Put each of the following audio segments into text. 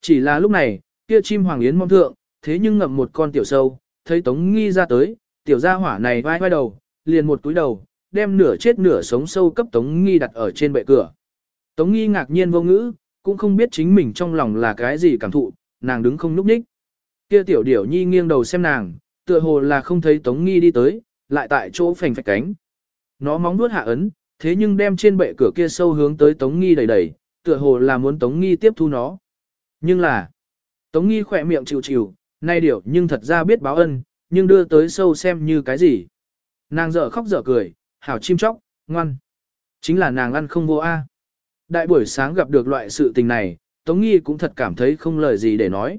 Chỉ là lúc này, kia chim hoàng yến mong thượng, thế nhưng ngậm một con tiểu sâu, thấy Tống Nghi ra tới, tiểu gia hỏa này vai vai đầu, liền một túi đầu, đem nửa chết nửa sống sâu cấp Tống Nghi đặt ở trên bệ cửa. Tống Nghi ngạc nhiên vô ngữ, cũng không biết chính mình trong lòng là cái gì cảm thụ, nàng đứng không núp nhích. Kia tiểu điểu nhi nghiêng đầu xem nàng, tựa hồ là không thấy Tống Nghi đi tới, lại tại chỗ phành phạch cánh. Nó móng nuốt hạ ấn, thế nhưng đem trên bệ cửa kia sâu hướng tới Tống Nghi đầy đầy, tựa hồ là muốn Tống Nghi tiếp thu nó. Nhưng là, Tống Nghi khỏe miệng chịu chịu, nay điểu nhưng thật ra biết báo ân, nhưng đưa tới sâu xem như cái gì. Nàng dở khóc dở cười, hảo chim chóc, ngoan. Chính là nàng ăn không vô a. Đại buổi sáng gặp được loại sự tình này, Tống Nghi cũng thật cảm thấy không lời gì để nói.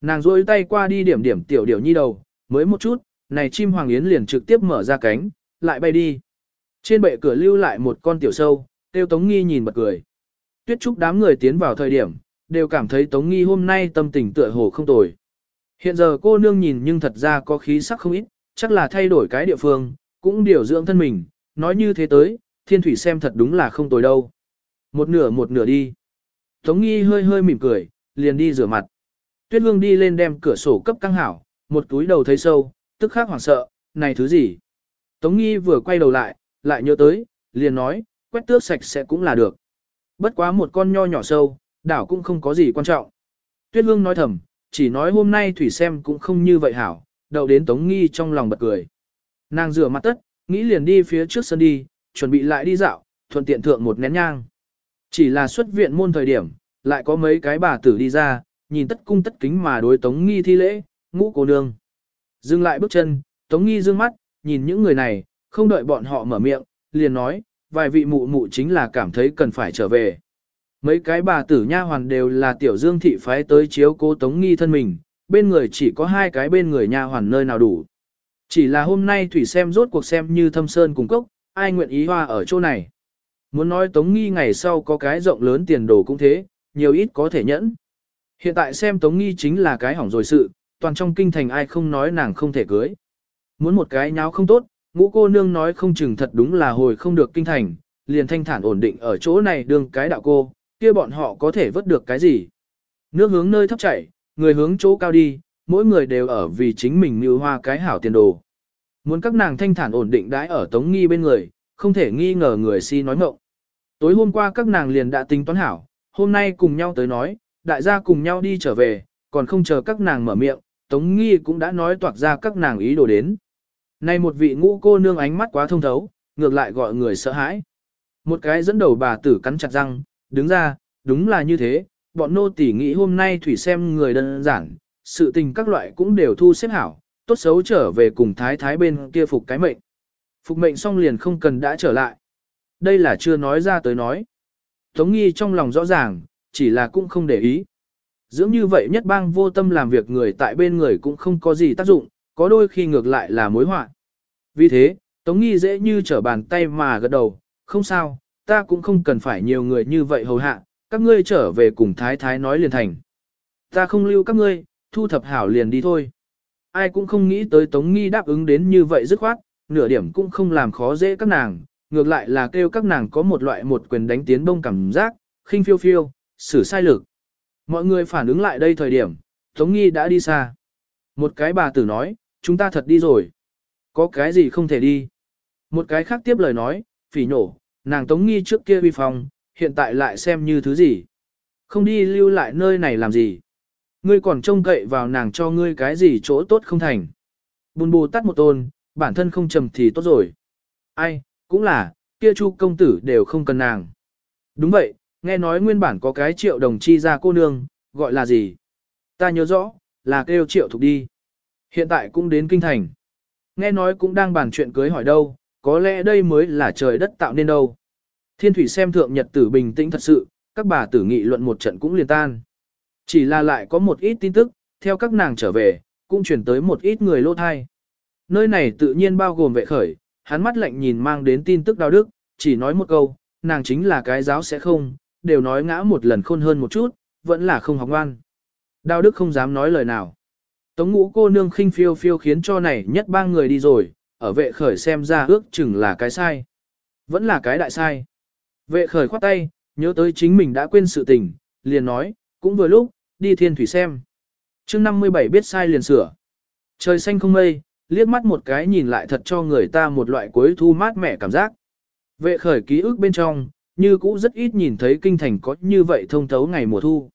Nàng rôi tay qua đi điểm điểm tiểu điểu nhi đầu, mới một chút, này chim hoàng yến liền trực tiếp mở ra cánh, lại bay đi. Trên bệ cửa lưu lại một con tiểu sâu, tiêu Tống Nghi nhìn bật cười. Tuyết trúc đám người tiến vào thời điểm, đều cảm thấy Tống Nghi hôm nay tâm tình tựa hồ không tồi. Hiện giờ cô nương nhìn nhưng thật ra có khí sắc không ít, chắc là thay đổi cái địa phương, cũng điều dưỡng thân mình, nói như thế tới, thiên thủy xem thật đúng là không tồi đâu. Một nửa một nửa đi. Tống nghi hơi hơi mỉm cười, liền đi rửa mặt. Tuyết hương đi lên đem cửa sổ cấp căng hảo, một túi đầu thấy sâu, tức khắc hoảng sợ, này thứ gì? Tống nghi vừa quay đầu lại, lại nhớ tới, liền nói, quét tước sạch sẽ cũng là được. Bất quá một con nho nhỏ sâu, đảo cũng không có gì quan trọng. Tuyết hương nói thầm, chỉ nói hôm nay thủy xem cũng không như vậy hảo, đậu đến Tống Nghi trong lòng bật cười. Nàng rửa mặt tất, nghĩ liền đi phía trước sân đi, chuẩn bị lại đi dạo, thuận tiện thượng một nén nhang. Chỉ là xuất viện môn thời điểm, lại có mấy cái bà tử đi ra, nhìn tất cung tất kính mà đối Tống Nghi thi lễ, ngũ cô nương. Dừng lại bước chân, Tống Nghi dương mắt, nhìn những người này, không đợi bọn họ mở miệng, liền nói, vài vị mụ mụ chính là cảm thấy cần phải trở về. Mấy cái bà tử nha hoàn đều là tiểu dương thị phái tới chiếu cố tống nghi thân mình, bên người chỉ có hai cái bên người nha hoàn nơi nào đủ. Chỉ là hôm nay thủy xem rốt cuộc xem như thâm sơn cùng cốc, ai nguyện ý hoa ở chỗ này. Muốn nói tống nghi ngày sau có cái rộng lớn tiền đồ cũng thế, nhiều ít có thể nhẫn. Hiện tại xem tống nghi chính là cái hỏng rồi sự, toàn trong kinh thành ai không nói nàng không thể cưới. Muốn một cái nháo không tốt, ngũ cô nương nói không chừng thật đúng là hồi không được kinh thành, liền thanh thản ổn định ở chỗ này đương cái đạo cô, kia bọn họ có thể vớt được cái gì. Nước hướng nơi thấp chảy, người hướng chỗ cao đi, mỗi người đều ở vì chính mình như hoa cái hảo tiền đồ. Muốn các nàng thanh thản ổn định đãi ở tống nghi bên người, không thể nghi ngờ người si nói ngộng. Tối hôm qua các nàng liền đã tính toán hảo, hôm nay cùng nhau tới nói, đại gia cùng nhau đi trở về, còn không chờ các nàng mở miệng, tống nghi cũng đã nói toạc ra các nàng ý đồ đến. Này một vị ngũ cô nương ánh mắt quá thông thấu, ngược lại gọi người sợ hãi. Một cái dẫn đầu bà tử cắn chặt răng, đứng ra, đúng là như thế, bọn nô tỉ nghĩ hôm nay thủy xem người đơn giản, sự tình các loại cũng đều thu xếp hảo, tốt xấu trở về cùng thái thái bên kia phục cái mệnh. Phục mệnh xong liền không cần đã trở lại. Đây là chưa nói ra tới nói. Tống nghi trong lòng rõ ràng, chỉ là cũng không để ý. Dưỡng như vậy nhất bang vô tâm làm việc người tại bên người cũng không có gì tác dụng, có đôi khi ngược lại là mối họa. Vì thế, Tống nghi dễ như trở bàn tay mà gật đầu, không sao, ta cũng không cần phải nhiều người như vậy hầu hạ, các ngươi trở về cùng thái thái nói liền thành. Ta không lưu các ngươi, thu thập hảo liền đi thôi. Ai cũng không nghĩ tới Tống Nghi đáp ứng đến như vậy dứt khoát, nửa điểm cũng không làm khó dễ các nàng, ngược lại là kêu các nàng có một loại một quyền đánh tiến bông cảm giác, khinh phiêu phiêu, xử sai lực. Mọi người phản ứng lại đây thời điểm, Tống Nghi đã đi xa. Một cái bà tử nói, chúng ta thật đi rồi. Có cái gì không thể đi. Một cái khác tiếp lời nói, phỉ nổ, nàng Tống Nghi trước kia vi phong, hiện tại lại xem như thứ gì. Không đi lưu lại nơi này làm gì. Ngươi còn trông cậy vào nàng cho ngươi cái gì chỗ tốt không thành. Bùn bù tắt một tôn, bản thân không trầm thì tốt rồi. Ai, cũng là, kia chu công tử đều không cần nàng. Đúng vậy, nghe nói nguyên bản có cái triệu đồng chi ra cô nương, gọi là gì? Ta nhớ rõ, là kêu triệu thục đi. Hiện tại cũng đến kinh thành. Nghe nói cũng đang bàn chuyện cưới hỏi đâu, có lẽ đây mới là trời đất tạo nên đâu. Thiên thủy xem thượng nhật tử bình tĩnh thật sự, các bà tử nghị luận một trận cũng liền tan. Chỉ là lại có một ít tin tức, theo các nàng trở về, cũng chuyển tới một ít người lô thai. Nơi này tự nhiên bao gồm vệ khởi, hắn mắt lạnh nhìn mang đến tin tức đạo đức, chỉ nói một câu, nàng chính là cái giáo sẽ không, đều nói ngã một lần khôn hơn một chút, vẫn là không học ngoan. Đạo đức không dám nói lời nào. Tống ngũ cô nương khinh phiêu phiêu khiến cho này nhất ba người đi rồi, ở vệ khởi xem ra ước chừng là cái sai. Vẫn là cái đại sai. Vệ khởi khoát tay, nhớ tới chính mình đã quên sự tình, liền nói, cũng vừa lúc, đi thiên thủy xem. chương 57 biết sai liền sửa. Trời xanh không mây, liếc mắt một cái nhìn lại thật cho người ta một loại cuối thu mát mẻ cảm giác. Vệ khởi ký ức bên trong, như cũ rất ít nhìn thấy kinh thành có như vậy thông thấu ngày mùa thu.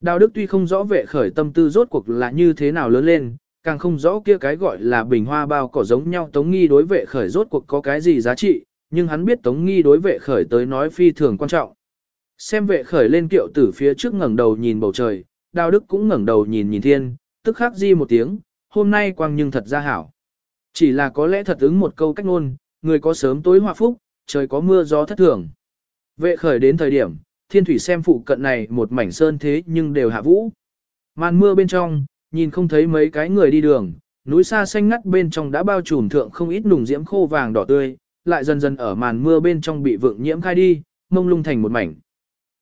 Đào Đức tuy không rõ vệ khởi tâm tư rốt cuộc là như thế nào lớn lên, càng không rõ kia cái gọi là bình hoa bao cỏ giống nhau Tống Nghi đối vệ khởi rốt cuộc có cái gì giá trị, nhưng hắn biết Tống Nghi đối vệ khởi tới nói phi thường quan trọng. Xem vệ khởi lên kiệu tử phía trước ngẩng đầu nhìn bầu trời, Đào Đức cũng ngẩng đầu nhìn nhìn thiên, tức khắc di một tiếng, hôm nay quang nhưng thật ra hảo. Chỉ là có lẽ thật ứng một câu cách ngôn, người có sớm tối hòa phúc, trời có mưa gió thất thường. Vệ khởi đến thời điểm, thiên thủy xem phụ cận này một mảnh sơn thế nhưng đều hạ vũ. Màn mưa bên trong, nhìn không thấy mấy cái người đi đường, núi xa xanh ngắt bên trong đã bao trùm thượng không ít nùng diễm khô vàng đỏ tươi, lại dần dần ở màn mưa bên trong bị vượng nhiễm khai đi, mông lung thành một mảnh.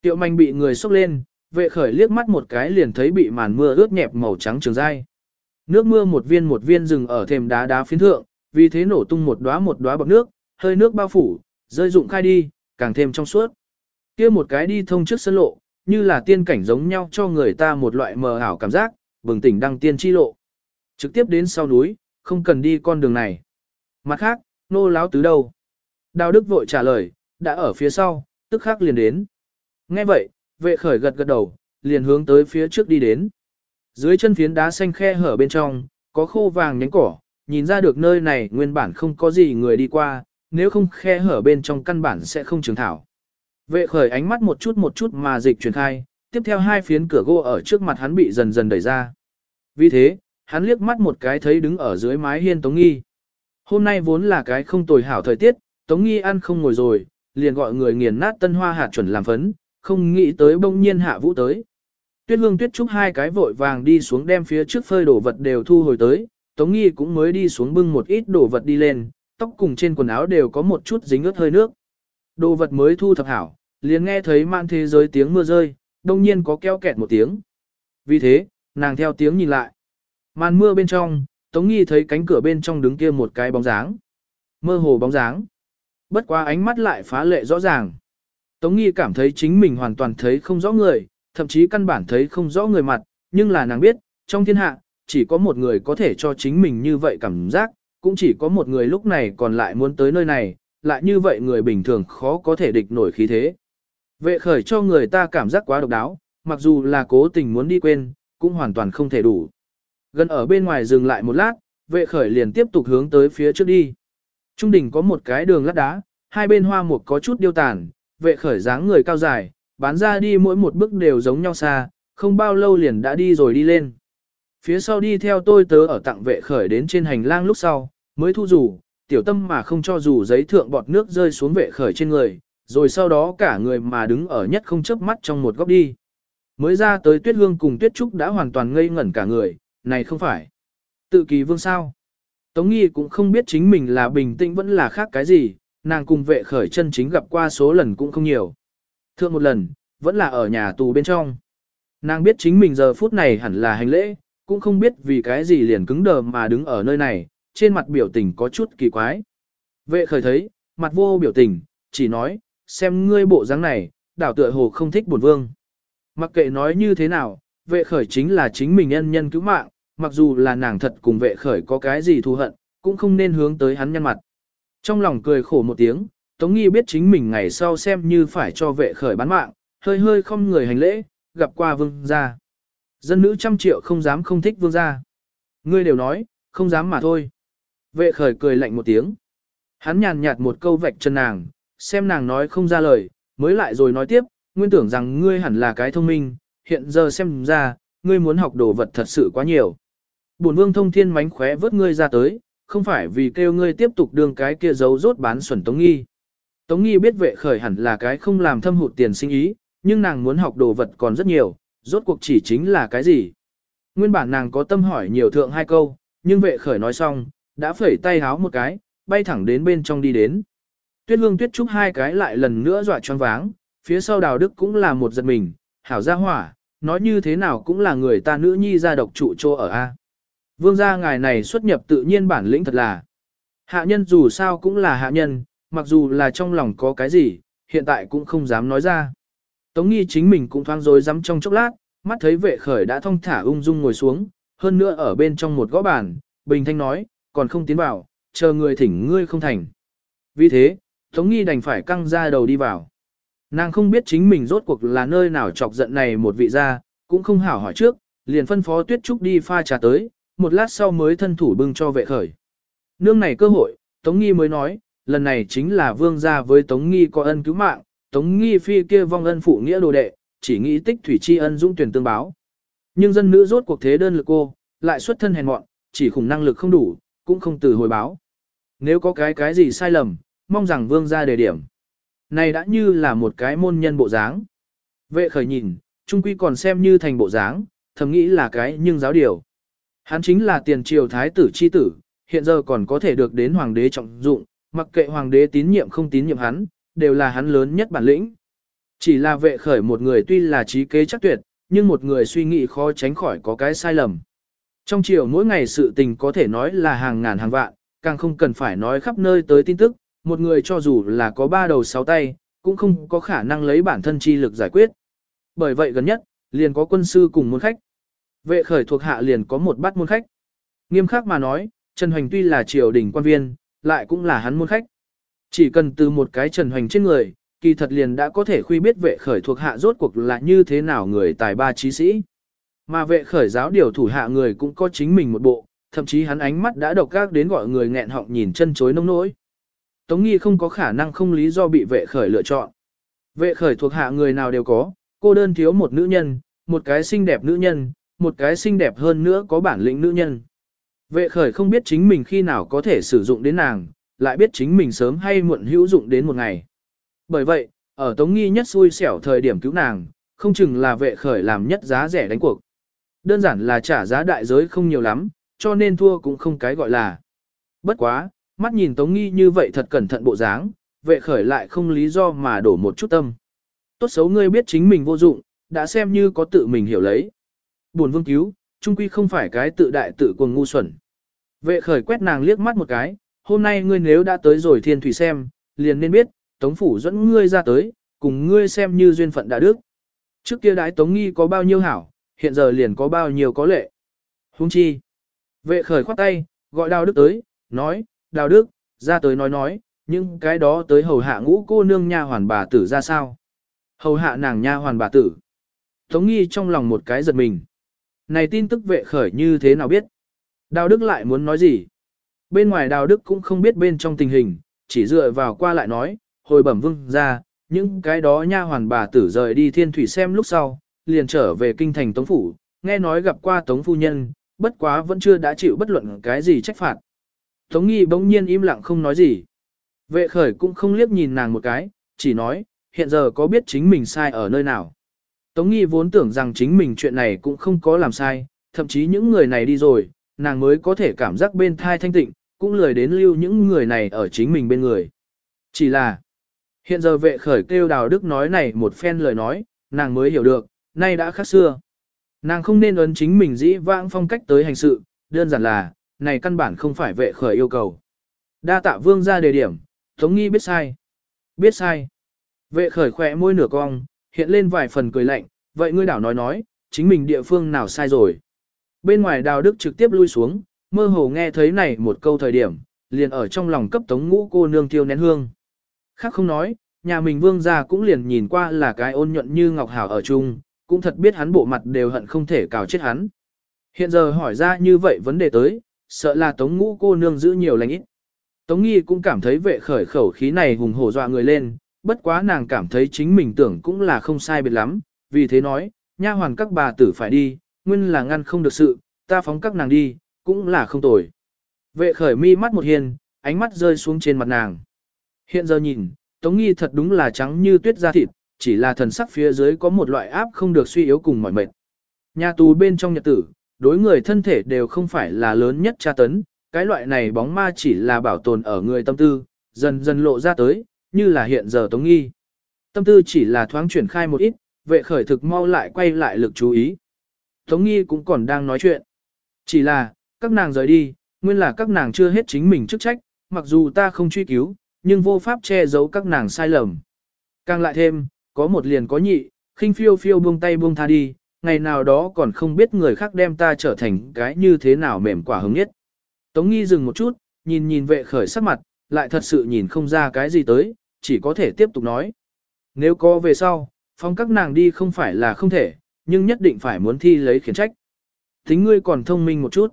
Tiệu manh bị người xúc lên, vệ khởi liếc mắt một cái liền thấy bị màn mưa ướt nhẹp màu trắng trường dai. Nước mưa một viên một viên rừng ở thềm đá đá phiến thượng, vì thế nổ tung một đóa một đóa bọt nước, hơi nước bao phủ, rơi rụng khai đi, càng thêm trong suốt. Kia một cái đi thông trước sân lộ, như là tiên cảnh giống nhau cho người ta một loại mờ ảo cảm giác, bừng tỉnh đăng tiên chi lộ. Trực tiếp đến sau núi, không cần đi con đường này. Mặt khác, nô láo tứ đâu? Đào Đức vội trả lời, đã ở phía sau, tức khắc liền đến. Nghe vậy, vệ khởi gật gật đầu, liền hướng tới phía trước đi đến. Dưới chân phiến đá xanh khe hở bên trong, có khô vàng nhánh cỏ, nhìn ra được nơi này nguyên bản không có gì người đi qua, nếu không khe hở bên trong căn bản sẽ không trường thảo. Vệ khởi ánh mắt một chút một chút mà dịch chuyển khai, tiếp theo hai phiến cửa gỗ ở trước mặt hắn bị dần dần đẩy ra. Vì thế, hắn liếc mắt một cái thấy đứng ở dưới mái hiên Tống Nghi. Hôm nay vốn là cái không tồi hảo thời tiết, Tống Nghi ăn không ngồi rồi, liền gọi người nghiền nát tân hoa hạt chuẩn làm phấn, không nghĩ tới bông nhiên hạ vũ tới. Tuyết hương tuyết trúc hai cái vội vàng đi xuống đem phía trước phơi đồ vật đều thu hồi tới, Tống Nghi cũng mới đi xuống bưng một ít đồ vật đi lên, tóc cùng trên quần áo đều có một chút dính ướt hơi nước. Đồ vật mới thu thập hảo, liền nghe thấy mạn thế giới tiếng mưa rơi, đông nhiên có keo kẹt một tiếng. Vì thế, nàng theo tiếng nhìn lại. Màn mưa bên trong, Tống Nghi thấy cánh cửa bên trong đứng kia một cái bóng dáng. Mơ hồ bóng dáng. Bất quá ánh mắt lại phá lệ rõ ràng. Tống Nghi cảm thấy chính mình hoàn toàn thấy không rõ người, thậm chí căn bản thấy không rõ người mặt, nhưng là nàng biết, trong thiên hạ, chỉ có một người có thể cho chính mình như vậy cảm giác, cũng chỉ có một người lúc này còn lại muốn tới nơi này, lại như vậy người bình thường khó có thể địch nổi khí thế. Vệ khởi cho người ta cảm giác quá độc đáo, mặc dù là cố tình muốn đi quên, cũng hoàn toàn không thể đủ. Gần ở bên ngoài dừng lại một lát, vệ khởi liền tiếp tục hướng tới phía trước đi. Trung đỉnh có một cái đường lát đá, hai bên hoa mục có chút điêu tàn, vệ khởi dáng người cao dài, bán ra đi mỗi một bước đều giống nhau xa, không bao lâu liền đã đi rồi đi lên. Phía sau đi theo tôi tớ ở tặng vệ khởi đến trên hành lang lúc sau, mới thu rủ, tiểu tâm mà không cho rủ giấy thượng bọt nước rơi xuống vệ khởi trên người, rồi sau đó cả người mà đứng ở nhất không chớp mắt trong một góc đi. Mới ra tới tuyết hương cùng tuyết trúc đã hoàn toàn ngây ngẩn cả người, này không phải. Tự kỳ vương sao? Tống nghi cũng không biết chính mình là bình tĩnh vẫn là khác cái gì, nàng cùng vệ khởi chân chính gặp qua số lần cũng không nhiều. Thượng một lần, vẫn là ở nhà tù bên trong. Nàng biết chính mình giờ phút này hẳn là hành lễ, cũng không biết vì cái gì liền cứng đờ mà đứng ở nơi này, trên mặt biểu tình có chút kỳ quái. Vệ khởi thấy, mặt vô biểu tình, chỉ nói, xem ngươi bộ dáng này, đảo tựa hồ không thích bổn vương. Mặc kệ nói như thế nào, vệ khởi chính là chính mình nhân nhân cứu mạng, mặc dù là nàng thật cùng vệ khởi có cái gì thù hận, cũng không nên hướng tới hắn nhân mặt. Trong lòng cười khổ một tiếng, Tống Nghi biết chính mình ngày sau xem như phải cho vệ khởi bán mạng, hơi hơi không người hành lễ, gặp qua vương gia. Dân nữ trăm triệu không dám không thích vương gia. Ngươi đều nói, không dám mà thôi. Vệ khởi cười lạnh một tiếng. Hắn nhàn nhạt một câu vạch chân nàng, xem nàng nói không ra lời, mới lại rồi nói tiếp, nguyên tưởng rằng ngươi hẳn là cái thông minh, hiện giờ xem ra, ngươi muốn học đồ vật thật sự quá nhiều. Bổn vương thông thiên mánh khóe vớt ngươi ra tới, không phải vì kêu ngươi tiếp tục đương cái kia giấu rốt bán xuẩn Tống Nghi. Tống Nghi biết vệ khởi hẳn là cái không làm thâm hụt tiền sinh ý, nhưng nàng muốn học đồ vật còn rất nhiều, rốt cuộc chỉ chính là cái gì. Nguyên bản nàng có tâm hỏi nhiều thượng hai câu, nhưng vệ khởi nói xong, đã phẩy tay háo một cái, bay thẳng đến bên trong đi đến. Tuyết hương tuyết trúc hai cái lại lần nữa dọa choáng váng, phía sau đào đức cũng là một giật mình, hảo gia hỏa, nói như thế nào cũng là người ta nữ nhi gia độc trụ chỗ ở A. Vương gia ngài này xuất nhập tự nhiên bản lĩnh thật là. Hạ nhân dù sao cũng là hạ nhân, mặc dù là trong lòng có cái gì, hiện tại cũng không dám nói ra. Tống nghi chính mình cũng thoáng rối rắm trong chốc lát, mắt thấy vệ khởi đã thong thả ung dung ngồi xuống, hơn nữa ở bên trong một gõ bàn, bình thanh nói, còn không tiến vào, chờ người thỉnh ngươi không thành. Vì thế, Tống Nghi đành phải căng ra đầu đi vào. Nàng không biết chính mình rốt cuộc là nơi nào chọc giận này một vị gia, cũng không hảo hỏi trước, liền phân phó Tuyết Trúc đi pha trà tới, một lát sau mới thân thủ bưng cho vệ khởi. Nương này cơ hội, Tống Nghi mới nói, lần này chính là vương gia với Tống Nghi có ân cứu mạng, Tống Nghi phi kia vong ân phụ nghĩa đồ đệ, chỉ nghĩ tích thủy tri ân dũng tuyển tương báo. Nhưng dân nữ rốt cuộc thế đơn lực cô, lại xuất thân hèn mọn, chỉ khủng năng lực không đủ, cũng không từ hồi báo. Nếu có cái cái gì sai lầm, mong rằng vương gia đề điểm. Này đã như là một cái môn nhân bộ dáng. Vệ khởi nhìn, trung quy còn xem như thành bộ dáng, thầm nghĩ là cái nhưng giáo điều. Hắn chính là tiền triều thái tử chi tử, hiện giờ còn có thể được đến hoàng đế trọng dụng, mặc kệ hoàng đế tín nhiệm không tín nhiệm hắn, đều là hắn lớn nhất bản lĩnh. Chỉ là vệ khởi một người tuy là trí kế chắc tuyệt, nhưng một người suy nghĩ khó tránh khỏi có cái sai lầm. Trong triều mỗi ngày sự tình có thể nói là hàng ngàn hàng vạn, càng không cần phải nói khắp nơi tới tin tức, một người cho dù là có ba đầu sáu tay, cũng không có khả năng lấy bản thân chi lực giải quyết. Bởi vậy gần nhất, liền có quân sư cùng môn khách. Vệ khởi thuộc hạ liền có một bát môn khách. Nghiêm khắc mà nói, Trần Hoành tuy là triều đình quan viên, lại cũng là hắn môn khách. Chỉ cần từ một cái Trần Hoành trên người, kỳ thật liền đã có thể khuy biết vệ khởi thuộc hạ rốt cuộc là như thế nào người tài ba trí sĩ. Mà vệ khởi giáo điều thủ hạ người cũng có chính mình một bộ, thậm chí hắn ánh mắt đã độc ác đến gọi người nghẹn họng nhìn chân chối nông nỗi. Tống nghi không có khả năng không lý do bị vệ khởi lựa chọn. Vệ khởi thuộc hạ người nào đều có, cô đơn thiếu một nữ nhân, một cái xinh đẹp nữ nhân, một cái xinh đẹp hơn nữa có bản lĩnh nữ nhân. Vệ khởi không biết chính mình khi nào có thể sử dụng đến nàng, lại biết chính mình sớm hay muộn hữu dụng đến một ngày. Bởi vậy, ở Tống Nghi nhất xui xẻo thời điểm cứu nàng, không chừng là vệ khởi làm nhất giá rẻ đánh cuộc. Đơn giản là trả giá đại giới không nhiều lắm, cho nên thua cũng không cái gọi là. Bất quá, mắt nhìn Tống Nghi như vậy thật cẩn thận bộ dáng, vệ khởi lại không lý do mà đổ một chút tâm. Tốt xấu ngươi biết chính mình vô dụng, đã xem như có tự mình hiểu lấy. Buồn vương cứu, trung quy không phải cái tự đại tự cuồng ngu xuẩn. Vệ khởi quét nàng liếc mắt một cái, hôm nay ngươi nếu đã tới rồi thiên thủy xem, liền nên biết, tống phủ dẫn ngươi ra tới, cùng ngươi xem như duyên phận đã đức. Trước kia đái tống nghi có bao nhiêu hảo, hiện giờ liền có bao nhiêu có lệ. Hung chi. Vệ khởi khoát tay, gọi đào đức tới, nói, đào đức, ra tới nói nói, nhưng cái đó tới hầu hạ ngũ cô nương nha hoàn bà tử ra sao. Hầu hạ nàng nha hoàn bà tử. Tống nghi trong lòng một cái giật mình. Này tin tức vệ khởi như thế nào biết? Đào Đức lại muốn nói gì? Bên ngoài Đào Đức cũng không biết bên trong tình hình, chỉ dựa vào qua lại nói, hồi bẩm vương ra, những cái đó nha hoàn bà tử rời đi thiên thủy xem lúc sau, liền trở về kinh thành Tống Phủ, nghe nói gặp qua Tống Phu Nhân, bất quá vẫn chưa đã chịu bất luận cái gì trách phạt. Tống Nghi bỗng nhiên im lặng không nói gì. Vệ khởi cũng không liếc nhìn nàng một cái, chỉ nói, hiện giờ có biết chính mình sai ở nơi nào. Tống Nghi vốn tưởng rằng chính mình chuyện này cũng không có làm sai, thậm chí những người này đi rồi, nàng mới có thể cảm giác bên thai thanh tịnh, cũng lười đến lưu những người này ở chính mình bên người. Chỉ là, hiện giờ vệ khởi kêu đào đức nói này một phen lời nói, nàng mới hiểu được, nay đã khác xưa. Nàng không nên ấn chính mình dĩ vãng phong cách tới hành sự, đơn giản là, này căn bản không phải vệ khởi yêu cầu. Đa tạ vương ra đề điểm, Tống Nghi biết sai. Biết sai. Vệ khởi khỏe môi nửa cong, hiện lên vài phần cười lạnh, vậy ngươi đảo nói nói, chính mình địa phương nào sai rồi. Bên ngoài đào đức trực tiếp lui xuống, mơ hồ nghe thấy này một câu thời điểm, liền ở trong lòng cấp tống ngũ cô nương tiêu nén hương. Khác không nói, nhà mình vương gia cũng liền nhìn qua là cái ôn nhuận như ngọc hảo ở chung, cũng thật biết hắn bộ mặt đều hận không thể cào chết hắn. Hiện giờ hỏi ra như vậy vấn đề tới, sợ là tống ngũ cô nương giữ nhiều lành ít. Tống nghi cũng cảm thấy vệ khởi khẩu khí này hùng hổ dọa người lên, bất quá nàng cảm thấy chính mình tưởng cũng là không sai biệt lắm, vì thế nói, nha hoàn các bà tử phải đi, nguyên là ngăn không được sự, ta phóng các nàng đi, cũng là không tồi. Vệ khởi mi mắt một hiền, ánh mắt rơi xuống trên mặt nàng. Hiện giờ nhìn, Tống Nghi thật đúng là trắng như tuyết da thịt, chỉ là thần sắc phía dưới có một loại áp không được suy yếu cùng mỏi mệt. Nhà tù bên trong nhật tử, đối người thân thể đều không phải là lớn nhất tra tấn, cái loại này bóng ma chỉ là bảo tồn ở người tâm tư, dần dần lộ ra tới, như là hiện giờ Tống Nghi. Tâm tư chỉ là thoáng chuyển khai một ít, vệ khởi thực mau lại quay lại lực chú ý. Tống Nghi cũng còn đang nói chuyện. Chỉ là, các nàng rời đi, nguyên là các nàng chưa hết chính mình chức trách, mặc dù ta không truy cứu, nhưng vô pháp che giấu các nàng sai lầm. Càng lại thêm, có một liền có nhị, khinh phiêu phiêu buông tay buông tha đi, ngày nào đó còn không biết người khác đem ta trở thành cái như thế nào mềm quả hứng nhất. Tống nghi dừng một chút, nhìn nhìn vệ khởi sắc mặt, lại thật sự nhìn không ra cái gì tới, chỉ có thể tiếp tục nói. Nếu có về sau, phong các nàng đi không phải là không thể, nhưng nhất định phải muốn thi lấy khiển trách. Tính ngươi còn thông minh một chút.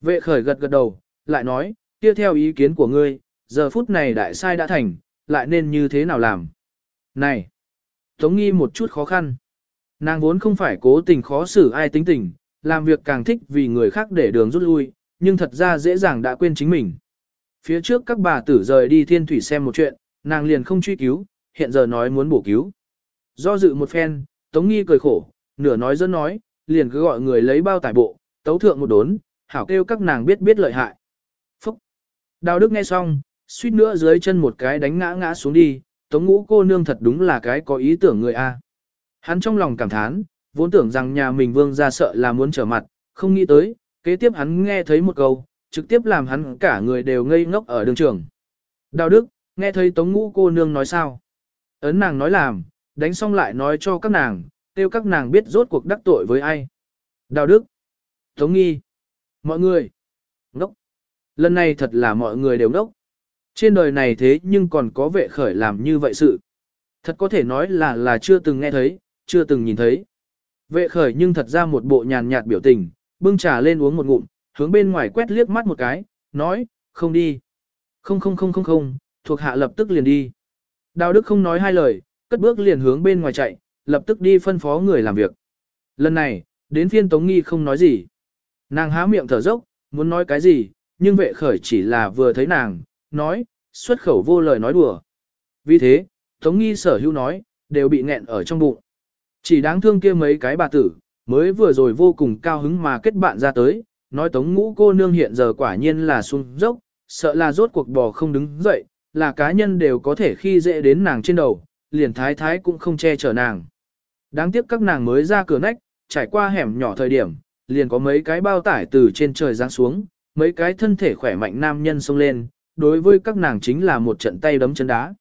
Vệ khởi gật gật đầu, lại nói, kia theo ý kiến của ngươi, giờ phút này đại sai đã thành, lại nên như thế nào làm? Này! Tống nghi một chút khó khăn. Nàng vốn không phải cố tình khó xử ai tính tình, làm việc càng thích vì người khác để đường rút lui, nhưng thật ra dễ dàng đã quên chính mình. Phía trước các bà tử rời đi thiên thủy xem một chuyện, nàng liền không truy cứu, hiện giờ nói muốn bổ cứu. Do dự một phen, Tống Nghi cười khổ, nửa nói dẫn nói, liền cứ gọi người lấy bao tải bộ, tấu thượng một đốn, hảo kêu các nàng biết biết lợi hại. Phúc! Đào Đức nghe xong, suýt nữa dưới chân một cái đánh ngã ngã xuống đi, Tống Ngũ cô nương thật đúng là cái có ý tưởng người A. Hắn trong lòng cảm thán, vốn tưởng rằng nhà mình vương ra sợ là muốn trở mặt, không nghĩ tới, kế tiếp hắn nghe thấy một câu, trực tiếp làm hắn cả người đều ngây ngốc ở đường trường. Đào Đức, nghe thấy Tống Ngũ cô nương nói sao? Ấn nàng nói làm, đánh xong lại nói cho các nàng, kêu các nàng biết rốt cuộc đắc tội với ai. Đào Đức, Tống Nghi, mọi người, ngốc. Lần này thật là mọi người đều ngốc. Trên đời này thế nhưng còn có vệ khởi làm như vậy sự. Thật có thể nói là là chưa từng nghe thấy, chưa từng nhìn thấy. Vệ khởi nhưng thật ra một bộ nhàn nhạt biểu tình, bưng trà lên uống một ngụm, hướng bên ngoài quét liếc mắt một cái, nói, không đi. Không không không không không, thuộc hạ lập tức liền đi. Đào Đức không nói hai lời, cất bước liền hướng bên ngoài chạy, lập tức đi phân phó người làm việc. Lần này, đến phiên Tống Nghi không nói gì. Nàng há miệng thở dốc, muốn nói cái gì, nhưng vệ khởi chỉ là vừa thấy nàng, nói, xuất khẩu vô lời nói đùa. Vì thế, Tống Nghi sở hữu nói, đều bị nghẹn ở trong bụng. Chỉ đáng thương kia mấy cái bà tử, mới vừa rồi vô cùng cao hứng mà kết bạn ra tới, nói Tống Ngũ cô nương hiện giờ quả nhiên là xuống dốc, sợ là rốt cuộc bò không đứng dậy, là cá nhân đều có thể khi dễ đến nàng trên đầu, liền thái thái cũng không che chở nàng. Đáng tiếc các nàng mới ra cửa nách, trải qua hẻm nhỏ thời điểm, liền có mấy cái bao tải từ trên trời giáng xuống, mấy cái thân thể khỏe mạnh nam nhân xông lên, đối với các nàng chính là một trận tay đấm chân đá.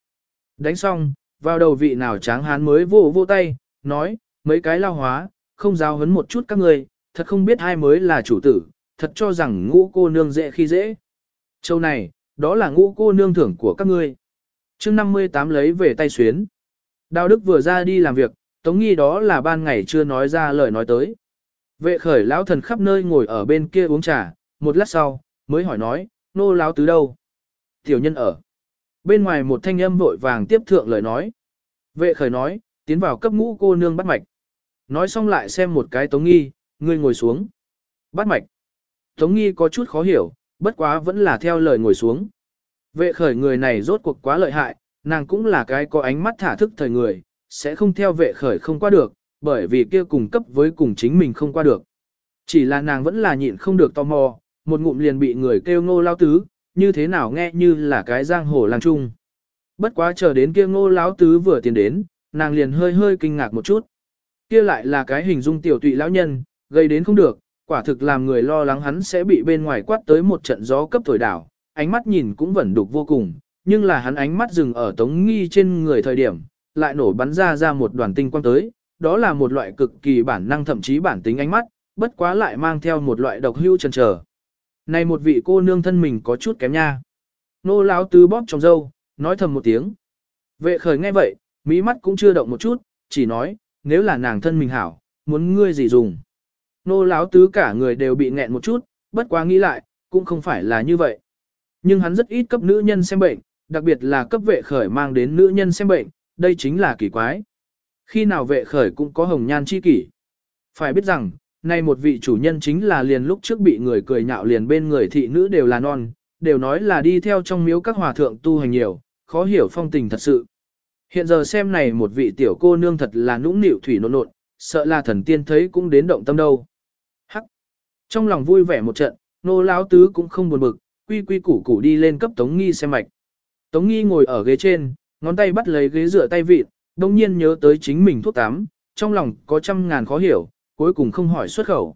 Đánh xong, vào đầu vị nào tráng hán mới vô vô tay, nói, mấy cái lao hóa, không giáo hấn một chút các người, thật không biết ai mới là chủ tử, thật cho rằng ngũ cô nương dễ khi dễ. Châu này, đó là ngũ cô nương thưởng của các ngươi. chương 58 lấy về tay xuyến. Đào Đức vừa ra đi làm việc, Tống Nghi đó là ban ngày chưa nói ra lời nói tới. Vệ khởi lão thần khắp nơi ngồi ở bên kia uống trà, một lát sau, mới hỏi nói, nô lão tứ đâu? Tiểu nhân ở. Bên ngoài một thanh âm vội vàng tiếp thượng lời nói. Vệ khởi nói, tiến vào cấp ngũ cô nương bắt mạch. Nói xong lại xem một cái Tống Nghi, ngươi ngồi xuống. Bắt mạch. Tống Nghi có chút khó hiểu, bất quá vẫn là theo lời ngồi xuống. Vệ khởi người này rốt cuộc quá lợi hại, nàng cũng là cái có ánh mắt thả thức thời người, sẽ không theo vệ khởi không qua được, bởi vì kia cùng cấp với cùng chính mình không qua được. Chỉ là nàng vẫn là nhịn không được tò mò, một ngụm liền bị người kêu ngô lao tứ, như thế nào nghe như là cái giang hồ lang trung. Bất quá chờ đến kia ngô lão tứ vừa tiến đến, nàng liền hơi hơi kinh ngạc một chút. Kia lại là cái hình dung tiểu tụy lão nhân, gây đến không được, quả thực làm người lo lắng hắn sẽ bị bên ngoài quát tới một trận gió cấp thổi đảo, ánh mắt nhìn cũng vẫn đục vô cùng, nhưng là hắn ánh mắt dừng ở tống nghi trên người thời điểm, lại nổ bắn ra ra một đoàn tinh quang tới, đó là một loại cực kỳ bản năng thậm chí bản tính ánh mắt, bất quá lại mang theo một loại độc hưu chần chờ. Này một vị cô nương thân mình có chút kém nha. Nô lão tứ bóp trong dâu, nói thầm một tiếng. Vệ khởi nghe vậy, mỹ mắt cũng chưa động một chút, chỉ nói, nếu là nàng thân mình hảo, muốn ngươi gì dùng. Nô láo tứ cả người đều bị nghẹn một chút, bất quá nghĩ lại, cũng không phải là như vậy. Nhưng hắn rất ít cấp nữ nhân xem bệnh, đặc biệt là cấp vệ khởi mang đến nữ nhân xem bệnh, đây chính là kỳ quái. Khi nào vệ khởi cũng có hồng nhan chi kỷ. Phải biết rằng, nay một vị chủ nhân chính là liền lúc trước bị người cười nhạo liền bên người thị nữ đều là non, đều nói là đi theo trong miếu các hòa thượng tu hành nhiều, khó hiểu phong tình thật sự. Hiện giờ xem này một vị tiểu cô nương thật là nũng nịu thủy nộn nộn, sợ là thần tiên thấy cũng đến động tâm đâu. Hắc! Trong lòng vui vẻ một trận, nô lão tứ cũng không buồn bực, quy quy củ củ đi lên cấp Tống Nghi xem mạch. Tống Nghi ngồi ở ghế trên, ngón tay bắt lấy ghế rửa tay vịt, đồng nhiên nhớ tới chính mình thuốc tắm, trong lòng có trăm ngàn khó hiểu, cuối cùng không hỏi xuất khẩu.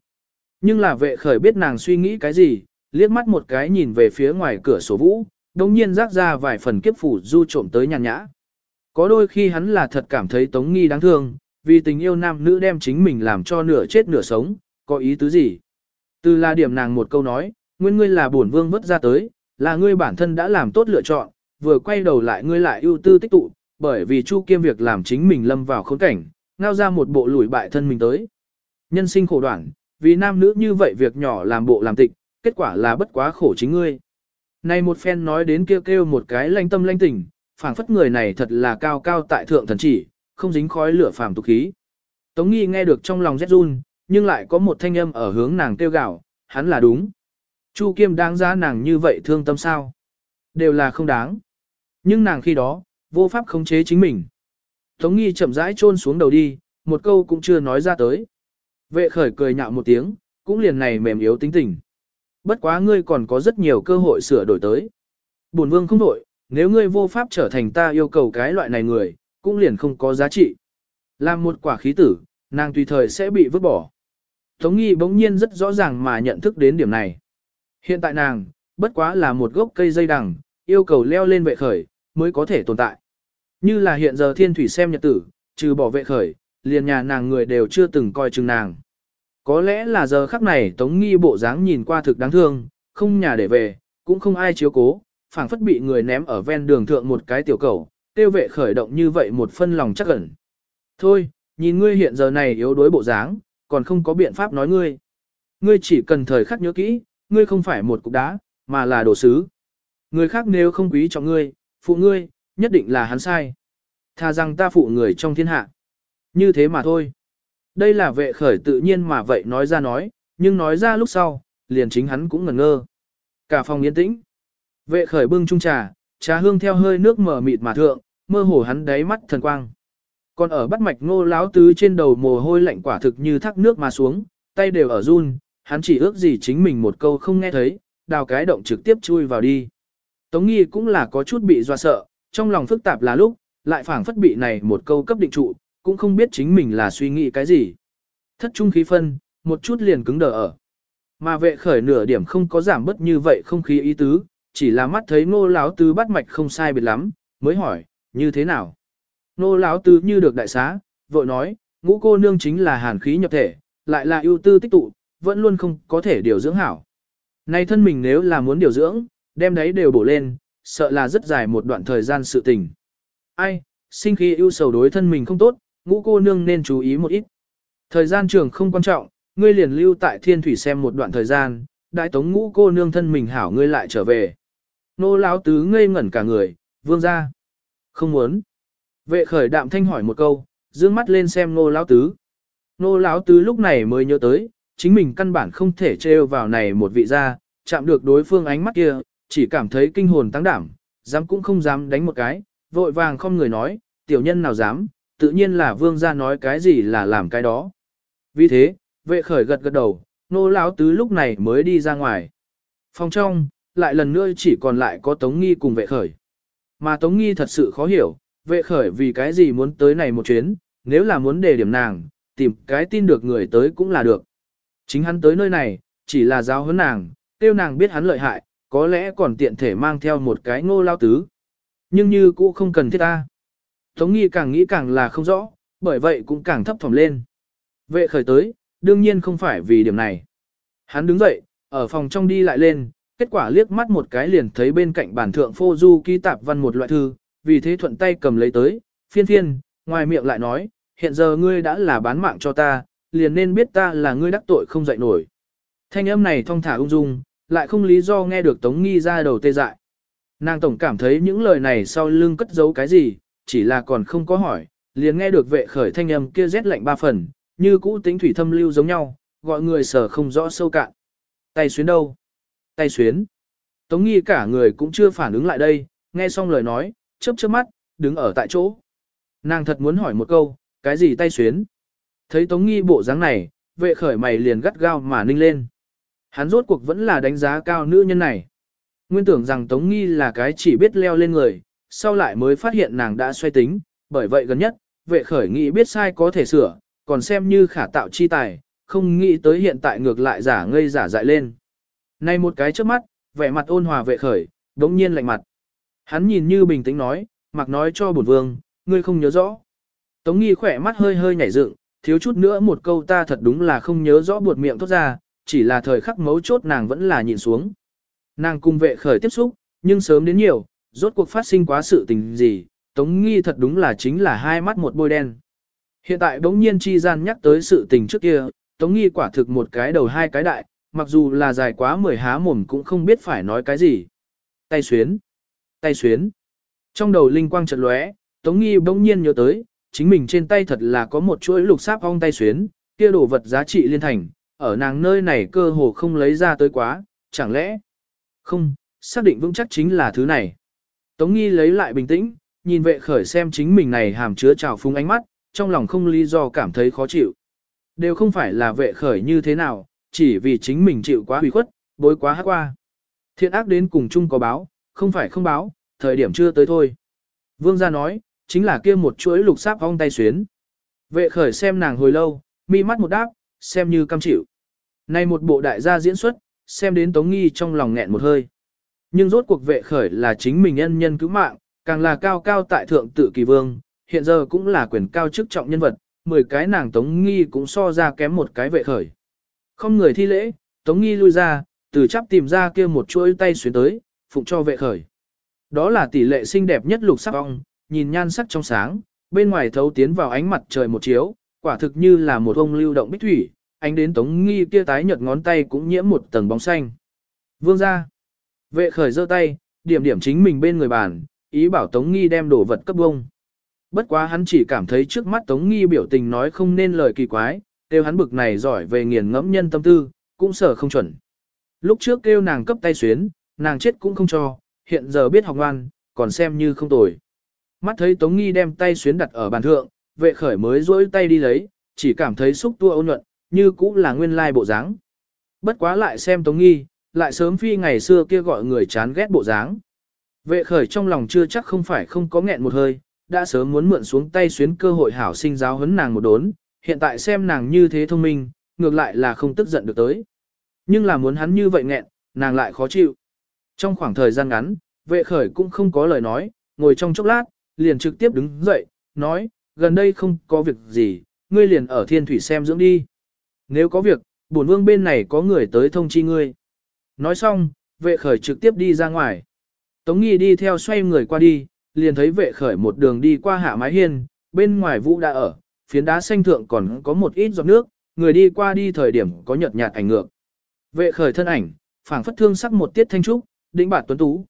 Nhưng là vệ khởi biết nàng suy nghĩ cái gì, liếc mắt một cái nhìn về phía ngoài cửa sổ vũ, đồng nhiên rác ra vài phần kiếp phủ du trộm tới nhàn nhã. Có đôi khi hắn là thật cảm thấy Tống Nghi đáng thương, vì tình yêu nam nữ đem chính mình làm cho nửa chết nửa sống, có ý tứ gì? Từ là điểm nàng một câu nói, nguyên ngươi là bổn vương vất ra tới, là ngươi bản thân đã làm tốt lựa chọn, vừa quay đầu lại ngươi lại ưu tư tích tụ, bởi vì Chu Kiêm việc làm chính mình lâm vào khốn cảnh, ngao ra một bộ lùi bại thân mình tới. Nhân sinh khổ đoạn, vì nam nữ như vậy việc nhỏ làm bộ làm tịch, kết quả là bất quá khổ chính ngươi. Này một phen nói đến kêu kêu một cái lanh tâm lanh tỉnh phảng phất người này thật là cao cao tại thượng thần chỉ, không dính khói lửa phàm tục khí. Tống nghi nghe được trong lòng rét run, nhưng lại có một thanh âm ở hướng nàng kêu gạo, hắn là đúng. Chu Kiêm đáng giá nàng như vậy thương tâm sao? Đều là không đáng. Nhưng nàng khi đó, vô pháp khống chế chính mình. Tống nghi chậm rãi chôn xuống đầu đi, một câu cũng chưa nói ra tới. Vệ khởi cười nhạo một tiếng, cũng liền này mềm yếu tính tình. Bất quá ngươi còn có rất nhiều cơ hội sửa đổi tới. Bổn vương không đổi, nếu ngươi vô pháp trở thành ta yêu cầu cái loại này người, cũng liền không có giá trị. Làm một quả khí tử, nàng tùy thời sẽ bị vứt bỏ. Tống nghi bỗng nhiên rất rõ ràng mà nhận thức đến điểm này. Hiện tại nàng, bất quá là một gốc cây dây đằng, yêu cầu leo lên vệ khởi, mới có thể tồn tại. Như là hiện giờ thiên thủy xem nhật tử, trừ bỏ vệ khởi, liền nhà nàng người đều chưa từng coi chừng nàng. Có lẽ là giờ khắc này Tống Nghi bộ dáng nhìn qua thực đáng thương, không nhà để về, cũng không ai chiếu cố, phảng phất bị người ném ở ven đường thượng một cái tiểu cầu, tiêu vệ khởi động như vậy một phân lòng chắc ẩn. Thôi, nhìn ngươi hiện giờ này yếu đuối bộ dáng, còn không có biện pháp nói ngươi. Ngươi chỉ cần thời khắc nhớ kỹ, ngươi không phải một cục đá, mà là đồ sứ. Người khác nếu không quý trọng ngươi, phụ ngươi, nhất định là hắn sai. Tha rằng ta phụ người trong thiên hạ. Như thế mà thôi. Đây là vệ khởi tự nhiên mà vậy nói ra nói, nhưng nói ra lúc sau, liền chính hắn cũng ngẩn ngơ. Cả phòng yên tĩnh. Vệ khởi bưng chung trà, trà hương theo hơi nước mở mịt mà thượng, mơ hồ hắn đáy mắt thần quang. Còn ở bắt mạch ngô láo tứ trên đầu mồ hôi lạnh quả thực như thác nước mà xuống, tay đều ở run, hắn chỉ ước gì chính mình một câu không nghe thấy, đào cái động trực tiếp chui vào đi. Tống nghi cũng là có chút bị doa sợ, trong lòng phức tạp là lúc, lại phảng phất bị này một câu cấp định trụ, cũng không biết chính mình là suy nghĩ cái gì. Thất trung khí phân, một chút liền cứng đờ ở. Mà vệ khởi nửa điểm không có giảm bất như vậy không khí ý tứ, chỉ là mắt thấy ngô lão tứ bắt mạch không sai biệt lắm, mới hỏi, như thế nào? Ngô lão tứ như được đại xá, vội nói, ngũ cô nương chính là hàn khí nhập thể, lại là ưu tư tích tụ, vẫn luôn không có thể điều dưỡng hảo. Này thân mình nếu là muốn điều dưỡng, đem đấy đều bổ lên, sợ là rất dài một đoạn thời gian sự tình. Ai, sinh khí ưu sầu đối thân mình không tốt, ngũ cô nương nên chú ý một ít. Thời gian trường không quan trọng, ngươi liền lưu tại thiên thủy xem một đoạn thời gian, đại tống ngũ cô nương thân mình hảo ngươi lại trở về. Nô lão tứ ngây ngẩn cả người, vương ra. Không muốn. Vệ khởi đạm thanh hỏi một câu, dương mắt lên xem nô lão tứ. Nô lão tứ lúc này mới nhớ tới, chính mình căn bản không thể trêu vào này một vị gia, chạm được đối phương ánh mắt kia, chỉ cảm thấy kinh hồn tăng đảm, dám cũng không dám đánh một cái, vội vàng không người nói, tiểu nhân nào dám, tự nhiên là vương gia nói cái gì là làm cái đó. Vì thế, vệ khởi gật gật đầu, nô lão tứ lúc này mới đi ra ngoài. Phòng trong, lại lần nữa chỉ còn lại có Tống Nghi cùng vệ khởi. Mà Tống Nghi thật sự khó hiểu, vệ khởi vì cái gì muốn tới này một chuyến, nếu là muốn đề điểm nàng, tìm cái tin được người tới cũng là được. Chính hắn tới nơi này, chỉ là giáo huấn nàng, tiêu nàng biết hắn lợi hại, có lẽ còn tiện thể mang theo một cái ngô lao tứ. Nhưng như cũ không cần thiết ta. Tống nghi càng nghĩ càng là không rõ, bởi vậy cũng càng thấp thỏm lên. Vệ khởi tới, đương nhiên không phải vì điểm này. Hắn đứng dậy, ở phòng trong đi lại lên, kết quả liếc mắt một cái liền thấy bên cạnh bản thượng phô du ký tạp văn một loại thư, vì thế thuận tay cầm lấy tới, phiên phiên, ngoài miệng lại nói, hiện giờ ngươi đã là bán mạng cho ta, liền nên biết ta là ngươi đắc tội không dậy nổi. Thanh âm này thong thả ung dung, lại không lý do nghe được Tống Nghi ra đầu tê dại. Nàng tổng cảm thấy những lời này sau lưng cất giấu cái gì, chỉ là còn không có hỏi, liền nghe được vệ khởi thanh âm kia rét lạnh ba phần, như cũ tính thủy thâm lưu giống nhau, gọi người sở không rõ sâu cạn. Tay xuyến đâu? Tay xuyến. Tống nghi cả người cũng chưa phản ứng lại đây, nghe xong lời nói, chớp chớp mắt, đứng ở tại chỗ. Nàng thật muốn hỏi một câu, cái gì tay xuyến? Thấy Tống nghi bộ dáng này, vệ khởi mày liền gắt gao mà ninh lên. Hắn rốt cuộc vẫn là đánh giá cao nữ nhân này. Nguyên tưởng rằng Tống nghi là cái chỉ biết leo lên người, sau lại mới phát hiện nàng đã xoay tính, bởi vậy gần nhất, vệ khởi nghĩ biết sai có thể sửa, còn xem như khả tạo chi tài, không nghĩ tới hiện tại ngược lại giả ngây giả dại lên. Này một cái trước mắt, vẻ mặt ôn hòa vệ khởi, đống nhiên lạnh mặt. Hắn nhìn như bình tĩnh nói, mặc nói cho bổn vương, ngươi không nhớ rõ. Tống nghi khỏe mắt hơi hơi nhảy dựng, thiếu chút nữa một câu ta thật đúng là không nhớ rõ buột miệng thốt ra, chỉ là thời khắc mấu chốt nàng vẫn là nhìn xuống. Nàng cùng vệ khởi tiếp xúc, nhưng sớm đến nhiều, rốt cuộc phát sinh quá sự tình gì, Tống Nghi thật đúng là chính là hai mắt một bôi đen. Hiện tại bỗng nhiên chi gian nhắc tới sự tình trước kia, Tống Nghi quả thực một cái đầu hai cái đại, mặc dù là dài quá mười há mồm cũng không biết phải nói cái gì. Tay xuyến, tay xuyến. Trong đầu linh quang chợt lóe, Tống Nghi bỗng nhiên nhớ tới, chính mình trên tay thật là có một chuỗi lục sáp ong tay xuyến, kia đồ vật giá trị liên thành, ở nàng nơi này cơ hồ không lấy ra tới quá, chẳng lẽ? Không, xác định vững chắc chính là thứ này. Tống Nghi lấy lại bình tĩnh, nhìn vệ khởi xem chính mình này hàm chứa trào phúng ánh mắt, trong lòng không lý do cảm thấy khó chịu. Đều không phải là vệ khởi như thế nào, chỉ vì chính mình chịu quá hủy khuất, bối quá hát qua. Thiện ác đến cùng chung có báo, không phải không báo, thời điểm chưa tới thôi. Vương gia nói, chính là kia một chuỗi lục sáp ong tay xuyến. Vệ khởi xem nàng hồi lâu, mi mắt một đáp, xem như cam chịu. Này một bộ đại gia diễn xuất, xem đến Tống Nghi trong lòng nghẹn một hơi. Nhưng rốt cuộc vệ khởi là chính mình nhân nhân cứu mạng, càng là cao cao tại thượng tự kỳ vương, hiện giờ cũng là quyền cao chức trọng nhân vật, 10 cái nàng Tống Nghi cũng so ra kém một cái vệ khởi. Không người thi lễ, Tống Nghi lui ra, từ chắp tìm ra kia một chuỗi tay xuyến tới, phụng cho vệ khởi. Đó là tỷ lệ xinh đẹp nhất lục sắc ong, nhìn nhan sắc trong sáng, bên ngoài thấu tiến vào ánh mặt trời một chiếu, quả thực như là một ông lưu động bích thủy, ánh đến Tống Nghi kia tái nhợt ngón tay cũng nhiễm một tầng bóng xanh. Vương ra. Vệ khởi giơ tay, điểm điểm chính mình bên người bàn, ý bảo Tống Nghi đem đồ vật cấp bông. Bất quá hắn chỉ cảm thấy trước mắt Tống Nghi biểu tình nói không nên lời kỳ quái, kêu hắn bực này giỏi về nghiền ngẫm nhân tâm tư, cũng sở không chuẩn. Lúc trước kêu nàng cấp tay xuyến, nàng chết cũng không cho, hiện giờ biết học ngoan, còn xem như không tồi. Mắt thấy Tống Nghi đem tay xuyến đặt ở bàn thượng, vệ khởi mới rỗi tay đi lấy, chỉ cảm thấy xúc tua ôn nhuận, như cũng là nguyên lai bộ dáng. Bất quá lại xem Tống Nghi, lại sớm phi ngày xưa kia gọi người chán ghét bộ dáng. Vệ khởi trong lòng chưa chắc không phải không có nghẹn một hơi, đã sớm muốn mượn xuống tay xuyến cơ hội hảo sinh giáo huấn nàng một đốn, hiện tại xem nàng như thế thông minh, ngược lại là không tức giận được tới. Nhưng là muốn hắn như vậy nghẹn, nàng lại khó chịu. Trong khoảng thời gian ngắn, vệ khởi cũng không có lời nói, ngồi trong chốc lát, liền trực tiếp đứng dậy, nói, gần đây không có việc gì, ngươi liền ở thiên thủy xem dưỡng đi. Nếu có việc, bổn vương bên này có người tới thông chi ngươi. Nói xong, vệ khởi trực tiếp đi ra ngoài. Tống nghi đi theo xoay người qua đi, liền thấy vệ khởi một đường đi qua hạ mái hiên, bên ngoài vũ đã ở, phiến đá xanh thượng còn có một ít giọt nước, người đi qua đi thời điểm có nhợt nhạt ảnh ngược. Vệ khởi thân ảnh, phảng phất thương sắc một tiết thanh trúc, đĩnh bạt tuấn tú.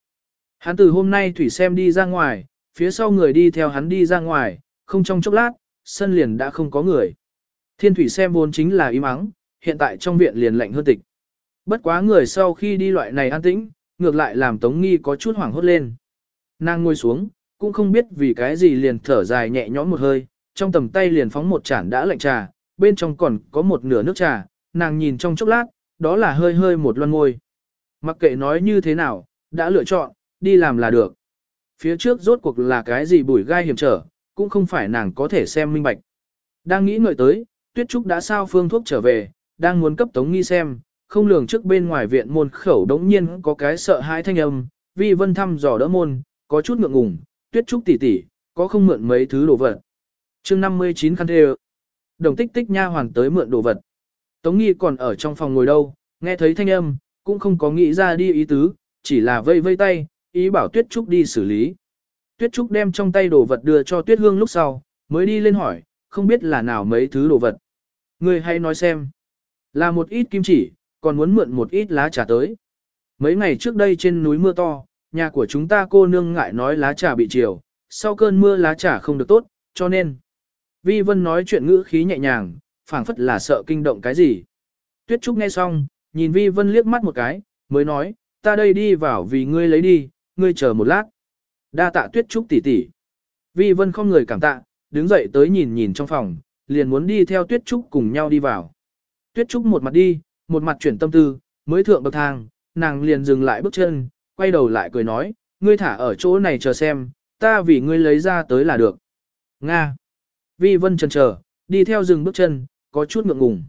Hắn từ hôm nay thủy xem đi ra ngoài, phía sau người đi theo hắn đi ra ngoài, không trong chốc lát, sân liền đã không có người. Thiên thủy xem vốn chính là im ắng, hiện tại trong viện liền lạnh hơn tịch. Bất quá người sau khi đi loại này an tĩnh, ngược lại làm Tống Nghi có chút hoảng hốt lên. Nàng ngồi xuống, cũng không biết vì cái gì liền thở dài nhẹ nhõm một hơi, trong tầm tay liền phóng một chản đã lạnh trà, bên trong còn có một nửa nước trà, nàng nhìn trong chốc lát, đó là hơi hơi một loan ngôi. Mặc kệ nói như thế nào, đã lựa chọn, đi làm là được. Phía trước rốt cuộc là cái gì bùi gai hiểm trở, cũng không phải nàng có thể xem minh bạch. Đang nghĩ ngợi tới, Tuyết Trúc đã sao phương thuốc trở về, đang muốn cấp Tống Nghi xem, không lường trước bên ngoài viện môn khẩu đống nhiên có cái sợ hãi thanh âm, vi vân thăm dò đỡ môn, có chút ngượng ngùng, Tuyết Trúc tỉ tỉ có không mượn mấy thứ đồ vật chương 59 khăn thê Đồng tích tích nha hoàn tới mượn đồ vật. Tống Nghi còn ở trong phòng ngồi đâu, nghe thấy thanh âm, cũng không có nghĩ ra đi ý tứ, chỉ là vây vây tay, ý bảo Tuyết Trúc đi xử lý. Tuyết Trúc đem trong tay đồ vật đưa cho Tuyết Hương lúc sau, mới đi lên hỏi, không biết là nào mấy thứ đồ vật. Người hãy nói xem. Là một ít kim chỉ, còn muốn mượn một ít lá trà tới. Mấy ngày trước đây trên núi mưa to, nhà của chúng ta cô nương ngại nói lá trà bị chiều, sau cơn mưa lá trà không được tốt, cho nên. Vi Vân nói chuyện ngữ khí nhẹ nhàng, phảng phất là sợ kinh động cái gì. Tuyết Trúc nghe xong, nhìn Vi Vân liếc mắt một cái, mới nói, ta đây đi vào vì ngươi lấy đi, ngươi chờ một lát. Đa tạ Tuyết Trúc tỷ tỷ. Vi Vân không người cảm tạ, đứng dậy tới nhìn nhìn trong phòng, liền muốn đi theo Tuyết Trúc cùng nhau đi vào. Tuyết Trúc một mặt đi, một mặt chuyển tâm tư, mới thượng bậc thang, nàng liền dừng lại bước chân, quay đầu lại cười nói, ngươi thả ở chỗ này chờ xem, ta vì ngươi lấy ra tới là được. Nga. Vi Vân chần chờ, đi theo dừng bước chân, có chút ngượng ngùng.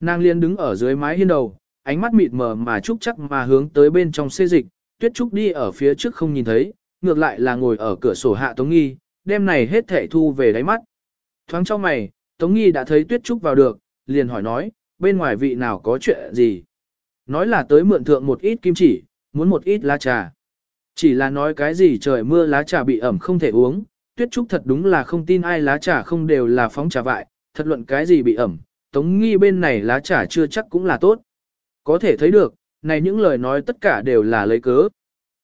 Nàng liền đứng ở dưới mái hiên đầu, ánh mắt mịt mờ mà trúc chắc mà hướng tới bên trong xê dịch, tuyết trúc đi ở phía trước không nhìn thấy, ngược lại là ngồi ở cửa sổ hạ tống nghi, đêm này hết thể thu về đáy mắt. Thoáng trong mày, Tống Nghi đã thấy Tuyết Trúc vào được, liền hỏi nói, bên ngoài vị nào có chuyện gì. Nói là tới mượn thượng một ít kim chỉ, muốn một ít lá trà. Chỉ là nói cái gì trời mưa lá trà bị ẩm không thể uống, Tuyết Trúc thật đúng là không tin ai lá trà không đều là phóng trà vại, thật luận cái gì bị ẩm, Tống Nghi bên này lá trà chưa chắc cũng là tốt. Có thể thấy được, này những lời nói tất cả đều là lấy cớ.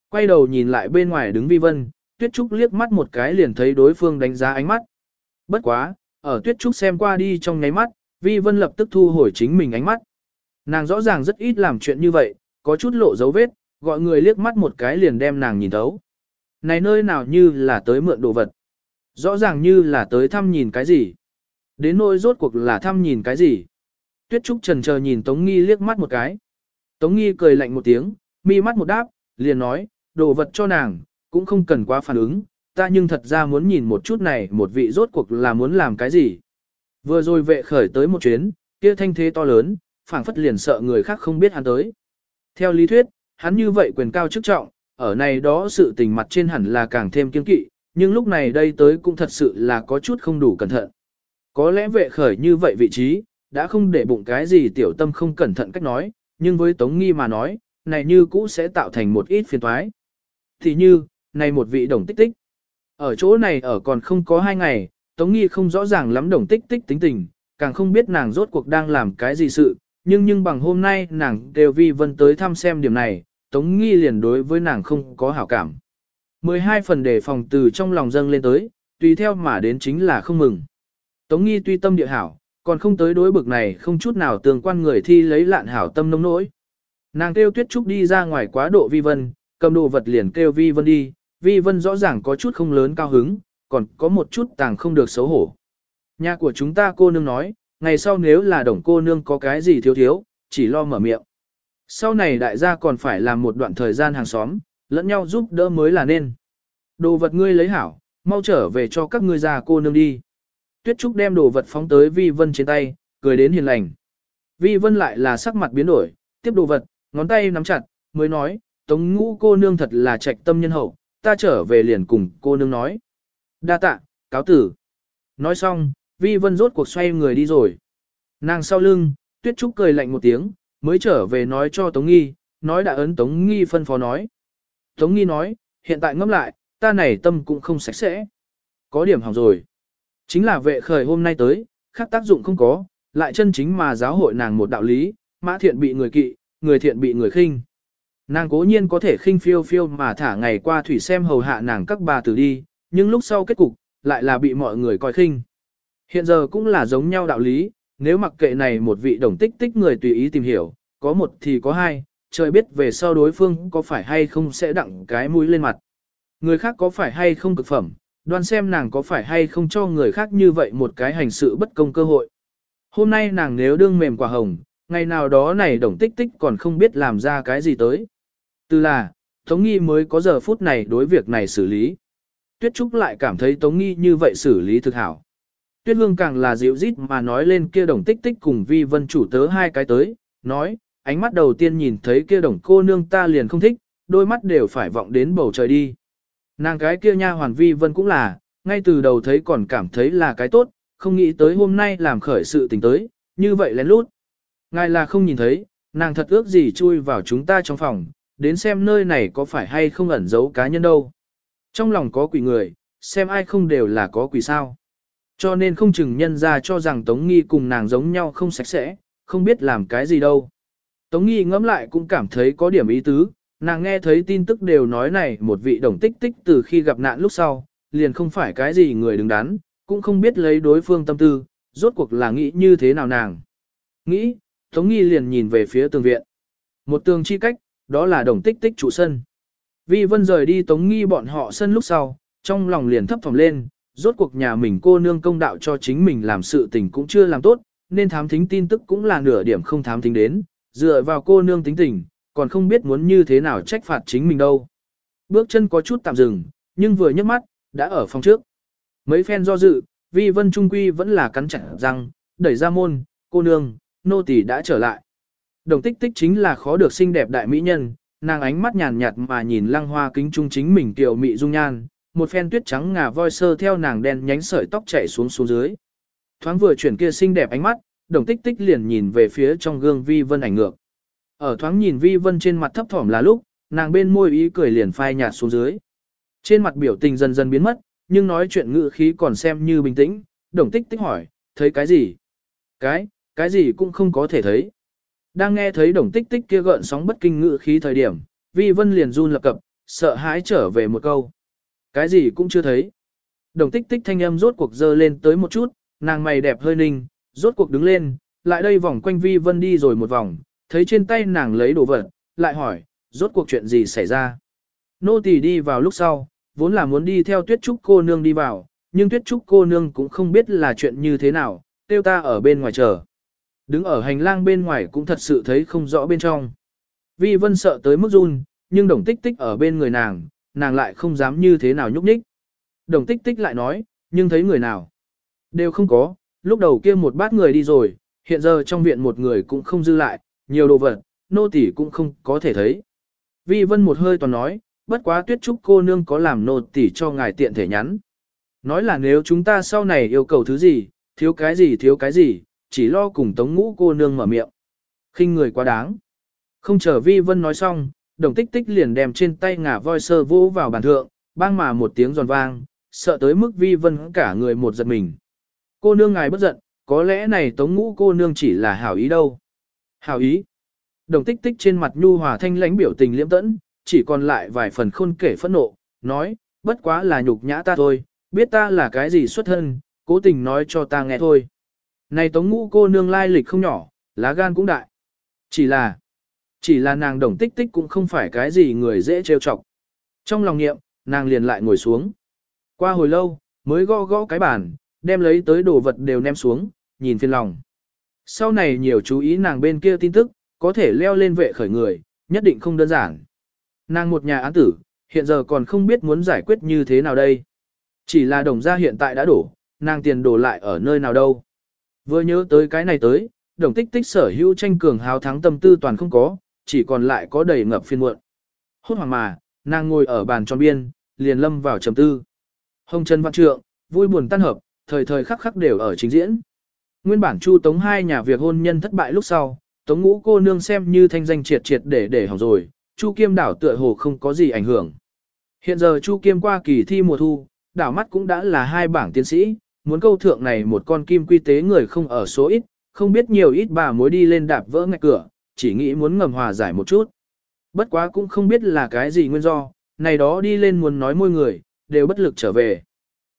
Quay đầu nhìn lại bên ngoài đứng Vi Vân, Tuyết Trúc liếc mắt một cái liền thấy đối phương đánh giá ánh mắt. Bất quá, ở Tuyết Trúc xem qua đi trong nháy mắt, Vi Vân lập tức thu hồi chính mình ánh mắt. Nàng rõ ràng rất ít làm chuyện như vậy, có chút lộ dấu vết, gọi người liếc mắt một cái liền đem nàng nhìn thấu. Này nơi nào như là tới mượn đồ vật. Rõ ràng như là tới thăm nhìn cái gì. Đến nỗi rốt cuộc là thăm nhìn cái gì. Tuyết Trúc trần chờ nhìn Tống Nghi liếc mắt một cái. Tống Nghi cười lạnh một tiếng, mi mắt một đáp, liền nói, đồ vật cho nàng, cũng không cần quá phản ứng, ta nhưng thật ra muốn nhìn một chút này một vị rốt cuộc là muốn làm cái gì. Vừa rồi vệ khởi tới một chuyến, kia thanh thế to lớn, phảng phất liền sợ người khác không biết hắn tới. Theo lý thuyết, hắn như vậy quyền cao chức trọng, ở này đó sự tình mặt trên hẳn là càng thêm kiên kỵ, nhưng lúc này đây tới cũng thật sự là có chút không đủ cẩn thận. Có lẽ vệ khởi như vậy vị trí, đã không để bụng cái gì tiểu tâm không cẩn thận cách nói, nhưng với Tống Nghi mà nói, này như cũ sẽ tạo thành một ít phiền toái. Thì như, này một vị đồng tích tích. Ở chỗ này ở còn không có hai ngày, Tống Nghi không rõ ràng lắm đồng tích tích tính tình, càng không biết nàng rốt cuộc đang làm cái gì sự, nhưng nhưng bằng hôm nay nàng đều vi vân tới thăm xem điểm này, Tống Nghi liền đối với nàng không có hảo cảm. 12 phần đề phòng từ trong lòng dâng lên tới, tùy theo mà đến chính là không mừng. Tống Nghi tuy tâm địa hảo, còn không tới đối bực này không chút nào tương quan người thi lấy lạn hảo tâm nông nỗi. Nàng kêu Tuyết Trúc đi ra ngoài quá độ vi vân, cầm đồ vật liền kêu vi vân đi, vi vân rõ ràng có chút không lớn cao hứng, còn có một chút tàng không được xấu hổ. Nhà của chúng ta cô nương nói, ngày sau nếu là đồng cô nương có cái gì thiếu thiếu, chỉ lo mở miệng. Sau này đại gia còn phải làm một đoạn thời gian hàng xóm, lẫn nhau giúp đỡ mới là nên. Đồ vật ngươi lấy hảo, mau trở về cho các ngươi già cô nương đi. Tuyết Trúc đem đồ vật phóng tới Vi Vân trên tay, cười đến hiền lành. Vi Vân lại là sắc mặt biến đổi, tiếp đồ vật, ngón tay nắm chặt, mới nói, Tống ngũ cô nương thật là trạch tâm nhân hậu, ta trở về liền cùng cô nương nói. Đa tạ, cáo tử. Nói xong, Vi Vân rốt cuộc xoay người đi rồi. Nàng sau lưng, Tuyết Trúc cười lạnh một tiếng, mới trở về nói cho Tống Nghi, nói đã ấn Tống Nghi phân phó nói. Tống Nghi nói, hiện tại ngẫm lại, ta này tâm cũng không sạch sẽ. Có điểm hỏng rồi. Chính là vệ khởi hôm nay tới, khác tác dụng không có, lại chân chính mà giáo hội nàng một đạo lý, mã thiện bị người kỵ, người thiện bị người khinh. Nàng cố nhiên có thể khinh phiêu phiêu mà thả ngày qua thủy xem hầu hạ nàng các bà tử đi, nhưng lúc sau kết cục, lại là bị mọi người coi khinh. Hiện giờ cũng là giống nhau đạo lý, nếu mặc kệ này một vị đồng tích tích người tùy ý tìm hiểu, có một thì có hai, trời biết về sau đối phương có phải hay không sẽ đặng cái mũi lên mặt. Người khác có phải hay không cực phẩm, đoan xem nàng có phải hay không cho người khác như vậy một cái hành sự bất công cơ hội. Hôm nay nàng nếu đương mềm quả hồng, ngày nào đó này đồng tích tích còn không biết làm ra cái gì tới. Từ là, Tống Nghi mới có giờ phút này đối việc này xử lý. Tuyết Trúc lại cảm thấy Tống Nghi như vậy xử lý thực hảo. Tuyết Hương càng là dịu rít mà nói lên kia đồng tích tích cùng vi vân chủ tớ hai cái tới, nói, ánh mắt đầu tiên nhìn thấy kia đồng cô nương ta liền không thích, đôi mắt đều phải vọng đến bầu trời đi. Nàng cái kia nha hoàn vi vân cũng là, ngay từ đầu thấy còn cảm thấy là cái tốt, không nghĩ tới hôm nay làm khởi sự tình tới, như vậy lén lút. Ngài là không nhìn thấy, nàng thật ước gì chui vào chúng ta trong phòng, đến xem nơi này có phải hay không ẩn giấu cá nhân đâu. Trong lòng có quỷ người, xem ai không đều là có quỷ sao. Cho nên không chừng nhân ra cho rằng Tống Nghi cùng nàng giống nhau không sạch sẽ, không biết làm cái gì đâu. Tống Nghi ngẫm lại cũng cảm thấy có điểm ý tứ, nàng nghe thấy tin tức đều nói này một vị đồng tích tích từ khi gặp nạn lúc sau, liền không phải cái gì người đứng đắn, cũng không biết lấy đối phương tâm tư, rốt cuộc là nghĩ như thế nào nàng. Nghĩ, Tống Nghi liền nhìn về phía tường viện. Một tường chi cách, đó là đồng tích tích trụ sân. Vi Vân rời đi Tống Nghi bọn họ sân lúc sau, trong lòng liền thấp phòng lên, rốt cuộc nhà mình cô nương công đạo cho chính mình làm sự tình cũng chưa làm tốt, nên thám thính tin tức cũng là nửa điểm không thám thính đến, dựa vào cô nương tính tình, còn không biết muốn như thế nào trách phạt chính mình đâu. Bước chân có chút tạm dừng, nhưng vừa nhấc mắt, đã ở phòng trước. Mấy phen do dự, Vi Vân Trung Quy vẫn là cắn chặt răng, đẩy ra môn, cô nương, nô tỳ đã trở lại. Đồng tích tích chính là khó được xinh đẹp đại mỹ nhân, nàng ánh mắt nhàn nhạt mà nhìn lăng hoa kính trung chính mình tiểu mị dung nhan, một phen tuyết trắng ngà voi sơ theo nàng đen nhánh sợi tóc chảy xuống xuống dưới, Thoáng vừa chuyển kia xinh đẹp ánh mắt, đồng tích tích liền nhìn về phía trong gương vi vân ảnh ngược. Ở thoáng nhìn vi vân trên mặt thấp thỏm là lúc, nàng bên môi ý cười liền phai nhạt xuống dưới. Trên mặt biểu tình dần dần biến mất, nhưng nói chuyện ngữ khí còn xem như bình tĩnh, đồng tích tích hỏi, thấy cái gì? Cái, cái gì cũng không có thể thấy. Đang nghe thấy đồng tích tích kia gợn sóng bất kinh ngữ khí thời điểm, vi vân liền run lập cập, sợ hãi trở về một câu. Cái gì cũng chưa thấy. Đồng tích tích thanh âm rốt cuộc dơ lên tới một chút, nàng mày đẹp hơi ninh, rốt cuộc đứng lên, lại đây vòng quanh vi vân đi rồi một vòng, thấy trên tay nàng lấy đồ vật, lại hỏi, rốt cuộc chuyện gì xảy ra. Nô tỳ đi vào lúc sau, vốn là muốn đi theo tuyết trúc cô nương đi vào, nhưng tuyết trúc cô nương cũng không biết là chuyện như thế nào, tiêu ta ở bên ngoài chờ. Đứng ở hành lang bên ngoài cũng thật sự thấy không rõ bên trong. Vi vân sợ tới mức run, nhưng đồng tích tích ở bên người nàng, nàng lại không dám như thế nào nhúc nhích. Đồng tích tích lại nói, nhưng thấy người nào? Đều không có, lúc đầu kia một bát người đi rồi, hiện giờ trong viện một người cũng không dư lại, nhiều đồ vật, nô tỳ cũng không có thể thấy. Vi vân một hơi toàn nói, bất quá tuyết trúc cô nương có làm nô tỳ cho ngài tiện thể nhắn. Nói là nếu chúng ta sau này yêu cầu thứ gì, thiếu cái gì thiếu cái gì, chỉ lo cùng tống ngũ cô nương mở miệng. khinh người quá đáng. Không chờ vi vân nói xong, đồng tích tích liền đem trên tay ngả voi sơ vô vào bàn thượng, bang mà một tiếng giòn vang, sợ tới mức vi vân cả người một giật mình. Cô nương ngài bất giận, có lẽ này tống ngũ cô nương chỉ là hảo ý đâu. Hảo ý. Đồng tích tích trên mặt nhu hòa thanh lãnh biểu tình liễm tẫn, chỉ còn lại vài phần khôn kể phẫn nộ, nói, bất quá là nhục nhã ta thôi, biết ta là cái gì xuất thân, cố tình nói cho ta nghe thôi. Này tống ngũ cô nương lai lịch không nhỏ, lá gan cũng đại. Chỉ là, chỉ là nàng đồng tích tích cũng không phải cái gì người dễ trêu chọc. Trong lòng nghiệm, nàng liền lại ngồi xuống. Qua hồi lâu, mới gõ gõ cái bàn, đem lấy tới đồ vật đều ném xuống, nhìn phiền lòng. Sau này nhiều chú ý nàng bên kia tin tức, có thể leo lên vệ khởi người, nhất định không đơn giản. Nàng một nhà án tử, hiện giờ còn không biết muốn giải quyết như thế nào đây. Chỉ là đồng gia hiện tại đã đổ, nàng tiền đổ lại ở nơi nào đâu. Vừa nhớ tới cái này tới, đồng tích tích sở hữu tranh cường hào thắng tâm tư toàn không có, chỉ còn lại có đầy ngập phiên muộn. Hốt hoàng mà, nàng ngồi ở bàn tròn biên, liền lâm vào trầm tư. Hồng Trần Văn Trượng, vui buồn tan hợp, thời thời khắc khắc đều ở chính diễn. Nguyên bản Chu Tống hai nhà việc hôn nhân thất bại lúc sau, Tống Ngũ cô nương xem như thanh danh triệt triệt để để hỏng rồi, Chu Kiêm đảo tựa hồ không có gì ảnh hưởng. Hiện giờ Chu Kiêm qua kỳ thi mùa thu, đảo mắt cũng đã là hai bảng tiến sĩ, muốn câu thượng này một con kim quy tế người không ở số ít, không biết nhiều ít bà mối đi lên đạp vỡ ngạch cửa, chỉ nghĩ muốn ngầm hòa giải một chút. Bất quá cũng không biết là cái gì nguyên do, này đó đi lên muốn nói môi người, đều bất lực trở về.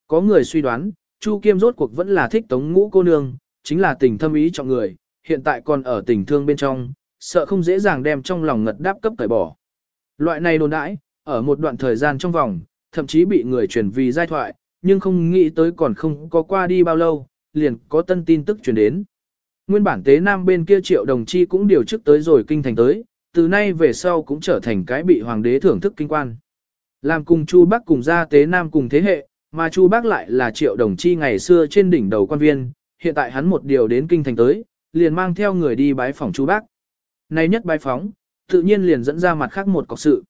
Có người suy đoán, Chu Kiêm rốt cuộc vẫn là thích tống ngũ cô nương, chính là tình thâm ý trọng người, hiện tại còn ở tình thương bên trong, sợ không dễ dàng đem trong lòng ngật đáp cấp tẩy bỏ. Loại này đồn đãi, ở một đoạn thời gian trong vòng, thậm chí bị người truyền vì giai thoại, nhưng không nghĩ tới còn không có qua đi bao lâu, liền có tân tin tức truyền đến. Nguyên bản tế nam bên kia triệu đồng chi cũng điều chức tới rồi kinh thành tới, từ nay về sau cũng trở thành cái bị hoàng đế thưởng thức kinh quan. Làm cùng Chu Bắc cùng ra tế nam cùng thế hệ, mà Chu bác lại là triệu đồng chi ngày xưa trên đỉnh đầu quan viên, hiện tại hắn một điều đến kinh thành tới, liền mang theo người đi bái phòng Chu bác. Nay nhất bái phóng, tự nhiên liền dẫn ra mặt khác một cọc sự.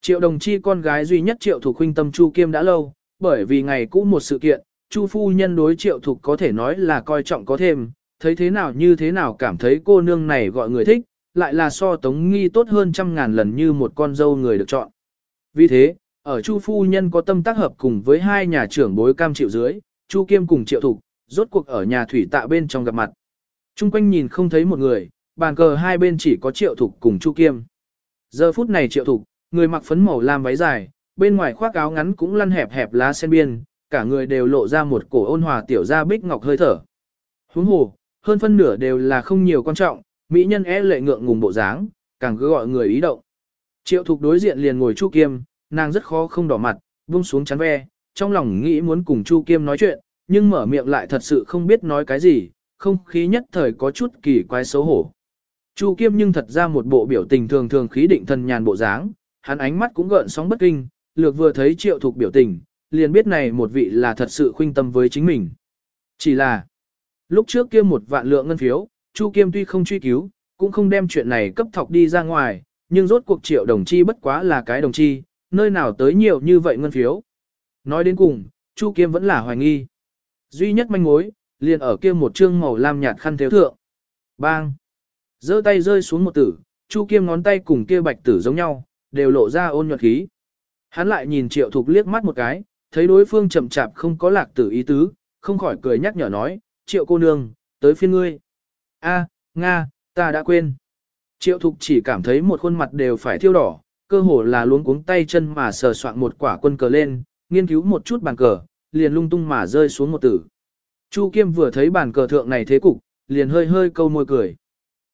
Triệu đồng chi con gái duy nhất triệu thủ huynh tâm Chu Kiêm đã lâu, bởi vì ngày cũ một sự kiện, Chu phu nhân đối triệu thục có thể nói là coi trọng có thêm, thấy thế nào như thế nào cảm thấy cô nương này gọi người thích, lại là so tống nghi tốt hơn trăm ngàn lần như một con dâu người được chọn. Vì thế, ở Chu phu nhân có tâm tác hợp cùng với hai nhà trưởng bối cam triệu dưới, Chu Kiêm cùng triệu thục, rốt cuộc ở nhà thủy tạ bên trong gặp mặt. Trung quanh nhìn không thấy một người, bàn cờ hai bên chỉ có triệu thục cùng Chu Kiêm. Giờ phút này triệu thục, người mặc phấn màu lam váy dài, bên ngoài khoác áo ngắn cũng lăn hẹp hẹp lá sen biên, cả người đều lộ ra một cổ ôn hòa tiểu gia bích ngọc hơi thở. Huống hồ, hơn phân nửa đều là không nhiều quan trọng, mỹ nhân é lệ ngượng ngùng bộ dáng, càng cứ gọi người ý động. Triệu thục đối diện liền ngồi Chu Kiêm, nàng rất khó không đỏ mặt, buông xuống chắn ve, trong lòng nghĩ muốn cùng Chu Kiêm nói chuyện, nhưng mở miệng lại thật sự không biết nói cái gì, không khí nhất thời có chút kỳ quái xấu hổ. Chu Kiêm nhưng thật ra một bộ biểu tình thường thường khí định thần nhàn bộ dáng, hắn ánh mắt cũng gợn sóng bất kinh, lược vừa thấy triệu thục biểu tình, liền biết này một vị là thật sự khuynh tâm với chính mình. Chỉ là, lúc trước kia một vạn lượng ngân phiếu, Chu Kiêm tuy không truy cứu, cũng không đem chuyện này cấp thọc đi ra ngoài, nhưng rốt cuộc triệu đồng chi bất quá là cái đồng chi, nơi nào tới nhiều như vậy ngân phiếu. Nói đến cùng, Chu Kiêm vẫn là hoài nghi. Duy nhất manh mối, liền ở kia một trương màu lam nhạt khăn thiếu thượng. Bang! giơ tay rơi xuống một tử, Chu Kiêm ngón tay cùng kia bạch tử giống nhau, đều lộ ra ôn nhuận khí. Hắn lại nhìn Triệu Thục liếc mắt một cái, thấy đối phương chậm chạp không có lạc tử ý tứ, không khỏi cười nhắc nhở nói, Triệu cô nương, tới phiên ngươi. A, Nga, ta đã quên. Triệu Thục chỉ cảm thấy một khuôn mặt đều phải thiêu đỏ, cơ hồ là luống cuống tay chân mà sờ soạn một quả quân cờ lên, nghiên cứu một chút bàn cờ, liền lung tung mà rơi xuống một tử. Chu Kiêm vừa thấy bàn cờ thượng này thế cục, liền hơi hơi câu môi cười.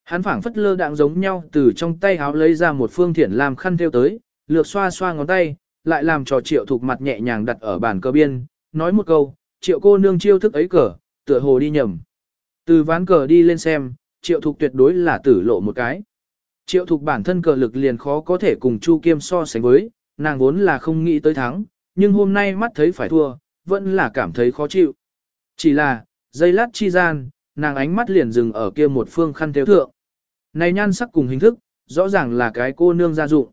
Hắn phảng phất lơ đạng giống nhau từ trong tay háo lấy ra một phương thiển làm khăn theo tới, lược xoa xoa ngón tay, lại làm cho triệu thục mặt nhẹ nhàng đặt ở bàn cờ biên, nói một câu, triệu cô nương chiêu thức ấy cờ, tựa hồ đi nhầm. Từ ván cờ đi lên xem, triệu thục tuyệt đối là tử lộ một cái. Triệu thục bản thân cờ lực liền khó có thể cùng Chu Kiêm so sánh với, nàng vốn là không nghĩ tới thắng, nhưng hôm nay mắt thấy phải thua, vẫn là cảm thấy khó chịu. Chỉ là, giây lát chi gian, nàng ánh mắt liền dừng ở kia một phương khăn theo thượng. Này nhan sắc cùng hình thức, rõ ràng là cái cô nương gia dụng.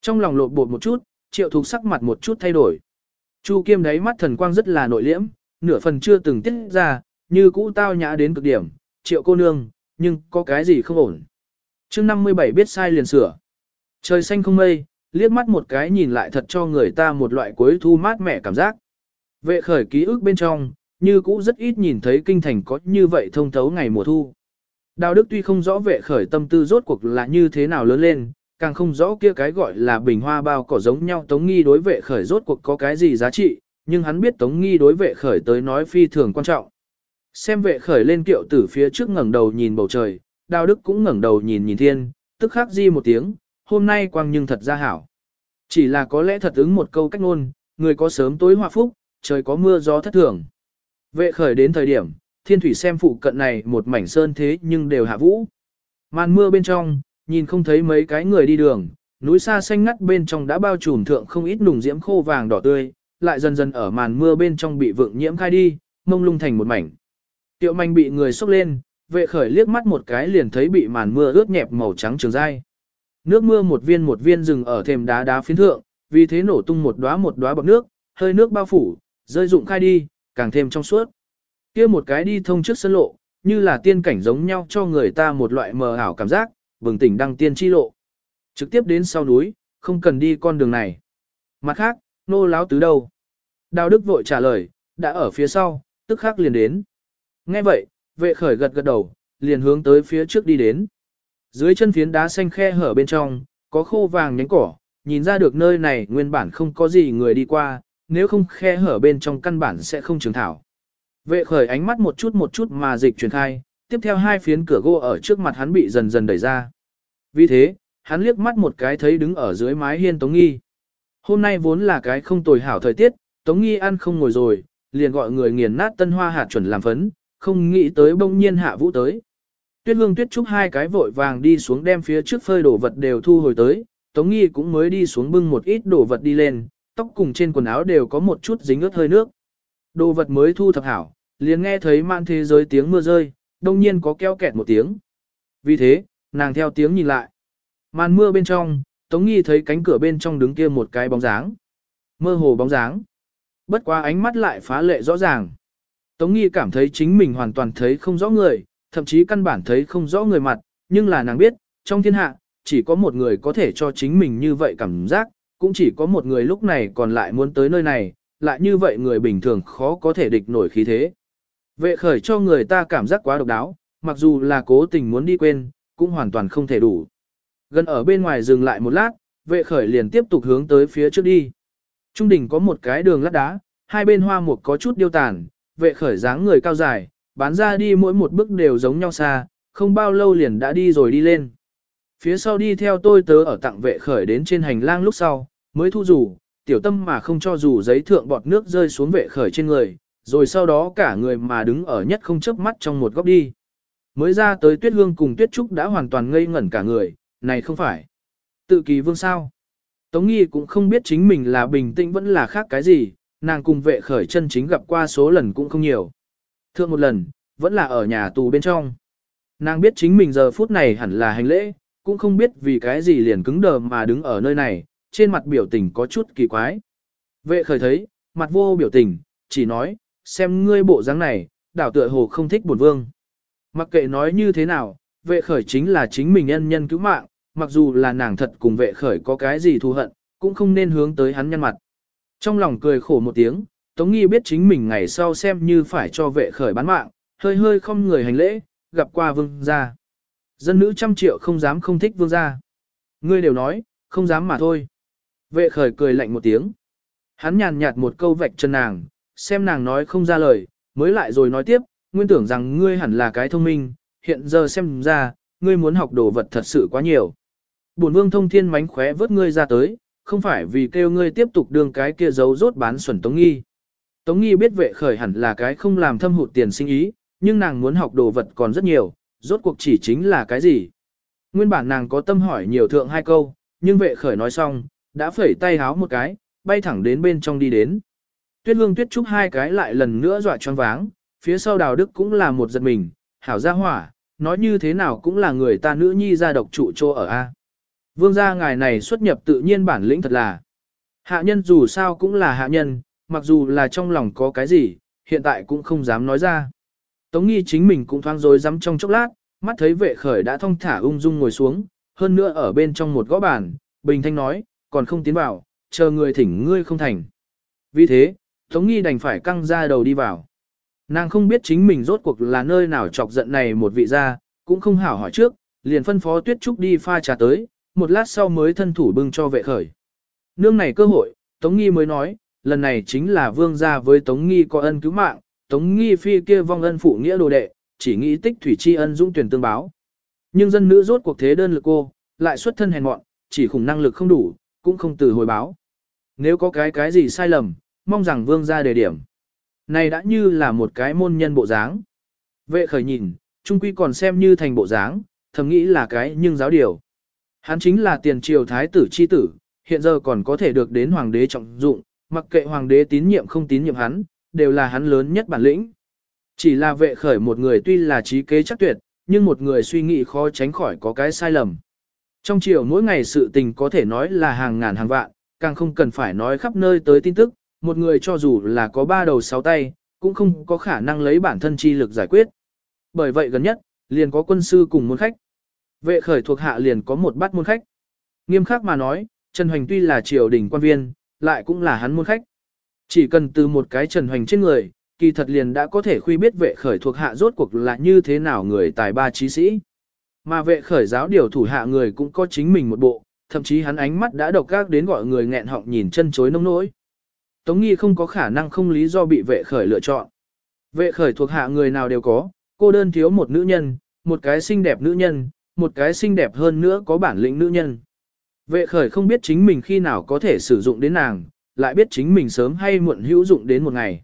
Trong lòng lột bột một chút, triệu thục sắc mặt một chút thay đổi. Chu kiêm đáy mắt thần quang rất là nội liễm, nửa phần chưa từng tiết ra, như cũ tao nhã đến cực điểm, triệu cô nương, nhưng có cái gì không ổn chương 57 biết sai liền sửa. Trời xanh không mây, liếc mắt một cái nhìn lại thật cho người ta một loại cuối thu mát mẻ cảm giác. Vệ khởi ký ức bên trong, như cũ rất ít nhìn thấy kinh thành có như vậy thông thấu ngày mùa thu. Đào Đức tuy không rõ vệ khởi tâm tư rốt cuộc là như thế nào lớn lên, càng không rõ kia cái gọi là bình hoa bao cỏ giống nhau Tống Nghi đối vệ khởi rốt cuộc có cái gì giá trị, nhưng hắn biết Tống Nghi đối vệ khởi tới nói phi thường quan trọng. Xem vệ khởi lên kiệu tử phía trước ngẩng đầu nhìn bầu trời, Đào Đức cũng ngẩng đầu nhìn nhìn thiên, tức khắc di một tiếng, hôm nay quang nhưng thật ra hảo. Chỉ là có lẽ thật ứng một câu cách ngôn, người có sớm tối hòa phúc, trời có mưa gió thất thường. Vệ khởi đến thời điểm, thiên thủy xem phụ cận này một mảnh sơn thế nhưng đều hạ vũ. Màn mưa bên trong, nhìn không thấy mấy cái người đi đường, núi xa xanh ngắt bên trong đã bao trùm thượng không ít nùng diễm khô vàng đỏ tươi, lại dần dần ở màn mưa bên trong bị vượng nhiễm khai đi, mông lung thành một mảnh. Tiệu manh bị người xúc lên, vệ khởi liếc mắt một cái liền thấy bị màn mưa ướt nhẹp màu trắng trường dai. Nước mưa một viên một viên rừng ở thềm đá đá phiến thượng, vì thế nổ tung một đóa một đóa bọt nước, hơi nước bao phủ, rơi rụng khai đi, càng thêm trong suốt. Kia một cái đi thông trước sân lộ, như là tiên cảnh giống nhau cho người ta một loại mờ ảo cảm giác, bừng tỉnh đăng tiên chi lộ. Trực tiếp đến sau núi, không cần đi con đường này. Mặt khác, nô láo tứ đâu? Đào Đức vội trả lời, đã ở phía sau, tức khắc liền đến. Nghe vậy, vệ khởi gật gật đầu, liền hướng tới phía trước đi đến. Dưới chân phiến đá xanh khe hở bên trong, có khô vàng nhánh cỏ, nhìn ra được nơi này nguyên bản không có gì người đi qua, nếu không khe hở bên trong căn bản sẽ không trường thảo. Vệ khởi ánh mắt một chút một chút mà dịch truyền khai, tiếp theo hai phiến cửa gỗ ở trước mặt hắn bị dần dần đẩy ra. Vì thế, hắn liếc mắt một cái thấy đứng ở dưới mái hiên Tống Nghi. Hôm nay vốn là cái không tồi hảo thời tiết, Tống Nghi ăn không ngồi rồi, liền gọi người nghiền nát tân hoa hạt chuẩn làm phấn, không nghĩ tới bỗng nhiên hạ vũ tới. Tuyết hương tuyết trúc hai cái vội vàng đi xuống đem phía trước phơi đổ vật đều thu hồi tới, Tống Nghi cũng mới đi xuống bưng một ít đổ vật đi lên, tóc cùng trên quần áo đều có một chút dính ướt hơi nước. Đồ vật mới thu thập hảo, liền nghe thấy mạn thế giới tiếng mưa rơi, đông nhiên có keo kẹt một tiếng. Vì thế, nàng theo tiếng nhìn lại. Màn mưa bên trong, Tống Nghi thấy cánh cửa bên trong đứng kia một cái bóng dáng. Mơ hồ bóng dáng. Bất quá ánh mắt lại phá lệ rõ ràng. Tống Nghi cảm thấy chính mình hoàn toàn thấy không rõ người, thậm chí căn bản thấy không rõ người mặt, nhưng là nàng biết, trong thiên hạ, chỉ có một người có thể cho chính mình như vậy cảm giác, cũng chỉ có một người lúc này còn lại muốn tới nơi này, lại như vậy người bình thường khó có thể địch nổi khí thế. Vệ khởi cho người ta cảm giác quá độc đáo, mặc dù là cố tình muốn đi quên, cũng hoàn toàn không thể đủ. Gần ở bên ngoài dừng lại một lát, vệ khởi liền tiếp tục hướng tới phía trước đi. Trung đỉnh có một cái đường lát đá, hai bên hoa mục có chút điêu tàn, vệ khởi dáng người cao dài, bán ra đi mỗi một bước đều giống nhau xa, không bao lâu liền đã đi rồi đi lên. Phía sau đi theo tôi tớ ở tặng vệ khởi đến trên hành lang lúc sau, mới thu rủ, tiểu tâm mà không cho rủ giấy thượng bọt nước rơi xuống vệ khởi trên người, rồi sau đó cả người mà đứng ở nhất không chớp mắt trong một góc đi. Mới ra tới tuyết hương cùng tuyết trúc đã hoàn toàn ngây ngẩn cả người, này không phải. Tự kỳ vương sao. Tống nghi cũng không biết chính mình là bình tĩnh vẫn là khác cái gì, nàng cùng vệ khởi chân chính gặp qua số lần cũng không nhiều. Thượng một lần, vẫn là ở nhà tù bên trong. Nàng biết chính mình giờ phút này hẳn là hành lễ, cũng không biết vì cái gì liền cứng đờ mà đứng ở nơi này, trên mặt biểu tình có chút kỳ quái. Vệ khởi thấy, mặt vô biểu tình, chỉ nói, xem ngươi bộ dáng này, đảo tựa hồ không thích buồn vương. Mặc kệ nói như thế nào, vệ khởi chính là chính mình nhân nhân cứu mạng, mặc dù là nàng thật cùng vệ khởi có cái gì thù hận, cũng không nên hướng tới hắn nhân mặt. Trong lòng cười khổ một tiếng, Tống Nghi biết chính mình ngày sau xem như phải cho vệ khởi bán mạng, hơi hơi không người hành lễ, gặp qua vương gia. Dân nữ trăm triệu không dám không thích vương gia. Ngươi đều nói, không dám mà thôi. Vệ khởi cười lạnh một tiếng. Hắn nhàn nhạt một câu vạch chân nàng, xem nàng nói không ra lời, mới lại rồi nói tiếp, nguyên tưởng rằng ngươi hẳn là cái thông minh, hiện giờ xem ra, ngươi muốn học đồ vật thật sự quá nhiều. Bổn vương thông thiên mánh khóe vớt ngươi ra tới, không phải vì kêu ngươi tiếp tục đường cái kia giấu rốt bán xuẩn Tống Nghi. Tống Nghi biết vệ khởi hẳn là cái không làm thâm hụt tiền sinh ý, nhưng nàng muốn học đồ vật còn rất nhiều, rốt cuộc chỉ chính là cái gì. Nguyên bản nàng có tâm hỏi nhiều thượng hai câu, nhưng vệ khởi nói xong, đã phẩy tay háo một cái, bay thẳng đến bên trong đi đến. Tuyết hương tuyết trúc hai cái lại lần nữa dọa choáng váng, phía sau đào đức cũng là một giật mình, hảo gia hỏa, nói như thế nào cũng là người ta nữ nhi ra độc trụ chỗ ở A. Vương gia ngài này xuất nhập tự nhiên bản lĩnh thật là. Hạ nhân dù sao cũng là hạ nhân, mặc dù là trong lòng có cái gì, hiện tại cũng không dám nói ra. Tống nghi chính mình cũng thoáng rối rắm trong chốc lát, mắt thấy vệ khởi đã thong thả ung dung ngồi xuống, hơn nữa ở bên trong một gõ bàn, bình thanh nói, còn không tiến vào, chờ người thỉnh ngươi không thành. Vì thế, Tống nghi đành phải căng ra đầu đi vào. Nàng không biết chính mình rốt cuộc là nơi nào chọc giận này một vị gia, cũng không hảo hỏi trước, liền phân phó Tuyết Trúc đi pha trà tới, một lát sau mới thân thủ bưng cho vệ khởi. Nương này cơ hội, Tống Nghi mới nói, lần này chính là vương gia với Tống Nghi có ân cứu mạng, Tống Nghi phi kia vong ân phụ nghĩa đồ đệ, chỉ nghĩ tích thủy tri ân dũng tuyển tương báo. Nhưng dân nữ rốt cuộc thế đơn lực cô, lại xuất thân hèn mọn, chỉ khủng năng lực không đủ, cũng không từ hồi báo. Nếu có cái cái gì sai lầm, mong rằng vương gia đề điểm. Này đã như là một cái môn nhân bộ dáng. Vệ khởi nhìn, trung quy còn xem như thành bộ dáng, thầm nghĩ là cái nhưng giáo điều. Hắn chính là tiền triều thái tử chi tử, hiện giờ còn có thể được đến hoàng đế trọng dụng, mặc kệ hoàng đế tín nhiệm không tín nhiệm hắn, đều là hắn lớn nhất bản lĩnh. Chỉ là vệ khởi một người tuy là trí kế chắc tuyệt, nhưng một người suy nghĩ khó tránh khỏi có cái sai lầm. Trong triều mỗi ngày sự tình có thể nói là hàng ngàn hàng vạn, càng không cần phải nói khắp nơi tới tin tức, một người cho dù là có ba đầu sáu tay, cũng không có khả năng lấy bản thân chi lực giải quyết. Bởi vậy gần nhất, liền có quân sư cùng môn khách. Vệ khởi thuộc hạ liền có một bát môn khách. Nghiêm khắc mà nói, Trần Hoành tuy là triều đình quan viên, lại cũng là hắn môn khách. Chỉ cần từ một cái Trần Hoành trên người, kỳ thật liền đã có thể khuy biết vệ khởi thuộc hạ rốt cuộc là như thế nào người tài ba trí sĩ. Mà vệ khởi giáo điều thủ hạ người cũng có chính mình một bộ, thậm chí hắn ánh mắt đã độc ác đến gọi người nghẹn họng nhìn chân chối nông nỗi. Tống Nghi không có khả năng không lý do bị vệ khởi lựa chọn. Vệ khởi thuộc hạ người nào đều có, cô đơn thiếu một nữ nhân, một cái xinh đẹp nữ nhân, một cái xinh đẹp hơn nữa có bản lĩnh nữ nhân. Vệ khởi không biết chính mình khi nào có thể sử dụng đến nàng, lại biết chính mình sớm hay muộn hữu dụng đến một ngày.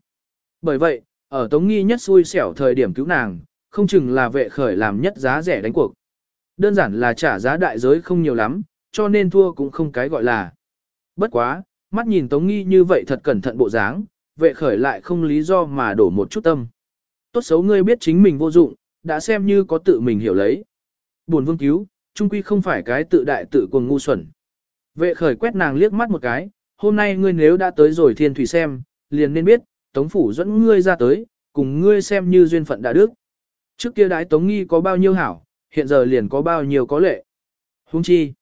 Bởi vậy, ở Tống Nghi nhất xui xẻo thời điểm cứu nàng, không chừng là vệ khởi làm nhất giá rẻ đánh cuộc. Đơn giản là trả giá đại giới không nhiều lắm, cho nên thua cũng không cái gọi là. Bất quá, mắt nhìn Tống Nghi như vậy thật cẩn thận bộ dáng, vệ khởi lại không lý do mà đổ một chút tâm. Tốt xấu ngươi biết chính mình vô dụng, đã xem như có tự mình hiểu lấy. Buồn vương cứu, trung quy không phải cái tự đại tự cuồng ngu xuẩn. Vệ khởi quét nàng liếc mắt một cái, hôm nay ngươi nếu đã tới rồi thiên thủy xem, liền nên biết, tống phủ dẫn ngươi ra tới, cùng ngươi xem như duyên phận đã đức. Trước kia đái tống nghi có bao nhiêu hảo, hiện giờ liền có bao nhiêu có lệ. Hung chi.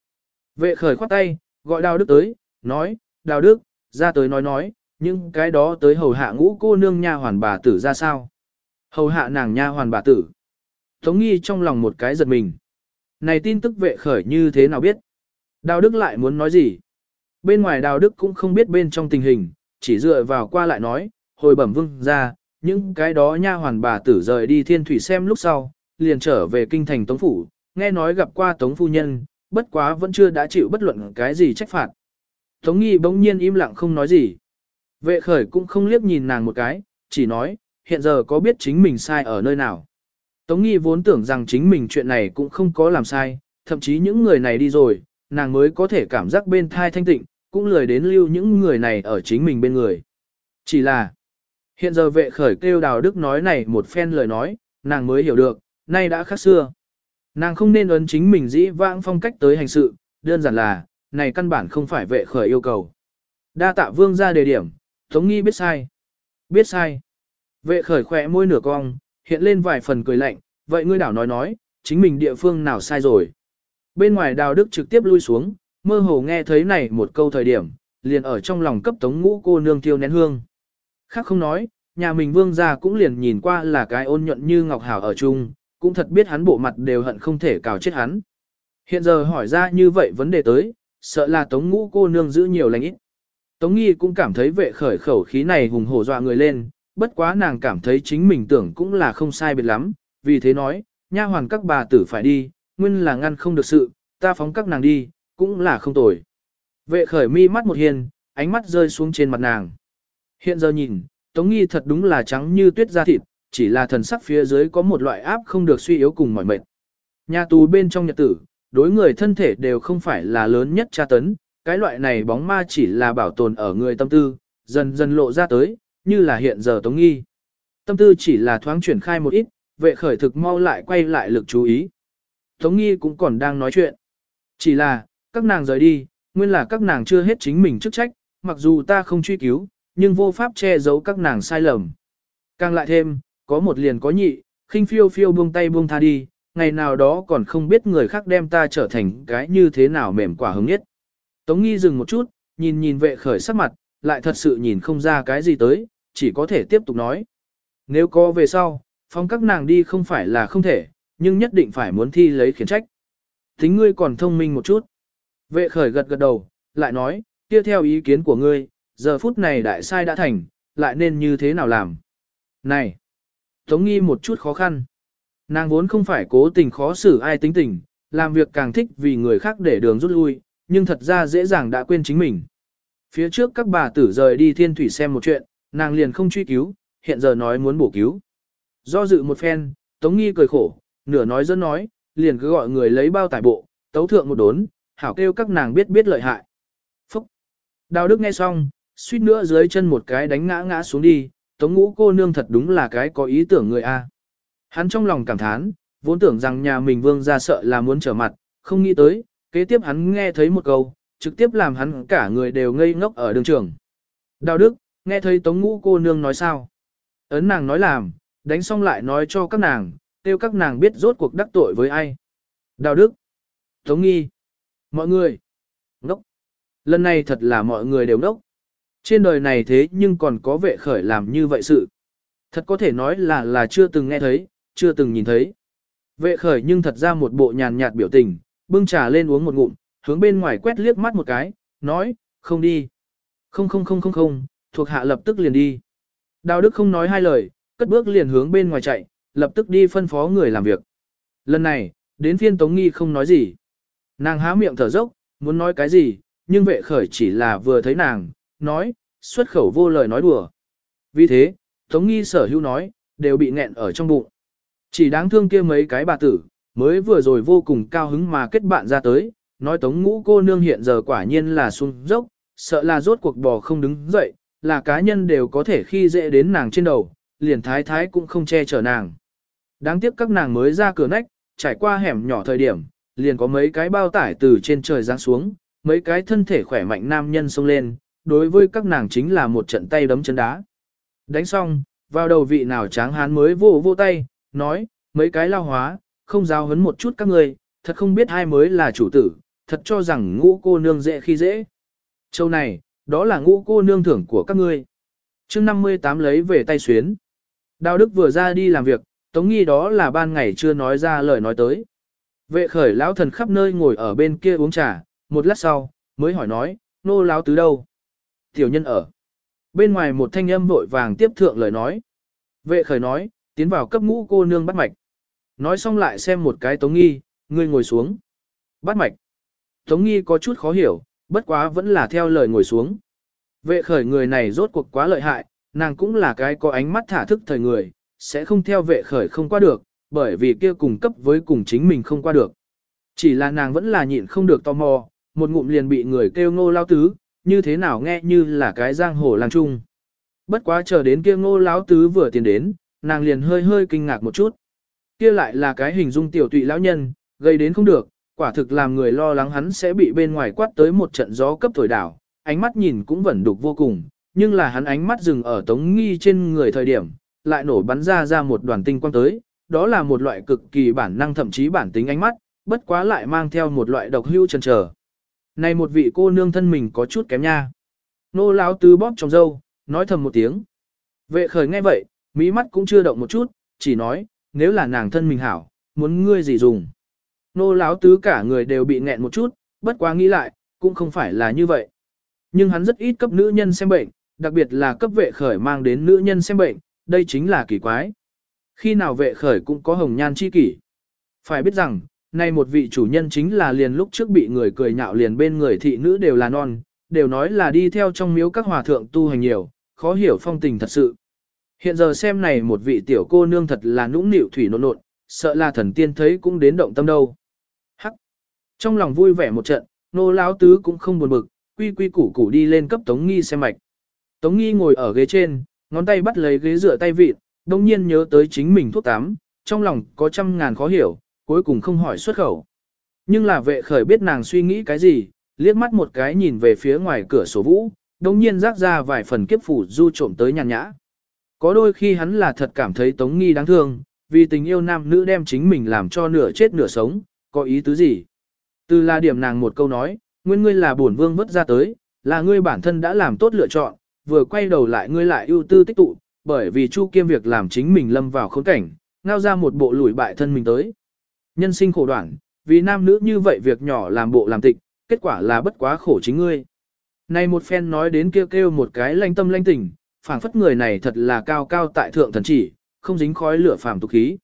Vệ khởi khoát tay, gọi đào đức tới, nói, đào đức, ra tới nói nói, nhưng cái đó tới hầu hạ ngũ cô nương nha hoàn bà tử ra sao. Hầu hạ nàng nha hoàn bà tử. Tống nghi trong lòng một cái giật mình. Này tin tức vệ khởi như thế nào biết? Đào Đức lại muốn nói gì? Bên ngoài Đào Đức cũng không biết bên trong tình hình, chỉ dựa vào qua lại nói, hồi bẩm vương ra, những cái đó nha hoàn bà tử rời đi thiên thủy xem lúc sau, liền trở về kinh thành Tống Phủ, nghe nói gặp qua Tống Phu Nhân, bất quá vẫn chưa đã chịu bất luận cái gì trách phạt. Tống Nghi bỗng nhiên im lặng không nói gì. Vệ khởi cũng không liếc nhìn nàng một cái, chỉ nói, hiện giờ có biết chính mình sai ở nơi nào. Tống Nghi vốn tưởng rằng chính mình chuyện này cũng không có làm sai, thậm chí những người này đi rồi, nàng mới có thể cảm giác bên thai thanh tịnh, cũng lười đến lưu những người này ở chính mình bên người. Chỉ là, hiện giờ vệ khởi kêu đào đức nói này một phen lời nói, nàng mới hiểu được, nay đã khác xưa. Nàng không nên ấn chính mình dĩ vãng phong cách tới hành sự, đơn giản là, này căn bản không phải vệ khởi yêu cầu. Đa tạ vương ra đề điểm, Tống Nghi biết sai. Biết sai. Vệ khởi khỏe môi nửa cong, hiện lên vài phần cười lạnh, vậy ngươi đảo nói nói, chính mình địa phương nào sai rồi. Bên ngoài đào đức trực tiếp lui xuống, mơ hồ nghe thấy này một câu thời điểm, liền ở trong lòng cấp tống ngũ cô nương tiêu nén hương. Khác không nói, nhà mình vương gia cũng liền nhìn qua là cái ôn nhuận như ngọc hảo ở chung, cũng thật biết hắn bộ mặt đều hận không thể cào chết hắn. Hiện giờ hỏi ra như vậy vấn đề tới, sợ là tống ngũ cô nương giữ nhiều lành ít. Tống nghi cũng cảm thấy vệ khởi khẩu khí này hùng hổ dọa người lên, bất quá nàng cảm thấy chính mình tưởng cũng là không sai biệt lắm, vì thế nói, nha hoàn các bà tử phải đi, nguyên là ngăn không được sự, ta phóng các nàng đi, cũng là không tồi. Vệ khởi mi mắt một hiền, ánh mắt rơi xuống trên mặt nàng. Hiện giờ nhìn, Tống Nghi thật đúng là trắng như tuyết da thịt, chỉ là thần sắc phía dưới có một loại áp không được suy yếu cùng mỏi mệt. Nhà tù bên trong nhật tử, đối người thân thể đều không phải là lớn nhất tra tấn, cái loại này bóng ma chỉ là bảo tồn ở người tâm tư, dần dần lộ ra tới, như là hiện giờ Tống Nghi. Tâm tư chỉ là thoáng chuyển khai một ít, vệ khởi thực mau lại quay lại lực chú ý. Tống Nghi cũng còn đang nói chuyện. Chỉ là, các nàng rời đi, nguyên là các nàng chưa hết chính mình chức trách, mặc dù ta không truy cứu, nhưng vô pháp che giấu các nàng sai lầm. Càng lại thêm, có một liền có nhị, khinh phiêu phiêu buông tay buông tha đi, ngày nào đó còn không biết người khác đem ta trở thành cái như thế nào mềm quả hứng nhất. Tống nghi dừng một chút, nhìn nhìn vệ khởi sắc mặt, lại thật sự nhìn không ra cái gì tới, chỉ có thể tiếp tục nói. Nếu có về sau, phong các nàng đi không phải là không thể, nhưng nhất định phải muốn thi lấy khiển trách. Tính ngươi còn thông minh một chút. Vệ khởi gật gật đầu, lại nói, tiếp theo ý kiến của ngươi, giờ phút này đại sai đã thành, lại nên như thế nào làm? Này! Tống nghi một chút khó khăn. Nàng vốn không phải cố tình khó xử ai tính tình, làm việc càng thích vì người khác để đường rút lui, nhưng thật ra dễ dàng đã quên chính mình. Phía trước các bà tử rời đi thiên thủy xem một chuyện, nàng liền không truy cứu, hiện giờ nói muốn bổ cứu. Do dự một phen, Tống Nghi cười khổ, nửa nói dẫn nói, liền cứ gọi người lấy bao tải bộ, tấu thượng một đốn, hảo kêu các nàng biết biết lợi hại. Phúc! Đào Đức nghe xong, suýt nữa dưới chân một cái đánh ngã ngã xuống đi, Tống Ngũ cô nương thật đúng là cái có ý tưởng người A. Hắn trong lòng cảm thán, vốn tưởng rằng nhà mình vương ra sợ là muốn trở mặt, không nghĩ tới, kế tiếp hắn nghe thấy một câu, trực tiếp làm hắn cả người đều ngây ngốc ở đường trường. Đào Đức, nghe thấy Tống Ngũ cô nương nói sao? Ấn nàng nói làm, đánh xong lại nói cho các nàng, kêu các nàng biết rốt cuộc đắc tội với ai. Đào Đức, Tống Nghi, mọi người, ngốc. Lần này thật là mọi người đều ngốc. Trên đời này thế nhưng còn có vệ khởi làm như vậy sự. Thật có thể nói là là chưa từng nghe thấy, chưa từng nhìn thấy. Vệ khởi nhưng thật ra một bộ nhàn nhạt biểu tình, bưng trà lên uống một ngụm, hướng bên ngoài quét liếc mắt một cái, nói, không đi. Không không không không không, thuộc hạ lập tức liền đi. Đào Đức không nói hai lời, cất bước liền hướng bên ngoài chạy, lập tức đi phân phó người làm việc. Lần này, đến phiên Tống Nghi không nói gì. Nàng há miệng thở dốc, muốn nói cái gì, nhưng vệ khởi chỉ là vừa thấy nàng, nói, xuất khẩu vô lời nói đùa. Vì thế, Tống Nghi sở hữu nói, đều bị nghẹn ở trong bụng. Chỉ đáng thương kia mấy cái bà tử, mới vừa rồi vô cùng cao hứng mà kết bạn ra tới, nói Tống Ngũ cô nương hiện giờ quả nhiên là sung dốc, sợ là rốt cuộc bò không đứng dậy, là cá nhân đều có thể khi dễ đến nàng trên đầu, liền thái thái cũng không che chở nàng. Đáng tiếc các nàng mới ra cửa nách, trải qua hẻm nhỏ thời điểm, liền có mấy cái bao tải từ trên trời giáng xuống, mấy cái thân thể khỏe mạnh nam nhân xông lên, đối với các nàng chính là một trận tay đấm chân đá. Đánh xong, vào đầu vị nào tráng hán mới vô vô tay, nói, mấy cái lao hóa, không giao hấn một chút các người, thật không biết ai mới là chủ tử, thật cho rằng ngũ cô nương dễ khi dễ. Châu này, đó là ngũ cô nương thưởng của các ngươi. chương 58 lấy về tay xuyến. Đào Đức vừa ra đi làm việc, Tống Nghi đó là ban ngày chưa nói ra lời nói tới. Vệ khởi lão thần khắp nơi ngồi ở bên kia uống trà, một lát sau, mới hỏi nói, nô lão tứ đâu? Tiểu nhân ở. Bên ngoài một thanh âm vội vàng tiếp thượng lời nói. Vệ khởi nói, tiến vào cấp ngũ cô nương bắt mạch. Nói xong lại xem một cái Tống Nghi, ngươi ngồi xuống. Bắt mạch. Tống Nghi có chút khó hiểu, bất quá vẫn là theo lời ngồi xuống. Vệ khởi người này rốt cuộc quá lợi hại, nàng cũng là cái có ánh mắt thả thức thời người, sẽ không theo vệ khởi không qua được, bởi vì kia cùng cấp với cùng chính mình không qua được. Chỉ là nàng vẫn là nhịn không được tò mò, một ngụm liền bị người kêu ngô lao tứ, như thế nào nghe như là cái giang hồ làng trung. Bất quá chờ đến kia ngô lão tứ vừa tiến đến, nàng liền hơi hơi kinh ngạc một chút. Kia lại là cái hình dung tiểu tụy lão nhân, gây đến không được, quả thực làm người lo lắng hắn sẽ bị bên ngoài quát tới một trận gió cấp thổi đảo, ánh mắt nhìn cũng vẫn đục vô cùng, nhưng là hắn ánh mắt dừng ở tống nghi trên người thời điểm, lại nổ bắn ra ra một đoàn tinh quang tới, đó là một loại cực kỳ bản năng thậm chí bản tính ánh mắt, bất quá lại mang theo một loại độc hưu chần chờ. Này một vị cô nương thân mình có chút kém nha. Nô lão tứ bóp trong dâu, nói thầm một tiếng. Vệ khởi nghe vậy, mỹ mắt cũng chưa động một chút, chỉ nói, nếu là nàng thân mình hảo, muốn ngươi gì dùng. Nô lão tứ cả người đều bị nghẹn một chút, bất quá nghĩ lại, cũng không phải là như vậy. Nhưng hắn rất ít cấp nữ nhân xem bệnh, đặc biệt là cấp vệ khởi mang đến nữ nhân xem bệnh, đây chính là kỳ quái. Khi nào vệ khởi cũng có hồng nhan chi kỷ. Phải biết rằng, nay một vị chủ nhân chính là liền lúc trước bị người cười nhạo liền bên người thị nữ đều là non, đều nói là đi theo trong miếu các hòa thượng tu hành nhiều, khó hiểu phong tình thật sự. Hiện giờ xem này một vị tiểu cô nương thật là nũng nịu thủy nộn nộn, sợ là thần tiên thấy cũng đến động tâm đâu. Trong lòng vui vẻ một trận, nô lão tứ cũng không buồn bực, quy quy củ củ đi lên cấp Tống Nghi xem mạch. Tống Nghi ngồi ở ghế trên, ngón tay bắt lấy ghế rửa tay vịt, đồng nhiên nhớ tới chính mình thuốc tắm, trong lòng có trăm ngàn khó hiểu, cuối cùng không hỏi xuất khẩu. Nhưng là vệ khởi biết nàng suy nghĩ cái gì, liếc mắt một cái nhìn về phía ngoài cửa sổ vũ, đồng nhiên rác ra vài phần kiếp phủ du trộm tới nhàn nhã. Có đôi khi hắn là thật cảm thấy Tống Nghi đáng thương, vì tình yêu nam nữ đem chính mình làm cho nửa chết nửa sống, có ý tứ gì? Từ là điểm nàng một câu nói, nguyên ngươi là bổn vương vất ra tới, là ngươi bản thân đã làm tốt lựa chọn, vừa quay đầu lại ngươi lại ưu tư tích tụ, bởi vì Chu Kiêm việc làm chính mình lâm vào khốn cảnh, ngao ra một bộ lùi bại thân mình tới. Nhân sinh khổ đoạn, vì nam nữ như vậy việc nhỏ làm bộ làm tịch, kết quả là bất quá khổ chính ngươi. Này một phen nói đến kêu kêu một cái lanh tâm lanh tình, phảng phất người này thật là cao cao tại thượng thần chỉ, không dính khói lửa phàm tục khí.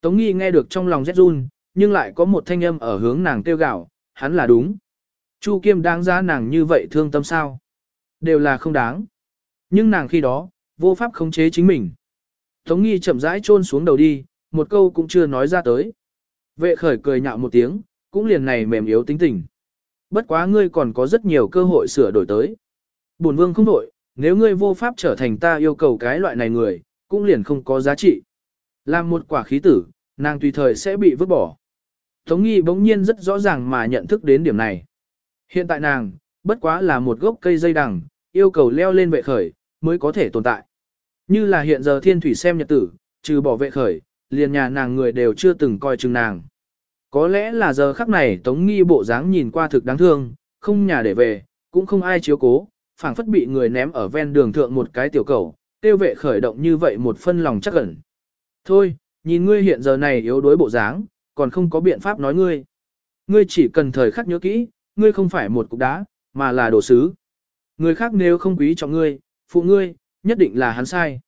Tống nghi nghe được trong lòng rét run, nhưng lại có một thanh âm ở hướng nàng tiêu gạo, hắn là đúng. Chu Kiêm đáng giá nàng như vậy thương tâm sao? Đều là không đáng. Nhưng nàng khi đó, vô pháp khống chế chính mình. Tống nghi chậm rãi chôn xuống đầu đi, một câu cũng chưa nói ra tới. Vệ khởi cười nhạo một tiếng, cũng liền này mềm yếu tính tình. Bất quá ngươi còn có rất nhiều cơ hội sửa đổi tới. Bổn vương không đổi, nếu ngươi vô pháp trở thành ta yêu cầu cái loại này người, cũng liền không có giá trị. Làm một quả khí tử, nàng tùy thời sẽ bị vứt bỏ. Tống nghi bỗng nhiên rất rõ ràng mà nhận thức đến điểm này. Hiện tại nàng, bất quá là một gốc cây dây đằng, yêu cầu leo lên vệ khởi, mới có thể tồn tại. Như là hiện giờ thiên thủy xem nhật tử, trừ bỏ vệ khởi, liền nhà nàng người đều chưa từng coi chừng nàng. Có lẽ là giờ khắc này Tống Nghi bộ dáng nhìn qua thực đáng thương, không nhà để về, cũng không ai chiếu cố, phảng phất bị người ném ở ven đường thượng một cái tiểu cầu, tiêu vệ khởi động như vậy một phân lòng chắc ẩn. Thôi, nhìn ngươi hiện giờ này yếu đuối bộ dáng, còn không có biện pháp nói ngươi. Ngươi chỉ cần thời khắc nhớ kỹ, ngươi không phải một cục đá, mà là đồ sứ. Người khác nếu không quý trọng ngươi, phụ ngươi, nhất định là hắn sai.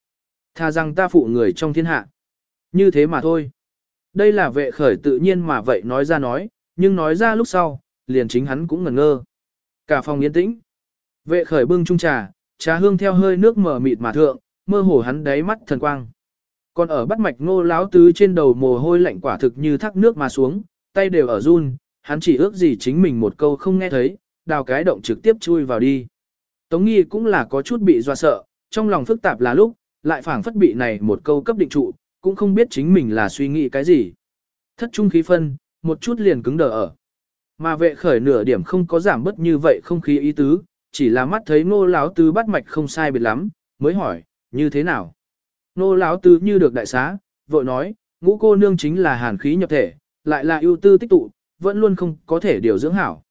Tha rằng ta phụ người trong thiên hạ. Như thế mà thôi. Đây là vệ khởi tự nhiên mà vậy nói ra nói, nhưng nói ra lúc sau, liền chính hắn cũng ngẩn ngơ. Cả phòng yên tĩnh. Vệ khởi bưng chung trà, trà hương theo hơi nước mở mịt mà thượng, mơ hồ hắn đáy mắt thần quang. Còn ở bắt mạch ngô láo tứ trên đầu mồ hôi lạnh quả thực như thác nước mà xuống, tay đều ở run, hắn chỉ ước gì chính mình một câu không nghe thấy, đào cái động trực tiếp chui vào đi. Tống nghi cũng là có chút bị doa sợ, trong lòng phức tạp là lúc, lại phảng phất bị này một câu cấp định trụ, cũng không biết chính mình là suy nghĩ cái gì. Thất trung khí phân, một chút liền cứng đờ ở. Mà vệ khởi nửa điểm không có giảm bất như vậy không khí ý tứ, chỉ là mắt thấy ngô láo tứ bắt mạch không sai biệt lắm, mới hỏi, như thế nào? Nô lão tứ như được đại xá, vội nói, ngũ cô nương chính là hàn khí nhập thể, lại là ưu tư tích tụ, vẫn luôn không có thể điều dưỡng hảo.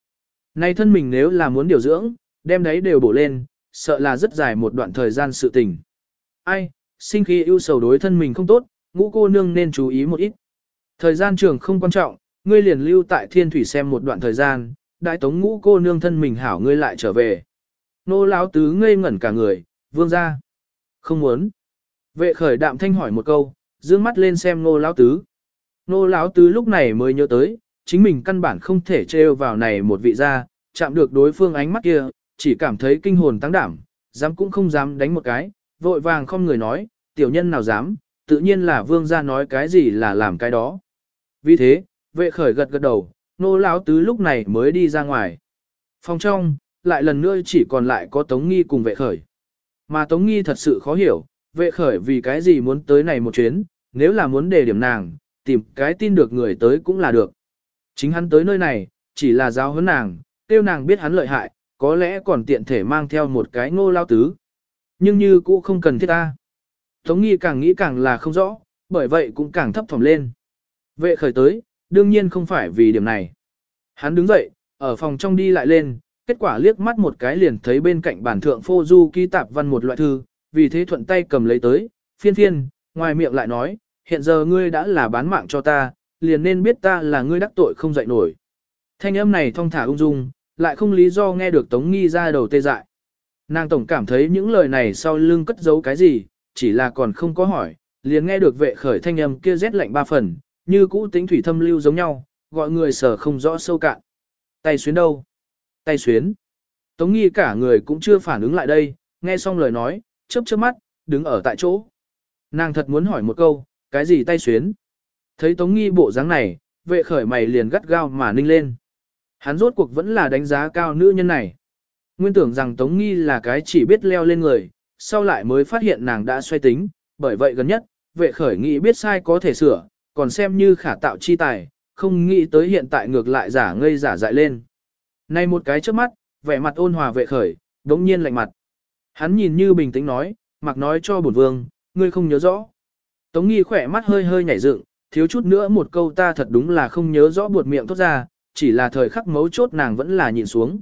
Này thân mình nếu là muốn điều dưỡng, đem đấy đều bổ lên, sợ là rất dài một đoạn thời gian sự tình. Ai, sinh khí ưu sầu đối thân mình không tốt, ngũ cô nương nên chú ý một ít. Thời gian trường không quan trọng, ngươi liền lưu tại thiên thủy xem một đoạn thời gian, đại tống ngũ cô nương thân mình hảo ngươi lại trở về. Nô lão tứ ngây ngẩn cả người, vương ra. Không muốn. Vệ khởi đạm thanh hỏi một câu, dương mắt lên xem nô lão tứ. Nô lão tứ lúc này mới nhớ tới, chính mình căn bản không thể trêu vào này một vị gia, chạm được đối phương ánh mắt kia, chỉ cảm thấy kinh hồn tăng đảm, dám cũng không dám đánh một cái, vội vàng không người nói, tiểu nhân nào dám, tự nhiên là vương gia nói cái gì là làm cái đó. Vì thế, vệ khởi gật gật đầu, nô lão tứ lúc này mới đi ra ngoài. Phòng trong, lại lần nữa chỉ còn lại có Tống Nghi cùng vệ khởi. Mà Tống Nghi thật sự khó hiểu, vệ khởi vì cái gì muốn tới này một chuyến, nếu là muốn đề điểm nàng, tìm cái tin được người tới cũng là được. Chính hắn tới nơi này, chỉ là giáo huấn nàng, tiêu nàng biết hắn lợi hại, có lẽ còn tiện thể mang theo một cái ngô lao tứ. Nhưng như cũ không cần thiết ta. Tống nghi càng nghĩ càng là không rõ, bởi vậy cũng càng thấp thỏm lên. Vệ khởi tới, đương nhiên không phải vì điểm này. Hắn đứng dậy, ở phòng trong đi lại lên, kết quả liếc mắt một cái liền thấy bên cạnh bản thượng phô du ký tạp văn một loại thư, vì thế thuận tay cầm lấy tới, phiên phiên, ngoài miệng lại nói, hiện giờ ngươi đã là bán mạng cho ta, liền nên biết ta là ngươi đắc tội không dậy nổi. Thanh âm này thong thả ung dung, lại không lý do nghe được Tống Nghi ra đầu tê dại. Nàng tổng cảm thấy những lời này sau lưng cất giấu cái gì, chỉ là còn không có hỏi, liền nghe được vệ khởi thanh âm kia rét lạnh ba phần, như cũ tính thủy thâm lưu giống nhau, gọi người sở không rõ sâu cạn. Tay xuyến đâu? Tay xuyến. Tống Nghi cả người cũng chưa phản ứng lại đây, nghe xong lời nói, chớp chớp mắt, đứng ở tại chỗ. Nàng thật muốn hỏi một câu, cái gì tay xuyến? Thấy Tống Nghi bộ dáng này, vệ khởi mày liền gắt gao mà ninh lên. Hắn rốt cuộc vẫn là đánh giá cao nữ nhân này. Nguyên tưởng rằng Tống Nghi là cái chỉ biết leo lên người, sau lại mới phát hiện nàng đã xoay tính, bởi vậy gần nhất, vệ khởi nghĩ biết sai có thể sửa, còn xem như khả tạo chi tài, không nghĩ tới hiện tại ngược lại giả ngây giả dại lên. nay một cái trước mắt, vẻ mặt ôn hòa vệ khởi, đống nhiên lạnh mặt. Hắn nhìn như bình tĩnh nói, mặc nói cho bổn vương, ngươi không nhớ rõ. Tống nghi khỏe mắt hơi hơi nhảy dựng, thiếu chút nữa một câu ta thật đúng là không nhớ rõ buột miệng tốt ra, chỉ là thời khắc mấu chốt nàng vẫn là nhìn xuống.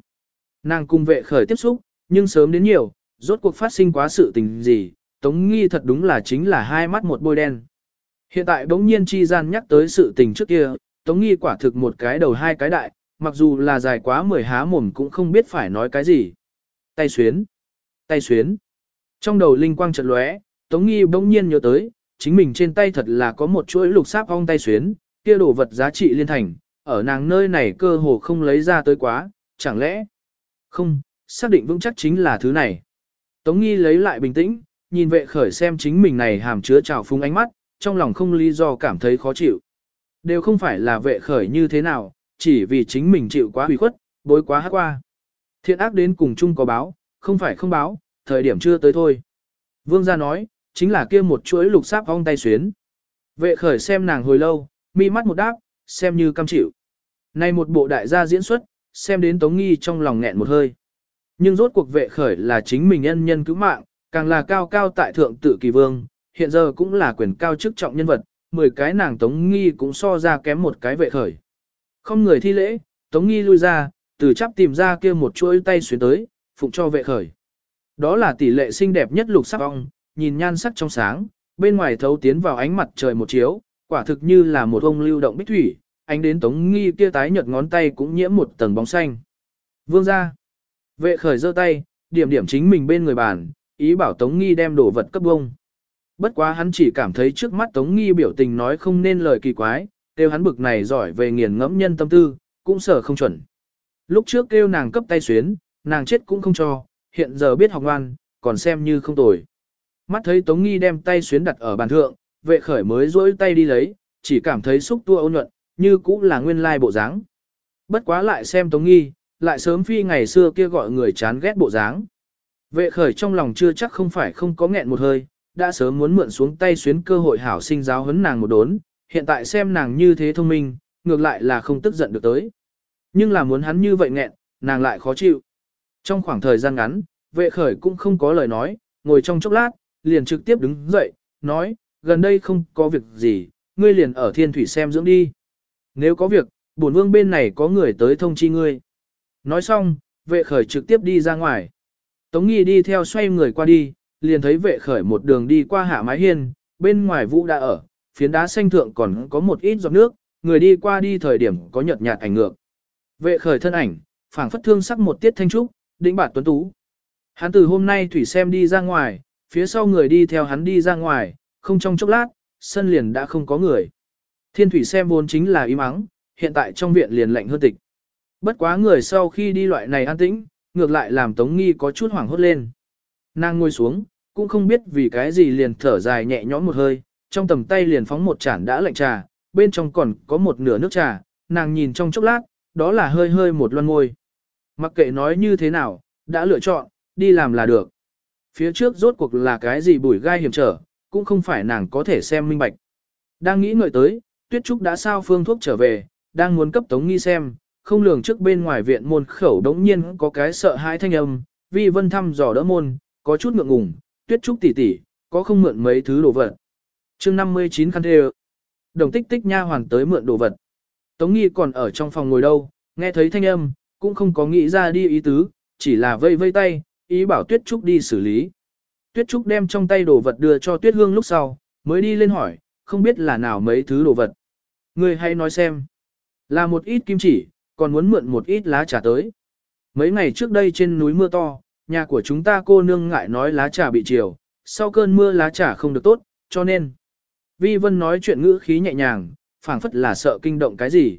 Nàng cùng vệ khởi tiếp xúc, nhưng sớm đến nhiều, rốt cuộc phát sinh quá sự tình gì, Tống Nghi thật đúng là chính là hai mắt một bôi đen. Hiện tại đống nhiên chi gian nhắc tới sự tình trước kia, Tống Nghi quả thực một cái đầu hai cái đại, mặc dù là dài quá mười há mồm cũng không biết phải nói cái gì. Tay xuyến, tay xuyến. Trong đầu linh quang chợt lóe, Tống Nghi bỗng nhiên nhớ tới, chính mình trên tay thật là có một chuỗi lục sáp ong tay xuyến, kia đồ vật giá trị liên thành, ở nàng nơi này cơ hồ không lấy ra tới quá, chẳng lẽ? Không, xác định vững chắc chính là thứ này. Tống Nghi lấy lại bình tĩnh, nhìn vệ khởi xem chính mình này hàm chứa trào phúng ánh mắt, trong lòng không lý do cảm thấy khó chịu. Đều không phải là vệ khởi như thế nào, chỉ vì chính mình chịu quá hủy khuất, bối quá hát qua. Thiện ác đến cùng chung có báo, không phải không báo, thời điểm chưa tới thôi. Vương gia nói, chính là kia một chuỗi lục sáp ong tay xuyến. Vệ khởi xem nàng hồi lâu, mi mắt một đáp, xem như cam chịu. Nay một bộ đại gia diễn xuất, xem đến Tống Nghi trong lòng nghẹn một hơi. Nhưng rốt cuộc vệ khởi là chính mình nhân nhân cứu mạng, càng là cao cao tại thượng tự kỳ vương, hiện giờ cũng là quyền cao chức trọng nhân vật, 10 cái nàng Tống Nghi cũng so ra kém một cái vệ khởi. Không người thi lễ, Tống Nghi lui ra, từ chắp tìm ra kia một chuỗi tay xuyến tới, phụng cho vệ khởi. Đó là tỷ lệ xinh đẹp nhất lục sắc ong, nhìn nhan sắc trong sáng, bên ngoài thấu tiến vào ánh mặt trời một chiếu, quả thực như là một ông lưu động bích thủy, ánh đến Tống Nghi kia tái nhợt ngón tay cũng nhiễm một tầng bóng xanh. Vương ra. Vệ khởi giơ tay, điểm điểm chính mình bên người bàn, ý bảo Tống Nghi đem đồ vật cấp bông. Bất quá hắn chỉ cảm thấy trước mắt Tống Nghi biểu tình nói không nên lời kỳ quái, kêu hắn bực này giỏi về nghiền ngẫm nhân tâm tư, cũng sở không chuẩn. Lúc trước kêu nàng cấp tay xuyến, nàng chết cũng không cho, hiện giờ biết học ngoan, còn xem như không tồi. Mắt thấy Tống Nghi đem tay xuyến đặt ở bàn thượng, vệ khởi mới rỗi tay đi lấy, chỉ cảm thấy xúc tua ôn nhuận, như cũng là nguyên lai bộ dáng. Bất quá lại xem Tống Nghi, lại sớm phi ngày xưa kia gọi người chán ghét bộ dáng. Vệ khởi trong lòng chưa chắc không phải không có nghẹn một hơi, đã sớm muốn mượn xuống tay xuyến cơ hội hảo sinh giáo huấn nàng một đốn, hiện tại xem nàng như thế thông minh, ngược lại là không tức giận được tới. Nhưng là muốn hắn như vậy nghẹn, nàng lại khó chịu. Trong khoảng thời gian ngắn, vệ khởi cũng không có lời nói, ngồi trong chốc lát, liền trực tiếp đứng dậy, nói, gần đây không có việc gì, ngươi liền ở thiên thủy xem dưỡng đi. Nếu có việc, bổn vương bên này có người tới thông chi ngươi. Nói xong, vệ khởi trực tiếp đi ra ngoài. Tống nghi đi theo xoay người qua đi, liền thấy vệ khởi một đường đi qua hạ mái hiên, bên ngoài vũ đã ở, phiến đá xanh thượng còn có một ít giọt nước, người đi qua đi thời điểm có nhợt nhạt ảnh ngược. Vệ khởi thân ảnh, phảng phất thương sắc một tiết thanh trúc, đỉnh bản tuấn tú. Hắn từ hôm nay thủy xem đi ra ngoài, phía sau người đi theo hắn đi ra ngoài, không trong chốc lát, sân liền đã không có người. Thiên thủy xem vốn chính là im ắng, hiện tại trong viện liền lạnh hơn tịch. Bất quá người sau khi đi loại này an tĩnh, ngược lại làm Tống Nghi có chút hoảng hốt lên. Nàng ngồi xuống, cũng không biết vì cái gì liền thở dài nhẹ nhõm một hơi, trong tầm tay liền phóng một chản đã lạnh trà, bên trong còn có một nửa nước trà, nàng nhìn trong chốc lát, đó là hơi hơi một loan môi. Mặc kệ nói như thế nào, đã lựa chọn, đi làm là được. Phía trước rốt cuộc là cái gì bùi gai hiểm trở, cũng không phải nàng có thể xem minh bạch. Đang nghĩ ngợi tới, Tuyết Trúc đã sao phương thuốc trở về, đang muốn cấp Tống Nghi xem, không lường trước bên ngoài viện môn khẩu đống nhiên có cái sợ hãi thanh âm, vi vân thăm dò đỡ môn, có chút ngượng ngùng, Tuyết Trúc tỷ tỷ, có không mượn mấy thứ đồ vật. chương 59 khăn thê Đồng tích tích nha hoàn tới mượn đồ vật. Tống nghi còn ở trong phòng ngồi đâu, nghe thấy thanh âm, cũng không có nghĩ ra đi ý tứ, chỉ là vây vây tay, ý bảo Tuyết Trúc đi xử lý. Tuyết Trúc đem trong tay đồ vật đưa cho Tuyết Hương lúc sau, mới đi lên hỏi, không biết là nào mấy thứ đồ vật. Người hay nói xem, là một ít kim chỉ, còn muốn mượn một ít lá trà tới. Mấy ngày trước đây trên núi mưa to, nhà của chúng ta cô nương ngại nói lá trà bị chiều, sau cơn mưa lá trà không được tốt, cho nên. Vi Vân nói chuyện ngữ khí nhẹ nhàng, phảng phất là sợ kinh động cái gì.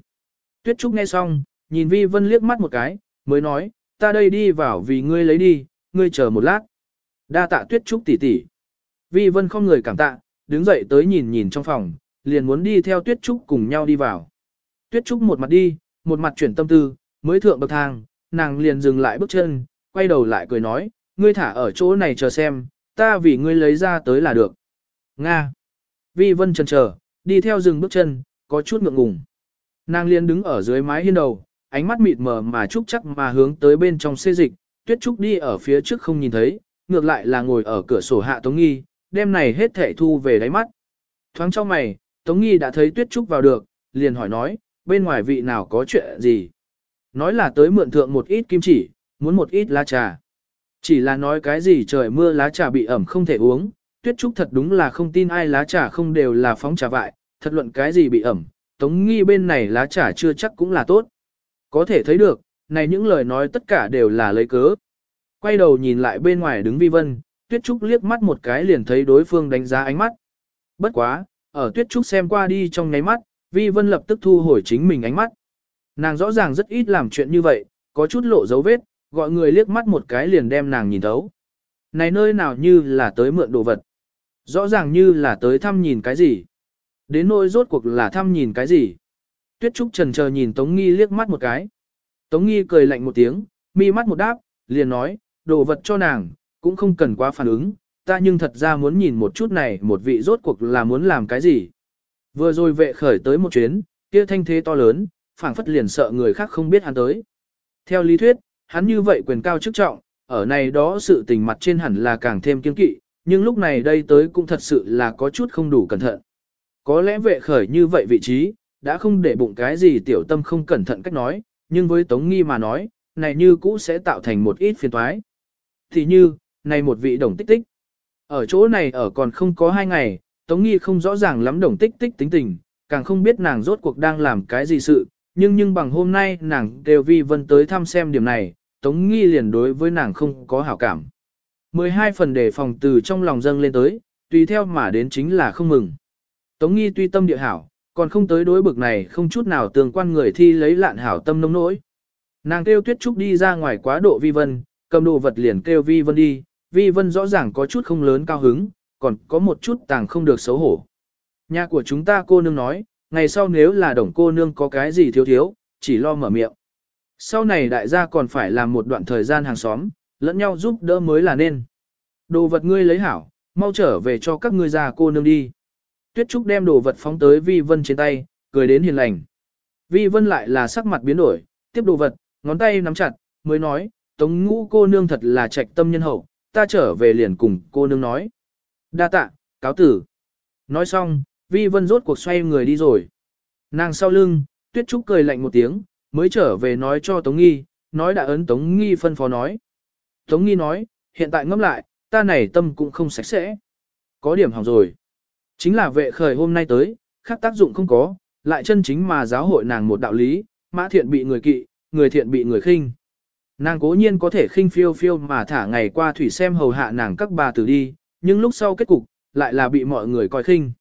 Tuyết Trúc nghe xong, nhìn Vi Vân liếc mắt một cái, mới nói, ta đây đi vào vì ngươi lấy đi, ngươi chờ một lát. Đa tạ Tuyết Trúc tỷ tỷ. Vi Vân không người cảm tạ, đứng dậy tới nhìn nhìn trong phòng, liền muốn đi theo Tuyết Trúc cùng nhau đi vào. Tuyết Trúc một mặt đi, một mặt chuyển tâm tư, mới thượng bậc thang, nàng liền dừng lại bước chân, quay đầu lại cười nói, ngươi thả ở chỗ này chờ xem, ta vì ngươi lấy ra tới là được. Nga. Vi Vân chần chờ, đi theo dừng bước chân, có chút ngượng ngùng. Nàng liền đứng ở dưới mái hiên đầu, ánh mắt mịt mờ mà trúc chắc mà hướng tới bên trong xê dịch, tuyết trúc đi ở phía trước không nhìn thấy, ngược lại là ngồi ở cửa sổ hạ Tống Nghi, đêm này hết thể thu về đáy mắt. Thoáng trong mày, Tống Nghi đã thấy tuyết trúc vào được, liền hỏi nói, bên ngoài vị nào có chuyện gì. Nói là tới mượn thượng một ít kim chỉ, muốn một ít lá trà. Chỉ là nói cái gì trời mưa lá trà bị ẩm không thể uống, tuyết trúc thật đúng là không tin ai lá trà không đều là phóng trà vại, thật luận cái gì bị ẩm, tống nghi bên này lá trà chưa chắc cũng là tốt. Có thể thấy được, này những lời nói tất cả đều là lấy cớ. Quay đầu nhìn lại bên ngoài đứng vi vân, tuyết trúc liếc mắt một cái liền thấy đối phương đánh giá ánh mắt. Bất quá, ở tuyết trúc xem qua đi trong nháy mắt, vi vân lập tức thu hồi chính mình ánh mắt. Nàng rõ ràng rất ít làm chuyện như vậy, có chút lộ dấu vết, gọi người liếc mắt một cái liền đem nàng nhìn thấu. Này nơi nào như là tới mượn đồ vật. Rõ ràng như là tới thăm nhìn cái gì. Đến nỗi rốt cuộc là thăm nhìn cái gì. Tuyết Trúc trần chờ nhìn Tống Nghi liếc mắt một cái. Tống Nghi cười lạnh một tiếng, mi mắt một đáp, liền nói, đồ vật cho nàng, cũng không cần quá phản ứng, ta nhưng thật ra muốn nhìn một chút này một vị rốt cuộc là muốn làm cái gì. Vừa rồi vệ khởi tới một chuyến, kia thanh thế to lớn, phảng phất liền sợ người khác không biết hắn tới. Theo lý thuyết, hắn như vậy quyền cao chức trọng, ở này đó sự tình mặt trên hẳn là càng thêm kiên kỵ, nhưng lúc này đây tới cũng thật sự là có chút không đủ cẩn thận. Có lẽ vệ khởi như vậy vị trí, đã không để bụng cái gì tiểu tâm không cẩn thận cách nói, nhưng với Tống Nghi mà nói, này như cũ sẽ tạo thành một ít phiền toái. Thì như, này một vị đồng tích tích. Ở chỗ này ở còn không có hai ngày, Tống Nghi không rõ ràng lắm đồng tích tích tính tình, càng không biết nàng rốt cuộc đang làm cái gì sự, nhưng nhưng bằng hôm nay nàng đều vi vân tới thăm xem điểm này, Tống Nghi liền đối với nàng không có hảo cảm. 12 phần đề phòng từ trong lòng dâng lên tới, tùy theo mà đến chính là không mừng. Tống Nghi tuy tâm địa hảo, còn không tới đối bực này không chút nào tương quan người thi lấy lạn hảo tâm nông nỗi. Nàng kêu Tuyết Trúc đi ra ngoài quá độ vi vân, cầm đồ vật liền kêu vi vân đi, vi vân rõ ràng có chút không lớn cao hứng, còn có một chút tàng không được xấu hổ. Nhà của chúng ta cô nương nói, ngày sau nếu là đồng cô nương có cái gì thiếu thiếu, chỉ lo mở miệng. Sau này đại gia còn phải làm một đoạn thời gian hàng xóm, lẫn nhau giúp đỡ mới là nên. Đồ vật ngươi lấy hảo, mau trở về cho các ngươi già cô nương đi. Tuyết Trúc đem đồ vật phóng tới Vi Vân trên tay, cười đến hiền lành. Vi Vân lại là sắc mặt biến đổi, tiếp đồ vật, ngón tay nắm chặt, mới nói, Tống ngũ cô nương thật là trạch tâm nhân hậu, ta trở về liền cùng cô nương nói. Đa tạ, cáo tử. Nói xong, Vi Vân rốt cuộc xoay người đi rồi. Nàng sau lưng, Tuyết Trúc cười lạnh một tiếng, mới trở về nói cho Tống Nghi, nói đã ấn Tống Nghi phân phó nói. Tống Nghi nói, hiện tại ngẫm lại, ta này tâm cũng không sạch sẽ. Có điểm hỏng rồi. Chính là vệ khởi hôm nay tới, khác tác dụng không có, lại chân chính mà giáo hội nàng một đạo lý, mã thiện bị người kỵ, người thiện bị người khinh. Nàng cố nhiên có thể khinh phiêu phiêu mà thả ngày qua thủy xem hầu hạ nàng các bà tử đi, nhưng lúc sau kết cục, lại là bị mọi người coi khinh.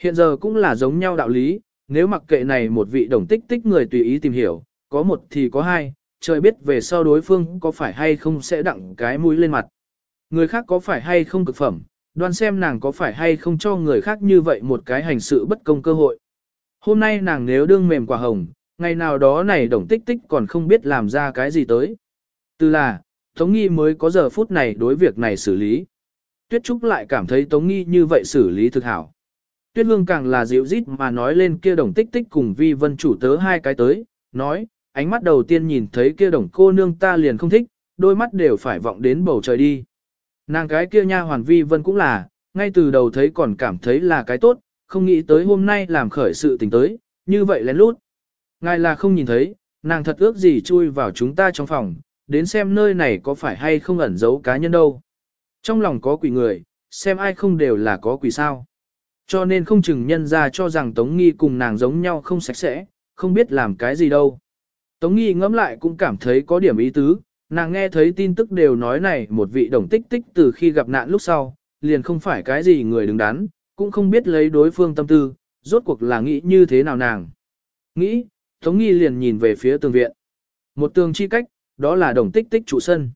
Hiện giờ cũng là giống nhau đạo lý, nếu mặc kệ này một vị đồng tích tích người tùy ý tìm hiểu, có một thì có hai, trời biết về sau đối phương có phải hay không sẽ đặng cái mũi lên mặt. Người khác có phải hay không cực phẩm, đoan xem nàng có phải hay không cho người khác như vậy một cái hành sự bất công cơ hội. Hôm nay nàng nếu đương mềm quả hồng, ngày nào đó này đồng tích tích còn không biết làm ra cái gì tới. Từ là, Tống Nghi mới có giờ phút này đối việc này xử lý. Tuyết Trúc lại cảm thấy Tống Nghi như vậy xử lý thực hảo. Tuyết Hương càng là dịu rít mà nói lên kia đồng tích tích cùng vi vân chủ tớ hai cái tới, nói, ánh mắt đầu tiên nhìn thấy kia đồng cô nương ta liền không thích, đôi mắt đều phải vọng đến bầu trời đi. Nàng cái kia nha hoàn vi vân cũng là, ngay từ đầu thấy còn cảm thấy là cái tốt, không nghĩ tới hôm nay làm khởi sự tình tới, như vậy lén lút. Ngài là không nhìn thấy, nàng thật ước gì chui vào chúng ta trong phòng, đến xem nơi này có phải hay không ẩn giấu cá nhân đâu. Trong lòng có quỷ người, xem ai không đều là có quỷ sao. Cho nên không chừng nhân ra cho rằng Tống Nghi cùng nàng giống nhau không sạch sẽ, không biết làm cái gì đâu. Tống Nghi ngẫm lại cũng cảm thấy có điểm ý tứ, nàng nghe thấy tin tức đều nói này một vị đồng tích tích từ khi gặp nạn lúc sau, liền không phải cái gì người đứng đắn, cũng không biết lấy đối phương tâm tư, rốt cuộc là nghĩ như thế nào nàng. Nghĩ, Tống Nghi liền nhìn về phía tường viện. Một tường chi cách, đó là đồng tích tích trụ sân.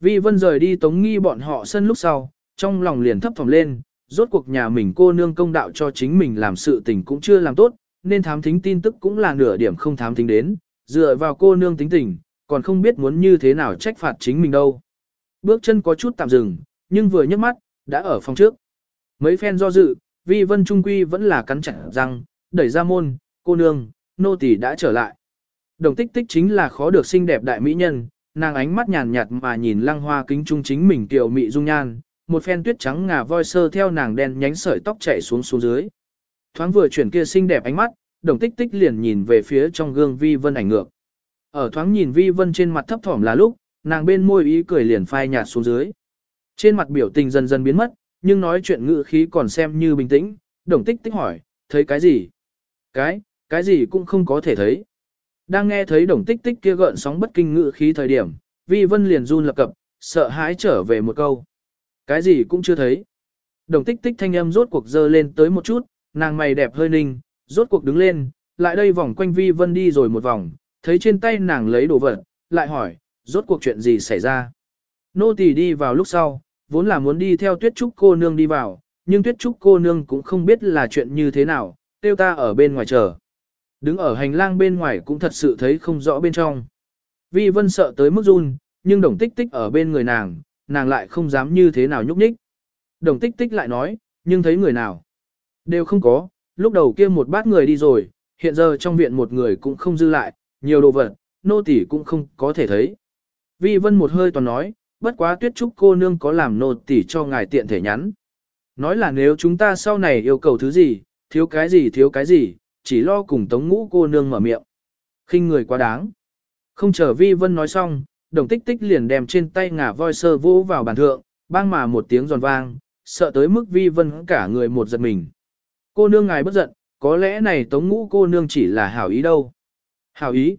Vi Vân rời đi Tống Nghi bọn họ sân lúc sau, trong lòng liền thấp thỏm lên, rốt cuộc nhà mình cô nương công đạo cho chính mình làm sự tình cũng chưa làm tốt, nên thám thính tin tức cũng là nửa điểm không thám thính đến, dựa vào cô nương tính tình, còn không biết muốn như thế nào trách phạt chính mình đâu. Bước chân có chút tạm dừng, nhưng vừa nhấc mắt, đã ở phòng trước. Mấy phen do dự, Vi Vân Trung Quy vẫn là cắn chặt răng, đẩy ra môn, cô nương, nô tỳ đã trở lại. Đồng tích tích chính là khó được xinh đẹp đại mỹ nhân, nàng ánh mắt nhàn nhạt mà nhìn lăng hoa kính trung chính mình tiểu mị dung nhan, một phen tuyết trắng ngà voi sơ theo nàng đen nhánh sợi tóc chảy xuống xuống dưới. Thoáng vừa chuyển kia xinh đẹp ánh mắt, đồng tích tích liền nhìn về phía trong gương vi vân ảnh ngược. Ở thoáng nhìn vi vân trên mặt thấp thỏm là lúc, nàng bên môi ý cười liền phai nhạt xuống dưới. Trên mặt biểu tình dần dần biến mất, nhưng nói chuyện ngữ khí còn xem như bình tĩnh, đồng tích tích hỏi, thấy cái gì? Cái, cái gì cũng không có thể thấy. Đang nghe thấy đồng tích tích kia gợn sóng bất kinh ngữ khí thời điểm, vi vân liền run lập cập, sợ hãi trở về một câu. Cái gì cũng chưa thấy. Đồng tích tích thanh âm rốt cuộc dơ lên tới một chút, nàng mày đẹp hơi ninh, rốt cuộc đứng lên, lại đây vòng quanh vi vân đi rồi một vòng, thấy trên tay nàng lấy đồ vật, lại hỏi, rốt cuộc chuyện gì xảy ra. Nô tỳ đi vào lúc sau, vốn là muốn đi theo tuyết trúc cô nương đi vào, nhưng tuyết trúc cô nương cũng không biết là chuyện như thế nào, tiêu ta ở bên ngoài chờ. Đứng ở hành lang bên ngoài cũng thật sự thấy không rõ bên trong. Vi vân sợ tới mức run, nhưng đồng tích tích ở bên người nàng, nàng lại không dám như thế nào nhúc nhích. Đồng tích tích lại nói, nhưng thấy người nào? Đều không có, lúc đầu kia một bát người đi rồi, hiện giờ trong viện một người cũng không dư lại, nhiều đồ vật, nô tỳ cũng không có thể thấy. Vi vân một hơi toàn nói, bất quá tuyết trúc cô nương có làm nô tỳ cho ngài tiện thể nhắn. Nói là nếu chúng ta sau này yêu cầu thứ gì, thiếu cái gì thiếu cái gì, chỉ lo cùng tống ngũ cô nương mở miệng. khinh người quá đáng. Không chờ vi vân nói xong, đồng tích tích liền đem trên tay ngả voi sơ vỗ vào bàn thượng, bang mà một tiếng giòn vang, sợ tới mức vi vân cả người một giật mình. Cô nương ngài bất giận, có lẽ này tống ngũ cô nương chỉ là hảo ý đâu hào ý.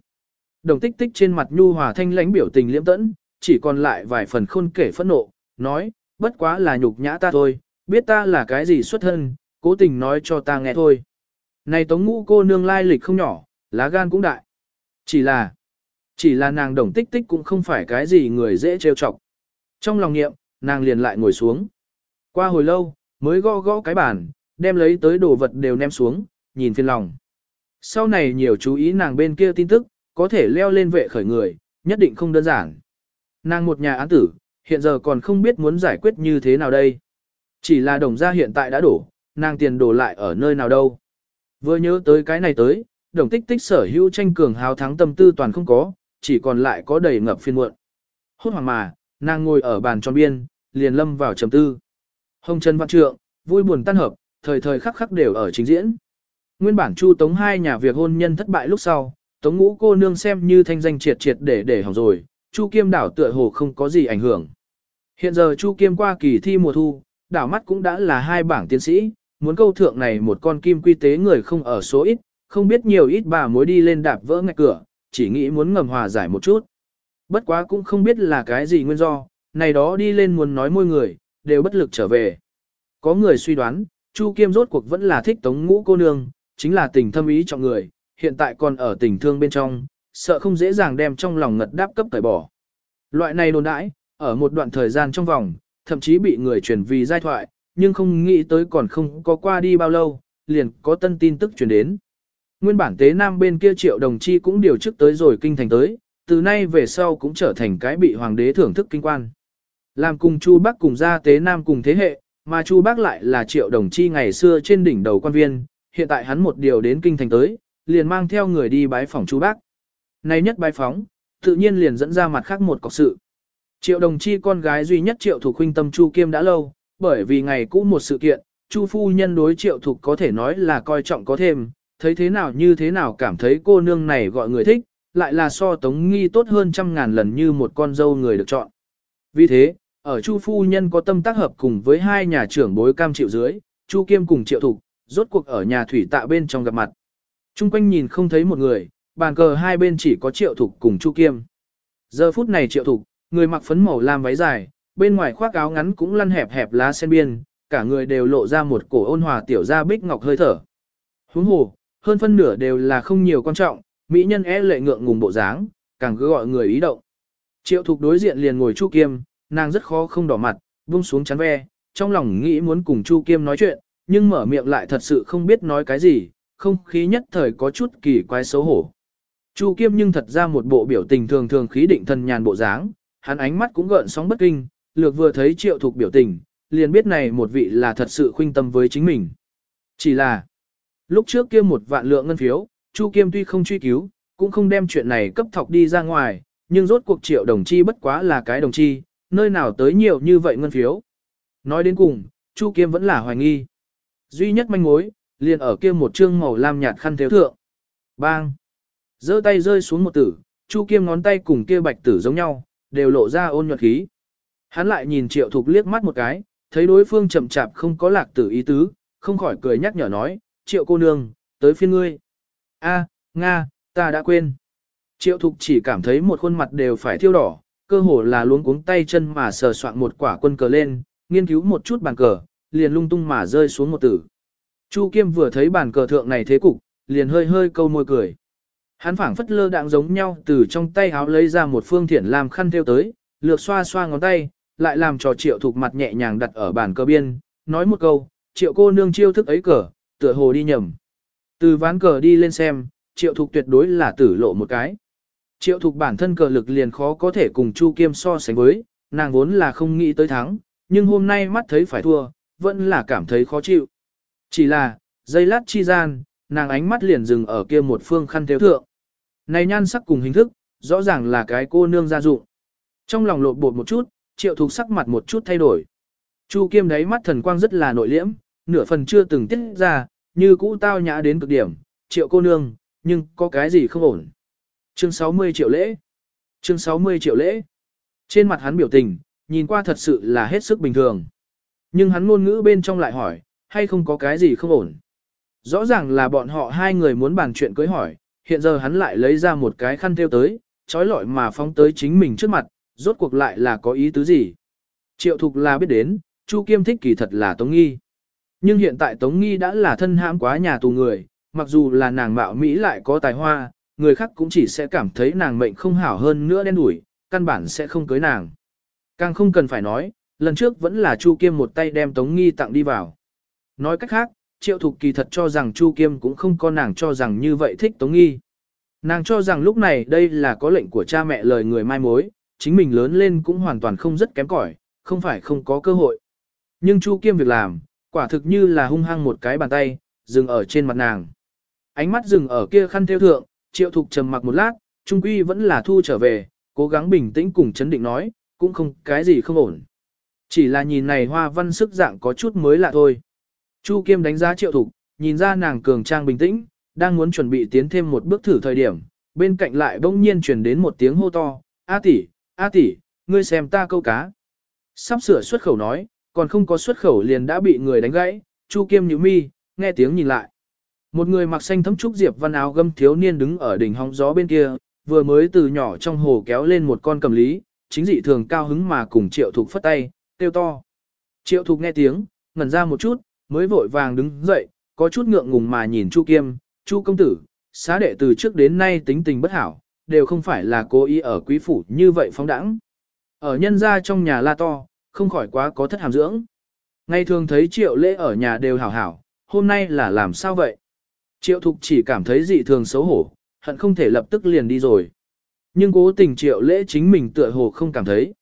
Đồng tích tích trên mặt nhu hòa thanh lãnh biểu tình liễm tẫn, chỉ còn lại vài phần khôn kể phẫn nộ, nói, bất quá là nhục nhã ta thôi, biết ta là cái gì xuất thân, cố tình nói cho ta nghe thôi. Này tống ngũ cô nương lai lịch không nhỏ, lá gan cũng đại. Chỉ là, chỉ là nàng đồng tích tích cũng không phải cái gì người dễ trêu chọc. Trong lòng nghiệm, nàng liền lại ngồi xuống. Qua hồi lâu, mới gõ gõ cái bàn, đem lấy tới đồ vật đều ném xuống, nhìn phiền lòng. Sau này nhiều chú ý nàng bên kia tin tức, có thể leo lên vệ khởi người, nhất định không đơn giản. Nàng một nhà án tử, hiện giờ còn không biết muốn giải quyết như thế nào đây. Chỉ là đồng gia hiện tại đã đổ, nàng tiền đổ lại ở nơi nào đâu. Vừa nhớ tới cái này tới, đồng tích tích sở hữu tranh cường hào thắng tâm tư toàn không có, chỉ còn lại có đầy ngập phiên muộn. Hốt hoảng mà, nàng ngồi ở bàn tròn biên, liền lâm vào trầm tư. Hồng Trần Văn Trượng, vui buồn tan hợp, thời thời khắc khắc đều ở chính diễn. Nguyên bản Chu Tống hai nhà việc hôn nhân thất bại lúc sau, Tống Ngũ cô nương xem như thanh danh triệt triệt để để hỏng rồi, Chu Kiêm đảo tựa hồ không có gì ảnh hưởng. Hiện giờ Chu Kiêm qua kỳ thi mùa thu, đảo mắt cũng đã là hai bảng tiến sĩ, muốn câu thượng này một con kim quy tế người không ở số ít, không biết nhiều ít bà mối đi lên đạp vỡ ngạch cửa, chỉ nghĩ muốn ngầm hòa giải một chút. Bất quá cũng không biết là cái gì nguyên do, này đó đi lên muốn nói môi người, đều bất lực trở về. Có người suy đoán, Chu Kiêm rốt cuộc vẫn là thích tống ngũ cô nương, chính là tình thâm ý trọng người, hiện tại còn ở tình thương bên trong, sợ không dễ dàng đem trong lòng ngật đáp cấp tẩy bỏ. Loại này đồn đãi, ở một đoạn thời gian trong vòng, thậm chí bị người truyền vì giai thoại, nhưng không nghĩ tới còn không có qua đi bao lâu, liền có tân tin tức truyền đến. Nguyên bản tế nam bên kia triệu đồng chi cũng điều chức tới rồi kinh thành tới, từ nay về sau cũng trở thành cái bị hoàng đế thưởng thức kinh quan. Làm cùng Chu Bắc cùng ra tế nam cùng thế hệ, mà Chu Bắc lại là triệu đồng chi ngày xưa trên đỉnh đầu quan viên, hiện tại hắn một điều đến kinh thành tới, liền mang theo người đi bái phòng chú bác Nay nhất bái phóng, tự nhiên liền dẫn ra mặt khác một cọc sự. Triệu đồng chi con gái duy nhất triệu thủ huynh tâm Chu Kiêm đã lâu, bởi vì ngày cũ một sự kiện, Chu phu nhân đối triệu thục có thể nói là coi trọng có thêm, thấy thế nào như thế nào cảm thấy cô nương này gọi người thích, lại là so tống nghi tốt hơn trăm ngàn lần như một con dâu người được chọn. Vì thế, ở Chu phu nhân có tâm tác hợp cùng với hai nhà trưởng bối cam triệu dưới, Chu Kiêm cùng triệu thục, rốt cuộc ở nhà thủy tạ bên trong gặp mặt. Trung quanh nhìn không thấy một người, bàn cờ hai bên chỉ có triệu thục cùng Chu Kiêm. Giờ phút này triệu thục, người mặc phấn màu lam váy dài, bên ngoài khoác áo ngắn cũng lăn hẹp hẹp lá sen biên, cả người đều lộ ra một cổ ôn hòa tiểu gia bích ngọc hơi thở. Huống hồ, hơn phân nửa đều là không nhiều quan trọng, mỹ nhân é lệ ngượng ngùng bộ dáng, càng cứ gọi người ý động. Triệu thục đối diện liền ngồi Chu Kiêm, nàng rất khó không đỏ mặt, buông xuống chắn ve, trong lòng nghĩ muốn cùng Chu Kiêm nói chuyện, nhưng mở miệng lại thật sự không biết nói cái gì, không khí nhất thời có chút kỳ quái xấu hổ. Chu Kiêm nhưng thật ra một bộ biểu tình thường thường khí định thần nhàn bộ dáng, hắn ánh mắt cũng gợn sóng bất kinh, lược vừa thấy triệu thục biểu tình, liền biết này một vị là thật sự khuynh tâm với chính mình. Chỉ là, lúc trước kia một vạn lượng ngân phiếu, Chu Kiêm tuy không truy cứu, cũng không đem chuyện này cấp thọc đi ra ngoài, nhưng rốt cuộc triệu đồng chi bất quá là cái đồng chi, nơi nào tới nhiều như vậy ngân phiếu. Nói đến cùng, Chu Kiêm vẫn là hoài nghi. Duy nhất manh mối, liền ở kia một trương màu lam nhạt khăn thiếu thượng. Bang! giơ tay rơi xuống một tử, Chu Kiêm ngón tay cùng kia bạch tử giống nhau, đều lộ ra ôn nhuận khí. Hắn lại nhìn Triệu Thục liếc mắt một cái, thấy đối phương chậm chạp không có lạc tử ý tứ, không khỏi cười nhắc nhở nói, Triệu cô nương, tới phiên ngươi. A, Nga, ta đã quên. Triệu Thục chỉ cảm thấy một khuôn mặt đều phải thiêu đỏ, cơ hồ là luống cuống tay chân mà sờ soạn một quả quân cờ lên, nghiên cứu một chút bàn cờ, liền lung tung mà rơi xuống một tử. Chu Kiêm vừa thấy bàn cờ thượng này thế cục, liền hơi hơi câu môi cười. Hắn phảng phất lơ đạng giống nhau từ trong tay áo lấy ra một phương thiển làm khăn theo tới, lược xoa xoa ngón tay, lại làm trò triệu thục mặt nhẹ nhàng đặt ở bàn cờ biên, nói một câu, triệu cô nương chiêu thức ấy cờ, tựa hồ đi nhầm. Từ ván cờ đi lên xem, triệu thục tuyệt đối là tử lộ một cái. Triệu thục bản thân cờ lực liền khó có thể cùng Chu Kiêm so sánh với, nàng vốn là không nghĩ tới thắng, nhưng hôm nay mắt thấy phải thua, vẫn là cảm thấy khó chịu. Chỉ là, giây lát chi gian, nàng ánh mắt liền dừng ở kia một phương khăn theo thượng. Này nhan sắc cùng hình thức, rõ ràng là cái cô nương gia dụng. Trong lòng lột bột một chút, triệu thục sắc mặt một chút thay đổi. Chu kiêm đáy mắt thần quang rất là nội liễm, nửa phần chưa từng tiết ra, như cũ tao nhã đến cực điểm, triệu cô nương, nhưng có cái gì không ổn. Chương 60 triệu lễ. Chương 60 triệu lễ. Trên mặt hắn biểu tình, nhìn qua thật sự là hết sức bình thường. Nhưng hắn ngôn ngữ bên trong lại hỏi, hay không có cái gì không ổn. Rõ ràng là bọn họ hai người muốn bàn chuyện cưới hỏi, hiện giờ hắn lại lấy ra một cái khăn theo tới, trói lọi mà phóng tới chính mình trước mặt, rốt cuộc lại là có ý tứ gì. Triệu thục là biết đến, Chu Kiêm thích kỳ thật là Tống Nghi. Nhưng hiện tại Tống Nghi đã là thân hãm quá nhà tù người, mặc dù là nàng mạo Mỹ lại có tài hoa, người khác cũng chỉ sẽ cảm thấy nàng mệnh không hảo hơn nữa đen đủi, căn bản sẽ không cưới nàng. Càng không cần phải nói, lần trước vẫn là Chu Kiêm một tay đem Tống Nghi tặng đi vào. Nói cách khác, Triệu Thục kỳ thật cho rằng Chu Kiêm cũng không có nàng cho rằng như vậy thích Tống Nghi. Nàng cho rằng lúc này đây là có lệnh của cha mẹ lời người mai mối, chính mình lớn lên cũng hoàn toàn không rất kém cỏi, không phải không có cơ hội. Nhưng Chu Kiêm việc làm, quả thực như là hung hăng một cái bàn tay, dừng ở trên mặt nàng. Ánh mắt dừng ở kia khăn theo thượng, Triệu Thục trầm mặc một lát, trung quy vẫn là thu trở về, cố gắng bình tĩnh cùng chấn định nói, cũng không cái gì không ổn. Chỉ là nhìn này hoa văn sức dạng có chút mới lạ thôi. Chu Kiêm đánh giá triệu thục, nhìn ra nàng cường trang bình tĩnh, đang muốn chuẩn bị tiến thêm một bước thử thời điểm, bên cạnh lại bỗng nhiên truyền đến một tiếng hô to, A tỷ, A tỷ, ngươi xem ta câu cá. Sắp sửa xuất khẩu nói, còn không có xuất khẩu liền đã bị người đánh gãy, Chu Kiêm nhíu mi, nghe tiếng nhìn lại. Một người mặc xanh thấm trúc diệp văn áo gâm thiếu niên đứng ở đỉnh hóng gió bên kia, vừa mới từ nhỏ trong hồ kéo lên một con cầm lý, chính dị thường cao hứng mà cùng triệu thục phất tay, kêu to. Triệu thục nghe tiếng, ngẩn ra một chút, mới vội vàng đứng dậy, có chút ngượng ngùng mà nhìn Chu Kiêm, Chu công tử, xá đệ từ trước đến nay tính tình bất hảo, đều không phải là cố ý ở quý phủ như vậy phóng đẳng. Ở nhân gia trong nhà la to, không khỏi quá có thất hàm dưỡng. Ngày thường thấy triệu lễ ở nhà đều hảo hảo, hôm nay là làm sao vậy? Triệu thục chỉ cảm thấy dị thường xấu hổ, hận không thể lập tức liền đi rồi. Nhưng cố tình triệu lễ chính mình tựa hồ không cảm thấy.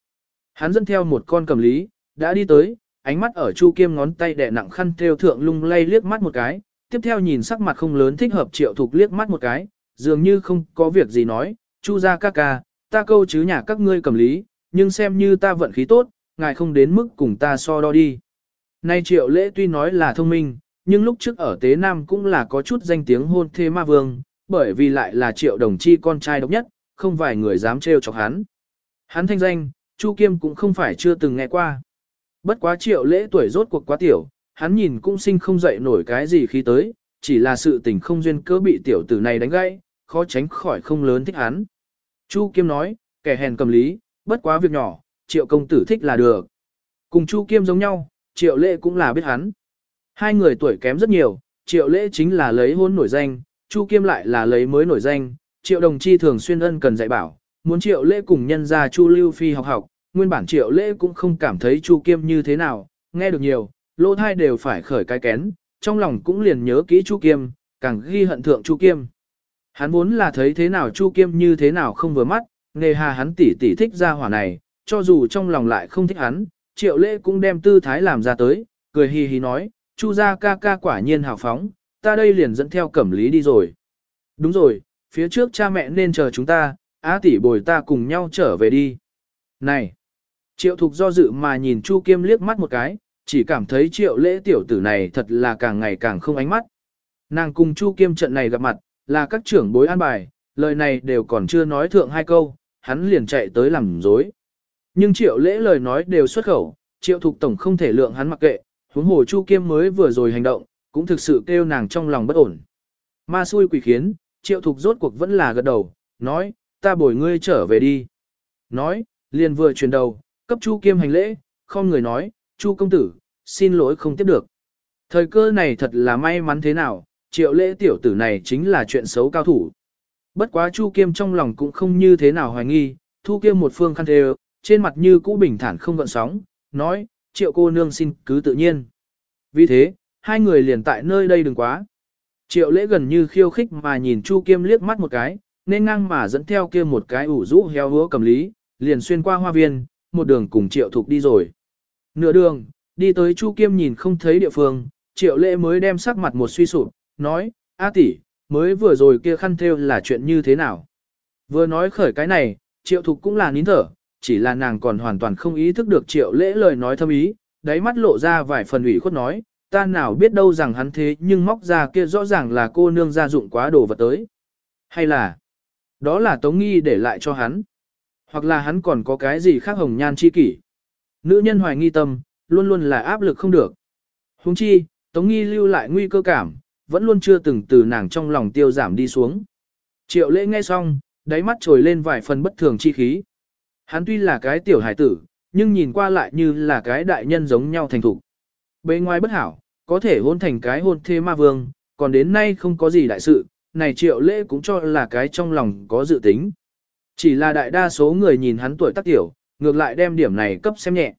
Hắn dẫn theo một con cầm lý, đã đi tới, ánh mắt ở Chu Kiêm ngón tay đè nặng khăn theo thượng lung lay liếc mắt một cái, tiếp theo nhìn sắc mặt không lớn thích hợp Triệu Thục liếc mắt một cái, dường như không có việc gì nói, Chu gia ca ca, ta câu chứ nhà các ngươi cầm lý, nhưng xem như ta vận khí tốt, ngài không đến mức cùng ta so đo đi. Nay triệu lễ tuy nói là thông minh, nhưng lúc trước ở Tế Nam cũng là có chút danh tiếng hôn thê ma vương, bởi vì lại là triệu đồng chi con trai độc nhất, không vài người dám trêu chọc hắn. Hắn thanh danh, Chu Kiêm cũng không phải chưa từng nghe qua. Bất quá triệu lễ tuổi rốt cuộc quá tiểu, hắn nhìn cũng sinh không dậy nổi cái gì khi tới, chỉ là sự tình không duyên cớ bị tiểu tử này đánh gãy, khó tránh khỏi không lớn thích hắn. Chu Kiêm nói, kẻ hèn cầm lý, bất quá việc nhỏ, triệu công tử thích là được. Cùng Chu Kiêm giống nhau, triệu lễ cũng là biết hắn. Hai người tuổi kém rất nhiều, triệu lễ chính là lấy hôn nổi danh, Chu Kiêm lại là lấy mới nổi danh, triệu đồng chi thường xuyên ân cần dạy bảo, muốn triệu lễ cùng nhân gia Chu Lưu Phi học học, nguyên bản triệu lễ cũng không cảm thấy Chu Kiêm như thế nào, nghe được nhiều, lỗ thai đều phải khởi cái kén, trong lòng cũng liền nhớ kỹ Chu Kiêm, càng ghi hận thượng Chu Kiêm. Hắn vốn là thấy thế nào Chu Kiêm như thế nào không vừa mắt, nghề hà hắn tỉ tỉ thích ra hỏa này, cho dù trong lòng lại không thích hắn, triệu lễ cũng đem tư thái làm ra tới, cười hì hì nói, Chu gia ca ca quả nhiên hào phóng, ta đây liền dẫn theo cẩm lý đi rồi. Đúng rồi, phía trước cha mẹ nên chờ chúng ta, á tỷ bồi ta cùng nhau trở về đi. Này! Triệu thục do dự mà nhìn Chu Kiêm liếc mắt một cái, chỉ cảm thấy triệu lễ tiểu tử này thật là càng ngày càng không ánh mắt. Nàng cùng Chu Kiêm trận này gặp mặt, là các trưởng bối an bài, lời này đều còn chưa nói thượng hai câu, hắn liền chạy tới làm dối. Nhưng triệu lễ lời nói đều xuất khẩu, triệu thục tổng không thể lượng hắn mặc kệ, huống hồ Chu Kiêm mới vừa rồi hành động, cũng thực sự kêu nàng trong lòng bất ổn. Ma xui quỷ khiến, triệu thục rốt cuộc vẫn là gật đầu, nói, ta bồi ngươi trở về đi. Nói, liền vừa chuyển đầu, cấp Chu Kiêm hành lễ, không người nói, Chu công tử, xin lỗi không tiếp được. Thời cơ này thật là may mắn thế nào, triệu lễ tiểu tử này chính là chuyện xấu cao thủ. Bất quá Chu Kiêm trong lòng cũng không như thế nào hoài nghi, Thu Kiêm một phương khăn thề, trên mặt như cũ bình thản không gợn sóng, nói, triệu cô nương xin cứ tự nhiên. Vì thế, hai người liền tại nơi đây đừng quá. Triệu lễ gần như khiêu khích mà nhìn Chu Kiêm liếc mắt một cái, nên ngang mà dẫn theo kia một cái ủ rũ heo hứa cầm lý, liền xuyên qua hoa viên, một đường cùng triệu thục đi rồi. Nửa đường, đi tới Chu Kiêm nhìn không thấy địa phương, triệu lễ mới đem sắc mặt một suy sụp, nói, A tỷ, mới vừa rồi kia khăn thêu là chuyện như thế nào. Vừa nói khởi cái này, triệu thục cũng là nín thở, chỉ là nàng còn hoàn toàn không ý thức được triệu lễ lời nói thâm ý, đáy mắt lộ ra vài phần ủy khuất nói, ta nào biết đâu rằng hắn thế nhưng móc ra kia rõ ràng là cô nương gia dụng quá đồ vật tới. Hay là, đó là Tống Nghi để lại cho hắn. Hoặc là hắn còn có cái gì khác hồng nhan chi kỷ. Nữ nhân hoài nghi tâm, luôn luôn là áp lực không được. Huống chi, Tống Nghi lưu lại nguy cơ cảm, vẫn luôn chưa từng từ nàng trong lòng tiêu giảm đi xuống. Triệu lễ nghe xong, đáy mắt trồi lên vài phần bất thường chi khí. Hắn tuy là cái tiểu hải tử, nhưng nhìn qua lại như là cái đại nhân giống nhau thành thục. Bề ngoài bất hảo, có thể hôn thành cái hôn thê ma vương, còn đến nay không có gì đại sự, này triệu lễ cũng cho là cái trong lòng có dự tính. Chỉ là đại đa số người nhìn hắn tuổi tác tiểu, ngược lại đem điểm này cấp xem nhẹ.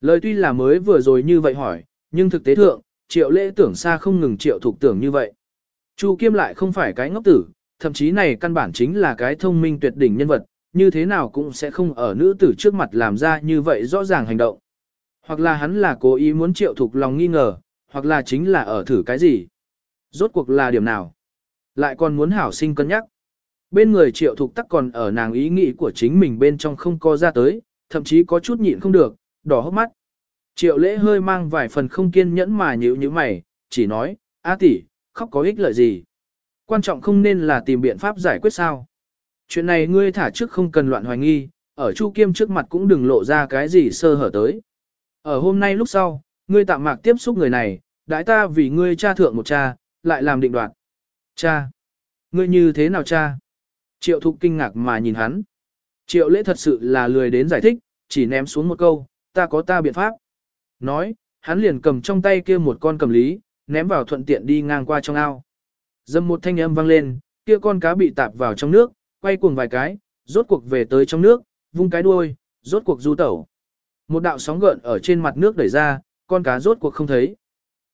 Lời tuy là mới vừa rồi như vậy hỏi, nhưng thực tế thượng, triệu lễ tưởng xa không ngừng triệu thục tưởng như vậy. Chu Kiêm lại không phải cái ngốc tử, thậm chí này căn bản chính là cái thông minh tuyệt đỉnh nhân vật, như thế nào cũng sẽ không ở nữ tử trước mặt làm ra như vậy rõ ràng hành động. Hoặc là hắn là cố ý muốn triệu thục lòng nghi ngờ, hoặc là chính là ở thử cái gì. Rốt cuộc là điểm nào? Lại còn muốn hảo sinh cân nhắc. Bên người triệu thục tắc còn ở nàng ý nghĩ của chính mình bên trong không co ra tới, thậm chí có chút nhịn không được, đỏ hốc mắt. Triệu lễ hơi mang vài phần không kiên nhẫn mà nhíu như mày, chỉ nói, A tỷ, khóc có ích lợi gì. Quan trọng không nên là tìm biện pháp giải quyết sao. Chuyện này ngươi thả trước không cần loạn hoài nghi, ở Chu Kiêm trước mặt cũng đừng lộ ra cái gì sơ hở tới. Ở hôm nay lúc sau, ngươi tạm mạc tiếp xúc người này, đãi ta vì ngươi cha thượng một cha, lại làm định đoạt. Cha! Ngươi như thế nào cha? Triệu thục kinh ngạc mà nhìn hắn. Triệu lễ thật sự là lười đến giải thích, chỉ ném xuống một câu, ta có ta biện pháp. Nói, hắn liền cầm trong tay kia một con cầm lý, ném vào thuận tiện đi ngang qua trong ao. Dâm một thanh âm vang lên, kia con cá bị tạp vào trong nước, quay cuồng vài cái, rốt cuộc về tới trong nước, vung cái đuôi, rốt cuộc du tẩu. Một đạo sóng gợn ở trên mặt nước đẩy ra, con cá rốt cuộc không thấy.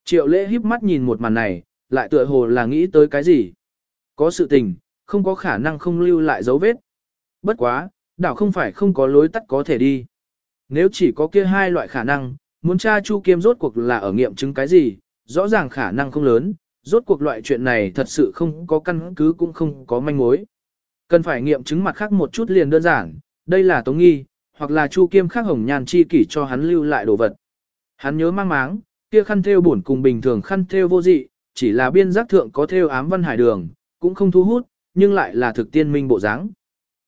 Triệu lễ híp mắt nhìn một màn này, lại tựa hồ là nghĩ tới cái gì. Có sự tình, không có khả năng không lưu lại dấu vết. Bất quá, đảo không phải không có lối tắt có thể đi. Nếu chỉ có kia hai loại khả năng, muốn tra Chu Kiêm rốt cuộc là ở nghiệm chứng cái gì, rõ ràng khả năng không lớn, rốt cuộc loại chuyện này thật sự không có căn cứ cũng không có manh mối. Cần phải nghiệm chứng mặt khác một chút liền đơn giản, đây là Tống Nghi, hoặc là Chu Kiêm khác hồng nhàn chi kỷ cho hắn lưu lại đồ vật. Hắn nhớ mang máng, kia khăn thêu bổn cùng bình thường khăn thêu vô dị, chỉ là biên giác thượng có thêu ám văn hải đường, cũng không thu hút, nhưng lại là thực tiên minh bộ dáng.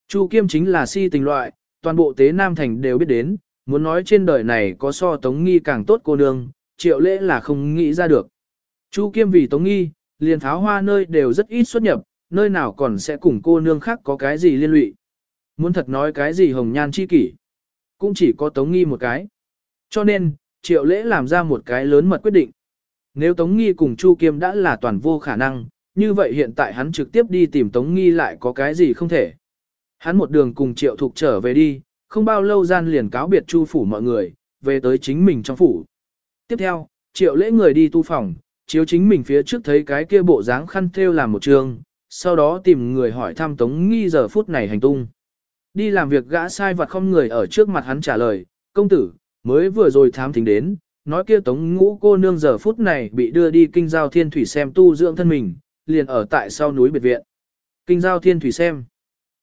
Chu Kiêm chính là si tình loại, toàn bộ tế Nam Thành đều biết đến, muốn nói trên đời này có so Tống Nghi càng tốt cô nương, triệu lễ là không nghĩ ra được. Chu Kiêm vì Tống Nghi, liền pháo hoa nơi đều rất ít xuất nhập, nơi nào còn sẽ cùng cô nương khác có cái gì liên lụy. Muốn thật nói cái gì hồng nhan chi kỷ, cũng chỉ có Tống Nghi một cái. Cho nên, triệu lễ làm ra một cái lớn mật quyết định. Nếu Tống Nghi cùng Chu Kiêm đã là toàn vô khả năng, như vậy hiện tại hắn trực tiếp đi tìm Tống Nghi lại có cái gì không thể. Hắn một đường cùng triệu thục trở về đi, không bao lâu gian liền cáo biệt Chu phủ mọi người, về tới chính mình trong phủ. Tiếp theo, triệu lễ người đi tu phòng, chiếu chính mình phía trước thấy cái kia bộ dáng khăn thêu làm một trường, sau đó tìm người hỏi thăm Tống Nghi giờ phút này hành tung. Đi làm việc gã sai vặt không người ở trước mặt hắn trả lời, công tử, mới vừa rồi thám thính đến, nói kia Tống ngũ cô nương giờ phút này bị đưa đi kinh giao thiên thủy xem tu dưỡng thân mình, liền ở tại sau núi biệt viện. Kinh giao thiên thủy xem.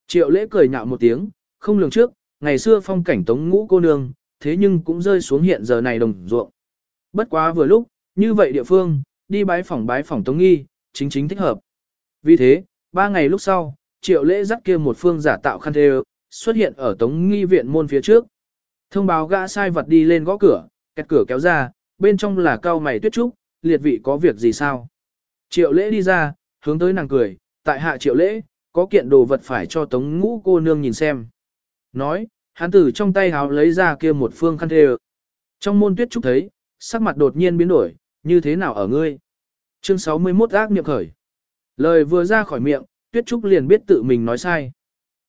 Triệu lễ cười nhạo một tiếng, không lường trước, ngày xưa phong cảnh Tống ngũ cô nương, thế nhưng cũng rơi xuống hiện giờ này đồng ruộng. Bất quá vừa lúc, như vậy địa phương, đi bái phỏng bái phỏng Tống nghi, chính chính thích hợp. Vì thế, ba ngày lúc sau, triệu lễ dắt kia một phương giả tạo khăn thê xuất hiện ở tống nghi viện môn phía trước. Thông báo gã sai vật đi lên gõ cửa, kẹt cửa kéo ra, bên trong là cao mày tuyết trúc, liệt vị có việc gì sao? Triệu lễ đi ra, hướng tới nàng cười, tại hạ triệu lễ, có kiện đồ vật phải cho tống ngũ cô nương nhìn xem. Nói, hắn tử trong tay háo lấy ra kia một phương khăn thề. Trong môn tuyết trúc thấy, sắc mặt đột nhiên biến đổi, như thế nào ở ngươi? Chương 61 ác niệm khởi. Lời vừa ra khỏi miệng, Tuyết Trúc liền biết tự mình nói sai.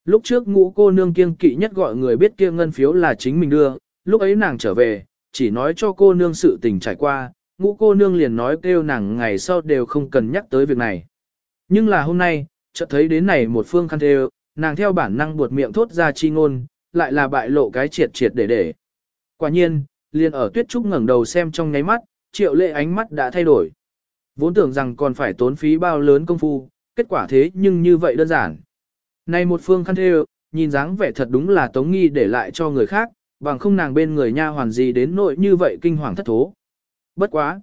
Lúc trước ngũ cô nương kiêng kỵ nhất gọi người biết kia ngân phiếu là chính mình đưa, lúc ấy nàng trở về, chỉ nói cho cô nương sự tình trải qua, ngũ cô nương liền nói kêu nàng ngày sau đều không cần nhắc tới việc này. Nhưng là hôm nay, chợt thấy đến này một phương khăn thê nàng theo bản năng buột miệng thốt ra chi ngôn, lại là bại lộ cái triệt triệt để để. Quả nhiên, liền ở tuyết trúc ngẩng đầu xem trong nháy mắt, triệu lệ ánh mắt đã thay đổi. Vốn tưởng rằng còn phải tốn phí bao lớn công phu, kết quả thế nhưng như vậy đơn giản. Này một phương khăn thê nhìn dáng vẻ thật đúng là tống nghi để lại cho người khác, bằng không nàng bên người nha hoàn gì đến nội như vậy kinh hoàng thất thố. Bất quá.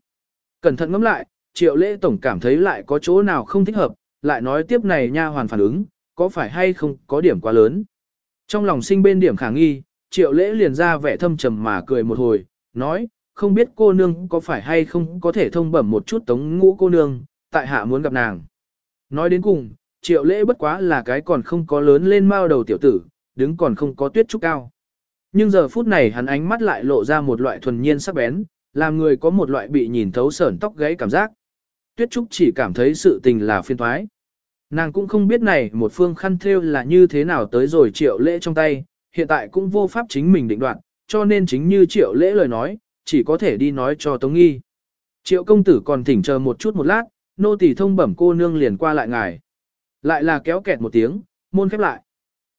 Cẩn thận ngẫm lại, triệu lễ tổng cảm thấy lại có chỗ nào không thích hợp, lại nói tiếp này nha hoàn phản ứng, có phải hay không có điểm quá lớn. Trong lòng sinh bên điểm khả nghi, triệu lễ liền ra vẻ thâm trầm mà cười một hồi, nói, không biết cô nương có phải hay không có thể thông bẩm một chút tống ngũ cô nương, tại hạ muốn gặp nàng. Nói đến cùng, triệu lễ bất quá là cái còn không có lớn lên mao đầu tiểu tử, đứng còn không có tuyết trúc cao. Nhưng giờ phút này hắn ánh mắt lại lộ ra một loại thuần nhiên sắc bén, làm người có một loại bị nhìn thấu sởn tóc gáy cảm giác. Tuyết trúc chỉ cảm thấy sự tình là phiên thoái. Nàng cũng không biết này một phương khăn thêu là như thế nào tới rồi triệu lễ trong tay, hiện tại cũng vô pháp chính mình định đoạn, cho nên chính như triệu lễ lời nói, chỉ có thể đi nói cho Tống Nghi. Triệu công tử còn thỉnh chờ một chút một lát, nô tỳ thông bẩm cô nương liền qua lại ngài. Lại là kéo kẹt một tiếng, môn khép lại.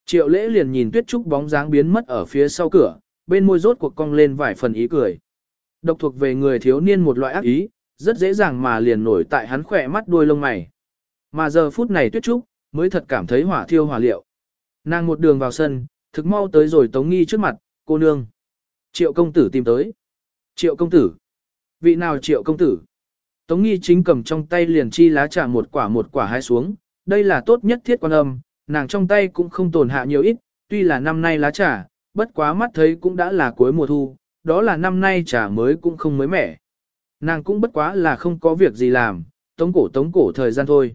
Triệu lễ liền nhìn tuyết trúc bóng dáng biến mất ở phía sau cửa, bên môi rốt cuộc cong lên vài phần ý cười. Độc thuộc về người thiếu niên một loại ác ý, rất dễ dàng mà liền nổi tại hắn khỏe mắt đuôi lông mày. Mà giờ phút này tuyết trúc, mới thật cảm thấy hỏa thiêu hỏa liệu. Nàng một đường vào sân, thực mau tới rồi tống nghi trước mặt, cô nương. Triệu công tử tìm tới. Triệu công tử. Vị nào triệu công tử? Tống nghi chính cầm trong tay liền chi lá trà một quả một quả hai xuống, đây là tốt nhất thiết quan âm, nàng trong tay cũng không tồn hạ nhiều ít, tuy là năm nay lá trà, bất quá mắt thấy cũng đã là cuối mùa thu, đó là năm nay trà mới cũng không mới mẻ. Nàng cũng bất quá là không có việc gì làm, tống cổ tống cổ thời gian thôi.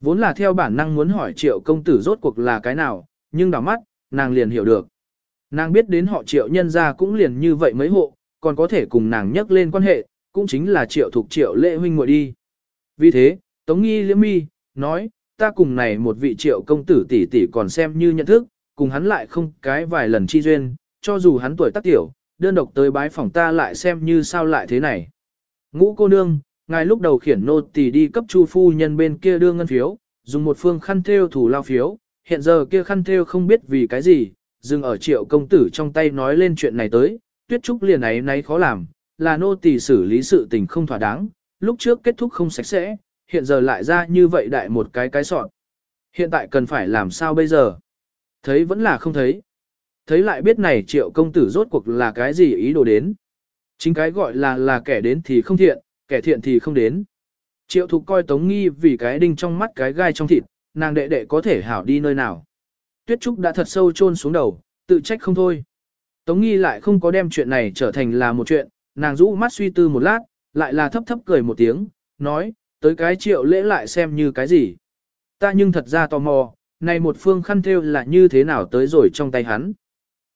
Vốn là theo bản năng muốn hỏi triệu công tử rốt cuộc là cái nào, nhưng đảo mắt, nàng liền hiểu được. Nàng biết đến họ triệu nhân ra cũng liền như vậy mấy hộ, còn có thể cùng nàng nhắc lên quan hệ, cũng chính là triệu thuộc triệu lệ huynh ngồi đi. Vì thế, Tống Nghi liễm mi, nói, ta cùng này một vị triệu công tử tỷ tỷ còn xem như nhận thức, cùng hắn lại không cái vài lần chi duyên, cho dù hắn tuổi tác tiểu, đơn độc tới bái phòng ta lại xem như sao lại thế này. Ngũ cô nương, ngài lúc đầu khiển nô tỳ đi cấp chu phu nhân bên kia đưa ngân phiếu, dùng một phương khăn thêu thủ lao phiếu, hiện giờ kia khăn thêu không biết vì cái gì, dừng ở triệu công tử trong tay nói lên chuyện này tới, tuyết trúc liền ấy nấy khó làm, là nô tỳ xử lý sự tình không thỏa đáng, lúc trước kết thúc không sạch sẽ, hiện giờ lại ra như vậy đại một cái cái sọn. Hiện tại cần phải làm sao bây giờ? Thấy vẫn là không thấy. Thấy lại biết này triệu công tử rốt cuộc là cái gì ý đồ đến. Chính cái gọi là là kẻ đến thì không thiện, kẻ thiện thì không đến. Triệu thục coi Tống Nghi vì cái đinh trong mắt cái gai trong thịt, nàng đệ đệ có thể hảo đi nơi nào. Tuyết Trúc đã thật sâu chôn xuống đầu, tự trách không thôi. Tống Nghi lại không có đem chuyện này trở thành là một chuyện, nàng rũ mắt suy tư một lát, lại là thấp thấp cười một tiếng, nói, tới cái triệu lễ lại xem như cái gì. Ta nhưng thật ra tò mò, này một phương khăn thêu là như thế nào tới rồi trong tay hắn.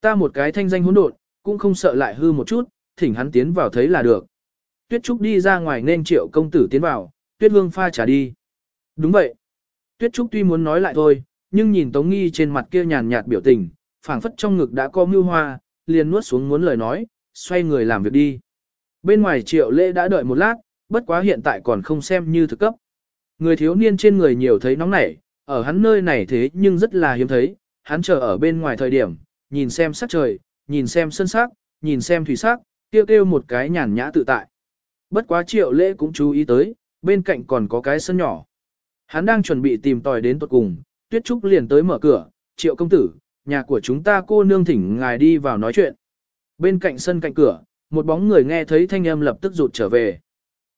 Ta một cái thanh danh hỗn độn, cũng không sợ lại hư một chút, thỉnh hắn tiến vào thấy là được. Tuyết Trúc đi ra ngoài nên triệu công tử tiến vào, Tuyết Hương pha trả đi. Đúng vậy. Tuyết Trúc tuy muốn nói lại thôi, nhưng nhìn Tống Nghi trên mặt kia nhàn nhạt biểu tình, phảng phất trong ngực đã có mưu hoa, liền nuốt xuống muốn lời nói, xoay người làm việc đi. Bên ngoài triệu lễ đã đợi một lát, bất quá hiện tại còn không xem như thực cấp. Người thiếu niên trên người nhiều thấy nóng nảy, ở hắn nơi này thế nhưng rất là hiếm thấy, hắn chờ ở bên ngoài thời điểm, nhìn xem sắc trời, nhìn xem sân sắc, nhìn xem thủy sắc, kêu kêu một cái nhàn nhã tự tại. Bất quá triệu lễ cũng chú ý tới, bên cạnh còn có cái sân nhỏ. Hắn đang chuẩn bị tìm tòi đến tuật cùng, tuyết trúc liền tới mở cửa, triệu công tử, nhà của chúng ta cô nương thỉnh ngài đi vào nói chuyện. Bên cạnh sân cạnh cửa, một bóng người nghe thấy thanh âm lập tức rụt trở về.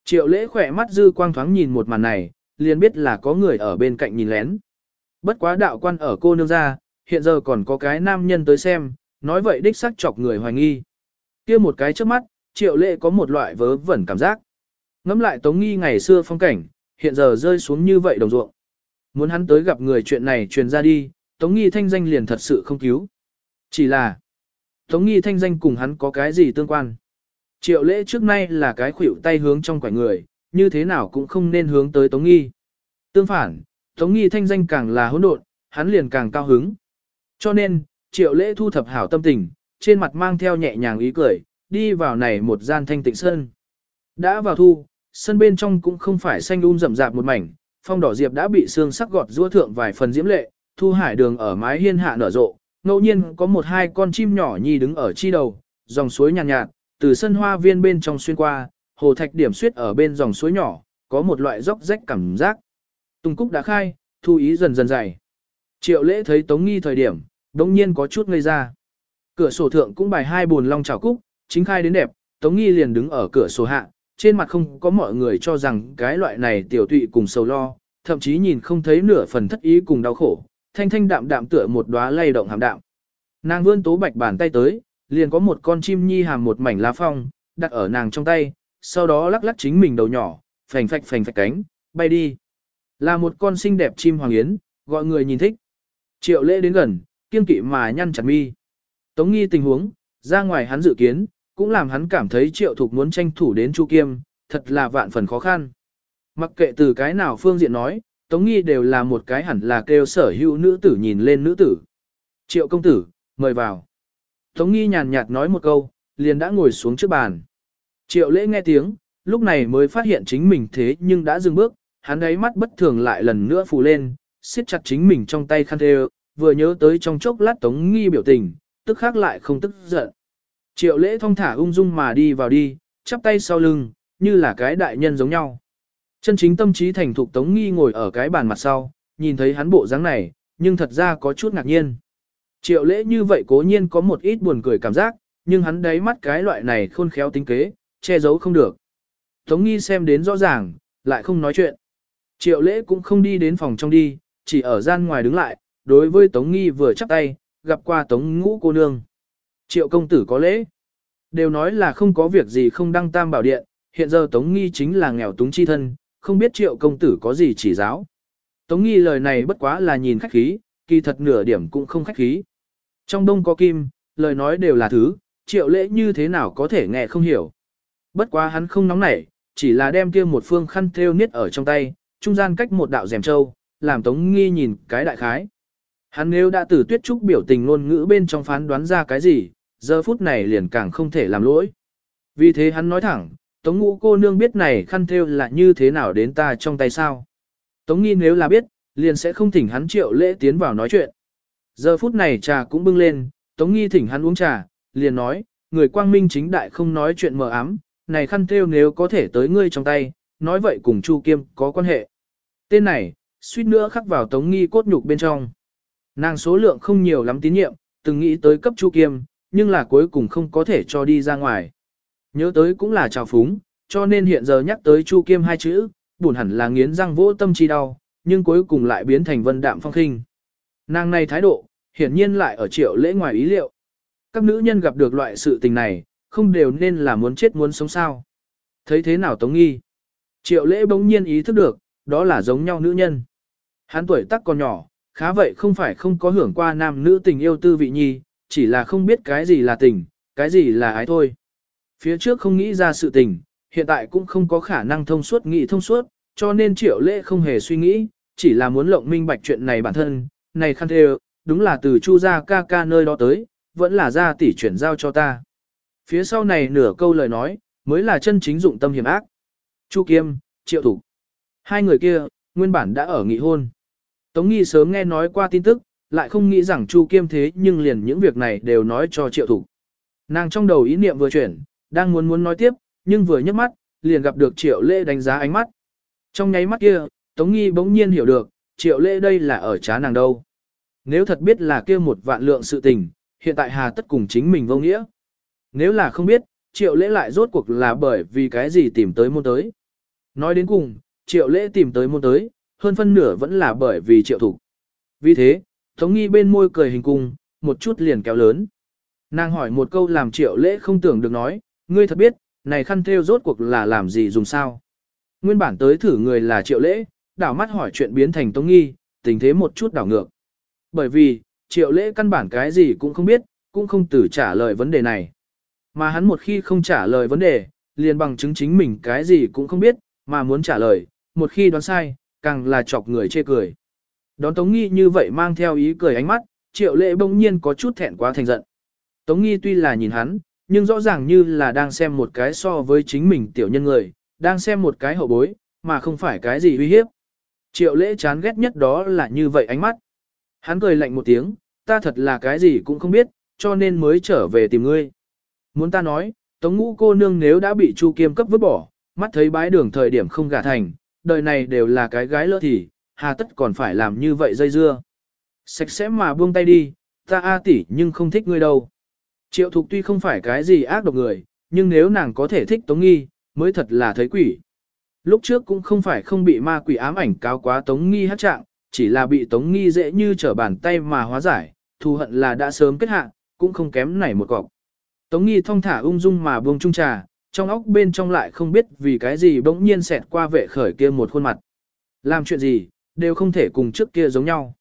Triệu lễ khỏe mắt dư quang thoáng nhìn một màn này, liền biết là có người ở bên cạnh nhìn lén. Bất quá đạo quan ở cô nương ra, hiện giờ còn có cái nam nhân tới xem, nói vậy đích xác chọc người hoài nghi. kia một cái trước mắt, triệu lệ có một loại vớ vẩn cảm giác. Ngắm lại tống nghi ngày xưa phong cảnh, hiện giờ rơi xuống như vậy đồng ruộng. Muốn hắn tới gặp người chuyện này truyền ra đi, tống nghi thanh danh liền thật sự không cứu. Chỉ là, tống nghi thanh danh cùng hắn có cái gì tương quan. Triệu lễ trước nay là cái khuỷu tay hướng trong quải người, như thế nào cũng không nên hướng tới tống nghi. Tương phản, tống nghi thanh danh càng là hỗn độn, hắn liền càng cao hứng. Cho nên, triệu lễ thu thập hảo tâm tình, trên mặt mang theo nhẹ nhàng ý cười, đi vào này một gian thanh tịnh sơn. Đã vào thu, sân bên trong cũng không phải xanh um rậm rạp một mảnh, phong đỏ diệp đã bị xương sắc gọt rũa thượng vài phần diễm lệ, thu hải đường ở mái hiên hạ nở rộ, ngẫu nhiên có một hai con chim nhỏ nhi đứng ở chi đầu, dòng suối nhàn nhạt, nhạt, từ sân hoa viên bên trong xuyên qua, hồ thạch điểm suyết ở bên dòng suối nhỏ, có một loại róc rách cảm giác. Tùng cúc đã khai, thu ý dần dần dày. Triệu lễ thấy Tống Nghi thời điểm, đống nhiên có chút ngây ra. Cửa sổ thượng cũng bài hai buồn long chảo cúc, chính khai đến đẹp, Tống Nghi liền đứng ở cửa sổ hạ, trên mặt không có mọi người cho rằng cái loại này tiểu tụy cùng sầu lo, thậm chí nhìn không thấy nửa phần thất ý cùng đau khổ, thanh thanh đạm đạm tựa một đóa lay động hàm đạm. Nàng vươn tố bạch bàn tay tới, liền có một con chim nhi hàm một mảnh lá phong, đặt ở nàng trong tay, sau đó lắc lắc chính mình đầu nhỏ, phành phạch phành phạch cánh, bay đi. Là một con xinh đẹp chim hoàng yến, gọi người nhìn thích. Triệu lễ đến gần, kiên kỵ mà nhăn chặt mi. Tống nghi tình huống, ra ngoài hắn dự kiến, cũng làm hắn cảm thấy triệu thục muốn tranh thủ đến Chu Kiêm, thật là vạn phần khó khăn. Mặc kệ từ cái nào phương diện nói, Tống nghi đều là một cái hẳn là kêu sở hữu nữ tử nhìn lên nữ tử. Triệu công tử, mời vào. Tống nghi nhàn nhạt nói một câu, liền đã ngồi xuống trước bàn. Triệu lễ nghe tiếng, lúc này mới phát hiện chính mình thế nhưng đã dừng bước, hắn ấy mắt bất thường lại lần nữa phù lên, siết chặt chính mình trong tay khăn thê vừa nhớ tới trong chốc lát tống nghi biểu tình, tức khác lại không tức giận. Triệu lễ thong thả ung dung mà đi vào đi, chắp tay sau lưng, như là cái đại nhân giống nhau. Chân chính tâm trí thành thục tống nghi ngồi ở cái bàn mặt sau, nhìn thấy hắn bộ dáng này, nhưng thật ra có chút ngạc nhiên. Triệu lễ như vậy cố nhiên có một ít buồn cười cảm giác, nhưng hắn đáy mắt cái loại này khôn khéo tính kế, che giấu không được. Tống nghi xem đến rõ ràng, lại không nói chuyện. Triệu lễ cũng không đi đến phòng trong đi, chỉ ở gian ngoài đứng lại, đối với Tống nghi vừa chắp tay, gặp qua Tống ngũ cô nương. Triệu công tử có lễ. Đều nói là không có việc gì không đăng tam bảo điện, hiện giờ Tống nghi chính là nghèo túng chi thân, không biết triệu công tử có gì chỉ giáo. Tống nghi lời này bất quá là nhìn khách khí, kỳ thật nửa điểm cũng không khách khí. Trong đông có kim, lời nói đều là thứ, triệu lễ như thế nào có thể nghe không hiểu. Bất quá hắn không nóng nảy, chỉ là đem kia một phương khăn thêu niết ở trong tay, trung gian cách một đạo rèm trâu, làm Tống Nghi nhìn cái đại khái. Hắn nếu đã từ tuyết trúc biểu tình ngôn ngữ bên trong phán đoán ra cái gì, giờ phút này liền càng không thể làm lỗi. Vì thế hắn nói thẳng, Tống ngũ cô nương biết này khăn thêu là như thế nào đến ta trong tay sao. Tống Nghi nếu là biết, liền sẽ không thỉnh hắn triệu lễ tiến vào nói chuyện. Giờ phút này trà cũng bưng lên, Tống Nghi thỉnh hắn uống trà, liền nói, người quang minh chính đại không nói chuyện mờ ám, này khăn thêu nếu có thể tới ngươi trong tay, nói vậy cùng Chu Kiêm có quan hệ. Tên này, suýt nữa khắc vào Tống Nghi cốt nhục bên trong. Nàng số lượng không nhiều lắm tín nhiệm, từng nghĩ tới cấp Chu Kiêm, nhưng là cuối cùng không có thể cho đi ra ngoài. Nhớ tới cũng là trào phúng, cho nên hiện giờ nhắc tới Chu Kiêm hai chữ, buồn hẳn là nghiến răng vỗ tâm chi đau, nhưng cuối cùng lại biến thành vân đạm phong khinh. Nàng này thái độ, hiển nhiên lại ở triệu lễ ngoài ý liệu. Các nữ nhân gặp được loại sự tình này, không đều nên là muốn chết muốn sống sao. Thấy thế nào Tống Nghi? Triệu lễ bỗng nhiên ý thức được, đó là giống nhau nữ nhân. Hắn tuổi tác còn nhỏ, khá vậy không phải không có hưởng qua nam nữ tình yêu tư vị nhi, chỉ là không biết cái gì là tình, cái gì là ái thôi. Phía trước không nghĩ ra sự tình, hiện tại cũng không có khả năng thông suốt nghĩ thông suốt, cho nên triệu lễ không hề suy nghĩ, chỉ là muốn lộng minh bạch chuyện này bản thân, này khăn thề, đúng là từ chu gia ca ca nơi đó tới, vẫn là gia tỷ chuyển giao cho ta. Phía sau này nửa câu lời nói, mới là chân chính dụng tâm hiểm ác. Chu Kiêm, Triệu Thủ. Hai người kia, nguyên bản đã ở nghị hôn. Tống Nghi sớm nghe nói qua tin tức, lại không nghĩ rằng Chu Kiêm thế nhưng liền những việc này đều nói cho Triệu Thục. Nàng trong đầu ý niệm vừa chuyển, đang muốn muốn nói tiếp, nhưng vừa nhấc mắt, liền gặp được Triệu Lễ đánh giá ánh mắt. Trong nháy mắt kia, Tống Nghi bỗng nhiên hiểu được, Triệu Lễ đây là ở trá nàng đâu. Nếu thật biết là kia một vạn lượng sự tình, hiện tại hà tất cùng chính mình vô nghĩa. Nếu là không biết, Triệu Lễ lại rốt cuộc là bởi vì cái gì tìm tới môn tới. Nói đến cùng, Triệu Lễ tìm tới môn tới, hơn phân nửa vẫn là bởi vì Triệu Thủ. Vì thế, Tống Nghi bên môi cười hình cung, một chút liền kéo lớn. Nàng hỏi một câu làm Triệu Lễ không tưởng được nói, ngươi thật biết, này khăn theo rốt cuộc là làm gì dùng sao. Nguyên bản tới thử người là Triệu Lễ, đảo mắt hỏi chuyện biến thành Tống Nghi, tình thế một chút đảo ngược. Bởi vì, Triệu Lễ căn bản cái gì cũng không biết, cũng không tử trả lời vấn đề này. Mà hắn một khi không trả lời vấn đề, liền bằng chứng chính mình cái gì cũng không biết, mà muốn trả lời, một khi đoán sai, càng là chọc người chê cười. Đón Tống Nghi như vậy mang theo ý cười ánh mắt, triệu lệ bỗng nhiên có chút thẹn quá thành giận. Tống Nghi tuy là nhìn hắn, nhưng rõ ràng như là đang xem một cái so với chính mình tiểu nhân người, đang xem một cái hậu bối, mà không phải cái gì uy hiếp. Triệu lễ chán ghét nhất đó là như vậy ánh mắt. Hắn cười lạnh một tiếng, ta thật là cái gì cũng không biết, cho nên mới trở về tìm ngươi. Muốn ta nói, tống ngũ cô nương nếu đã bị Chu Kiêm cấp vứt bỏ, mắt thấy bái đường thời điểm không gả thành, đời này đều là cái gái lỡ thì, hà tất còn phải làm như vậy dây dưa. Sạch sẽ mà buông tay đi, ta a tỷ nhưng không thích ngươi đâu. Triệu thục tuy không phải cái gì ác độc người, nhưng nếu nàng có thể thích Tống Nghi, mới thật là thấy quỷ. Lúc trước cũng không phải không bị ma quỷ ám ảnh cáo quá Tống Nghi hát trạng, chỉ là bị Tống Nghi dễ như trở bàn tay mà hóa giải, thù hận là đã sớm kết hạ, cũng không kém nảy một cọc. Tống Nghi thong thả ung dung mà buông chung trà, trong óc bên trong lại không biết vì cái gì bỗng nhiên xẹt qua vệ khởi kia một khuôn mặt. Làm chuyện gì, đều không thể cùng trước kia giống nhau.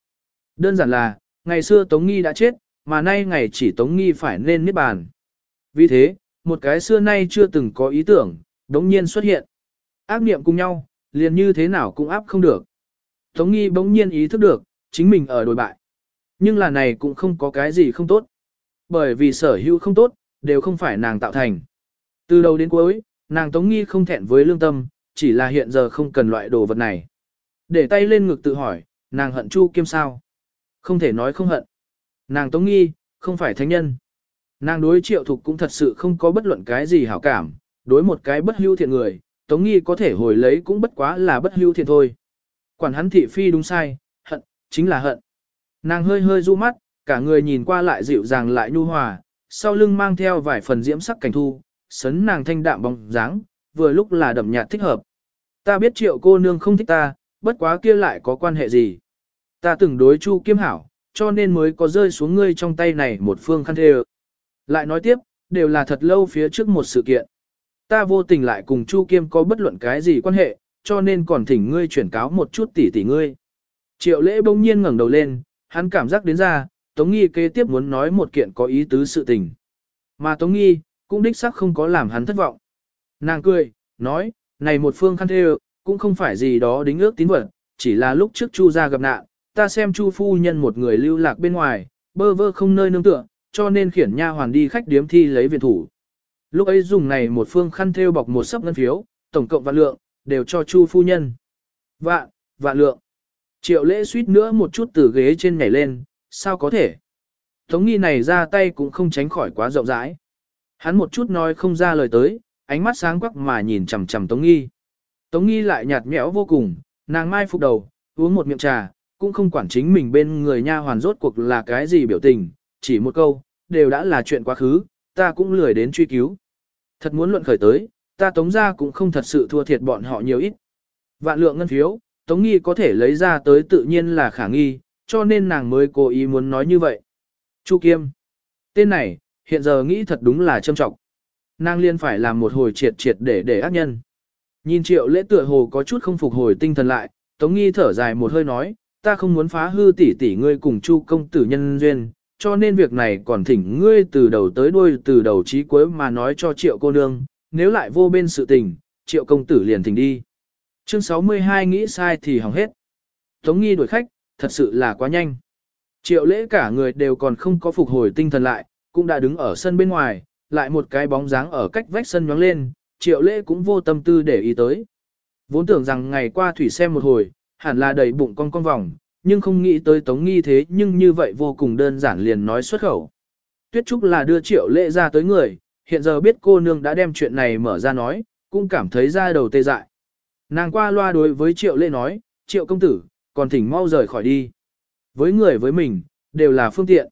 Đơn giản là, ngày xưa Tống Nghi đã chết, mà nay ngày chỉ Tống Nghi phải nên niết bàn. Vì thế, một cái xưa nay chưa từng có ý tưởng, đống nhiên xuất hiện. Ác niệm cùng nhau, liền như thế nào cũng áp không được. Tống Nghi bỗng nhiên ý thức được, chính mình ở đồi bại. Nhưng là này cũng không có cái gì không tốt. Bởi vì sở hữu không tốt, đều không phải nàng tạo thành. Từ đầu đến cuối, nàng Tống Nghi không thẹn với lương tâm, chỉ là hiện giờ không cần loại đồ vật này. Để tay lên ngực tự hỏi, nàng hận Chu Kiêm sao? Không thể nói không hận. Nàng Tống Nghi, không phải thánh nhân. Nàng đối triệu thục cũng thật sự không có bất luận cái gì hảo cảm, đối một cái bất hưu thiện người, Tống Nghi có thể hồi lấy cũng bất quá là bất hưu thiện thôi. Quản hắn thị phi đúng sai, hận, chính là hận. Nàng hơi hơi du mắt, cả người nhìn qua lại dịu dàng lại nhu hòa, sau lưng mang theo vài phần diễm sắc cảnh thu, sấn nàng thanh đạm bóng dáng, vừa lúc là đậm nhạt thích hợp. Ta biết triệu cô nương không thích ta, bất quá kia lại có quan hệ gì. Ta từng đối chu kiêm hảo, cho nên mới có rơi xuống ngươi trong tay này một phương khăn thê Lại nói tiếp, đều là thật lâu phía trước một sự kiện. Ta vô tình lại cùng chu kiêm có bất luận cái gì quan hệ, cho nên còn thỉnh ngươi chuyển cáo một chút tỷ tỷ ngươi. Triệu lễ bỗng nhiên ngẩng đầu lên, hắn cảm giác đến ra, Tống Nghi kế tiếp muốn nói một kiện có ý tứ sự tình. Mà Tống Nghi, cũng đích xác không có làm hắn thất vọng. Nàng cười, nói, này một phương khăn thê cũng không phải gì đó đính ước tín vật, chỉ là lúc trước Chu gia gặp nạn, ta xem Chu phu nhân một người lưu lạc bên ngoài, bơ vơ không nơi nương tựa, cho nên khiển nha hoàn đi khách điếm thi lấy viện thủ. Lúc ấy dùng này một phương khăn thêu bọc một sấp ngân phiếu, tổng cộng vạn lượng, đều cho Chu phu nhân. Vạn, vạn lượng. Triệu lễ suýt nữa một chút từ ghế trên nhảy lên, sao có thể? Tống nghi này ra tay cũng không tránh khỏi quá rộng rãi. Hắn một chút nói không ra lời tới, ánh mắt sáng quắc mà nhìn chằm chằm Tống nghi. Tống nghi lại nhạt nhẽo vô cùng, nàng mai phục đầu, uống một miệng trà, cũng không quản chính mình bên người nha hoàn rốt cuộc là cái gì biểu tình, chỉ một câu, đều đã là chuyện quá khứ, ta cũng lười đến truy cứu. Thật muốn luận khởi tới, ta tống ra cũng không thật sự thua thiệt bọn họ nhiều ít. Vạn lượng ngân phiếu, tống nghi có thể lấy ra tới tự nhiên là khả nghi, cho nên nàng mới cố ý muốn nói như vậy. Chu Kiêm. Tên này, hiện giờ nghĩ thật đúng là châm trọng. Nàng liên phải làm một hồi triệt triệt để để ác nhân. Nhìn triệu lễ tựa hồ có chút không phục hồi tinh thần lại, Tống Nghi thở dài một hơi nói, ta không muốn phá hư tỷ tỷ ngươi cùng Chu công tử nhân duyên, cho nên việc này còn thỉnh ngươi từ đầu tới đuôi từ đầu chí cuối mà nói cho triệu cô nương, nếu lại vô bên sự tình, triệu công tử liền thỉnh đi. Chương 62 nghĩ sai thì hỏng hết. Tống Nghi đuổi khách, thật sự là quá nhanh. Triệu lễ cả người đều còn không có phục hồi tinh thần lại, cũng đã đứng ở sân bên ngoài, lại một cái bóng dáng ở cách vách sân nhoáng lên, triệu lễ cũng vô tâm tư để ý tới. Vốn tưởng rằng ngày qua thủy xem một hồi, hẳn là đầy bụng con con vòng, nhưng không nghĩ tới tống nghi thế nhưng như vậy vô cùng đơn giản liền nói xuất khẩu. Tuyết Trúc là đưa triệu lễ ra tới người, hiện giờ biết cô nương đã đem chuyện này mở ra nói, cũng cảm thấy ra đầu tê dại. Nàng qua loa đối với triệu lễ nói, triệu công tử, còn thỉnh mau rời khỏi đi. Với người với mình, đều là phương tiện.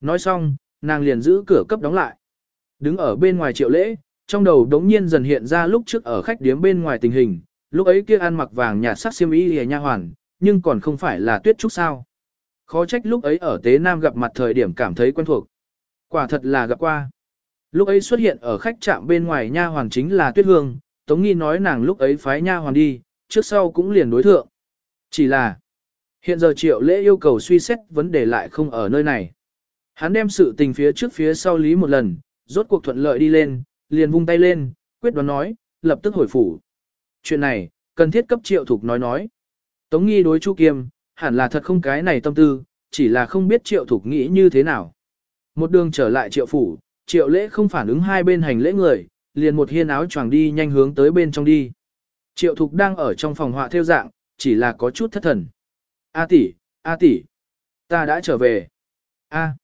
Nói xong, nàng liền giữ cửa cấp đóng lại. Đứng ở bên ngoài triệu lễ, trong đầu đống nhiên dần hiện ra lúc trước ở khách điếm bên ngoài tình hình, lúc ấy kia ăn mặc vàng nhạt sắc xiêm y lìa nha hoàn, nhưng còn không phải là tuyết trúc sao. Khó trách lúc ấy ở Tế Nam gặp mặt thời điểm cảm thấy quen thuộc. Quả thật là gặp qua. Lúc ấy xuất hiện ở khách trạm bên ngoài nha hoàn chính là Tuyết Hương, Tống Nghi nói nàng lúc ấy phái nha hoàn đi, trước sau cũng liền đối thượng. Chỉ là, hiện giờ triệu lễ yêu cầu suy xét vấn đề lại không ở nơi này. Hắn đem sự tình phía trước phía sau lý một lần, rốt cuộc thuận lợi đi lên, liền vung tay lên, quyết đoán nói, lập tức hồi phủ. Chuyện này, cần thiết cấp triệu thục nói nói. Tống nghi đối Chu Kiêm, hẳn là thật không cái này tâm tư, chỉ là không biết triệu thục nghĩ như thế nào. Một đường trở lại triệu phủ, triệu lễ không phản ứng hai bên hành lễ người, liền một hiên áo choàng đi nhanh hướng tới bên trong đi. Triệu thục đang ở trong phòng họa theo dạng, chỉ là có chút thất thần. A tỷ, A tỷ, ta đã trở về. A.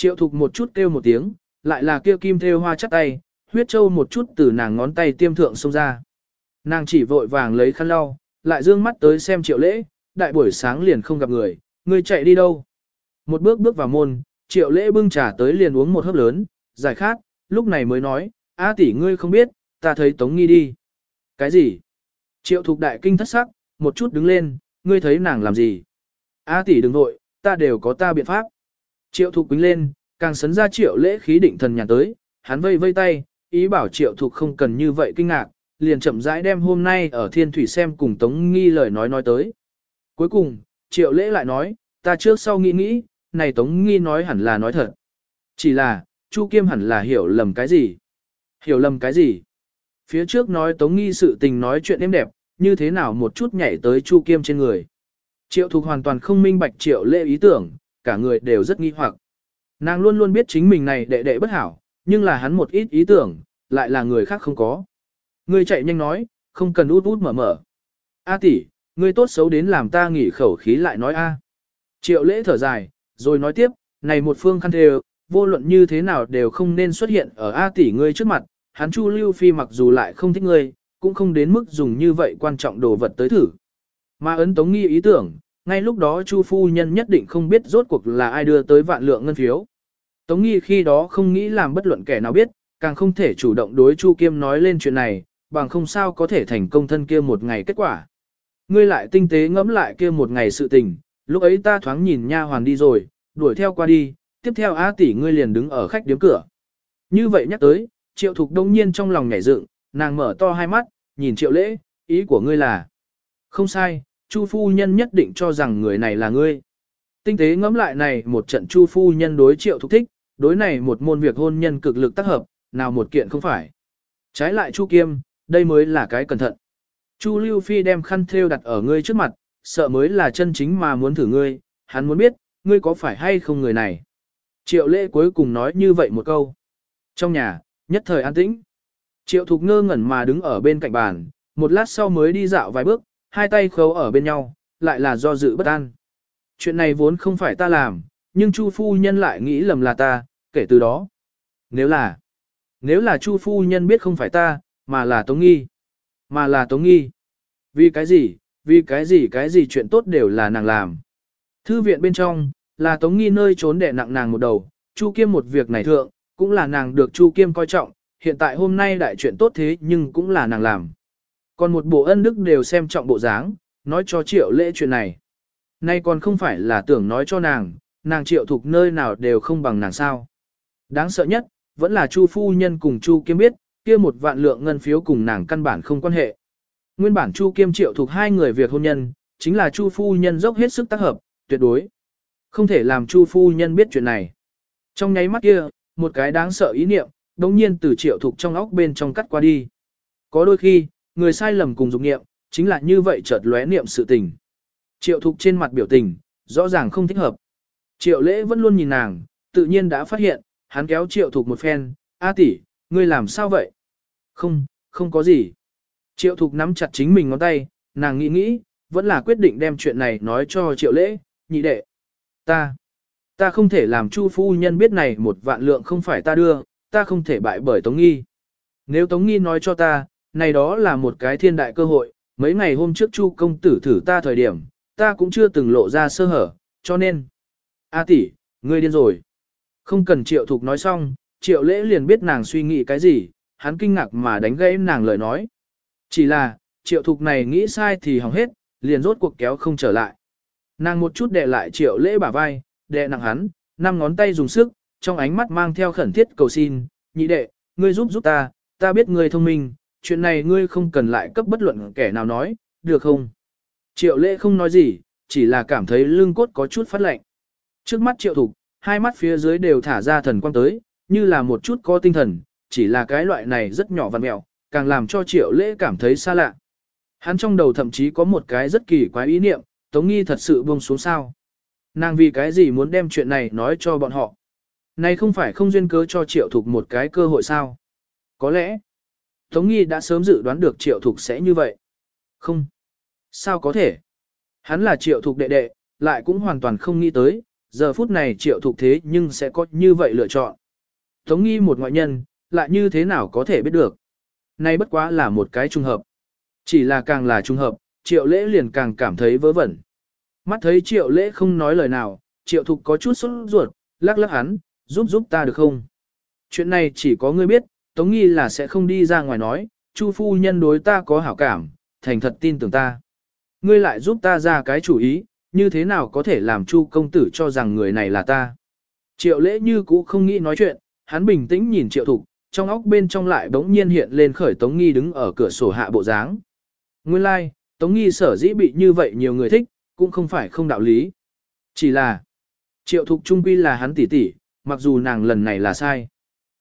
Triệu thục một chút kêu một tiếng, lại là kêu kim theo hoa chắc tay, huyết châu một chút từ nàng ngón tay tiêm thượng xông ra. Nàng chỉ vội vàng lấy khăn lau, lại dương mắt tới xem triệu lễ, đại buổi sáng liền không gặp người, người chạy đi đâu. Một bước bước vào môn, triệu lễ bưng trà tới liền uống một hớp lớn, giải khát, lúc này mới nói, A tỷ ngươi không biết, ta thấy Tống Nghi đi. Cái gì? Triệu thục đại kinh thất sắc, một chút đứng lên, ngươi thấy nàng làm gì? A tỷ đừng vội, ta đều có ta biện pháp. Triệu thục quính lên, càng sấn ra triệu lễ khí định thần nhàn tới, hắn vây vây tay, ý bảo triệu thục không cần như vậy kinh ngạc, liền chậm rãi đem hôm nay ở thiên thủy xem cùng tống nghi lời nói nói tới. Cuối cùng, triệu lễ lại nói, ta trước sau nghĩ nghĩ, này tống nghi nói hẳn là nói thật. Chỉ là, Chu Kiêm hẳn là hiểu lầm cái gì? Hiểu lầm cái gì? Phía trước nói tống nghi sự tình nói chuyện êm đẹp, như thế nào một chút nhảy tới Chu Kiêm trên người. Triệu thục hoàn toàn không minh bạch triệu lễ ý tưởng, cả người đều rất nghi hoặc. Nàng luôn luôn biết chính mình này đệ đệ bất hảo, nhưng là hắn một ít ý tưởng, lại là người khác không có. Ngươi chạy nhanh nói, không cần út út mở mở. A tỷ, ngươi tốt xấu đến làm ta nghỉ khẩu khí lại nói a. Triệu lễ thở dài, rồi nói tiếp, này một phương khăn thề, vô luận như thế nào đều không nên xuất hiện ở A tỷ ngươi trước mặt, hắn Chu Lưu Phi mặc dù lại không thích ngươi, cũng không đến mức dùng như vậy quan trọng đồ vật tới thử. Mà ấn tống nghi ý tưởng, ngay lúc đó Chu phu nhân nhất định không biết rốt cuộc là ai đưa tới vạn lượng ngân phiếu. Tống nghi khi đó không nghĩ làm bất luận kẻ nào biết, càng không thể chủ động đối Chu Kiêm nói lên chuyện này, bằng không sao có thể thành công thân kia một ngày kết quả. Ngươi lại tinh tế ngẫm lại kia một ngày sự tình, lúc ấy ta thoáng nhìn nha hoàn đi rồi, đuổi theo qua đi, tiếp theo A tỷ ngươi liền đứng ở khách điếm cửa. Như vậy nhắc tới, triệu thục đông nhiên trong lòng nhảy dựng, nàng mở to hai mắt, nhìn triệu lễ, ý của ngươi là. Không sai, Chu phu nhân nhất định cho rằng người này là ngươi. Tinh tế ngẫm lại này một trận Chu phu nhân đối triệu thục thích, đối này một môn việc hôn nhân cực lực tác hợp, nào một kiện không phải. Trái lại Chu Kiêm, đây mới là cái cẩn thận. Chu Lưu Phi đem khăn thêu đặt ở ngươi trước mặt, sợ mới là chân chính mà muốn thử ngươi, hắn muốn biết, ngươi có phải hay không người này. Triệu lễ cuối cùng nói như vậy một câu. Trong nhà, nhất thời an tĩnh. Triệu thục ngơ ngẩn mà đứng ở bên cạnh bàn, một lát sau mới đi dạo vài bước, hai tay khấu ở bên nhau, lại là do dự bất an. Chuyện này vốn không phải ta làm, nhưng Chu phu nhân lại nghĩ lầm là ta, kể từ đó. Nếu là, nếu là Chu phu nhân biết không phải ta, mà là Tống Nghi. Mà là Tống Nghi. Vì cái gì, vì cái gì cái gì chuyện tốt đều là nàng làm. Thư viện bên trong, là Tống Nghi nơi trốn đẻ nặng nàng một đầu, Chu Kiêm một việc này thượng, cũng là nàng được Chu Kiêm coi trọng, hiện tại hôm nay đại chuyện tốt thế nhưng cũng là nàng làm. Còn một bộ ân đức đều xem trọng bộ dáng, nói cho triệu lễ chuyện này. Nay còn không phải là tưởng nói cho nàng, nàng triệu thuộc nơi nào đều không bằng nàng sao. Đáng sợ nhất, vẫn là Chu phu nhân cùng Chu Kiêm biết, kia một vạn lượng ngân phiếu cùng nàng căn bản không quan hệ. Nguyên bản Chu Kiêm triệu thuộc hai người việc hôn nhân, chính là Chu phu nhân dốc hết sức tác hợp, tuyệt đối. Không thể làm Chu phu nhân biết chuyện này. Trong nháy mắt kia, một cái đáng sợ ý niệm, đống nhiên từ triệu thuộc trong óc bên trong cắt qua đi. Có đôi khi, người sai lầm cùng dục niệm, chính là như vậy chợt lóe niệm sự tình. Triệu thục trên mặt biểu tình, rõ ràng không thích hợp. Triệu lễ vẫn luôn nhìn nàng, tự nhiên đã phát hiện, hắn kéo triệu thục một phen, A tỷ, ngươi làm sao vậy? Không, không có gì. Triệu thục nắm chặt chính mình ngón tay, nàng nghĩ nghĩ, vẫn là quyết định đem chuyện này nói cho triệu lễ, nhị đệ. Ta, ta không thể làm chu phu nhân biết này một vạn lượng không phải ta đưa, ta không thể bại bởi Tống Nghi. Nếu Tống Nghi nói cho ta, này đó là một cái thiên đại cơ hội, mấy ngày hôm trước chu công tử thử ta thời điểm, ta cũng chưa từng lộ ra sơ hở, cho nên. A tỷ, ngươi điên rồi. Không cần triệu thục nói xong, triệu lễ liền biết nàng suy nghĩ cái gì, hắn kinh ngạc mà đánh gãy nàng lời nói. Chỉ là, triệu thục này nghĩ sai thì hỏng hết, liền rốt cuộc kéo không trở lại. Nàng một chút đè lại triệu lễ bả vai, đè nặng hắn, năm ngón tay dùng sức, trong ánh mắt mang theo khẩn thiết cầu xin, nhị đệ, ngươi giúp giúp ta, ta biết ngươi thông minh, chuyện này ngươi không cần lại cấp bất luận kẻ nào nói, được không? Triệu lễ không nói gì, chỉ là cảm thấy lưng cốt có chút phát lạnh. Trước mắt triệu thục, hai mắt phía dưới đều thả ra thần quang tới, như là một chút có tinh thần, chỉ là cái loại này rất nhỏ và mẹo, càng làm cho triệu lễ cảm thấy xa lạ. Hắn trong đầu thậm chí có một cái rất kỳ quái ý niệm, Tống Nghi thật sự buông xuống sao. Nàng vì cái gì muốn đem chuyện này nói cho bọn họ. Này không phải không duyên cớ cho triệu thục một cái cơ hội sao. Có lẽ, Tống Nghi đã sớm dự đoán được triệu thục sẽ như vậy. Không. Sao có thể? Hắn là triệu thục đệ đệ, lại cũng hoàn toàn không nghĩ tới, giờ phút này triệu thục thế nhưng sẽ có như vậy lựa chọn. Tống nghi một ngoại nhân, lại như thế nào có thể biết được. Nay bất quá là một cái trùng hợp. Chỉ là càng là trùng hợp, triệu lễ liền càng cảm thấy vớ vẩn. Mắt thấy triệu lễ không nói lời nào, triệu thục có chút sốt ruột, lắc lắc hắn, giúp giúp ta được không? Chuyện này chỉ có ngươi biết, Tống Nghi là sẽ không đi ra ngoài nói, Chu phu nhân đối ta có hảo cảm, thành thật tin tưởng ta. Ngươi lại giúp ta ra cái chủ ý, như thế nào có thể làm Chu công tử cho rằng người này là ta. Triệu lễ như cũ không nghĩ nói chuyện, hắn bình tĩnh nhìn triệu thục, trong óc bên trong lại bỗng nhiên hiện lên khởi Tống Nghi đứng ở cửa sổ hạ bộ dáng. Nguyên lai, like, Tống Nghi sở dĩ bị như vậy nhiều người thích, cũng không phải không đạo lý. Chỉ là, triệu thục trung quy là hắn tỷ tỷ, mặc dù nàng lần này là sai.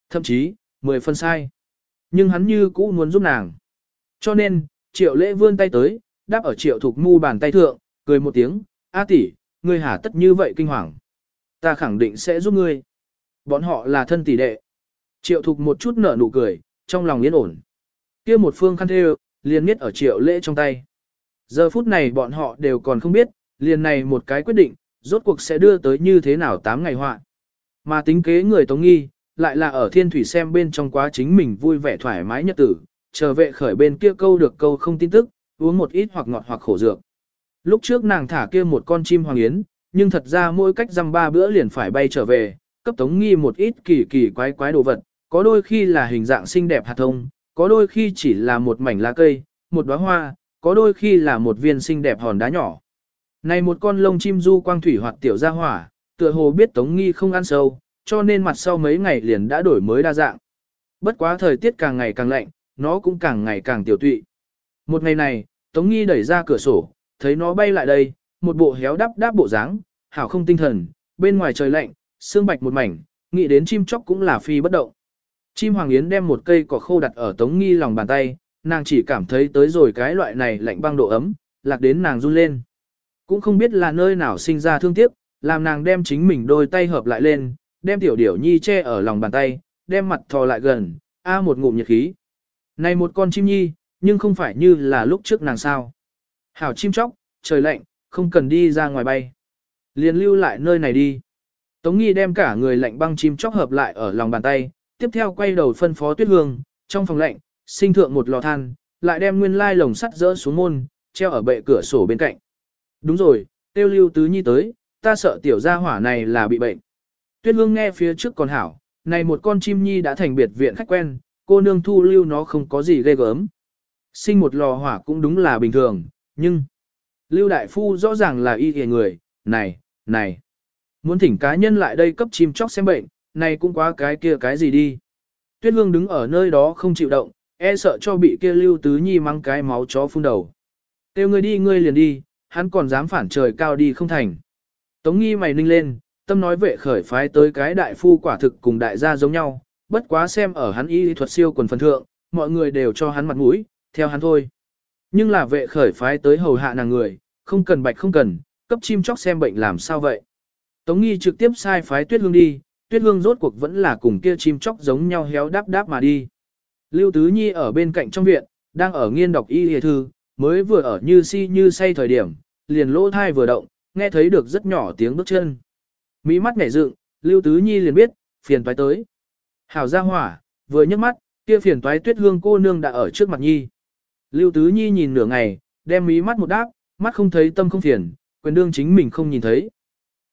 Thậm chí, mười phân sai. Nhưng hắn như cũ muốn giúp nàng. Cho nên, triệu lễ vươn tay tới, đáp ở triệu thục mu bàn tay thượng, cười một tiếng, A tỷ, ngươi hả tất như vậy kinh hoàng. Ta khẳng định sẽ giúp ngươi. Bọn họ là thân tỷ đệ. Triệu thục một chút nở nụ cười, trong lòng yên ổn. kia một phương khăn thê liền miết ở triệu lễ trong tay. Giờ phút này bọn họ đều còn không biết, liền này một cái quyết định, rốt cuộc sẽ đưa tới như thế nào 8 ngày họa. Mà tính kế người Tống Nghi, lại là ở thiên thủy xem bên trong quá chính mình vui vẻ thoải mái nhất tử, chờ vệ khởi bên kia câu được câu không tin tức, uống một ít hoặc ngọt hoặc khổ dược. Lúc trước nàng thả kia một con chim hoàng yến, nhưng thật ra mỗi cách dăm ba bữa liền phải bay trở về, cấp tống nghi một ít kỳ kỳ quái quái đồ vật, có đôi khi là hình dạng xinh đẹp hạt thông, có đôi khi chỉ là một mảnh lá cây, một đóa hoa, có đôi khi là một viên xinh đẹp hòn đá nhỏ. Này một con lông chim du quang thủy hoặc tiểu gia hỏa, tựa hồ biết tống nghi không ăn sâu, cho nên mặt sau mấy ngày liền đã đổi mới đa dạng. Bất quá thời tiết càng ngày càng lạnh, nó cũng càng ngày càng tiểu tụy. Một ngày này, Tống Nghi đẩy ra cửa sổ, thấy nó bay lại đây, một bộ héo đắp đáp bộ dáng, hảo không tinh thần, bên ngoài trời lạnh, xương bạch một mảnh, nghĩ đến chim chóc cũng là phi bất động. Chim Hoàng Yến đem một cây cỏ khô đặt ở Tống Nghi lòng bàn tay, nàng chỉ cảm thấy tới rồi cái loại này lạnh băng độ ấm, lạc đến nàng run lên. Cũng không biết là nơi nào sinh ra thương tiếc, làm nàng đem chính mình đôi tay hợp lại lên, đem tiểu điểu nhi che ở lòng bàn tay, đem mặt thò lại gần, a một ngụm nhiệt khí. Này một con chim nhi, nhưng không phải như là lúc trước nàng sao. Hảo chim chóc, trời lạnh, không cần đi ra ngoài bay. Liền lưu lại nơi này đi. Tống nghi đem cả người lạnh băng chim chóc hợp lại ở lòng bàn tay, tiếp theo quay đầu phân phó tuyết hương, trong phòng lạnh, sinh thượng một lò than, lại đem nguyên lai lồng sắt rỡ xuống môn, treo ở bệ cửa sổ bên cạnh. Đúng rồi, tiêu lưu tứ nhi tới, ta sợ tiểu gia hỏa này là bị bệnh. Tuyết hương nghe phía trước còn hảo, này một con chim nhi đã thành biệt viện khách quen, cô nương thu lưu nó không có gì ghê gớm. Sinh một lò hỏa cũng đúng là bình thường, nhưng... Lưu Đại Phu rõ ràng là y kìa người, này, này. Muốn thỉnh cá nhân lại đây cấp chim chóc xem bệnh, này cũng quá cái kia cái gì đi. Tuyết Hương đứng ở nơi đó không chịu động, e sợ cho bị kia Lưu Tứ Nhi mang cái máu chó phun đầu. Têu ngươi đi ngươi liền đi, hắn còn dám phản trời cao đi không thành. Tống nghi mày ninh lên, tâm nói vệ khởi phái tới cái đại phu quả thực cùng đại gia giống nhau, bất quá xem ở hắn y thuật siêu quần phần thượng, mọi người đều cho hắn mặt mũi, theo hắn thôi. Nhưng là vệ khởi phái tới hầu hạ nàng người, không cần bạch không cần, cấp chim chóc xem bệnh làm sao vậy. Tống nghi trực tiếp sai phái tuyết hương đi, tuyết hương rốt cuộc vẫn là cùng kia chim chóc giống nhau héo đáp đáp mà đi. Lưu Tứ Nhi ở bên cạnh trong viện, đang ở nghiên đọc y hề thư, mới vừa ở như si như say thời điểm, liền lỗ thai vừa động, nghe thấy được rất nhỏ tiếng bước chân. Mỹ mắt nhảy dựng, Lưu Tứ Nhi liền biết, phiền toái tới. Hảo ra hỏa, vừa nhấc mắt, kia phiền toái tuyết hương cô nương đã ở trước mặt Nhi. Lưu Tứ Nhi nhìn nửa ngày, đem mí mắt một đáp, mắt không thấy tâm không phiền, quyền đương chính mình không nhìn thấy.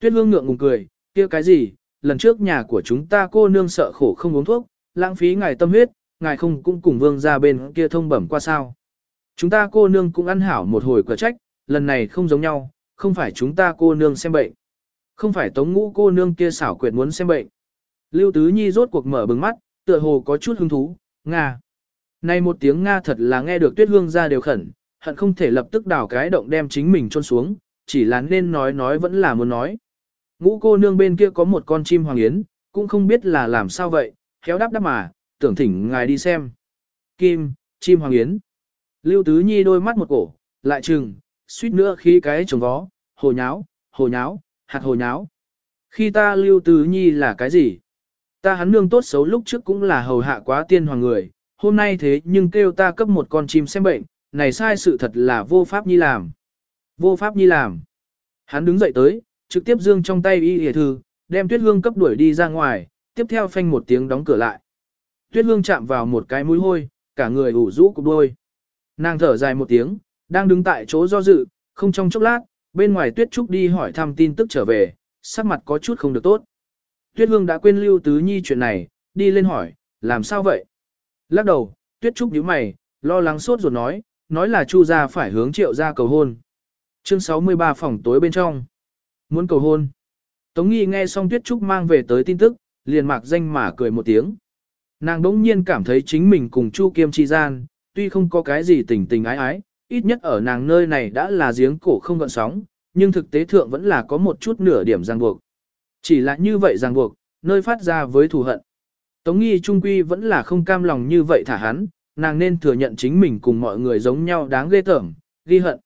Tuyết hương ngượng ngùng cười, kia cái gì, lần trước nhà của chúng ta cô nương sợ khổ không uống thuốc, lãng phí ngài tâm huyết, ngài không cũng cùng vương ra bên kia thông bẩm qua sao. Chúng ta cô nương cũng ăn hảo một hồi quả trách, lần này không giống nhau, không phải chúng ta cô nương xem bệnh. Không phải tống ngũ cô nương kia xảo quyệt muốn xem bệnh. Lưu Tứ Nhi rốt cuộc mở bừng mắt, tựa hồ có chút hứng thú, Nga. Này một tiếng Nga thật là nghe được tuyết hương ra đều khẩn, hận không thể lập tức đào cái động đem chính mình trôn xuống, chỉ là nên nói nói vẫn là muốn nói. Ngũ cô nương bên kia có một con chim hoàng yến, cũng không biết là làm sao vậy, khéo đáp đáp mà, tưởng thỉnh ngài đi xem. Kim, chim hoàng yến. Lưu Tứ Nhi đôi mắt một cổ, lại trừng, suýt nữa khí cái trồng vó, hồ nháo, hồ nháo, hạt hồi nháo. Khi ta Lưu Tứ Nhi là cái gì? Ta hắn nương tốt xấu lúc trước cũng là hầu hạ quá tiên hoàng người, hôm nay thế nhưng kêu ta cấp một con chim xem bệnh, này sai sự thật là vô pháp nhi làm. Vô pháp nhi làm. Hắn đứng dậy tới, trực tiếp dương trong tay y hề thư, đem tuyết hương cấp đuổi đi ra ngoài, tiếp theo phanh một tiếng đóng cửa lại. Tuyết hương chạm vào một cái mũi hôi, cả người ủ rũ cục đôi. Nàng thở dài một tiếng, đang đứng tại chỗ do dự, không trong chốc lát, bên ngoài tuyết trúc đi hỏi thăm tin tức trở về, sắc mặt có chút không được tốt. Tuyết hương đã quên lưu tứ nhi chuyện này, đi lên hỏi, làm sao vậy? Lắc đầu, tuyết trúc nhíu mày, lo lắng sốt ruột nói, nói là chu gia phải hướng triệu gia cầu hôn. Chương 63 phòng tối bên trong. Muốn cầu hôn. Tống nghi nghe xong tuyết trúc mang về tới tin tức, liền mạc danh mà cười một tiếng. Nàng đỗng nhiên cảm thấy chính mình cùng chu kiêm chi gian, tuy không có cái gì tình tình ái ái, ít nhất ở nàng nơi này đã là giếng cổ không gợn sóng, nhưng thực tế thượng vẫn là có một chút nửa điểm ràng buộc. Chỉ là như vậy ràng buộc, nơi phát ra với thù hận. Tống nghi trung quy vẫn là không cam lòng như vậy thả hắn, nàng nên thừa nhận chính mình cùng mọi người giống nhau đáng ghê tởm, ghi hận.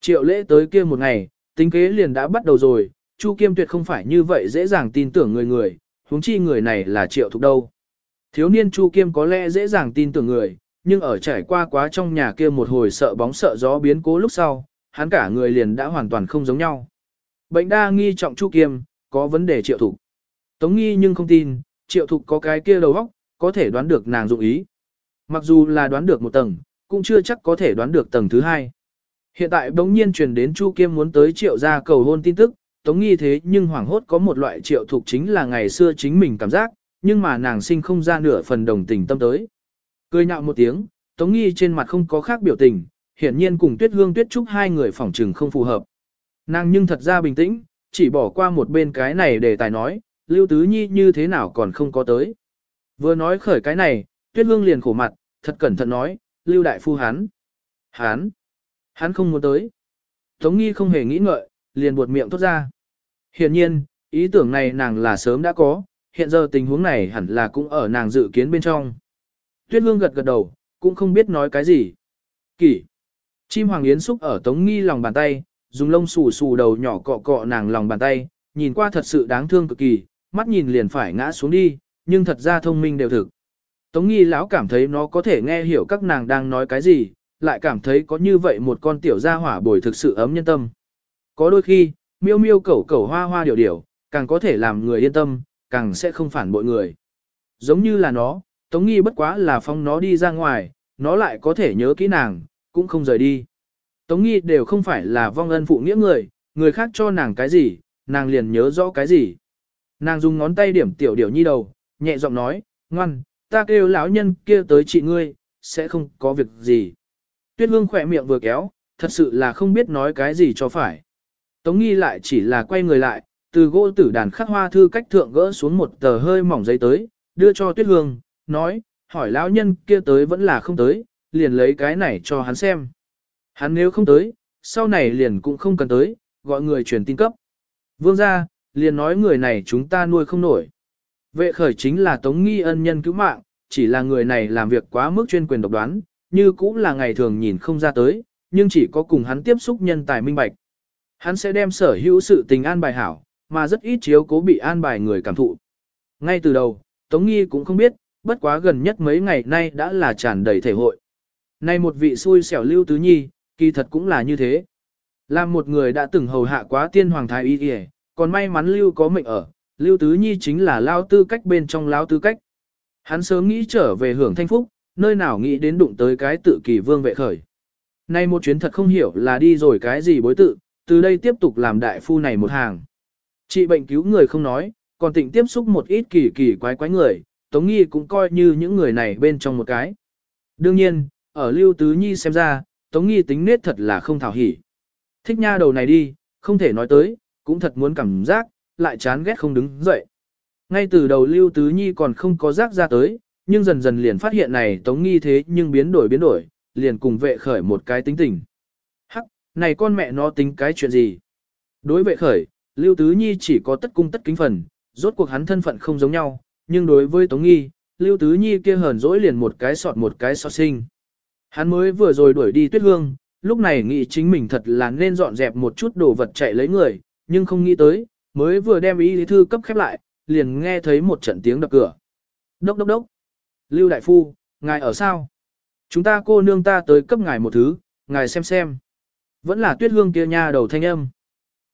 Triệu lễ tới kia một ngày, tính kế liền đã bắt đầu rồi, Chu Kiêm tuyệt không phải như vậy dễ dàng tin tưởng người người, huống chi người này là triệu thục đâu. Thiếu niên Chu Kiêm có lẽ dễ dàng tin tưởng người, nhưng ở trải qua quá trong nhà kia một hồi sợ bóng sợ gió biến cố lúc sau, hắn cả người liền đã hoàn toàn không giống nhau. Bệnh đa nghi trọng Chu Kiêm, có vấn đề triệu thục. Tống nghi nhưng không tin, triệu thục có cái kia đầu óc, có thể đoán được nàng dụng ý. Mặc dù là đoán được một tầng, cũng chưa chắc có thể đoán được tầng thứ hai. Hiện tại bỗng nhiên truyền đến Chu Kiêm muốn tới triệu gia cầu hôn tin tức, Tống nghi thế nhưng hoảng hốt có một loại triệu thục chính là ngày xưa chính mình cảm giác, nhưng mà nàng sinh không ra nửa phần đồng tình tâm tới. Cười nhạo một tiếng, Tống nghi trên mặt không có khác biểu tình, hiển nhiên cùng Tuyết Hương Tuyết Trúc hai người phỏng trừng không phù hợp. Nàng nhưng thật ra bình tĩnh, chỉ bỏ qua một bên cái này để tài nói, Lưu Tứ Nhi như thế nào còn không có tới. Vừa nói khởi cái này, Tuyết Hương liền khổ mặt, thật cẩn thận nói, Lưu Đại Phu hắn. Hắn. Hắn không muốn tới. Tống nghi không hề nghĩ ngợi, liền buột miệng thốt ra. Hiển nhiên, ý tưởng này nàng là sớm đã có, hiện giờ tình huống này hẳn là cũng ở nàng dự kiến bên trong. Tuyết hương gật gật đầu, cũng không biết nói cái gì. Kỷ. Chim hoàng yến xúc ở tống nghi lòng bàn tay, dùng lông xù xù đầu nhỏ cọ cọ nàng lòng bàn tay, nhìn qua thật sự đáng thương cực kỳ, mắt nhìn liền phải ngã xuống đi, nhưng thật ra thông minh đều thực. Tống nghi lão cảm thấy nó có thể nghe hiểu các nàng đang nói cái gì, lại cảm thấy có như vậy một con tiểu gia hỏa bồi thực sự ấm nhân tâm. Có đôi khi, miêu miêu cẩu cẩu hoa hoa điều điều, càng có thể làm người yên tâm, càng sẽ không phản bội người. Giống như là nó, Tống Nghi bất quá là phong nó đi ra ngoài, nó lại có thể nhớ kỹ nàng, cũng không rời đi. Tống Nghi đều không phải là vong ân phụ nghĩa người, người khác cho nàng cái gì, nàng liền nhớ rõ cái gì. Nàng dùng ngón tay điểm tiểu điểu nhi đầu, nhẹ giọng nói, ngoan, ta kêu lão nhân kia tới chị ngươi, sẽ không có việc gì. Tuyết hương khỏe miệng vừa kéo, thật sự là không biết nói cái gì cho phải. Tống nghi lại chỉ là quay người lại, từ gỗ tử đàn khắc hoa thư cách thượng gỡ xuống một tờ hơi mỏng giấy tới, đưa cho tuyết hương, nói, hỏi lão nhân kia tới vẫn là không tới, liền lấy cái này cho hắn xem. Hắn nếu không tới, sau này liền cũng không cần tới, gọi người truyền tin cấp. Vương ra, liền nói người này chúng ta nuôi không nổi. Vệ khởi chính là tống nghi ân nhân cứu mạng, chỉ là người này làm việc quá mức chuyên quyền độc đoán, như cũng là ngày thường nhìn không ra tới, nhưng chỉ có cùng hắn tiếp xúc nhân tài minh bạch. Hắn sẽ đem sở hữu sự tình an bài hảo, mà rất ít chiếu cố bị an bài người cảm thụ. Ngay từ đầu, Tống Nghi cũng không biết, bất quá gần nhất mấy ngày nay đã là tràn đầy thể hội. Nay một vị xui xẻo lưu tứ nhi, kỳ thật cũng là như thế. Làm một người đã từng hầu hạ quá tiên hoàng thái y kìa, còn may mắn lưu có mệnh ở, lưu tứ nhi chính là lao tư cách bên trong lao tư cách. Hắn sớm nghĩ trở về hưởng thanh phúc, nơi nào nghĩ đến đụng tới cái tự kỳ vương vệ khởi. Nay một chuyến thật không hiểu là đi rồi cái gì bối tự, từ đây tiếp tục làm đại phu này một hàng. Trị bệnh cứu người không nói, còn tịnh tiếp xúc một ít kỳ kỳ quái quái người, Tống Nghi cũng coi như những người này bên trong một cái. Đương nhiên, ở Lưu Tứ Nhi xem ra, Tống Nghi tính nết thật là không thảo hỉ. Thích nha đầu này đi, không thể nói tới, cũng thật muốn cảm giác, lại chán ghét không đứng dậy. Ngay từ đầu Lưu Tứ Nhi còn không có giác ra tới, nhưng dần dần liền phát hiện này Tống Nghi thế nhưng biến đổi biến đổi, liền cùng vệ khởi một cái tính tình. Hắc, này con mẹ nó tính cái chuyện gì? Đối vệ khởi, Lưu Tứ Nhi chỉ có tất cung tất kính phần, rốt cuộc hắn thân phận không giống nhau, nhưng đối với Tống Nghi, Lưu Tứ Nhi kia hờn dỗi liền một cái sọt một cái sọt sinh. Hắn mới vừa rồi đuổi đi tuyết hương, lúc này nghĩ chính mình thật là nên dọn dẹp một chút đồ vật chạy lấy người, nhưng không nghĩ tới, mới vừa đem ý lý thư cấp khép lại, liền nghe thấy một trận tiếng đập cửa. Đốc đốc đốc. Lưu Đại Phu, ngài ở sao? Chúng ta cô nương ta tới cấp ngài một thứ, ngài xem xem. Vẫn là tuyết hương kia nha đầu thanh âm.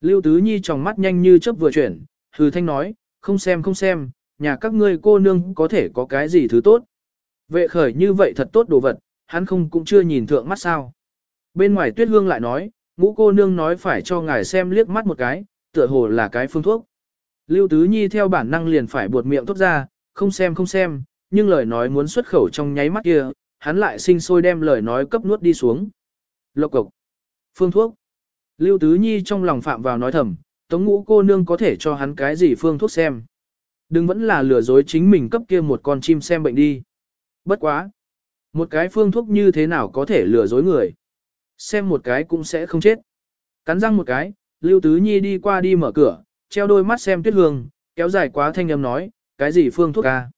Lưu Tứ Nhi trong mắt nhanh như chớp vừa chuyển, hừ thanh nói, không xem không xem, nhà các ngươi cô nương có thể có cái gì thứ tốt. Vệ khởi như vậy thật tốt đồ vật, hắn không cũng chưa nhìn thượng mắt sao. Bên ngoài tuyết hương lại nói, ngũ cô nương nói phải cho ngài xem liếc mắt một cái, tựa hồ là cái phương thuốc. Lưu Tứ Nhi theo bản năng liền phải buột miệng thốt ra, không xem không xem, nhưng lời nói muốn xuất khẩu trong nháy mắt kia, hắn lại sinh sôi đem lời nói cấp nuốt đi xuống. Lộc cục Phương thuốc. Lưu Tứ Nhi trong lòng phạm vào nói thầm, Tống ngũ cô nương có thể cho hắn cái gì phương thuốc xem. Đừng vẫn là lừa dối chính mình cấp kia một con chim xem bệnh đi. Bất quá. Một cái phương thuốc như thế nào có thể lừa dối người. Xem một cái cũng sẽ không chết. Cắn răng một cái, Lưu Tứ Nhi đi qua đi mở cửa, treo đôi mắt xem Tuyết Hương, kéo dài quá thanh âm nói, cái gì phương thuốc ca.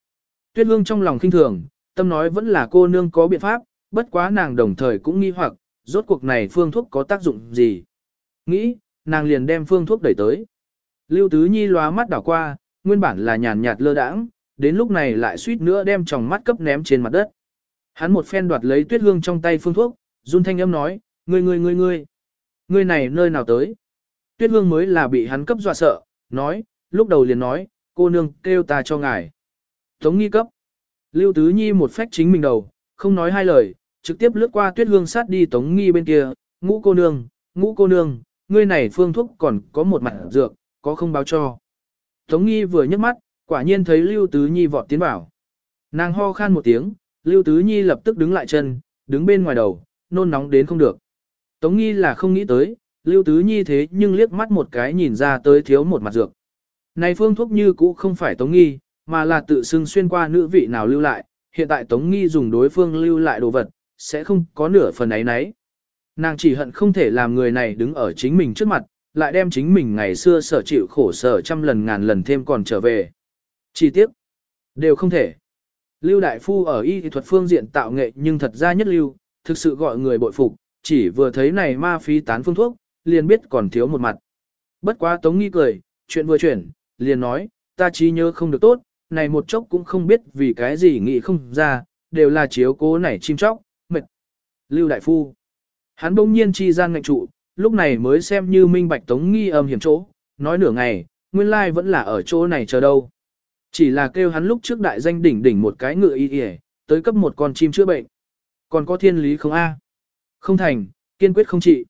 Tuyết Hương trong lòng khinh thường, tâm nói vẫn là cô nương có biện pháp, bất quá nàng đồng thời cũng nghi hoặc, rốt cuộc này phương thuốc có tác dụng gì. Nghĩ, nàng liền đem phương thuốc đẩy tới. Lưu Tứ Nhi lóa mắt đảo qua, nguyên bản là nhàn nhạt lơ đãng, đến lúc này lại suýt nữa đem tròng mắt cấp ném trên mặt đất. Hắn một phen đoạt lấy tuyết hương trong tay phương thuốc, run thanh âm nói, ngươi ngươi ngươi ngươi, ngươi này nơi nào tới. Tuyết hương mới là bị hắn cấp dọa sợ, nói, lúc đầu liền nói, cô nương kêu ta cho ngài. Tống nghi cấp. Lưu Tứ Nhi một phách chính mình đầu, không nói hai lời, trực tiếp lướt qua tuyết hương sát đi Tống nghi bên kia, ngũ cô nương, ngũ cô nương, ngươi này phương thuốc còn có một mặt dược, có không báo cho. Tống nghi vừa nhấc mắt, quả nhiên thấy Lưu Tứ Nhi vọt tiến vào. Nàng ho khan một tiếng, Lưu Tứ Nhi lập tức đứng lại chân, đứng bên ngoài đầu, nôn nóng đến không được. Tống nghi là không nghĩ tới, Lưu Tứ Nhi thế nhưng liếc mắt một cái nhìn ra tới thiếu một mặt dược. Này phương thuốc như cũ không phải Tống nghi, mà là tự xưng xuyên qua nữ vị nào lưu lại, hiện tại Tống nghi dùng đối phương lưu lại đồ vật, sẽ không có nửa phần ấy nấy. Nàng chỉ hận không thể làm người này đứng ở chính mình trước mặt, lại đem chính mình ngày xưa sở chịu khổ sở trăm lần ngàn lần thêm còn trở về. Chi tiết, đều không thể. Lưu Đại Phu ở y thuật phương diện tạo nghệ nhưng thật ra nhất lưu, thực sự gọi người bội phục, chỉ vừa thấy này ma phí tán phương thuốc, liền biết còn thiếu một mặt. Bất quá Tống Nghi cười, chuyện vừa chuyển, liền nói, ta trí nhớ không được tốt, này một chốc cũng không biết vì cái gì nghĩ không ra, đều là chiếu cố này chim chóc, mệt. Lưu Đại Phu, hắn bỗng nhiên chi gian ngạch trụ, lúc này mới xem như minh bạch Tống Nghi âm hiểm chỗ, nói nửa ngày, nguyên lai vẫn là ở chỗ này chờ đâu. Chỉ là kêu hắn lúc trước đại danh đỉnh đỉnh một cái ngựa y y, tới cấp một con chim chữa bệnh. Còn có thiên lý không a? Không thành, kiên quyết không trị.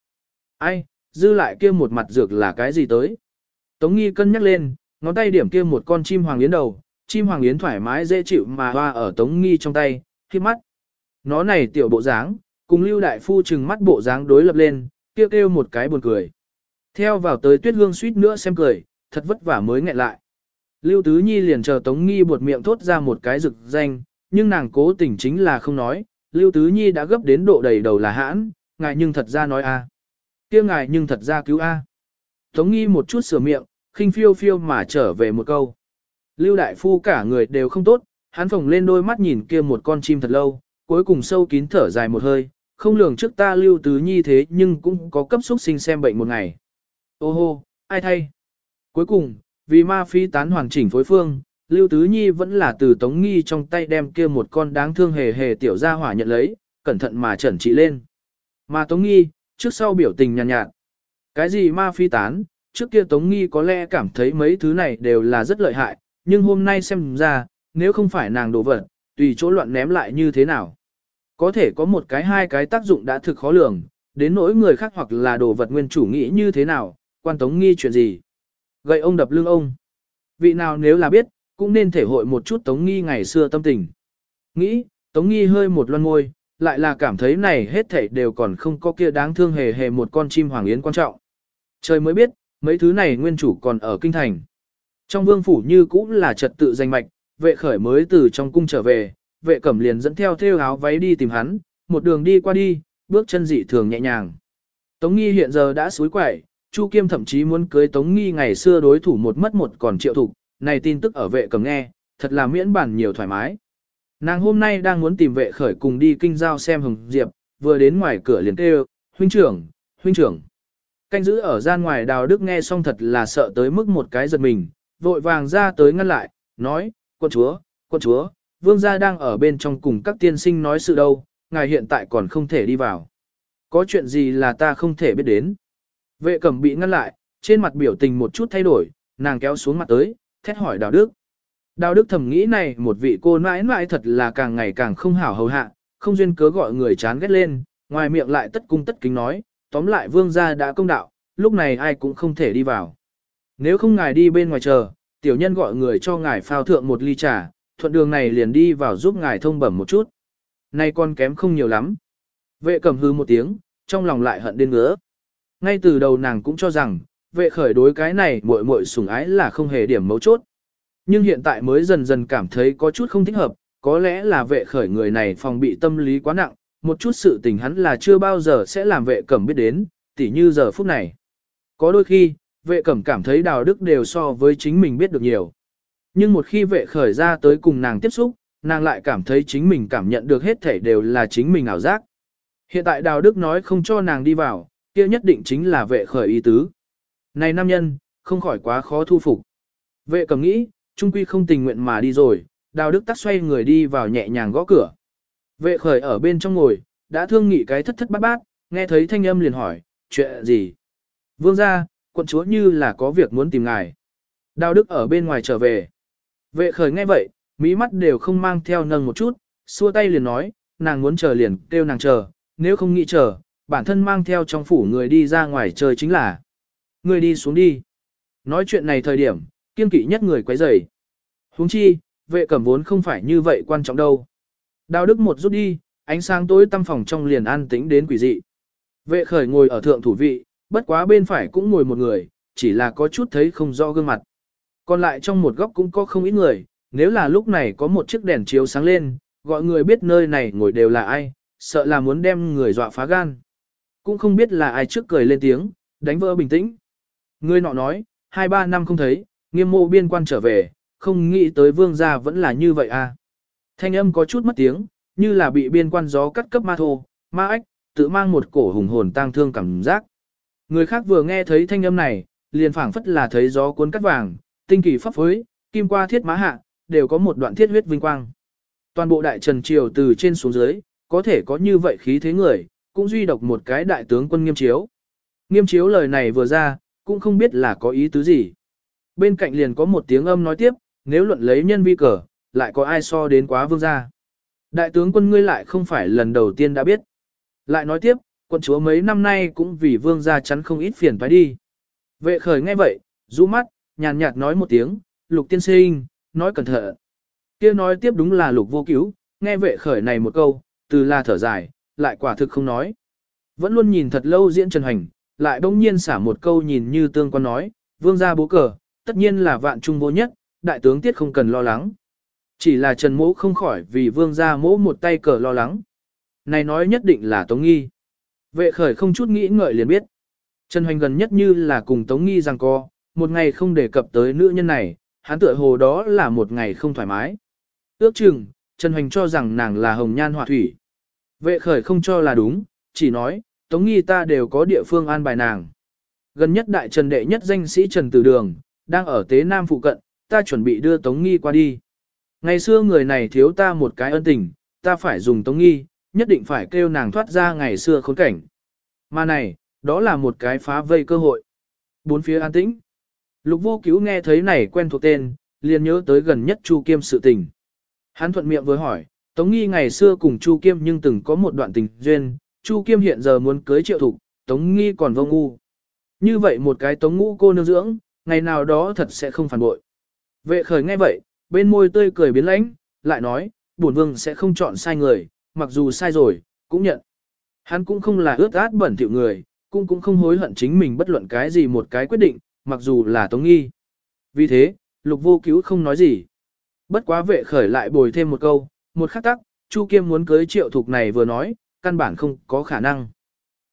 Ai, dư lại kia một mặt dược là cái gì tới? Tống nghi cân nhắc lên, ngón tay điểm kia một con chim hoàng yến đầu, chim hoàng yến thoải mái dễ chịu mà hoa ở tống nghi trong tay, khi mắt. Nó này tiểu bộ dáng, cùng lưu đại phu chừng mắt bộ dáng đối lập lên, kêu kêu một cái buồn cười. Theo vào tới tuyết hương suýt nữa xem cười, thật vất vả mới nghẹn lại. Lưu Tứ Nhi liền chờ Tống Nghi buột miệng thốt ra một cái rực danh, nhưng nàng cố tình chính là không nói, Lưu Tứ Nhi đã gấp đến độ đầy đầu là hãn, ngài nhưng thật ra nói a, kia ngài nhưng thật ra cứu a. Tống Nghi một chút sửa miệng, khinh phiêu phiêu mà trở về một câu. Lưu Đại Phu cả người đều không tốt, hắn phồng lên đôi mắt nhìn kia một con chim thật lâu, cuối cùng sâu kín thở dài một hơi, không lường trước ta Lưu Tứ Nhi thế nhưng cũng có cấp xúc sinh xem bệnh một ngày. Ô hô, ai thay? Cuối cùng, vì ma phi tán hoàn chỉnh phối phương, Lưu Tứ Nhi vẫn là từ Tống Nghi trong tay đem kia một con đáng thương hề hề tiểu gia hỏa nhận lấy, cẩn thận mà chẩn trị lên. Mà Tống Nghi, trước sau biểu tình nhàn nhạt, nhạt. Cái gì ma phi tán, trước kia Tống Nghi có lẽ cảm thấy mấy thứ này đều là rất lợi hại, nhưng hôm nay xem ra, nếu không phải nàng đổ vật, tùy chỗ loạn ném lại như thế nào. Có thể có một cái hai cái tác dụng đã thực khó lường, đến nỗi người khác hoặc là đồ vật nguyên chủ nghĩ như thế nào, quan Tống Nghi chuyện gì. Gậy ông đập lưng ông. Vị nào nếu là biết, cũng nên thể hội một chút Tống Nghi ngày xưa tâm tình. Nghĩ, Tống Nghi hơi một loan ngôi, lại là cảm thấy này hết thảy đều còn không có kia đáng thương hề hề một con chim hoàng yến quan trọng. Trời mới biết, mấy thứ này nguyên chủ còn ở kinh thành. Trong vương phủ như cũng là trật tự danh mạch, vệ khởi mới từ trong cung trở về, vệ cẩm liền dẫn theo Thêu áo váy đi tìm hắn, một đường đi qua đi, bước chân dị thường nhẹ nhàng. Tống nghi hiện giờ đã suối quẩy, Chu Kiêm thậm chí muốn cưới Tống nghi ngày xưa đối thủ một mất một còn triệu thủ, này tin tức ở vệ cẩm nghe, thật là miễn bản nhiều thoải mái. Nàng hôm nay đang muốn tìm vệ khởi cùng đi kinh giao xem Hồng Diệp, vừa đến ngoài cửa liền kêu, huynh trưởng, huynh trưởng. Canh giữ ở gian ngoài đào đức nghe xong thật là sợ tới mức một cái giật mình, vội vàng ra tới ngăn lại, nói, quân chúa, quân chúa, vương gia đang ở bên trong cùng các tiên sinh nói sự đâu, ngài hiện tại còn không thể đi vào. Có chuyện gì là ta không thể biết đến. Vệ cẩm bị ngăn lại, trên mặt biểu tình một chút thay đổi, nàng kéo xuống mặt tới, thét hỏi đào đức. Đào đức thầm nghĩ này một vị cô nãi nãi thật là càng ngày càng không hảo hầu hạ, không duyên cớ gọi người chán ghét lên, ngoài miệng lại tất cung tất kính nói, tóm lại vương gia đã công đạo, lúc này ai cũng không thể đi vào. Nếu không ngài đi bên ngoài chờ, tiểu nhân gọi người cho ngài phao thượng một ly trà, thuận đường này liền đi vào giúp ngài thông bẩm một chút. Nay con kém không nhiều lắm. Vệ cầm hư một tiếng, trong lòng lại hận đến ngứa. Ngay từ đầu nàng cũng cho rằng, vệ khởi đối cái này muội muội sủng ái là không hề điểm mấu chốt. Nhưng hiện tại mới dần dần cảm thấy có chút không thích hợp, có lẽ là vệ khởi người này phòng bị tâm lý quá nặng, một chút sự tình hắn là chưa bao giờ sẽ làm vệ cẩm biết đến, tỉ như giờ phút này. Có đôi khi, vệ cẩm cảm thấy đào đức đều so với chính mình biết được nhiều. Nhưng một khi vệ khởi ra tới cùng nàng tiếp xúc, nàng lại cảm thấy chính mình cảm nhận được hết thể đều là chính mình ảo giác. Hiện tại đào đức nói không cho nàng đi vào, kia nhất định chính là vệ khởi ý tứ. Này nam nhân, không khỏi quá khó thu phục. Vệ cầm nghĩ, trung quy không tình nguyện mà đi rồi, đào đức tắt xoay người đi vào nhẹ nhàng gõ cửa. Vệ khởi ở bên trong ngồi, đã thương nghị cái thất thất bát bát, nghe thấy thanh âm liền hỏi, chuyện gì? Vương ra, quận chúa như là có việc muốn tìm ngài. Đào đức ở bên ngoài trở về. Vệ khởi nghe vậy, mỹ mắt đều không mang theo nâng một chút, xua tay liền nói, nàng muốn chờ liền kêu nàng chờ, nếu không nghĩ chờ, bản thân mang theo trong phủ người đi ra ngoài chơi chính là. Người đi xuống đi. Nói chuyện này thời điểm, kiên kỵ nhất người quấy rầy. Huống chi, vệ cẩm vốn không phải như vậy quan trọng đâu. Đào đức một rút đi, ánh sáng tối tăm phòng trong liền an tĩnh đến quỷ dị. Vệ khởi ngồi ở thượng thủ vị, bất quá bên phải cũng ngồi một người, chỉ là có chút thấy không rõ gương mặt. Còn lại trong một góc cũng có không ít người, nếu là lúc này có một chiếc đèn chiếu sáng lên, gọi người biết nơi này ngồi đều là ai, sợ là muốn đem người dọa phá gan. Cũng không biết là ai trước cười lên tiếng, đánh vỡ bình tĩnh. Người nọ nói, hai ba năm không thấy, nghiêm mộ biên quan trở về, không nghĩ tới vương gia vẫn là như vậy à. Thanh âm có chút mất tiếng, như là bị biên quan gió cắt cấp ma thô, ma ách, tự mang một cổ hùng hồn tang thương cảm giác. Người khác vừa nghe thấy thanh âm này, liền phảng phất là thấy gió cuốn cắt vàng, tinh kỳ pháp phối, kim qua thiết mã hạ, đều có một đoạn thiết huyết vinh quang. Toàn bộ đại trần triều từ trên xuống dưới, có thể có như vậy khí thế người, cũng duy độc một cái đại tướng quân nghiêm chiếu. Nghiêm chiếu lời này vừa ra, cũng không biết là có ý tứ gì. Bên cạnh liền có một tiếng âm nói tiếp, nếu luận lấy nhân vi cờ, lại có ai so đến quá vương gia. Đại tướng quân ngươi lại không phải lần đầu tiên đã biết. Lại nói tiếp, quân chúa mấy năm nay cũng vì vương gia chắn không ít phiền phải đi. Vệ khởi nghe vậy, rũ mắt, nhàn nhạt nói một tiếng, lục tiên sinh, nói cẩn thận. Kia nói tiếp đúng là lục vô cứu, nghe vệ khởi này một câu, từ là thở dài, lại quả thực không nói. Vẫn luôn nhìn thật lâu diễn Trần Hành, lại bỗng nhiên xả một câu nhìn như tương quan nói, vương gia bố cờ, tất nhiên là vạn trung vô nhất, đại tướng tiết không cần lo lắng. Chỉ là Trần Mỗ không khỏi vì vương gia mỗ một tay cờ lo lắng. Này nói nhất định là Tống Nghi. Vệ khởi không chút nghĩ ngợi liền biết. Trần Hoành gần nhất như là cùng Tống Nghi rằng co, một ngày không đề cập tới nữ nhân này, hắn tựa hồ đó là một ngày không thoải mái. Ước chừng, Trần Hoành cho rằng nàng là hồng nhan họa thủy. Vệ khởi không cho là đúng, chỉ nói, Tống Nghi ta đều có địa phương an bài nàng. Gần nhất đại trần đệ nhất danh sĩ Trần Tử Đường, đang ở Tế Nam phụ cận, ta chuẩn bị đưa Tống Nghi qua đi. Ngày xưa người này thiếu ta một cái ân tình, ta phải dùng Tống Nghi, nhất định phải kêu nàng thoát ra ngày xưa khốn cảnh. Mà này, đó là một cái phá vây cơ hội. Bốn phía an tĩnh. Lục vô cứu nghe thấy này quen thuộc tên, liền nhớ tới gần nhất Chu Kiêm sự tình. Hắn thuận miệng với hỏi, Tống Nghi ngày xưa cùng Chu Kiêm nhưng từng có một đoạn tình duyên, Chu Kiêm hiện giờ muốn cưới triệu thục, Tống Nghi còn vô ngu. Như vậy một cái Tống ngũ cô nương dưỡng, ngày nào đó thật sẽ không phản bội. Vệ khởi nghe vậy, bên môi tươi cười biến lãnh, lại nói, bổn vương sẽ không chọn sai người, mặc dù sai rồi, cũng nhận. Hắn cũng không là ướt át bẩn thỉu người, cũng cũng không hối hận chính mình bất luận cái gì một cái quyết định, mặc dù là tống nghi. Vì thế, lục vô cứu không nói gì. Bất quá vệ khởi lại bồi thêm một câu, một khắc tắc, Chu Kiêm muốn cưới triệu thục này vừa nói, căn bản không có khả năng.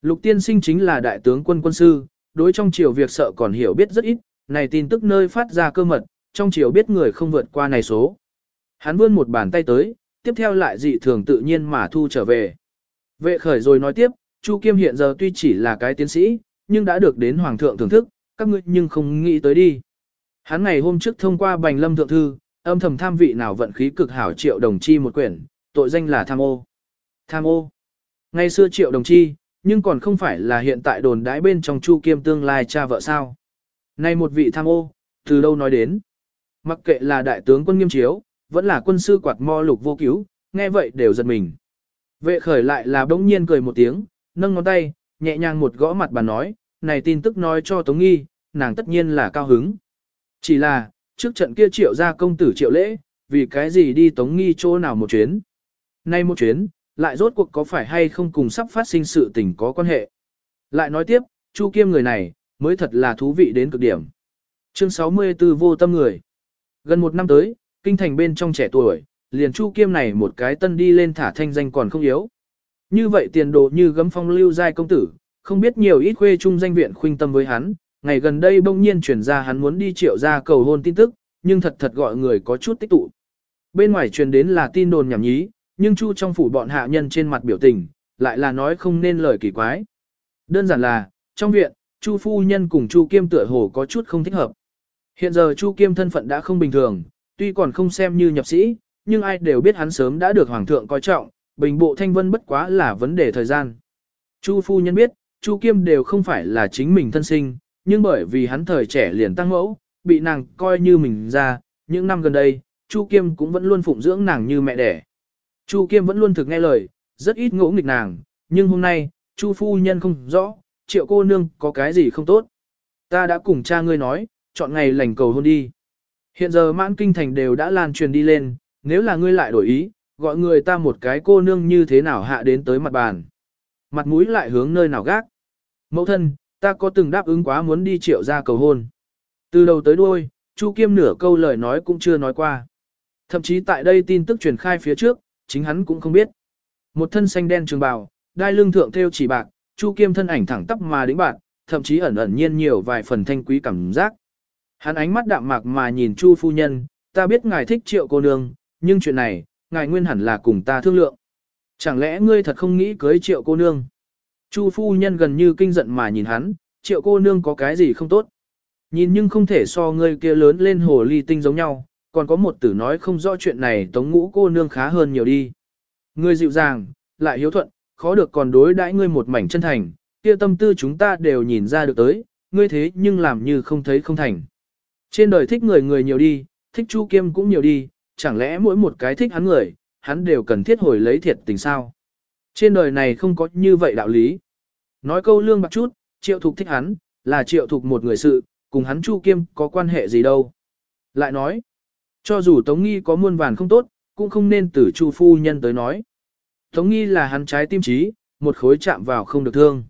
Lục tiên sinh chính là đại tướng quân quân sư, đối trong triều việc sợ còn hiểu biết rất ít, này tin tức nơi phát ra cơ mật, trong triều biết người không vượt qua này số. Hắn vươn một bàn tay tới, tiếp theo lại dị thường tự nhiên mà thu trở về. Vệ khởi rồi nói tiếp, Chu Kiêm hiện giờ tuy chỉ là cái tiến sĩ, nhưng đã được đến Hoàng thượng thưởng thức, các ngươi nhưng không nghĩ tới đi. Hắn ngày hôm trước thông qua bành lâm thượng thư, âm thầm tham vị nào vận khí cực hảo triệu đồng chi một quyển, tội danh là tham ô. Tham ô. Ngày xưa triệu đồng chi, nhưng còn không phải là hiện tại đồn đãi bên trong Chu Kiêm tương lai cha vợ sao. Nay một vị tham ô, từ đâu nói đến. Mặc kệ là đại tướng quân nghiêm chiếu, vẫn là quân sư quạt mo lục vô cứu, nghe vậy đều giật mình. Vệ khởi lại là bỗng nhiên cười một tiếng, nâng ngón tay, nhẹ nhàng một gõ mặt bà nói, này tin tức nói cho Tống Nghi, nàng tất nhiên là cao hứng. Chỉ là, trước trận kia triệu ra công tử triệu lễ, vì cái gì đi Tống Nghi chỗ nào một chuyến. Nay một chuyến, lại rốt cuộc có phải hay không cùng sắp phát sinh sự tình có quan hệ. Lại nói tiếp, Chu Kiêm người này, mới thật là thú vị đến cực điểm. Chương 64 vô tâm người. Gần một năm tới, kinh thành bên trong trẻ tuổi, liền Chu Kiêm này một cái tân đi lên thả thanh danh còn không yếu. Như vậy tiền đồ như gấm phong lưu giai công tử, không biết nhiều ít khuê trung danh viện khuynh tâm với hắn, ngày gần đây bỗng nhiên truyền ra hắn muốn đi triệu ra cầu hôn tin tức, nhưng thật thật gọi người có chút tích tụ. Bên ngoài truyền đến là tin đồn nhảm nhí, nhưng Chu trong phủ bọn hạ nhân trên mặt biểu tình, lại là nói không nên lời kỳ quái. Đơn giản là, trong viện, Chu phu nhân cùng Chu Kiêm tựa hồ có chút không thích hợp. Hiện giờ Chu Kiêm thân phận đã không bình thường, tuy còn không xem như nhập sĩ, nhưng ai đều biết hắn sớm đã được Hoàng thượng coi trọng, bình bộ thanh vân bất quá là vấn đề thời gian. Chu phu nhân biết, Chu Kiêm đều không phải là chính mình thân sinh, nhưng bởi vì hắn thời trẻ liền tăng mẫu, bị nàng coi như mình ra, những năm gần đây, Chu Kiêm cũng vẫn luôn phụng dưỡng nàng như mẹ đẻ. Chu Kiêm vẫn luôn thực nghe lời, rất ít ngỗ nghịch nàng, nhưng hôm nay, Chu phu nhân không rõ, triệu cô nương có cái gì không tốt. Ta đã cùng cha ngươi nói, chọn ngày lành cầu hôn đi. Hiện giờ mãn kinh thành đều đã lan truyền đi lên, nếu là ngươi lại đổi ý, gọi người ta một cái cô nương như thế nào hạ đến tới mặt bàn. Mặt mũi lại hướng nơi nào gác. Mẫu thân, ta có từng đáp ứng quá muốn đi triệu ra cầu hôn. Từ đầu tới đuôi, Chu Kiêm nửa câu lời nói cũng chưa nói qua. Thậm chí tại đây tin tức truyền khai phía trước, chính hắn cũng không biết. Một thân xanh đen trường bào, đai lưng thượng theo chỉ bạc, Chu Kiêm thân ảnh thẳng tắp mà đĩnh bạn, thậm chí ẩn ẩn nhiên nhiều vài phần thanh quý cảm giác. Hắn ánh mắt đạm mạc mà nhìn Chu phu nhân, ta biết ngài thích triệu cô nương, nhưng chuyện này, ngài nguyên hẳn là cùng ta thương lượng. Chẳng lẽ ngươi thật không nghĩ cưới triệu cô nương? Chu phu nhân gần như kinh giận mà nhìn hắn, triệu cô nương có cái gì không tốt? Nhìn nhưng không thể so ngươi kia lớn lên hồ ly tinh giống nhau, còn có một tử nói không rõ chuyện này tống ngũ cô nương khá hơn nhiều đi. Ngươi dịu dàng, lại hiếu thuận, khó được còn đối đãi ngươi một mảnh chân thành, kia tâm tư chúng ta đều nhìn ra được tới, ngươi thế nhưng làm như không thấy không thành. Trên đời thích người người nhiều đi, thích Chu Kiêm cũng nhiều đi, chẳng lẽ mỗi một cái thích hắn người, hắn đều cần thiết hồi lấy thiệt tình sao? Trên đời này không có như vậy đạo lý. Nói câu lương bạc chút, triệu thục thích hắn, là triệu thục một người sự, cùng hắn Chu Kiêm có quan hệ gì đâu. Lại nói, Cho dù Tống Nghi có muôn vàn không tốt, cũng không nên từ Chu phu nhân tới nói. Tống Nghi là hắn trái tim trí, một khối chạm vào không được thương.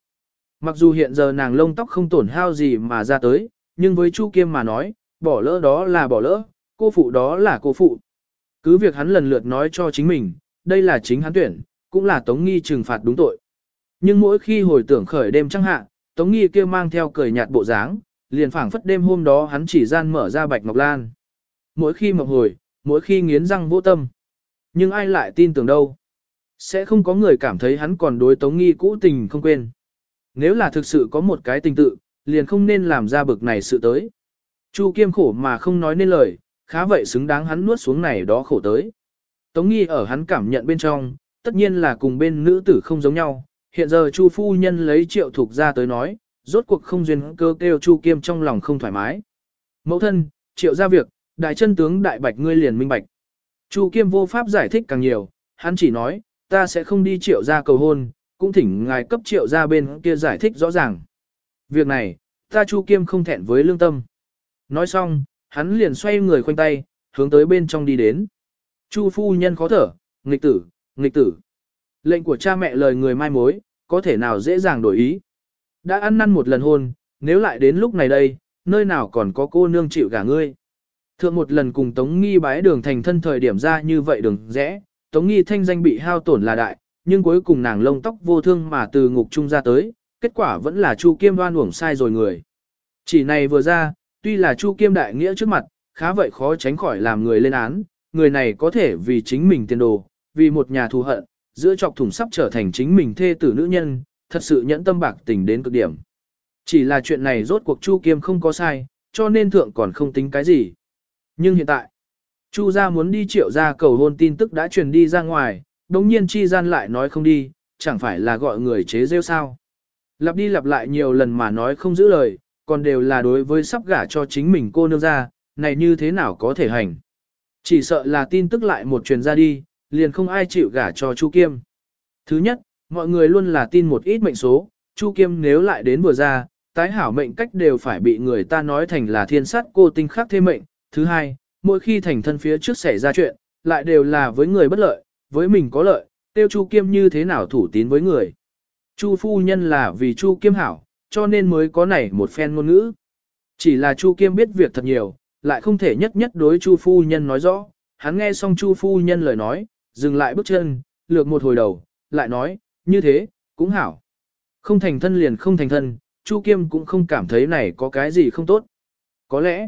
Mặc dù hiện giờ nàng lông tóc không tổn hao gì mà ra tới, nhưng với Chu Kiêm mà nói, bỏ lỡ đó là bỏ lỡ, cô phụ đó là cô phụ. Cứ việc hắn lần lượt nói cho chính mình, đây là chính hắn tuyển, cũng là Tống Nghi trừng phạt đúng tội. Nhưng mỗi khi hồi tưởng khởi đêm trăng hạ, Tống Nghi kia mang theo cười nhạt bộ dáng, liền phảng phất đêm hôm đó hắn chỉ gian mở ra bạch ngọc lan. Mỗi khi mộng hồi, mỗi khi nghiến răng vô tâm. Nhưng ai lại tin tưởng đâu? Sẽ không có người cảm thấy hắn còn đối Tống Nghi cũ tình không quên. Nếu là thực sự có một cái tình tự, liền không nên làm ra bực này sự tới. Chu Kiêm khổ mà không nói nên lời, khá vậy xứng đáng hắn nuốt xuống này đó khổ tới. Tống Nghi ở hắn cảm nhận bên trong, tất nhiên là cùng bên nữ tử không giống nhau. Hiện giờ Chu phu nhân lấy triệu thuộc ra tới nói, rốt cuộc không duyên cơ kêu Chu Kiêm trong lòng không thoải mái. Mẫu thân, triệu ra việc, đại chân tướng đại bạch ngươi liền minh bạch. Chu Kiêm vô pháp giải thích càng nhiều, hắn chỉ nói, ta sẽ không đi triệu ra cầu hôn, cũng thỉnh ngài cấp triệu ra bên kia giải thích rõ ràng. Việc này, ta Chu Kiêm không thẹn với lương tâm. Nói xong, hắn liền xoay người khoanh tay, hướng tới bên trong đi đến. Chu phu nhân khó thở, nghịch tử, nghịch tử. Lệnh của cha mẹ lời người mai mối, có thể nào dễ dàng đổi ý. Đã ăn năn một lần hôn, nếu lại đến lúc này đây, nơi nào còn có cô nương chịu gả ngươi. Thượng một lần cùng Tống Nghi bái đường thành thân thời điểm ra như vậy đường rẽ, Tống Nghi thanh danh bị hao tổn là đại, nhưng cuối cùng nàng lông tóc vô thương mà từ ngục trung ra tới, kết quả vẫn là Chu Kiêm đoan uổng sai rồi người. Chỉ này vừa ra, tuy là Chu Kiêm đại nghĩa trước mặt, khá vậy khó tránh khỏi làm người lên án, người này có thể vì chính mình tiền đồ, vì một nhà thù hận, giữa chọc thủng sắp trở thành chính mình thê tử nữ nhân, thật sự nhẫn tâm bạc tình đến cực điểm. Chỉ là chuyện này rốt cuộc Chu Kiêm không có sai, cho nên thượng còn không tính cái gì. Nhưng hiện tại, Chu gia muốn đi triệu gia cầu hôn tin tức đã truyền đi ra ngoài, đồng nhiên chi gian lại nói không đi, chẳng phải là gọi người chế rêu sao. Lặp đi lặp lại nhiều lần mà nói không giữ lời, còn đều là đối với sắp gả cho chính mình cô nương ra, này như thế nào có thể hành. Chỉ sợ là tin tức lại một truyền ra đi, liền không ai chịu gả cho Chu Kiêm. Thứ nhất, mọi người luôn là tin một ít mệnh số, Chu Kiêm nếu lại đến vừa ra, tái hảo mệnh cách đều phải bị người ta nói thành là thiên sát cô tinh khắc thêm mệnh. Thứ hai, mỗi khi thành thân phía trước xảy ra chuyện, lại đều là với người bất lợi, với mình có lợi, tiêu Chu Kiêm như thế nào thủ tín với người. Chu phu nhân là vì Chu Kiêm hảo, cho nên mới có nảy một phen ngôn ngữ. Chỉ là Chu Kiêm biết việc thật nhiều, lại không thể nhất nhất đối Chu phu nhân nói rõ. Hắn nghe xong Chu phu nhân lời nói, dừng lại bước chân, lược một hồi đầu, lại nói, như thế, cũng hảo. Không thành thân liền không thành thân, Chu Kiêm cũng không cảm thấy này có cái gì không tốt. Có lẽ,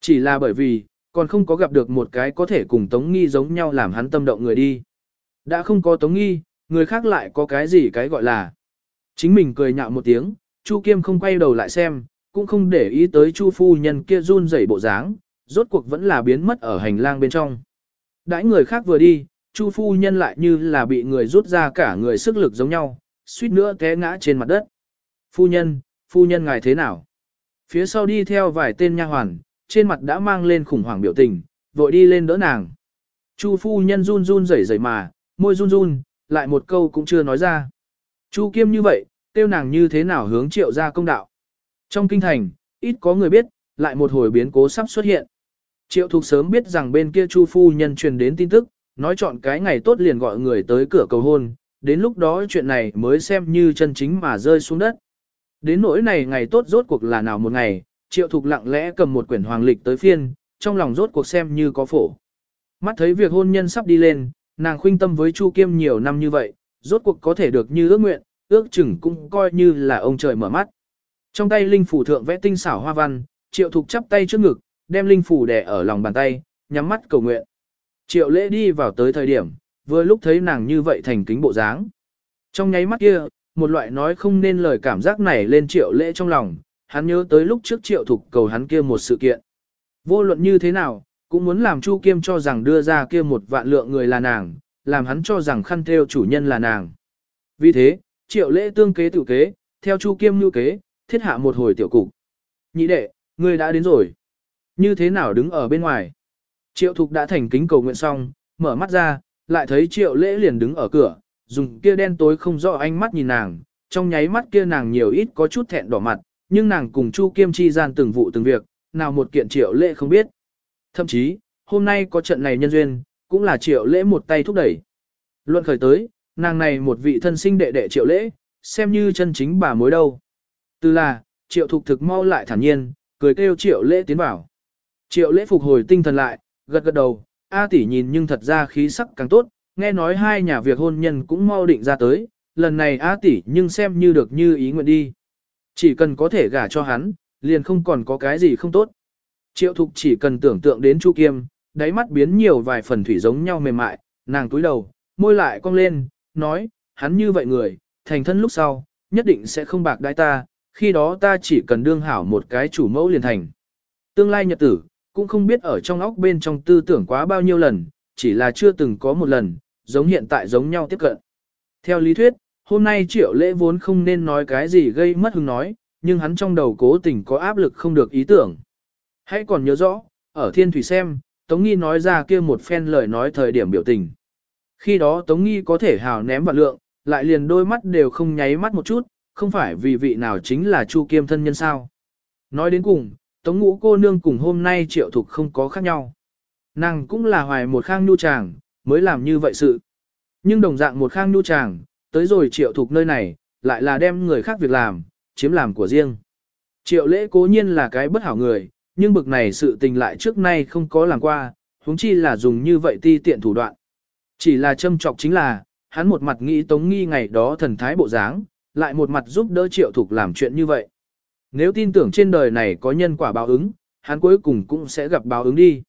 chỉ là bởi vì, còn không có gặp được một cái có thể cùng Tống Nghi giống nhau làm hắn tâm động người đi. Đã không có Tống Nghi, người khác lại có cái gì cái gọi là. Chính mình cười nhạo một tiếng, Chu Kiêm không quay đầu lại xem, cũng không để ý tới Chu phu nhân kia run rẩy bộ dáng, rốt cuộc vẫn là biến mất ở hành lang bên trong. Đãi người khác vừa đi, Chu phu nhân lại như là bị người rút ra cả người sức lực giống nhau, suýt nữa té ngã trên mặt đất. Phu nhân, phu nhân ngài thế nào? Phía sau đi theo vài tên nha hoàn, trên mặt đã mang lên khủng hoảng biểu tình, vội đi lên đỡ nàng. Chu phu nhân run run rẩy rẩy mà, môi run run, lại một câu cũng chưa nói ra. Chu kiêm như vậy, tiêu nàng như thế nào hướng triệu ra công đạo. Trong kinh thành, ít có người biết, lại một hồi biến cố sắp xuất hiện. Triệu thục sớm biết rằng bên kia chu phu nhân truyền đến tin tức, nói chọn cái ngày tốt liền gọi người tới cửa cầu hôn, đến lúc đó chuyện này mới xem như chân chính mà rơi xuống đất. Đến nỗi này ngày tốt rốt cuộc là nào một ngày, triệu thục lặng lẽ cầm một quyển hoàng lịch tới phiên, trong lòng rốt cuộc xem như có phổ. Mắt thấy việc hôn nhân sắp đi lên, nàng khuynh tâm với Chu Kiêm nhiều năm như vậy, rốt cuộc có thể được như ước nguyện, ước chừng cũng coi như là ông trời mở mắt. Trong tay linh phủ thượng vẽ tinh xảo hoa văn, triệu thục chắp tay trước ngực, đem linh phủ đè ở lòng bàn tay, nhắm mắt cầu nguyện. Triệu lễ đi vào tới thời điểm, vừa lúc thấy nàng như vậy thành kính bộ dáng. Trong nháy mắt kia, một loại nói không nên lời cảm giác này lên triệu lễ trong lòng, hắn nhớ tới lúc trước triệu thục cầu hắn kia một sự kiện. Vô luận như thế nào, cũng muốn làm Chu Kiêm cho rằng đưa ra kia một vạn lượng người là nàng, làm hắn cho rằng khăn theo chủ nhân là nàng. Vì thế, triệu lễ tương kế tự kế, theo Chu Kiêm như kế, thiết hạ một hồi tiểu cục. Nhị đệ, ngươi đã đến rồi. Như thế nào đứng ở bên ngoài? Triệu thục đã thành kính cầu nguyện xong, mở mắt ra, lại thấy triệu lễ liền đứng ở cửa, dùng kia đen tối không rõ ánh mắt nhìn nàng, trong nháy mắt kia nàng nhiều ít có chút thẹn đỏ mặt, nhưng nàng cùng Chu Kiêm chi gian từng vụ từng việc, nào một kiện triệu lễ không biết. Thậm chí, hôm nay có trận này nhân duyên, cũng là triệu lễ một tay thúc đẩy. Luận khởi tới, nàng này một vị thân sinh đệ đệ triệu lễ, xem như chân chính bà mối đâu. Từ là, triệu thục thực mau lại thản nhiên, cười kêu triệu lễ tiến vào. Triệu lễ phục hồi tinh thần lại, gật gật đầu, A tỷ nhìn nhưng thật ra khí sắc càng tốt, nghe nói hai nhà việc hôn nhân cũng mau định ra tới, lần này A tỷ nhưng xem như được như ý nguyện đi. Chỉ cần có thể gả cho hắn, liền không còn có cái gì không tốt. Triệu thục chỉ cần tưởng tượng đến Chu Kiêm, đáy mắt biến nhiều vài phần thủy giống nhau mềm mại, nàng túi đầu, môi lại cong lên, nói, hắn như vậy người, thành thân lúc sau, nhất định sẽ không bạc đái ta, khi đó ta chỉ cần đương hảo một cái chủ mẫu liền thành. Tương lai nhật tử, cũng không biết ở trong óc bên trong tư tưởng quá bao nhiêu lần, chỉ là chưa từng có một lần, giống hiện tại giống nhau tiếp cận. Theo lý thuyết, hôm nay triệu lễ vốn không nên nói cái gì gây mất hứng nói, nhưng hắn trong đầu cố tình có áp lực không được ý tưởng. Hãy còn nhớ rõ, ở thiên thủy xem, Tống Nghi nói ra kia một phen lời nói thời điểm biểu tình. Khi đó Tống Nghi có thể hào ném vào lượng, lại liền đôi mắt đều không nháy mắt một chút, không phải vì vị nào chính là Chu Kiêm thân nhân sao. Nói đến cùng, Tống Ngũ cô nương cùng hôm nay triệu thục không có khác nhau. Nàng cũng là hoài một khang nhu chàng, mới làm như vậy sự. Nhưng đồng dạng một khang nhu chàng, tới rồi triệu thục nơi này, lại là đem người khác việc làm, chiếm làm của riêng. Triệu lễ cố nhiên là cái bất hảo người, nhưng bực này sự tình lại trước nay không có làm qua, huống chi là dùng như vậy ti tiện thủ đoạn. Chỉ là châm trọc chính là, hắn một mặt nghĩ tống nghi ngày đó thần thái bộ dáng, lại một mặt giúp đỡ triệu thục làm chuyện như vậy. Nếu tin tưởng trên đời này có nhân quả báo ứng, hắn cuối cùng cũng sẽ gặp báo ứng đi.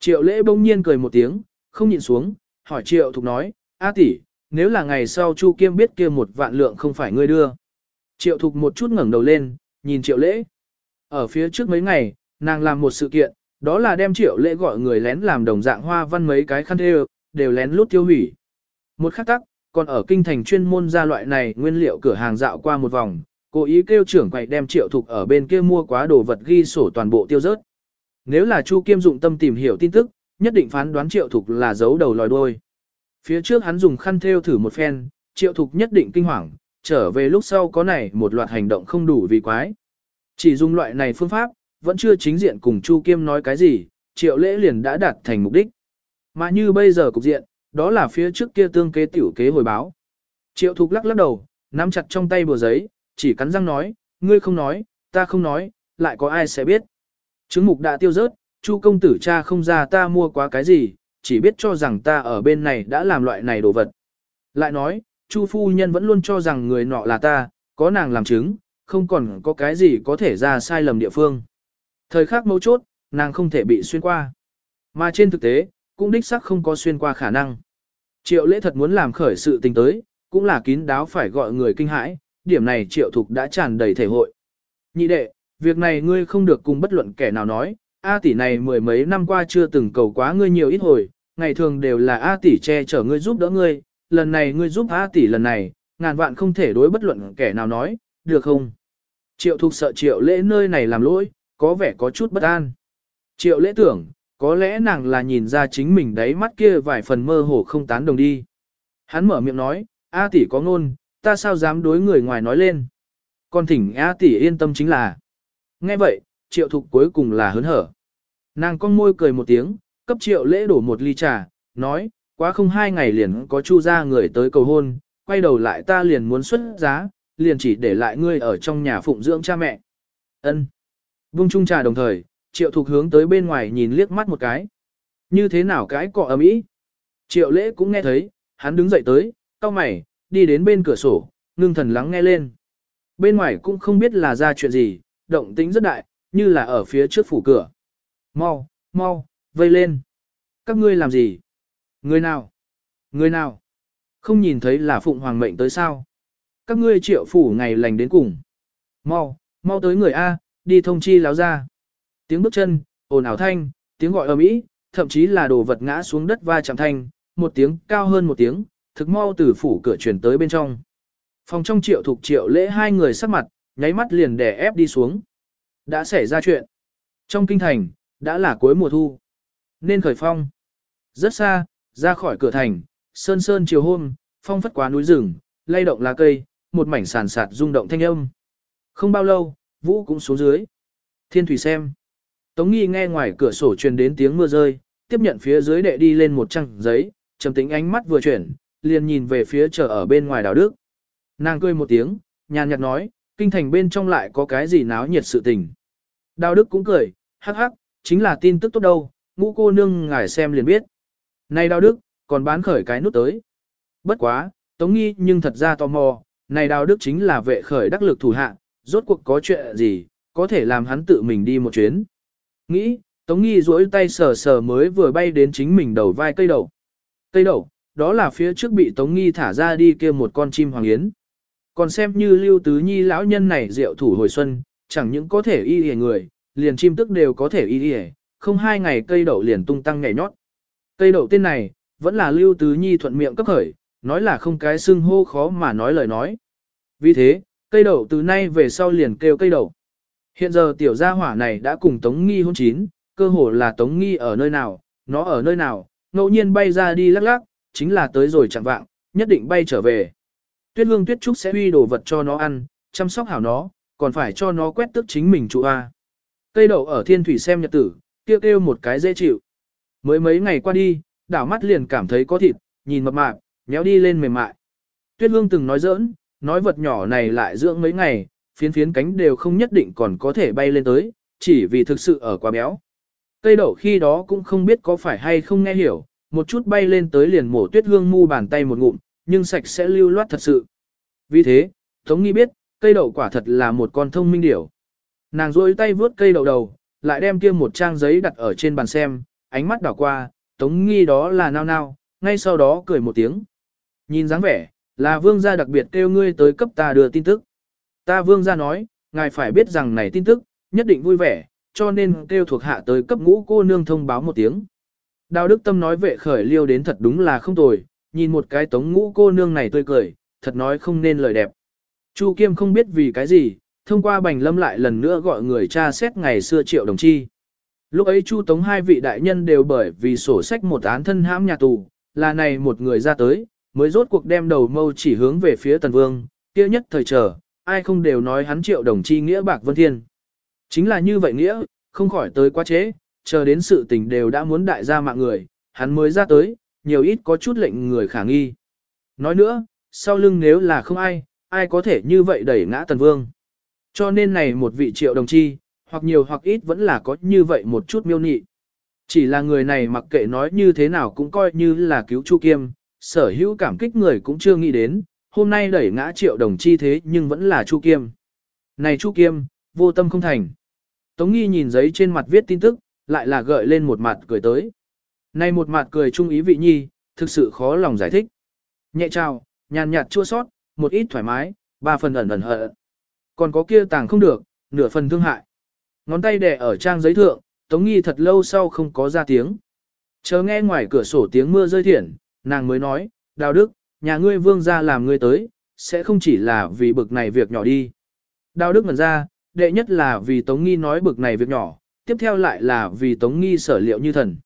Triệu lễ bỗng nhiên cười một tiếng, không nhịn xuống, hỏi triệu thục nói, A tỷ, nếu là ngày sau Chu Kiêm biết kia một vạn lượng không phải ngươi đưa. Triệu thục một chút ngẩng đầu lên, nhìn triệu lễ. Ở phía trước mấy ngày, nàng làm một sự kiện, đó là đem triệu lễ gọi người lén làm đồng dạng hoa văn mấy cái khăn đều, đều lén lút tiêu hủy. Một khắc tắc, còn ở kinh thành chuyên môn ra loại này nguyên liệu cửa hàng dạo qua một vòng, cố ý kêu trưởng quầy đem triệu thục ở bên kia mua quá đồ vật ghi sổ toàn bộ tiêu rớt. Nếu là Chu Kiêm dụng tâm tìm hiểu tin tức, nhất định phán đoán triệu thục là giấu đầu lòi đuôi. Phía trước hắn dùng khăn thêu thử một phen, triệu thục nhất định kinh hoàng, trở về lúc sau có này một loạt hành động không đủ vì quái. Chỉ dùng loại này phương pháp, vẫn chưa chính diện cùng Chu Kiêm nói cái gì, triệu lễ liền đã đạt thành mục đích. Mà như bây giờ cục diện, đó là phía trước kia tương kế tiểu kế hồi báo. Triệu thục lắc lắc đầu, nắm chặt trong tay bùa giấy, chỉ cắn răng nói, ngươi không nói, ta không nói, lại có ai sẽ biết. Chứng mục đã tiêu rớt, Chu công tử cha không ra ta mua quá cái gì, chỉ biết cho rằng ta ở bên này đã làm loại này đồ vật. Lại nói, Chu phu nhân vẫn luôn cho rằng người nọ là ta, có nàng làm chứng, không còn có cái gì có thể ra sai lầm địa phương. Thời khắc mấu chốt, nàng không thể bị xuyên qua. Mà trên thực tế, cũng đích xác không có xuyên qua khả năng. Triệu lễ thật muốn làm khởi sự tình tới, cũng là kín đáo phải gọi người kinh hãi, điểm này triệu thục đã tràn đầy thể hội. Nhị đệ, việc này ngươi không được cùng bất luận kẻ nào nói, A tỷ này mười mấy năm qua chưa từng cầu quá ngươi nhiều ít hồi, ngày thường đều là A tỷ che chở ngươi giúp đỡ ngươi, lần này ngươi giúp A tỷ lần này, ngàn vạn không thể đối bất luận kẻ nào nói, được không? Triệu thục sợ triệu lễ nơi này làm lỗi, có vẻ có chút bất an. Triệu lễ tưởng, có lẽ nàng là nhìn ra chính mình đấy mắt kia vài phần mơ hồ không tán đồng đi. Hắn mở miệng nói, A tỷ có ngôn, ta sao dám đối người ngoài nói lên. Còn thỉnh A tỷ yên tâm chính là. Nghe vậy, triệu thục cuối cùng là hớn hở. Nàng con môi cười một tiếng, cấp triệu lễ đổ một ly trà, nói, quá không hai ngày liền có chu ra người tới cầu hôn, quay đầu lại ta liền muốn xuất giá, liền chỉ để lại ngươi ở trong nhà phụng dưỡng cha mẹ. Ân. Vung chung trà đồng thời, triệu thục hướng tới bên ngoài nhìn liếc mắt một cái. Như thế nào cái cọ ấm ý? Triệu lễ cũng nghe thấy, hắn đứng dậy tới, cau mày, đi đến bên cửa sổ, ngưng thần lắng nghe lên. Bên ngoài cũng không biết là ra chuyện gì, động tĩnh rất đại, như là ở phía trước phủ cửa. Mau, mau, vây lên. Các ngươi làm gì? Người nào? Người nào? Không nhìn thấy là Phụng Hoàng mệnh tới sao? Các ngươi triệu phủ ngày lành đến cùng. Mau, mau tới người A, đi thông chi láo ra. Tiếng bước chân, ồn ào thanh, tiếng gọi ầm ĩ, thậm chí là đồ vật ngã xuống đất va chạm thanh, một tiếng cao hơn một tiếng, thực mau từ phủ cửa chuyển tới bên trong. Phòng trong triệu thuộc triệu lễ hai người sắc mặt, nháy mắt liền đè ép đi xuống. Đã xảy ra chuyện. Trong kinh thành, đã là cuối mùa thu. Nên khởi phong. Rất xa, ra khỏi cửa thành, sơn sơn chiều hôm, phong phất quá núi rừng, lay động lá cây, một mảnh sàn sạt rung động thanh âm. Không bao lâu, vũ cũng xuống dưới. Thiên thủy xem. Tống nghi nghe ngoài cửa sổ truyền đến tiếng mưa rơi, tiếp nhận phía dưới đệ đi lên một trang giấy, trầm tĩnh ánh mắt vừa chuyển, liền nhìn về phía chờ ở bên ngoài đào đức. Nàng cười một tiếng, nhàn nhạt nói, kinh thành bên trong lại có cái gì náo nhiệt sự tình. Đào đức cũng cười, hắc hắc, chính là tin tức tốt đâu, ngũ cô nương ngài xem liền biết. Này đào đức, còn bán khởi cái nút tới. Bất quá, tống nghi nhưng thật ra tò mò, này đào đức chính là vệ khởi đắc lực thủ hạ, rốt cuộc có chuyện gì, có thể làm hắn tự mình đi một chuyến. Nghĩ, Tống Nghi duỗi tay sờ sờ mới vừa bay đến chính mình đầu vai cây đậu. Cây đậu, đó là phía trước bị Tống Nghi thả ra đi kia một con chim hoàng yến. Còn xem như Lưu Tứ Nhi lão nhân này diệu thủ hồi xuân, chẳng những có thể y y người, liền chim tức đều có thể y y, không hai ngày cây đậu liền tung tăng nhảy nhót. Cây đậu tên này, vẫn là Lưu Tứ Nhi thuận miệng cấp khởi, nói là không cái xưng hô khó mà nói lời nói. Vì thế, cây đậu từ nay về sau liền kêu cây đậu. Hiện giờ tiểu gia hỏa này đã cùng Tống Nghi hôn chín, cơ hồ là Tống Nghi ở nơi nào, nó ở nơi nào, ngẫu nhiên bay ra đi lắc lắc, chính là tới rồi chẳng vạng, nhất định bay trở về. Tuyết hương tuyết trúc sẽ huy đồ vật cho nó ăn, chăm sóc hảo nó, còn phải cho nó quét tức chính mình trụ A. Cây đậu ở thiên thủy xem nhật tử, kêu kêu một cái dễ chịu. Mới mấy ngày qua đi, đảo mắt liền cảm thấy có thịt, nhìn mập mạp, nhéo đi lên mềm mại. Tuyết hương từng nói giỡn, nói vật nhỏ này lại dưỡng mấy ngày, phiến phiến cánh đều không nhất định còn có thể bay lên tới, chỉ vì thực sự ở quá béo. Cây đậu khi đó cũng không biết có phải hay không nghe hiểu, một chút bay lên tới liền mổ tuyết hương mu bàn tay một ngụm, nhưng sạch sẽ lưu loát thật sự. Vì thế, Tống Nghi biết, cây đậu quả thật là một con thông minh điểu. Nàng rôi tay vướt cây đậu đầu, lại đem kia một trang giấy đặt ở trên bàn xem, ánh mắt đảo qua, Tống Nghi đó là nao nao, ngay sau đó cười một tiếng. Nhìn dáng vẻ, là vương gia đặc biệt kêu ngươi tới cấp ta đưa tin tức. Ta vương gia nói, ngài phải biết rằng này tin tức, nhất định vui vẻ, cho nên kêu thuộc hạ tới cấp ngũ cô nương thông báo một tiếng. Đào Đức Tâm nói vệ khởi liêu đến thật đúng là không tồi, nhìn một cái tống ngũ cô nương này tươi cười, thật nói không nên lời đẹp. Chu Kiêm không biết vì cái gì, thông qua bành lâm lại lần nữa gọi người tra xét ngày xưa triệu đồng chi. Lúc ấy Chu Tống hai vị đại nhân đều bởi vì sổ sách một án thân hãm nhà tù, là này một người ra tới, mới rốt cuộc đem đầu mâu chỉ hướng về phía Tần Vương, kia nhất thời chờ, ai không đều nói hắn triệu đồng chi nghĩa bạc vân thiên. Chính là như vậy nghĩa, không khỏi tới quá chế, chờ đến sự tình đều đã muốn đại gia mạng người, hắn mới ra tới, nhiều ít có chút lệnh người khả nghi. Nói nữa, sau lưng nếu là không ai, ai có thể như vậy đẩy ngã tần vương. Cho nên này một vị triệu đồng chi, hoặc nhiều hoặc ít vẫn là có như vậy một chút miêu nị. Chỉ là người này mặc kệ nói như thế nào cũng coi như là cứu Chu Kiêm, sở hữu cảm kích người cũng chưa nghĩ đến, hôm nay đẩy ngã triệu đồng chi thế nhưng vẫn là Chu Kiêm. Này Chu Kiêm, vô tâm không thành. Tống nghi nhìn giấy trên mặt viết tin tức, lại là gợi lên một mặt cười tới. Này một mặt cười trung ý vị nhi, thực sự khó lòng giải thích. Nhẹ trào, nhàn nhạt chua sót, một ít thoải mái, ba phần ẩn ẩn hận. Còn có kia tàng không được, nửa phần thương hại. Ngón tay đè ở trang giấy thượng, Tống Nghi thật lâu sau không có ra tiếng. Chờ nghe ngoài cửa sổ tiếng mưa rơi thiển, nàng mới nói, Đào Đức, nhà ngươi vương ra làm ngươi tới, sẽ không chỉ là vì bực này việc nhỏ đi. Đào Đức ngẩn ra, đệ nhất là vì Tống Nghi nói bực này việc nhỏ, tiếp theo lại là vì Tống Nghi sở liệu như thần.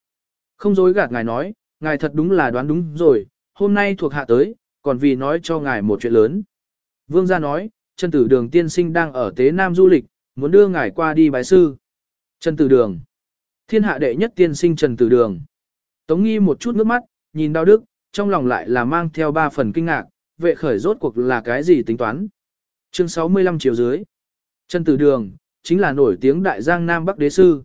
Không dối gạt ngài nói, ngài thật đúng là đoán đúng rồi, hôm nay thuộc hạ tới, còn vì nói cho ngài một chuyện lớn. Vương gia nói, Trần Tử Đường tiên sinh đang ở Tế Nam du lịch, muốn đưa ngài qua đi bái sư. Trần Tử Đường. Thiên hạ đệ nhất tiên sinh Trần Tử Đường. Tống Nghi một chút nước mắt, nhìn đau Đức, trong lòng lại là mang theo ba phần kinh ngạc, vệ khởi rốt cuộc là cái gì tính toán. Chương 65 chiều dưới. Trần Tử Đường, chính là nổi tiếng đại giang Nam Bắc đế sư.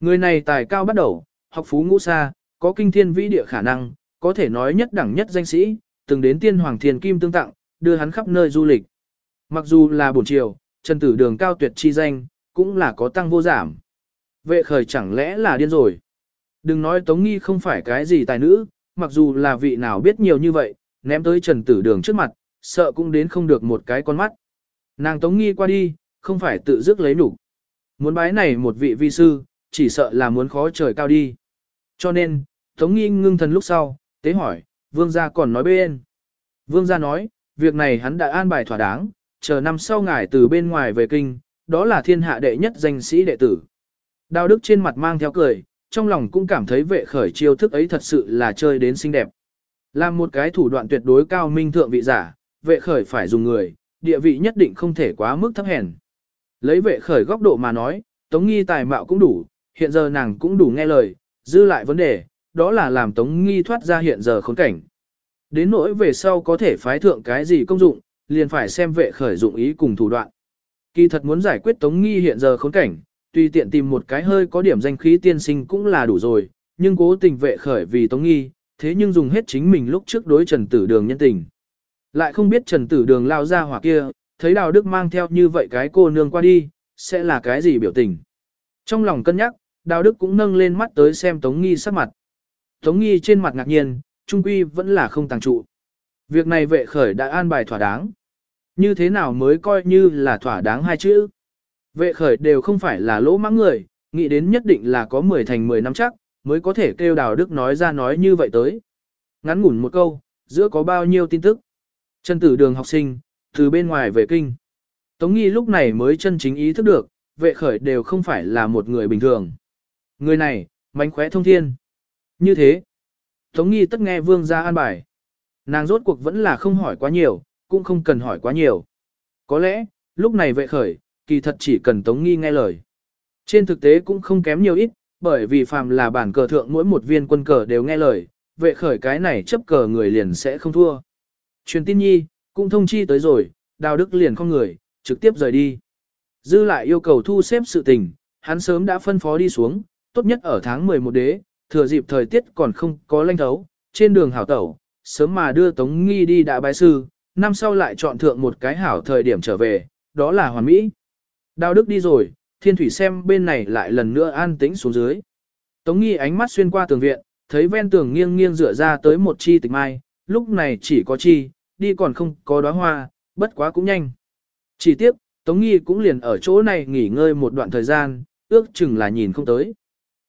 Người này tài cao bắt đầu, học phú ngũ xa, có kinh thiên vĩ địa khả năng, có thể nói nhất đẳng nhất danh sĩ, từng đến tiên hoàng thiền kim tương tặng, đưa hắn khắp nơi du lịch. Mặc dù là bổn triều, Trần Tử Đường cao tuyệt chi danh, cũng là có tăng vô giảm. Vệ khởi chẳng lẽ là điên rồi. Đừng nói Tống Nghi không phải cái gì tài nữ, mặc dù là vị nào biết nhiều như vậy, ném tới Trần Tử Đường trước mặt, sợ cũng đến không được một cái con mắt. Nàng Tống Nghi qua đi, không phải tự dứt lấy đủ. Muốn bái này một vị vi sư, chỉ sợ là muốn khó trời cao đi. Cho nên, Tống Nghi ngưng thần lúc sau, tế hỏi, vương gia còn nói bên. Vương gia nói, việc này hắn đã an bài thỏa đáng, chờ năm sau ngài từ bên ngoài về kinh, đó là thiên hạ đệ nhất danh sĩ đệ tử. Đào Đức trên mặt mang theo cười, trong lòng cũng cảm thấy vệ khởi chiêu thức ấy thật sự là chơi đến xinh đẹp. Làm một cái thủ đoạn tuyệt đối cao minh thượng vị giả, vệ khởi phải dùng người, địa vị nhất định không thể quá mức thấp hèn. Lấy vệ khởi góc độ mà nói, Tống Nghi tài mạo cũng đủ, hiện giờ nàng cũng đủ nghe lời, dư lại vấn đề, đó là làm Tống Nghi thoát ra hiện giờ khốn cảnh. Đến nỗi về sau có thể phái thượng cái gì công dụng, liền phải xem vệ khởi dụng ý cùng thủ đoạn. Kỳ thật muốn giải quyết Tống Nghi hiện giờ khốn cảnh, tùy tiện tìm một cái hơi có điểm danh khí tiên sinh cũng là đủ rồi, nhưng cố tình vệ khởi vì Tống Nghi, thế nhưng dùng hết chính mình lúc trước đối Trần Tử Đường nhân tình. Lại không biết Trần Tử Đường lao ra hỏa kia, thấy Đào Đức mang theo như vậy cái cô nương qua đi, sẽ là cái gì biểu tình. Trong lòng cân nhắc, Đào Đức cũng nâng lên mắt tới xem Tống Nghi sắc mặt. Tống Nghi trên mặt ngạc nhiên, trung quy vẫn là không tàng trụ. Việc này vệ khởi đã an bài thỏa đáng. Như thế nào mới coi như là thỏa đáng hai chữ. Vệ khởi đều không phải là lỗ mãng người, nghĩ đến nhất định là có 10 thành 10 năm chắc, mới có thể kêu Đào Đức nói ra nói như vậy tới. Ngắn ngủn một câu, giữa có bao nhiêu tin tức. Chân tử đường học sinh, từ bên ngoài về kinh. Tống Nghi lúc này mới chân chính ý thức được, vệ khởi đều không phải là một người bình thường. Người này, mánh khóe thông thiên. Như thế, Tống Nghi tất nghe vương ra an bài. Nàng rốt cuộc vẫn là không hỏi quá nhiều, cũng không cần hỏi quá nhiều. Có lẽ, lúc này vệ khởi, kỳ thật chỉ cần Tống Nghi nghe lời. Trên thực tế cũng không kém nhiều ít, bởi vì phàm là bản cờ thượng mỗi một viên quân cờ đều nghe lời, vệ khởi cái này chấp cờ người liền sẽ không thua. Truyền tin nhi, cũng thông chi tới rồi, đào đức liền không người, trực tiếp rời đi. Dư lại yêu cầu thu xếp sự tình, hắn sớm đã phân phó đi xuống, tốt nhất ở tháng 11 đế, thừa dịp thời tiết còn không có lanh thấu, trên đường hảo tẩu, sớm mà đưa Tống Nghi đi đã bái sư, năm sau lại chọn thượng một cái hảo thời điểm trở về, đó là hoàn mỹ. Đào Đức đi rồi, thiên thủy xem bên này lại lần nữa an tĩnh xuống dưới. Tống Nghi ánh mắt xuyên qua tường viện, thấy ven tường nghiêng nghiêng dựa ra tới một chi tịch mai, lúc này chỉ có chi, đi còn không có đóa hoa, bất quá cũng nhanh. Chỉ tiếp, Tống Nghi cũng liền ở chỗ này nghỉ ngơi một đoạn thời gian, ước chừng là nhìn không tới.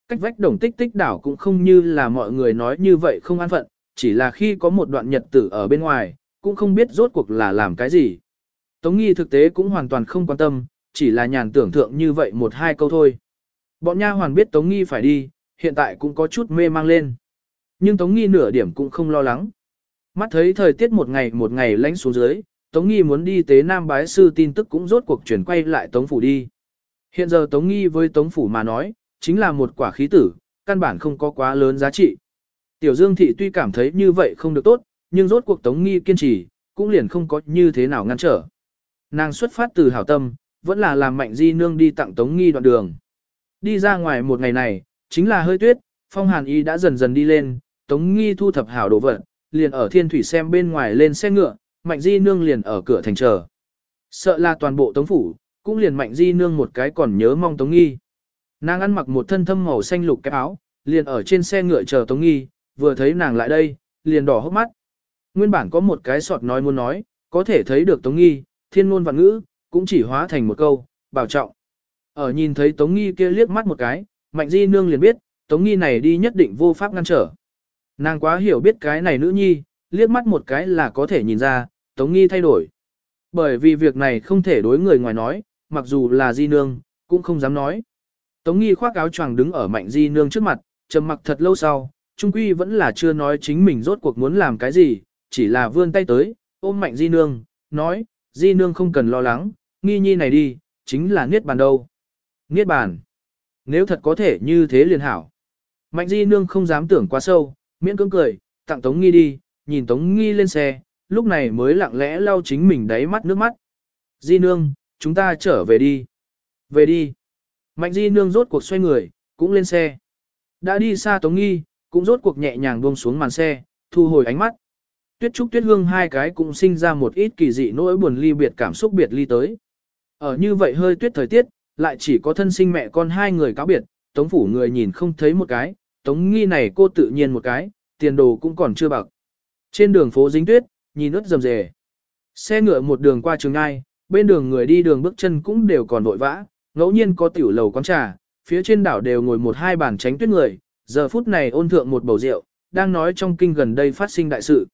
Cách vách đồng tích tích đảo cũng không như là mọi người nói như vậy không an phận, chỉ là khi có một đoạn nhật tử ở bên ngoài, cũng không biết rốt cuộc là làm cái gì. Tống Nghi thực tế cũng hoàn toàn không quan tâm, chỉ là nhàn tưởng thượng như vậy một hai câu thôi. Bọn nha hoàn biết Tống Nghi phải đi, hiện tại cũng có chút mê mang lên. Nhưng Tống Nghi nửa điểm cũng không lo lắng. Mắt thấy thời tiết một ngày một ngày lánh xuống dưới, Tống Nghi muốn đi tế Nam Bái Sư tin tức cũng rốt cuộc chuyển quay lại Tống Phủ đi. Hiện giờ Tống Nghi với Tống Phủ mà nói, chính là một quả khí tử, căn bản không có quá lớn giá trị. Tiểu Dương Thị tuy cảm thấy như vậy không được tốt, nhưng rốt cuộc Tống Nghi kiên trì, cũng liền không có như thế nào ngăn trở. Nàng xuất phát từ hảo tâm, vẫn là làm mạnh di nương đi tặng Tống Nghi đoạn đường. Đi ra ngoài một ngày này, chính là hơi tuyết, phong hàn y đã dần dần đi lên, Tống Nghi thu thập hảo đồ vật, liền ở thiên thủy xem bên ngoài lên xe ngựa, mạnh di nương liền ở cửa thành chờ. Sợ là toàn bộ Tống Phủ, cũng liền mạnh di nương một cái còn nhớ mong Tống Nghi. Nàng ăn mặc một thân thâm màu xanh lục cái áo, liền ở trên xe ngựa chờ Tống Nghi, vừa thấy nàng lại đây, liền đỏ hốc mắt. Nguyên bản có một cái sọt nói muốn nói, có thể thấy được Tống Nghi, thiên ngôn vạn ngữ, cũng chỉ hóa thành một câu, bảo trọng. Ở nhìn thấy Tống Nghi kia liếc mắt một cái, Mạnh Di Nương liền biết, Tống Nghi này đi nhất định vô pháp ngăn trở. Nàng quá hiểu biết cái này nữ nhi, liếc mắt một cái là có thể nhìn ra, Tống Nghi thay đổi. Bởi vì việc này không thể đối người ngoài nói, mặc dù là Di Nương, cũng không dám nói. Tống Nghi khoác áo choàng đứng ở Mạnh Di Nương trước mặt, trầm mặc thật lâu sau, Trung Quy vẫn là chưa nói chính mình rốt cuộc muốn làm cái gì, chỉ là vươn tay tới, ôm Mạnh Di Nương, nói, Di Nương không cần lo lắng, nghi nhi này đi, chính là Niết Bàn đâu. Niết Bàn. Nếu thật có thể như thế liền hảo. Mạnh Di Nương không dám tưởng quá sâu, miễn cưỡng cười, tặng Tống Nghi đi, nhìn Tống Nghi lên xe, lúc này mới lặng lẽ lau chính mình đáy mắt nước mắt. Di Nương, chúng ta trở về đi. Về đi. Mạnh Di Nương rốt cuộc xoay người, cũng lên xe. Đã đi xa Tống Nghi, cũng rốt cuộc nhẹ nhàng buông xuống màn xe, thu hồi ánh mắt. Tuyết Trúc Tuyết Hương hai cái cũng sinh ra một ít kỳ dị nỗi buồn ly biệt cảm xúc biệt ly tới. Ở như vậy hơi tuyết thời tiết, lại chỉ có thân sinh mẹ con hai người cáo biệt, Tống phủ người nhìn không thấy một cái, Tống Nghi này cô tự nhiên một cái, tiền đồ cũng còn chưa bạc. Trên đường phố dính tuyết, nhìn ướt rầm rề. Xe ngựa một đường qua trường ngai, bên đường người đi đường bước chân cũng đều còn vội vã, ngẫu nhiên có tiểu lầu quán trà, phía trên đảo đều ngồi một hai bàn tránh tuyết người, giờ phút này ôn thượng một bầu rượu, đang nói trong kinh gần đây phát sinh đại sự.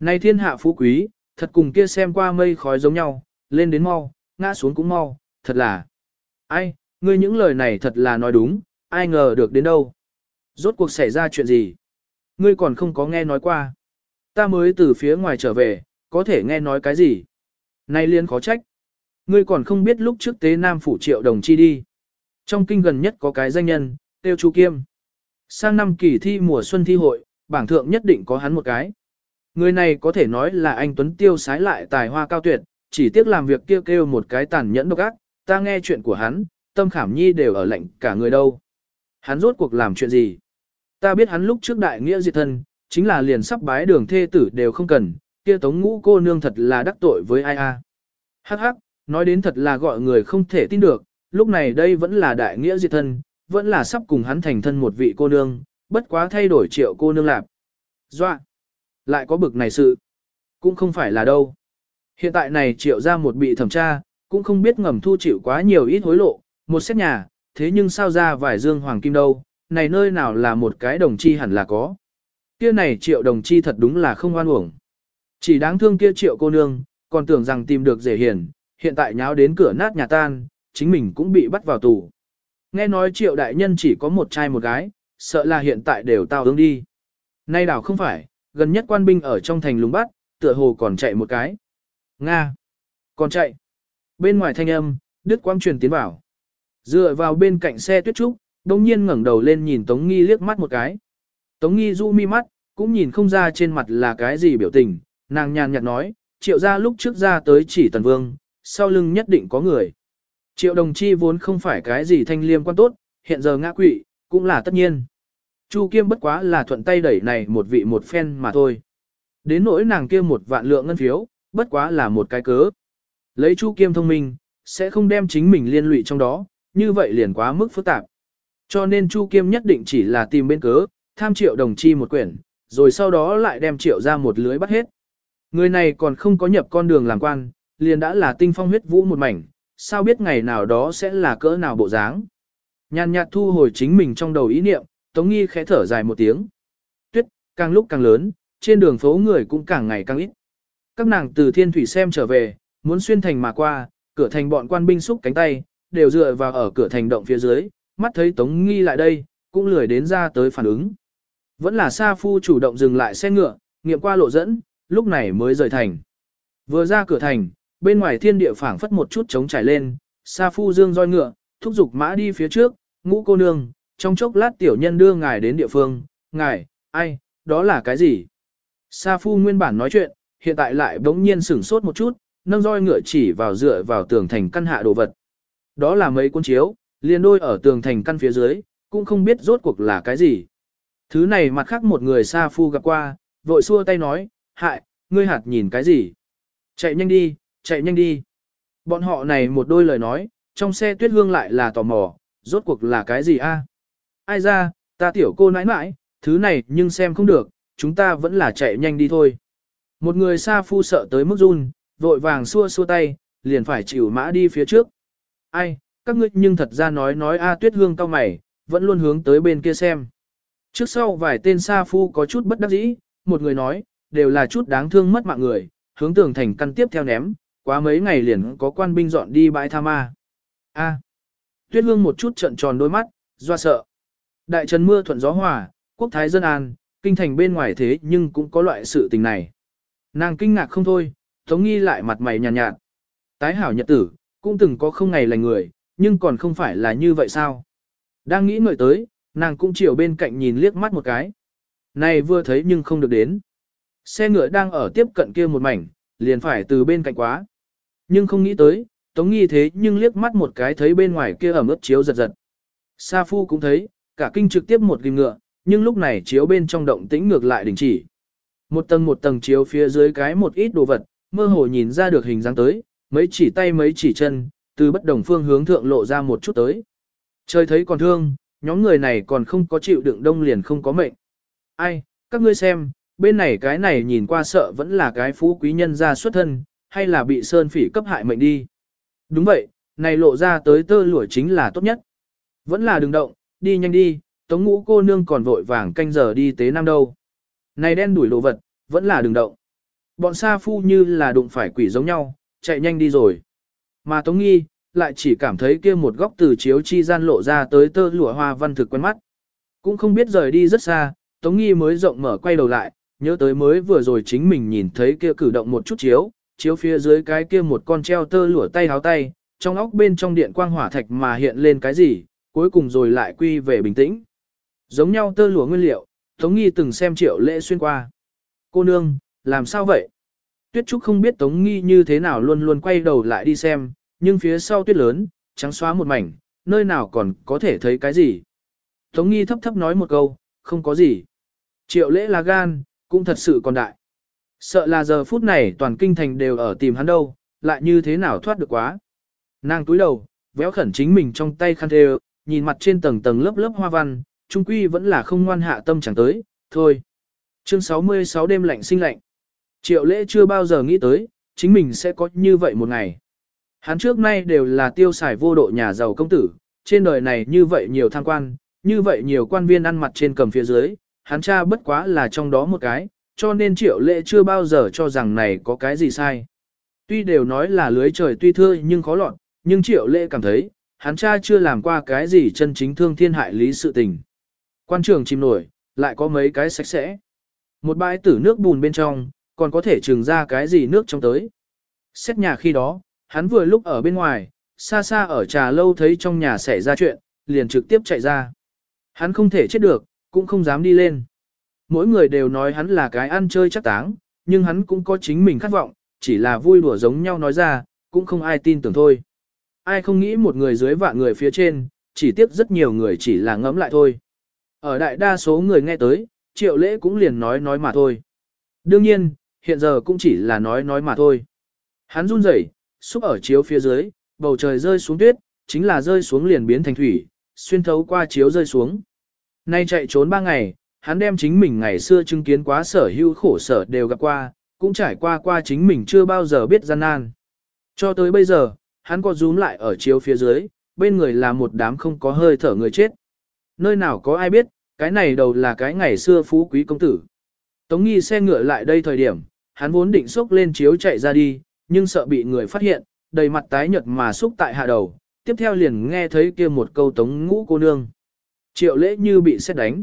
Này thiên hạ phú quý, thật cùng kia xem qua mây khói giống nhau, lên đến mau, ngã xuống cũng mau, thật là. Ai, ngươi những lời này thật là nói đúng, ai ngờ được đến đâu. Rốt cuộc xảy ra chuyện gì? Ngươi còn không có nghe nói qua. Ta mới từ phía ngoài trở về, có thể nghe nói cái gì? Nay liên khó trách. Ngươi còn không biết lúc trước tế Nam Phủ Triệu Đồng Chi đi. Trong kinh gần nhất có cái danh nhân, tiêu Chu Kiêm. Sang năm kỳ thi mùa xuân thi hội, bảng thượng nhất định có hắn một cái. Người này có thể nói là anh Tuấn Tiêu sái lại tài hoa cao tuyệt, chỉ tiếc làm việc kêu kêu một cái tàn nhẫn độc ác, ta nghe chuyện của hắn, tâm khảm nhi đều ở lệnh cả người đâu. Hắn rốt cuộc làm chuyện gì? Ta biết hắn lúc trước đại nghĩa diệt thân, chính là liền sắp bái đường thê tử đều không cần, kia tống ngũ cô nương thật là đắc tội với ai a. Hắc hắc, nói đến thật là gọi người không thể tin được, lúc này đây vẫn là đại nghĩa diệt thân, vẫn là sắp cùng hắn thành thân một vị cô nương, bất quá thay đổi triệu cô nương lạp. Doa! Lại có bực này sự. Cũng không phải là đâu. Hiện tại này triệu ra một bị thẩm tra, cũng không biết ngầm thu chịu quá nhiều ít hối lộ, một xét nhà, thế nhưng sao ra vài dương hoàng kim đâu, này nơi nào là một cái đồng chi hẳn là có. Kia này triệu đồng chi thật đúng là không oan uổng. Chỉ đáng thương kia triệu cô nương, còn tưởng rằng tìm được dễ hiền, hiện tại nháo đến cửa nát nhà tan, chính mình cũng bị bắt vào tù. Nghe nói triệu đại nhân chỉ có một trai một gái, sợ là hiện tại đều tao hướng đi. Nay đảo không phải, gần nhất quan binh ở trong thành lùng bắt, tựa hồ còn chạy một cái. Nga! Còn chạy! Bên ngoài thanh âm, Đức Quang truyền tiến vào. Dựa vào bên cạnh xe tuyết trúc, đông nhiên ngẩng đầu lên nhìn Tống Nghi liếc mắt một cái. Tống Nghi du mi mắt, cũng nhìn không ra trên mặt là cái gì biểu tình, nàng nhàn nhạt nói, triệu ra lúc trước ra tới chỉ tần vương, sau lưng nhất định có người. Triệu đồng chi vốn không phải cái gì thanh liêm quan tốt, hiện giờ ngã quỵ, cũng là tất nhiên. Chu Kiêm bất quá là thuận tay đẩy này một vị một phen mà thôi. Đến nỗi nàng kia một vạn lượng ngân phiếu, bất quá là một cái cớ. Lấy Chu Kiêm thông minh, sẽ không đem chính mình liên lụy trong đó, như vậy liền quá mức phức tạp. Cho nên Chu Kiêm nhất định chỉ là tìm bên cớ, tham triệu đồng chi một quyển, rồi sau đó lại đem triệu ra một lưới bắt hết. Người này còn không có nhập con đường làm quan, liền đã là tinh phong huyết vũ một mảnh, sao biết ngày nào đó sẽ là cỡ nào bộ dáng. Nhàn nhạt thu hồi chính mình trong đầu ý niệm, Tống Nghi khẽ thở dài một tiếng. Tuyết, càng lúc càng lớn, trên đường phố người cũng càng ngày càng ít. Các nàng từ thiên thủy xem trở về, muốn xuyên thành mà qua, cửa thành bọn quan binh xúc cánh tay, đều dựa vào ở cửa thành động phía dưới, mắt thấy Tống Nghi lại đây, cũng lười đến ra tới phản ứng. Vẫn là Sa Phu chủ động dừng lại xe ngựa, nghiệm qua lộ dẫn, lúc này mới rời thành. Vừa ra cửa thành, bên ngoài thiên địa phảng phất một chút trống trải lên, Sa Phu dương roi ngựa, thúc giục mã đi phía trước, ngũ cô nương, trong chốc lát tiểu nhân đưa ngài đến địa phương, ngài, ai, đó là cái gì? Sa Phu nguyên bản nói chuyện, hiện tại lại bỗng nhiên sửng sốt một chút, nâng roi ngựa chỉ vào dựa vào tường thành căn hạ đồ vật. Đó là mấy cuốn chiếu, liền đôi ở tường thành căn phía dưới, cũng không biết rốt cuộc là cái gì. Thứ này mặt khác một người xa Phu gặp qua, vội xua tay nói, hại, ngươi hạt nhìn cái gì? Chạy nhanh đi, chạy nhanh đi. Bọn họ này một đôi lời nói, trong xe tuyết hương lại là tò mò, rốt cuộc là cái gì a? À? Ai ra, ta tiểu cô nãi nãi, thứ này nhưng xem không được, chúng ta vẫn là chạy nhanh đi thôi. Một người xa phu sợ tới mức run, vội vàng xua xua tay, liền phải chịu mã đi phía trước. Ai, các ngươi nhưng thật ra nói nói a tuyết hương cao mày, vẫn luôn hướng tới bên kia xem. Trước sau vài tên xa phu có chút bất đắc dĩ, một người nói, đều là chút đáng thương mất mạng người, hướng tường thành căn tiếp theo ném, quá mấy ngày liền có quan binh dọn đi bãi tha ma. A. Tuyết hương một chút trận tròn đôi mắt, do sợ. Đại trần mưa thuận gió hòa, quốc thái dân an, kinh thành bên ngoài thế nhưng cũng có loại sự tình này. Nàng kinh ngạc không thôi, tống nghi lại mặt mày nhàn nhạt, nhạt. Tái hảo nhật tử, cũng từng có không ngày lành người, nhưng còn không phải là như vậy sao? Đang nghĩ ngợi tới, nàng cũng chiều bên cạnh nhìn liếc mắt một cái. Này vừa thấy nhưng không được đến. Xe ngựa đang ở tiếp cận kia một mảnh, liền phải từ bên cạnh quá. Nhưng không nghĩ tới, Tống Nghi thế nhưng liếc mắt một cái thấy bên ngoài kia ẩm ướt chiếu giật giật. Sa Phu cũng thấy, cả kinh trực tiếp một ghim ngựa, nhưng lúc này chiếu bên trong động tĩnh ngược lại đình chỉ. Một tầng một tầng chiếu phía dưới cái một ít đồ vật, mơ hồ nhìn ra được hình dáng tới, mấy chỉ tay mấy chỉ chân, từ bất đồng phương hướng thượng lộ ra một chút tới. Trời thấy còn thương, nhóm người này còn không có chịu đựng đông liền không có mệnh. Ai, các ngươi xem, bên này cái này nhìn qua sợ vẫn là cái phú quý nhân ra xuất thân, hay là bị sơn phỉ cấp hại mệnh đi. Đúng vậy, này lộ ra tới tơ lụa chính là tốt nhất. Vẫn là đừng động, đi nhanh đi, tống ngũ cô nương còn vội vàng canh giờ đi tế nam đâu. Này đen đuổi đồ vật, vẫn là đừng động. Bọn sa phu như là đụng phải quỷ giống nhau, chạy nhanh đi rồi. Mà tống nghi, lại chỉ cảm thấy kia một góc từ chiếu chi gian lộ ra tới tơ lụa hoa văn thực quen mắt. Cũng không biết rời đi rất xa, tống nghi mới rộng mở quay đầu lại, nhớ tới mới vừa rồi chính mình nhìn thấy kia cử động một chút chiếu, chiếu phía dưới cái kia một con treo tơ lụa tay háo tay, trong óc bên trong điện quang hỏa thạch mà hiện lên cái gì, cuối cùng rồi lại quy về bình tĩnh. Giống nhau tơ lụa nguyên liệu, Tống Nghi từng xem triệu lễ xuyên qua. Cô nương, làm sao vậy? Tuyết Trúc không biết Tống Nghi như thế nào luôn luôn quay đầu lại đi xem, nhưng phía sau tuyết lớn, trắng xóa một mảnh, nơi nào còn có thể thấy cái gì. Tống Nghi thấp thấp nói một câu, không có gì. Triệu lễ là gan, cũng thật sự còn đại. Sợ là giờ phút này toàn kinh thành đều ở tìm hắn đâu, lại như thế nào thoát được quá. Nàng túi đầu, véo khẩn chính mình trong tay khăn thề, nhìn mặt trên tầng tầng lớp lớp hoa văn, trung quy vẫn là không ngoan hạ tâm chẳng tới, thôi. Chương 66 đêm lạnh sinh lạnh. Triệu lễ chưa bao giờ nghĩ tới, chính mình sẽ có như vậy một ngày. Hắn trước nay đều là tiêu xài vô độ nhà giàu công tử, trên đời này như vậy nhiều tham quan, như vậy nhiều quan viên ăn mặt trên cầm phía dưới, hắn cha bất quá là trong đó một cái, cho nên triệu lệ chưa bao giờ cho rằng này có cái gì sai. Tuy đều nói là lưới trời tuy thưa nhưng khó lọt, nhưng triệu lệ cảm thấy, hắn cha chưa làm qua cái gì chân chính thương thiên hại lý sự tình. Quan trường chìm nổi, lại có mấy cái sạch sẽ. Một bãi tử nước bùn bên trong, còn có thể trừng ra cái gì nước trong tới. Xét nhà khi đó, hắn vừa lúc ở bên ngoài, xa xa ở trà lâu thấy trong nhà xảy ra chuyện, liền trực tiếp chạy ra. Hắn không thể chết được, cũng không dám đi lên. Mỗi người đều nói hắn là cái ăn chơi chắc táng, nhưng hắn cũng có chính mình khát vọng, chỉ là vui đùa giống nhau nói ra, cũng không ai tin tưởng thôi. Ai không nghĩ một người dưới vạn người phía trên, chỉ tiếc rất nhiều người chỉ là ngẫm lại thôi. Ở đại đa số người nghe tới, triệu lễ cũng liền nói nói mà thôi. Đương nhiên, hiện giờ cũng chỉ là nói nói mà thôi. Hắn run rẩy, xúc ở chiếu phía dưới, bầu trời rơi xuống tuyết, chính là rơi xuống liền biến thành thủy, xuyên thấu qua chiếu rơi xuống. Nay chạy trốn ba ngày, hắn đem chính mình ngày xưa chứng kiến quá sở hữu khổ sở đều gặp qua, cũng trải qua qua chính mình chưa bao giờ biết gian nan. Cho tới bây giờ, hắn có rúm lại ở chiếu phía dưới, bên người là một đám không có hơi thở người chết. Nơi nào có ai biết, cái này đầu là cái ngày xưa phú quý công tử. Tống nghi xe ngựa lại đây thời điểm, hắn vốn định xốc lên chiếu chạy ra đi, nhưng sợ bị người phát hiện, đầy mặt tái nhợt mà xúc tại hạ đầu, tiếp theo liền nghe thấy kia một câu tống ngũ cô nương. Triệu lễ như bị xét đánh.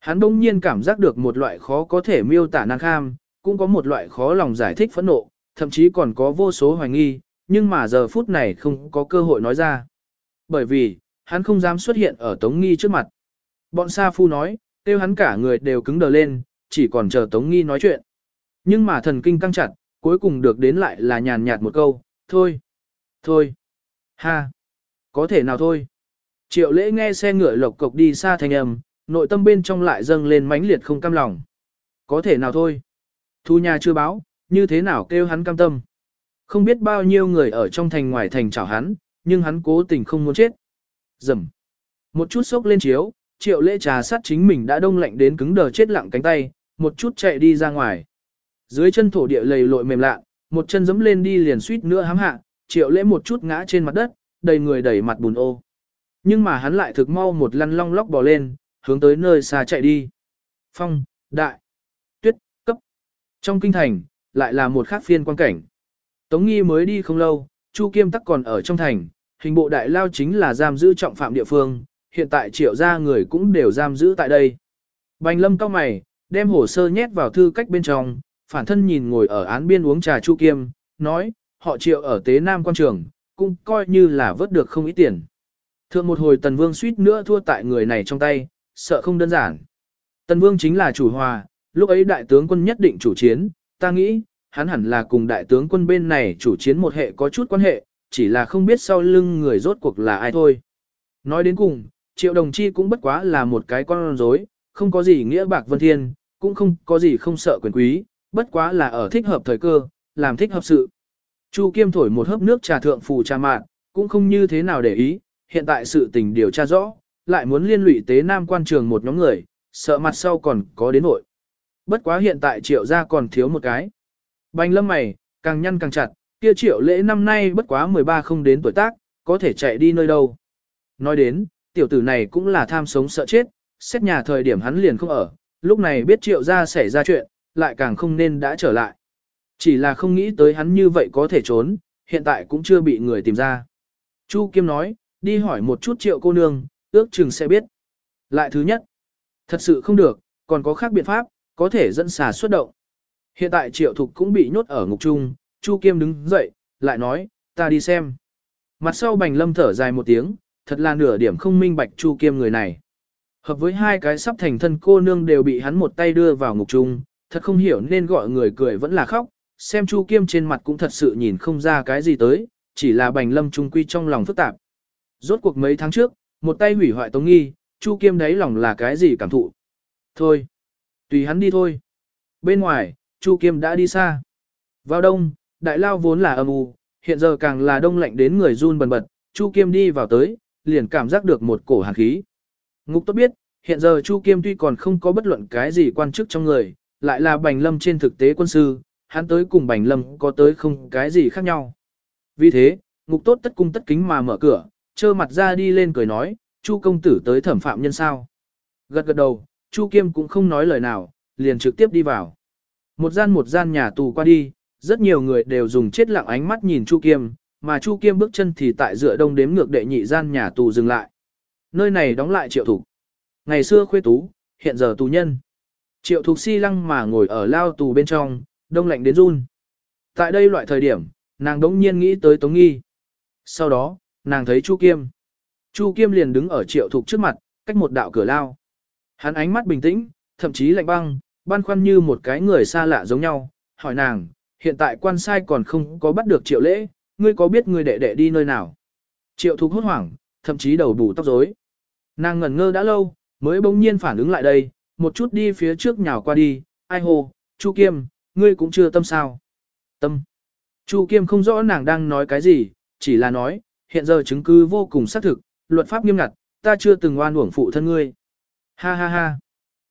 Hắn đông nhiên cảm giác được một loại khó có thể miêu tả năng kham, cũng có một loại khó lòng giải thích phẫn nộ, thậm chí còn có vô số hoài nghi, nhưng mà giờ phút này không có cơ hội nói ra. Bởi vì, hắn không dám xuất hiện ở Tống Nghi trước mặt. Bọn Sa Phu nói, tiêu hắn cả người đều cứng đờ lên, chỉ còn chờ Tống Nghi nói chuyện. Nhưng mà thần kinh căng chặt, cuối cùng được đến lại là nhàn nhạt một câu, thôi, thôi, ha, có thể nào thôi. Triệu lễ nghe xe ngựa lộc cộc đi xa thành âm, nội tâm bên trong lại dâng lên mãnh liệt không cam lòng. Có thể nào thôi. Thu nhà chưa báo, như thế nào kêu hắn cam tâm. Không biết bao nhiêu người ở trong thành ngoài thành chào hắn, nhưng hắn cố tình không muốn chết. Dầm. Một chút sốc lên chiếu, triệu lễ trà sát chính mình đã đông lạnh đến cứng đờ chết lặng cánh tay, một chút chạy đi ra ngoài. Dưới chân thổ địa lầy lội mềm lạ, một chân giẫm lên đi liền suýt nữa hám hạ, triệu lễ một chút ngã trên mặt đất, đầy người đẩy mặt bùn ô. Nhưng mà hắn lại thực mau một lăn long lóc bò lên, hướng tới nơi xa chạy đi. Phong, đại, tuyết, cấp. Trong kinh thành, lại là một khác phiên quan cảnh. Tống nghi mới đi không lâu, Chu Kiêm tắc còn ở trong thành, hình bộ đại lao chính là giam giữ trọng phạm địa phương, hiện tại triệu gia người cũng đều giam giữ tại đây. Bành lâm cao mày, đem hồ sơ nhét vào thư cách bên trong, phản thân nhìn ngồi ở án biên uống trà Chu Kiêm, nói, họ triệu ở tế Nam quan trường, cũng coi như là vớt được không ít tiền. Thượng một hồi Tần Vương suýt nữa thua tại người này trong tay, sợ không đơn giản. Tần Vương chính là chủ hòa, lúc ấy đại tướng quân nhất định chủ chiến, ta nghĩ, hắn hẳn là cùng đại tướng quân bên này chủ chiến một hệ có chút quan hệ, chỉ là không biết sau lưng người rốt cuộc là ai thôi. Nói đến cùng, triệu đồng chi cũng bất quá là một cái con rối, không có gì nghĩa bạc vân thiên, cũng không có gì không sợ quyền quý, bất quá là ở thích hợp thời cơ, làm thích hợp sự. Chu Kiêm thổi một hớp nước trà thượng phù trà mạn, cũng không như thế nào để ý, hiện tại sự tình điều tra rõ, lại muốn liên lụy tế nam quan trường một nhóm người, sợ mặt sau còn có đến nội. Bất quá hiện tại triệu gia còn thiếu một cái. Bành lâm mày, càng nhăn càng chặt, kia triệu lễ năm nay bất quá 13 không đến tuổi tác, có thể chạy đi nơi đâu. Nói đến, tiểu tử này cũng là tham sống sợ chết, xét nhà thời điểm hắn liền không ở, lúc này biết triệu gia xảy ra chuyện, lại càng không nên đã trở lại. Chỉ là không nghĩ tới hắn như vậy có thể trốn, hiện tại cũng chưa bị người tìm ra. Chu Kiêm nói, đi hỏi một chút triệu cô nương, ước chừng sẽ biết. Lại thứ nhất, thật sự không được, còn có khác biện pháp, có thể dẫn xà xuất động. Hiện tại triệu thục cũng bị nhốt ở ngục trung, Chu Kiêm đứng dậy, lại nói, ta đi xem. Mặt sau bành lâm thở dài một tiếng, thật là nửa điểm không minh bạch Chu Kiêm người này. Hợp với hai cái sắp thành thân cô nương đều bị hắn một tay đưa vào ngục chung, thật không hiểu nên gọi người cười vẫn là khóc, xem Chu Kiêm trên mặt cũng thật sự nhìn không ra cái gì tới, chỉ là bành lâm trung quy trong lòng phức tạp. Rốt cuộc mấy tháng trước, một tay hủy hoại Tống Nghi, Chu Kiêm đáy lòng là cái gì cảm thụ. Thôi, tùy hắn đi thôi. Bên ngoài, Chu Kiêm đã đi xa. Vào đông, đại lao vốn là âm u, hiện giờ càng là đông lạnh đến người run bần bật, Chu Kiêm đi vào tới, liền cảm giác được một cổ hàn khí. Ngục tốt biết, hiện giờ Chu Kiêm tuy còn không có bất luận cái gì quan chức trong người, lại là Bành Lâm trên thực tế quân sư, hắn tới cùng Bành Lâm có tới không cái gì khác nhau. Vì thế, ngục tốt tất cung tất kính mà mở cửa, trơ mặt ra đi lên cười nói, Chu công tử tới thẩm phạm nhân sao. Gật gật đầu, Chu Kiêm cũng không nói lời nào, liền trực tiếp đi vào. Một gian một gian nhà tù qua đi, rất nhiều người đều dùng chết lặng ánh mắt nhìn Chu Kiêm, mà Chu Kiêm bước chân thì tại dựa đông đếm ngược đệ nhị gian nhà tù dừng lại. Nơi này đóng lại triệu thủ. Ngày xưa khuê tú, hiện giờ tù nhân. Triệu thục si lăng mà ngồi ở lao tù bên trong, đông lạnh đến run. Tại đây loại thời điểm, nàng đống nhiên nghĩ tới Tống Nghi. Sau đó, nàng thấy Chu Kiêm. Chu Kiêm liền đứng ở triệu thục trước mặt, cách một đạo cửa lao. Hắn ánh mắt bình tĩnh, thậm chí lạnh băng, băn khoăn như một cái người xa lạ giống nhau, hỏi nàng, hiện tại quan sai còn không có bắt được triệu lễ, ngươi có biết người đệ đệ đi nơi nào? Triệu thục hốt hoảng, thậm chí đầu bù tóc rối. Nàng ngẩn ngơ đã lâu, mới bỗng nhiên phản ứng lại đây, một chút đi phía trước nhào qua đi, ai hô, Chu Kiêm, ngươi cũng chưa tâm sao. Tâm. Chu Kiêm không rõ nàng đang nói cái gì, chỉ là nói, hiện giờ chứng cứ vô cùng xác thực, luật pháp nghiêm ngặt, ta chưa từng oan uổng phụ thân ngươi. Ha ha ha.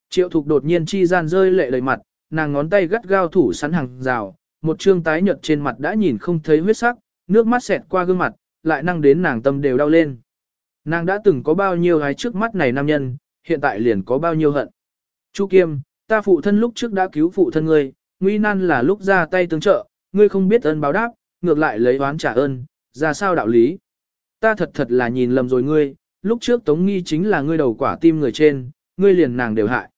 Triệu thục đột nhiên chi gian rơi lệ đầy mặt, nàng ngón tay gắt gao thủ sắn hàng rào, một trương tái nhợt trên mặt đã nhìn không thấy huyết sắc, nước mắt xẹt qua gương mặt, lại năng đến nàng tâm đều đau lên. Nàng đã từng có bao nhiêu gái trước mắt này nam nhân, hiện tại liền có bao nhiêu hận. Chu Kiêm, ta phụ thân lúc trước đã cứu phụ thân ngươi, nguy nan là lúc ra tay tương trợ, ngươi không biết ơn báo đáp, ngược lại lấy oán trả ơn, ra sao đạo lý. Ta thật thật là nhìn lầm rồi ngươi, lúc trước Tống Nghi chính là ngươi đầu quả tim người trên, ngươi liền nàng đều hại.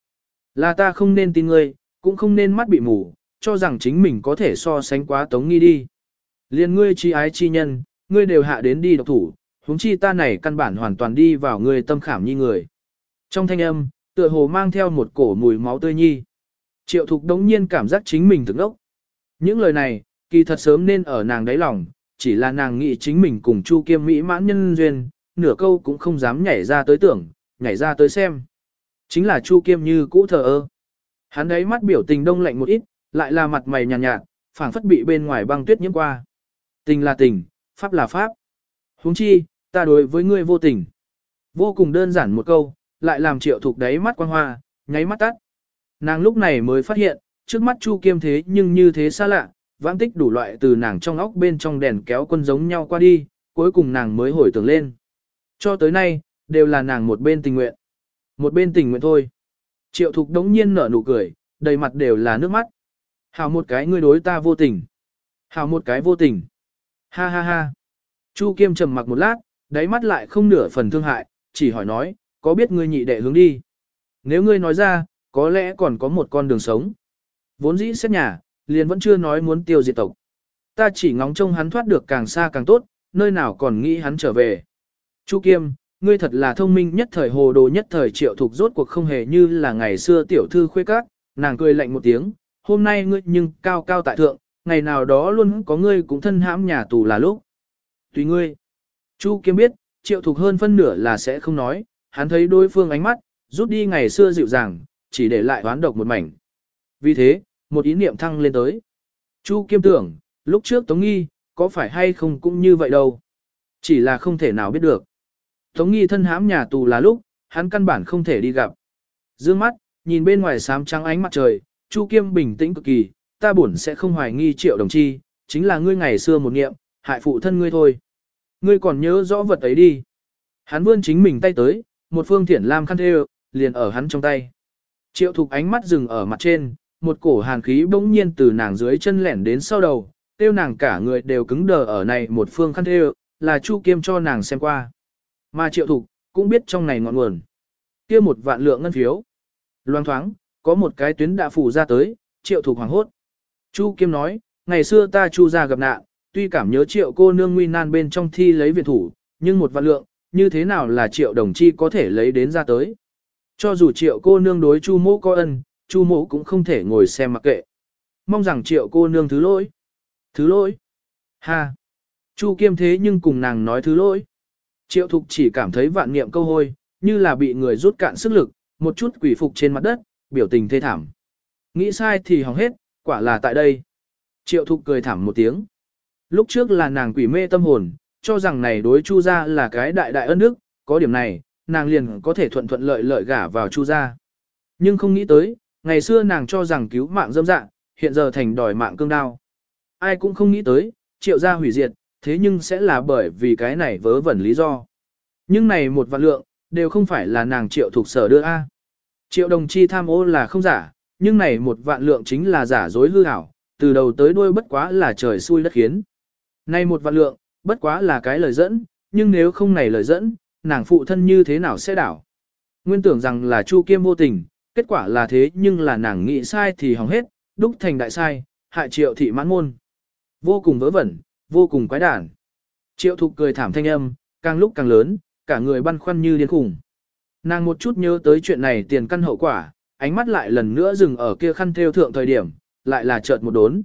Là ta không nên tin ngươi, cũng không nên mắt bị mù, cho rằng chính mình có thể so sánh quá Tống Nghi đi. Liền ngươi chi ái chi nhân, ngươi đều hạ đến đi độc thủ, huống chi ta này căn bản hoàn toàn đi vào ngươi tâm khảm như người. Trong thanh âm, tựa hồ mang theo một cổ mùi máu tươi nhi. Triệu thục đống nhiên cảm giác chính mình thức ốc. Những lời này, kỳ thật sớm nên ở nàng đáy lòng, chỉ là nàng nghĩ chính mình cùng Chu Kiêm Mỹ mãn nhân duyên, nửa câu cũng không dám nhảy ra tới tưởng, nhảy ra tới xem. Chính là Chu Kiêm như cũ thờ ơ. Hắn đấy mắt biểu tình đông lạnh một ít, lại là mặt mày nhàn nhạt, nhạt phảng phất bị bên ngoài băng tuyết nhiễm qua. Tình là tình, pháp là pháp. huống chi, ta đối với ngươi vô tình. Vô cùng đơn giản một câu, lại làm triệu thục đáy mắt quang hoa, nháy mắt tắt. Nàng lúc này mới phát hiện, trước mắt Chu Kiêm thế nhưng như thế xa lạ, vãng tích đủ loại từ nàng trong óc bên trong đèn kéo quân giống nhau qua đi, cuối cùng nàng mới hồi tưởng lên. Cho tới nay, đều là nàng một bên tình nguyện. Một bên tình nguyện thôi. Triệu thục đống nhiên nở nụ cười, đầy mặt đều là nước mắt. Hào một cái ngươi đối ta vô tình. Hào một cái vô tình. Ha ha ha. Chu Kiêm trầm mặc một lát, đáy mắt lại không nửa phần thương hại, chỉ hỏi nói, có biết ngươi nhị đệ hướng đi? Nếu ngươi nói ra, có lẽ còn có một con đường sống. Vốn dĩ xét nhà, liền vẫn chưa nói muốn tiêu diệt tộc. Ta chỉ ngóng trông hắn thoát được càng xa càng tốt, nơi nào còn nghĩ hắn trở về. Chu Kiêm, ngươi thật là thông minh nhất thời hồ đồ nhất thời triệu thục rốt cuộc không hề như là ngày xưa tiểu thư khuê các, nàng cười lạnh một tiếng, hôm nay ngươi nhưng cao cao tại thượng, ngày nào đó luôn có ngươi cũng thân hãm nhà tù là lúc. Tùy ngươi. Chu Kiêm biết, triệu thục hơn phân nửa là sẽ không nói, hắn thấy đối phương ánh mắt, rút đi ngày xưa dịu dàng, chỉ để lại oán độc một mảnh. Vì thế, một ý niệm thăng lên tới. Chu Kiêm tưởng, lúc trước Tống Nghi, có phải hay không cũng như vậy đâu. Chỉ là không thể nào biết được. Tống Nghi thân hãm nhà tù là lúc, hắn căn bản không thể đi gặp. Dương mắt, nhìn bên ngoài xám trắng ánh mặt trời, Chu Kiêm bình tĩnh cực kỳ, ta buồn sẽ không hoài nghi triệu đồng chi, chính là ngươi ngày xưa một niệm, hại phụ thân ngươi thôi. Ngươi còn nhớ rõ vật ấy đi. Hắn vươn chính mình tay tới, một phương thiển lam khăn thê liền ở hắn trong tay. Triệu thục ánh mắt dừng ở mặt trên, một cổ hàn khí bỗng nhiên từ nàng dưới chân lẻn đến sau đầu, tiêu nàng cả người đều cứng đờ ở này một phương khăn thê là Chu Kiêm cho nàng xem qua. Mà triệu thục, cũng biết trong này ngọn nguồn. kia một vạn lượng ngân phiếu. Loang thoáng, có một cái tuyến đã phủ ra tới, triệu thục hoàng hốt. Chu Kiêm nói, ngày xưa ta chu ra gặp nạn, tuy cảm nhớ triệu cô nương nguy nan bên trong thi lấy viện thủ, nhưng một vạn lượng, như thế nào là triệu đồng chi có thể lấy đến ra tới. Cho dù triệu cô nương đối chu mỗ có ân, chu mỗ cũng không thể ngồi xem mặc kệ. Mong rằng triệu cô nương thứ lỗi. Thứ lỗi. Ha. Chu kiêm thế nhưng cùng nàng nói thứ lỗi. Triệu thục chỉ cảm thấy vạn niệm câu hôi, như là bị người rút cạn sức lực, một chút quỷ phục trên mặt đất, biểu tình thê thảm. Nghĩ sai thì hỏng hết, quả là tại đây. Triệu thục cười thảm một tiếng. Lúc trước là nàng quỷ mê tâm hồn, cho rằng này đối chu gia là cái đại đại ân đức, có điểm này, nàng liền có thể thuận thuận lợi lợi gả vào chu gia. Nhưng không nghĩ tới, ngày xưa nàng cho rằng cứu mạng dâm dạ, hiện giờ thành đòi mạng cương đao. Ai cũng không nghĩ tới, triệu gia hủy diệt, thế nhưng sẽ là bởi vì cái này vớ vẩn lý do. Nhưng này một vạn lượng, đều không phải là nàng triệu thuộc sở đưa A. Triệu đồng chi tham ô là không giả, nhưng này một vạn lượng chính là giả dối hư ảo, từ đầu tới đuôi bất quá là trời xui đất khiến. Này một vạn lượng, bất quá là cái lời dẫn, nhưng nếu không này lời dẫn, nàng phụ thân như thế nào sẽ đảo. Nguyên tưởng rằng là Chu Kiêm vô tình, kết quả là thế nhưng là nàng nghĩ sai thì hỏng hết, đúc thành đại sai, hại triệu thị mãn môn. Vô cùng vớ vẩn, vô cùng quái đản. Triệu thục cười thảm thanh âm, càng lúc càng lớn, cả người băn khoăn như điên khủng. Nàng một chút nhớ tới chuyện này tiền căn hậu quả, ánh mắt lại lần nữa dừng ở kia khăn theo thượng thời điểm, lại là chợt một đốn.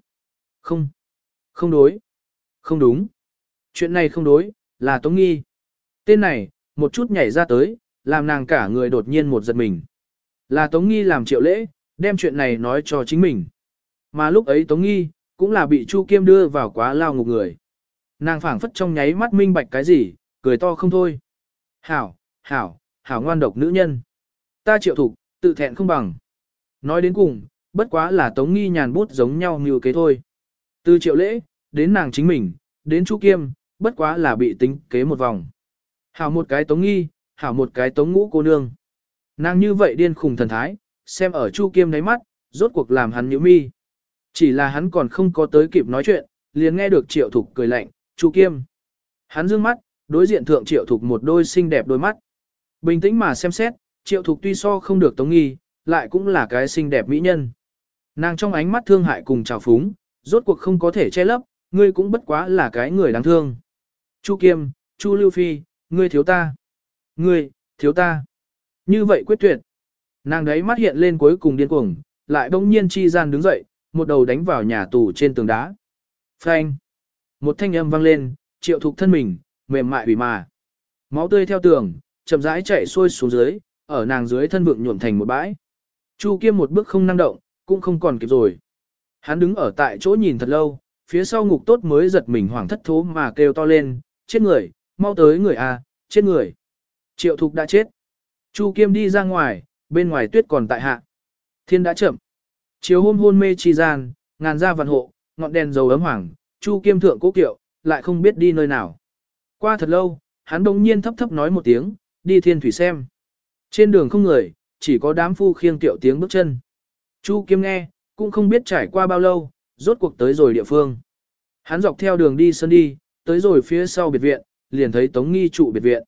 Không, không đối, không đúng. Chuyện này không đối, là Tống Nghi. Tên này, một chút nhảy ra tới, làm nàng cả người đột nhiên một giật mình. Là Tống Nghi làm triệu lễ, đem chuyện này nói cho chính mình. Mà lúc ấy Tống Nghi, cũng là bị Chu Kiêm đưa vào quá lao ngục người. Nàng phảng phất trong nháy mắt minh bạch cái gì, cười to không thôi. Hảo, hảo, hảo ngoan độc nữ nhân. Ta triệu thục, tự thẹn không bằng. Nói đến cùng, bất quá là Tống Nghi nhàn bút giống nhau như kế thôi. Từ triệu lễ, đến nàng chính mình, đến Chu Kiêm, bất quá là bị tính kế một vòng. Hảo một cái Tống Nghi, hảo một cái Tống Ngũ cô nương. Nàng như vậy điên khùng thần thái, xem ở Chu Kiêm đáy mắt, rốt cuộc làm hắn nhíu mi. Chỉ là hắn còn không có tới kịp nói chuyện, liền nghe được Triệu Thục cười lạnh, "Chu Kiêm." Hắn dương mắt, đối diện thượng Triệu Thục một đôi xinh đẹp đôi mắt. Bình tĩnh mà xem xét, Triệu Thục tuy so không được Tống Nghi, lại cũng là cái xinh đẹp mỹ nhân. Nàng trong ánh mắt thương hại cùng trào phúng, rốt cuộc không có thể che lấp, ngươi cũng bất quá là cái người đáng thương. Chu Kiêm, Chu Lưu Phi, ngươi thiếu ta. Ngươi, thiếu ta. Như vậy quyết tuyệt. Nàng đấy mắt hiện lên cuối cùng điên cuồng, lại bỗng nhiên chi gian đứng dậy, một đầu đánh vào nhà tù trên tường đá. Phanh. Một thanh âm vang lên, triệu thục thân mình, mềm mại ủy mà. Máu tươi theo tường, chậm rãi chảy xuôi xuống dưới, ở nàng dưới thân vượng nhuộm thành một bãi. Chu Kiêm một bước không năng động, cũng không còn kịp rồi. Hắn đứng ở tại chỗ nhìn thật lâu, phía sau ngục tốt mới giật mình hoảng thất thố mà kêu to lên, chết người, mau tới người à, chết người. Triệu thục đã chết. Chu Kiêm đi ra ngoài, bên ngoài tuyết còn tại hạ. Thiên đã chậm. Chiều hôm hôn mê chi gian, ngàn ra vạn hộ, ngọn đèn dầu ấm hoàng, Chu Kiêm thượng cố kiệu, lại không biết đi nơi nào. Qua thật lâu, hắn đồng nhiên thấp thấp nói một tiếng, đi thiên thủy xem. Trên đường không người, chỉ có đám phu khiêng kiệu tiếng bước chân. Chu Kiêm nghe, cũng không biết trải qua bao lâu, rốt cuộc tới rồi địa phương. Hắn dọc theo đường đi sơn đi, tới rồi phía sau biệt viện, liền thấy Tống Nghi trụ biệt viện.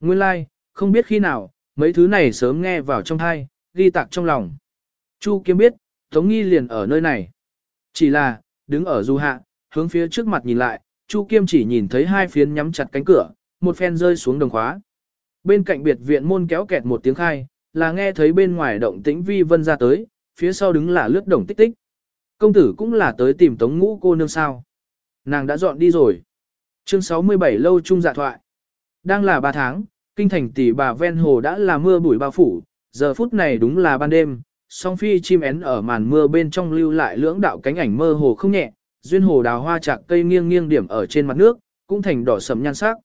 Nguyên lai, like, không biết khi nào, mấy thứ này sớm nghe vào trong thai, ghi tạc trong lòng. Chu Kiếm biết, Tống Nghi liền ở nơi này. Chỉ là, đứng ở du hạ, hướng phía trước mặt nhìn lại, Chu Kiêm chỉ nhìn thấy hai phiến nhắm chặt cánh cửa, một phen rơi xuống đồng khóa. Bên cạnh biệt viện môn kéo kẹt một tiếng khai, là nghe thấy bên ngoài động tĩnh vi vân ra tới, phía sau đứng là lướt đồng tích tích. Công tử cũng là tới tìm tống ngũ cô nương sao. Nàng đã dọn đi rồi. Chương 67 lâu trung dạ thoại. Đang là 3 tháng, kinh thành tỷ bà ven hồ đã là mưa bụi bao phủ, giờ phút này đúng là ban đêm, song phi chim én ở màn mưa bên trong lưu lại lưỡng đạo cánh ảnh mơ hồ không nhẹ, duyên hồ đào hoa chạc cây nghiêng nghiêng điểm ở trên mặt nước, cũng thành đỏ sẫm nhan sắc.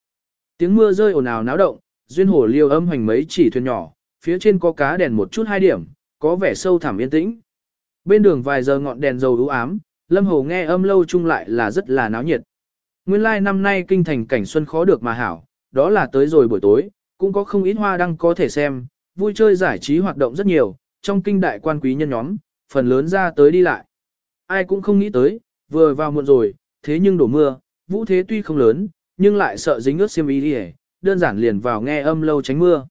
Tiếng mưa rơi ồn ào náo động, duyên hồ liêu âm hoành mấy chỉ thuyền nhỏ, phía trên có cá đèn một chút hai điểm, có vẻ sâu thẳm yên tĩnh. Bên đường vài giờ ngọn đèn dầu u ám, Lâm Hồ nghe âm lâu chung lại là rất là náo nhiệt. Nguyên lai like năm nay kinh thành cảnh xuân khó được mà hảo, đó là tới rồi buổi tối, cũng có không ít hoa đăng có thể xem, vui chơi giải trí hoạt động rất nhiều, trong kinh đại quan quý nhân nhóm, phần lớn ra tới đi lại. Ai cũng không nghĩ tới, vừa vào muộn rồi, thế nhưng đổ mưa, vũ thế tuy không lớn, nhưng lại sợ dính ướt xiêm y đi đơn giản liền vào nghe âm lâu tránh mưa.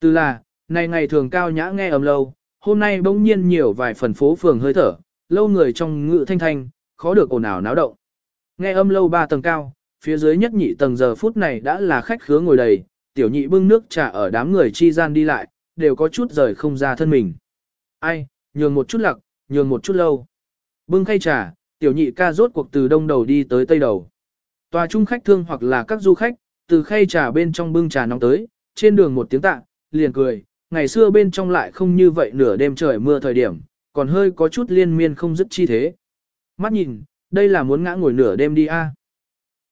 Từ là, này ngày thường cao nhã nghe âm lâu, hôm nay bỗng nhiên nhiều vài phần phố phường hơi thở, lâu người trong ngự thanh thanh, khó được ồn ào náo động. Nghe âm lâu ba tầng cao, phía dưới nhất nhị tầng giờ phút này đã là khách khứa ngồi đầy, tiểu nhị bưng nước trà ở đám người chi gian đi lại, đều có chút rời không ra thân mình. Ai, nhường một chút lặc, nhường một chút lâu. Bưng khay trà, tiểu nhị ca rốt cuộc từ đông đầu đi tới tây đầu. Tòa trung khách thương hoặc là các du khách, từ khay trà bên trong bưng trà nóng tới, trên đường một tiếng tạ, liền cười, ngày xưa bên trong lại không như vậy nửa đêm trời mưa thời điểm, còn hơi có chút liên miên không dứt chi thế. Mắt nhìn, đây là muốn ngã ngồi nửa đêm đi a.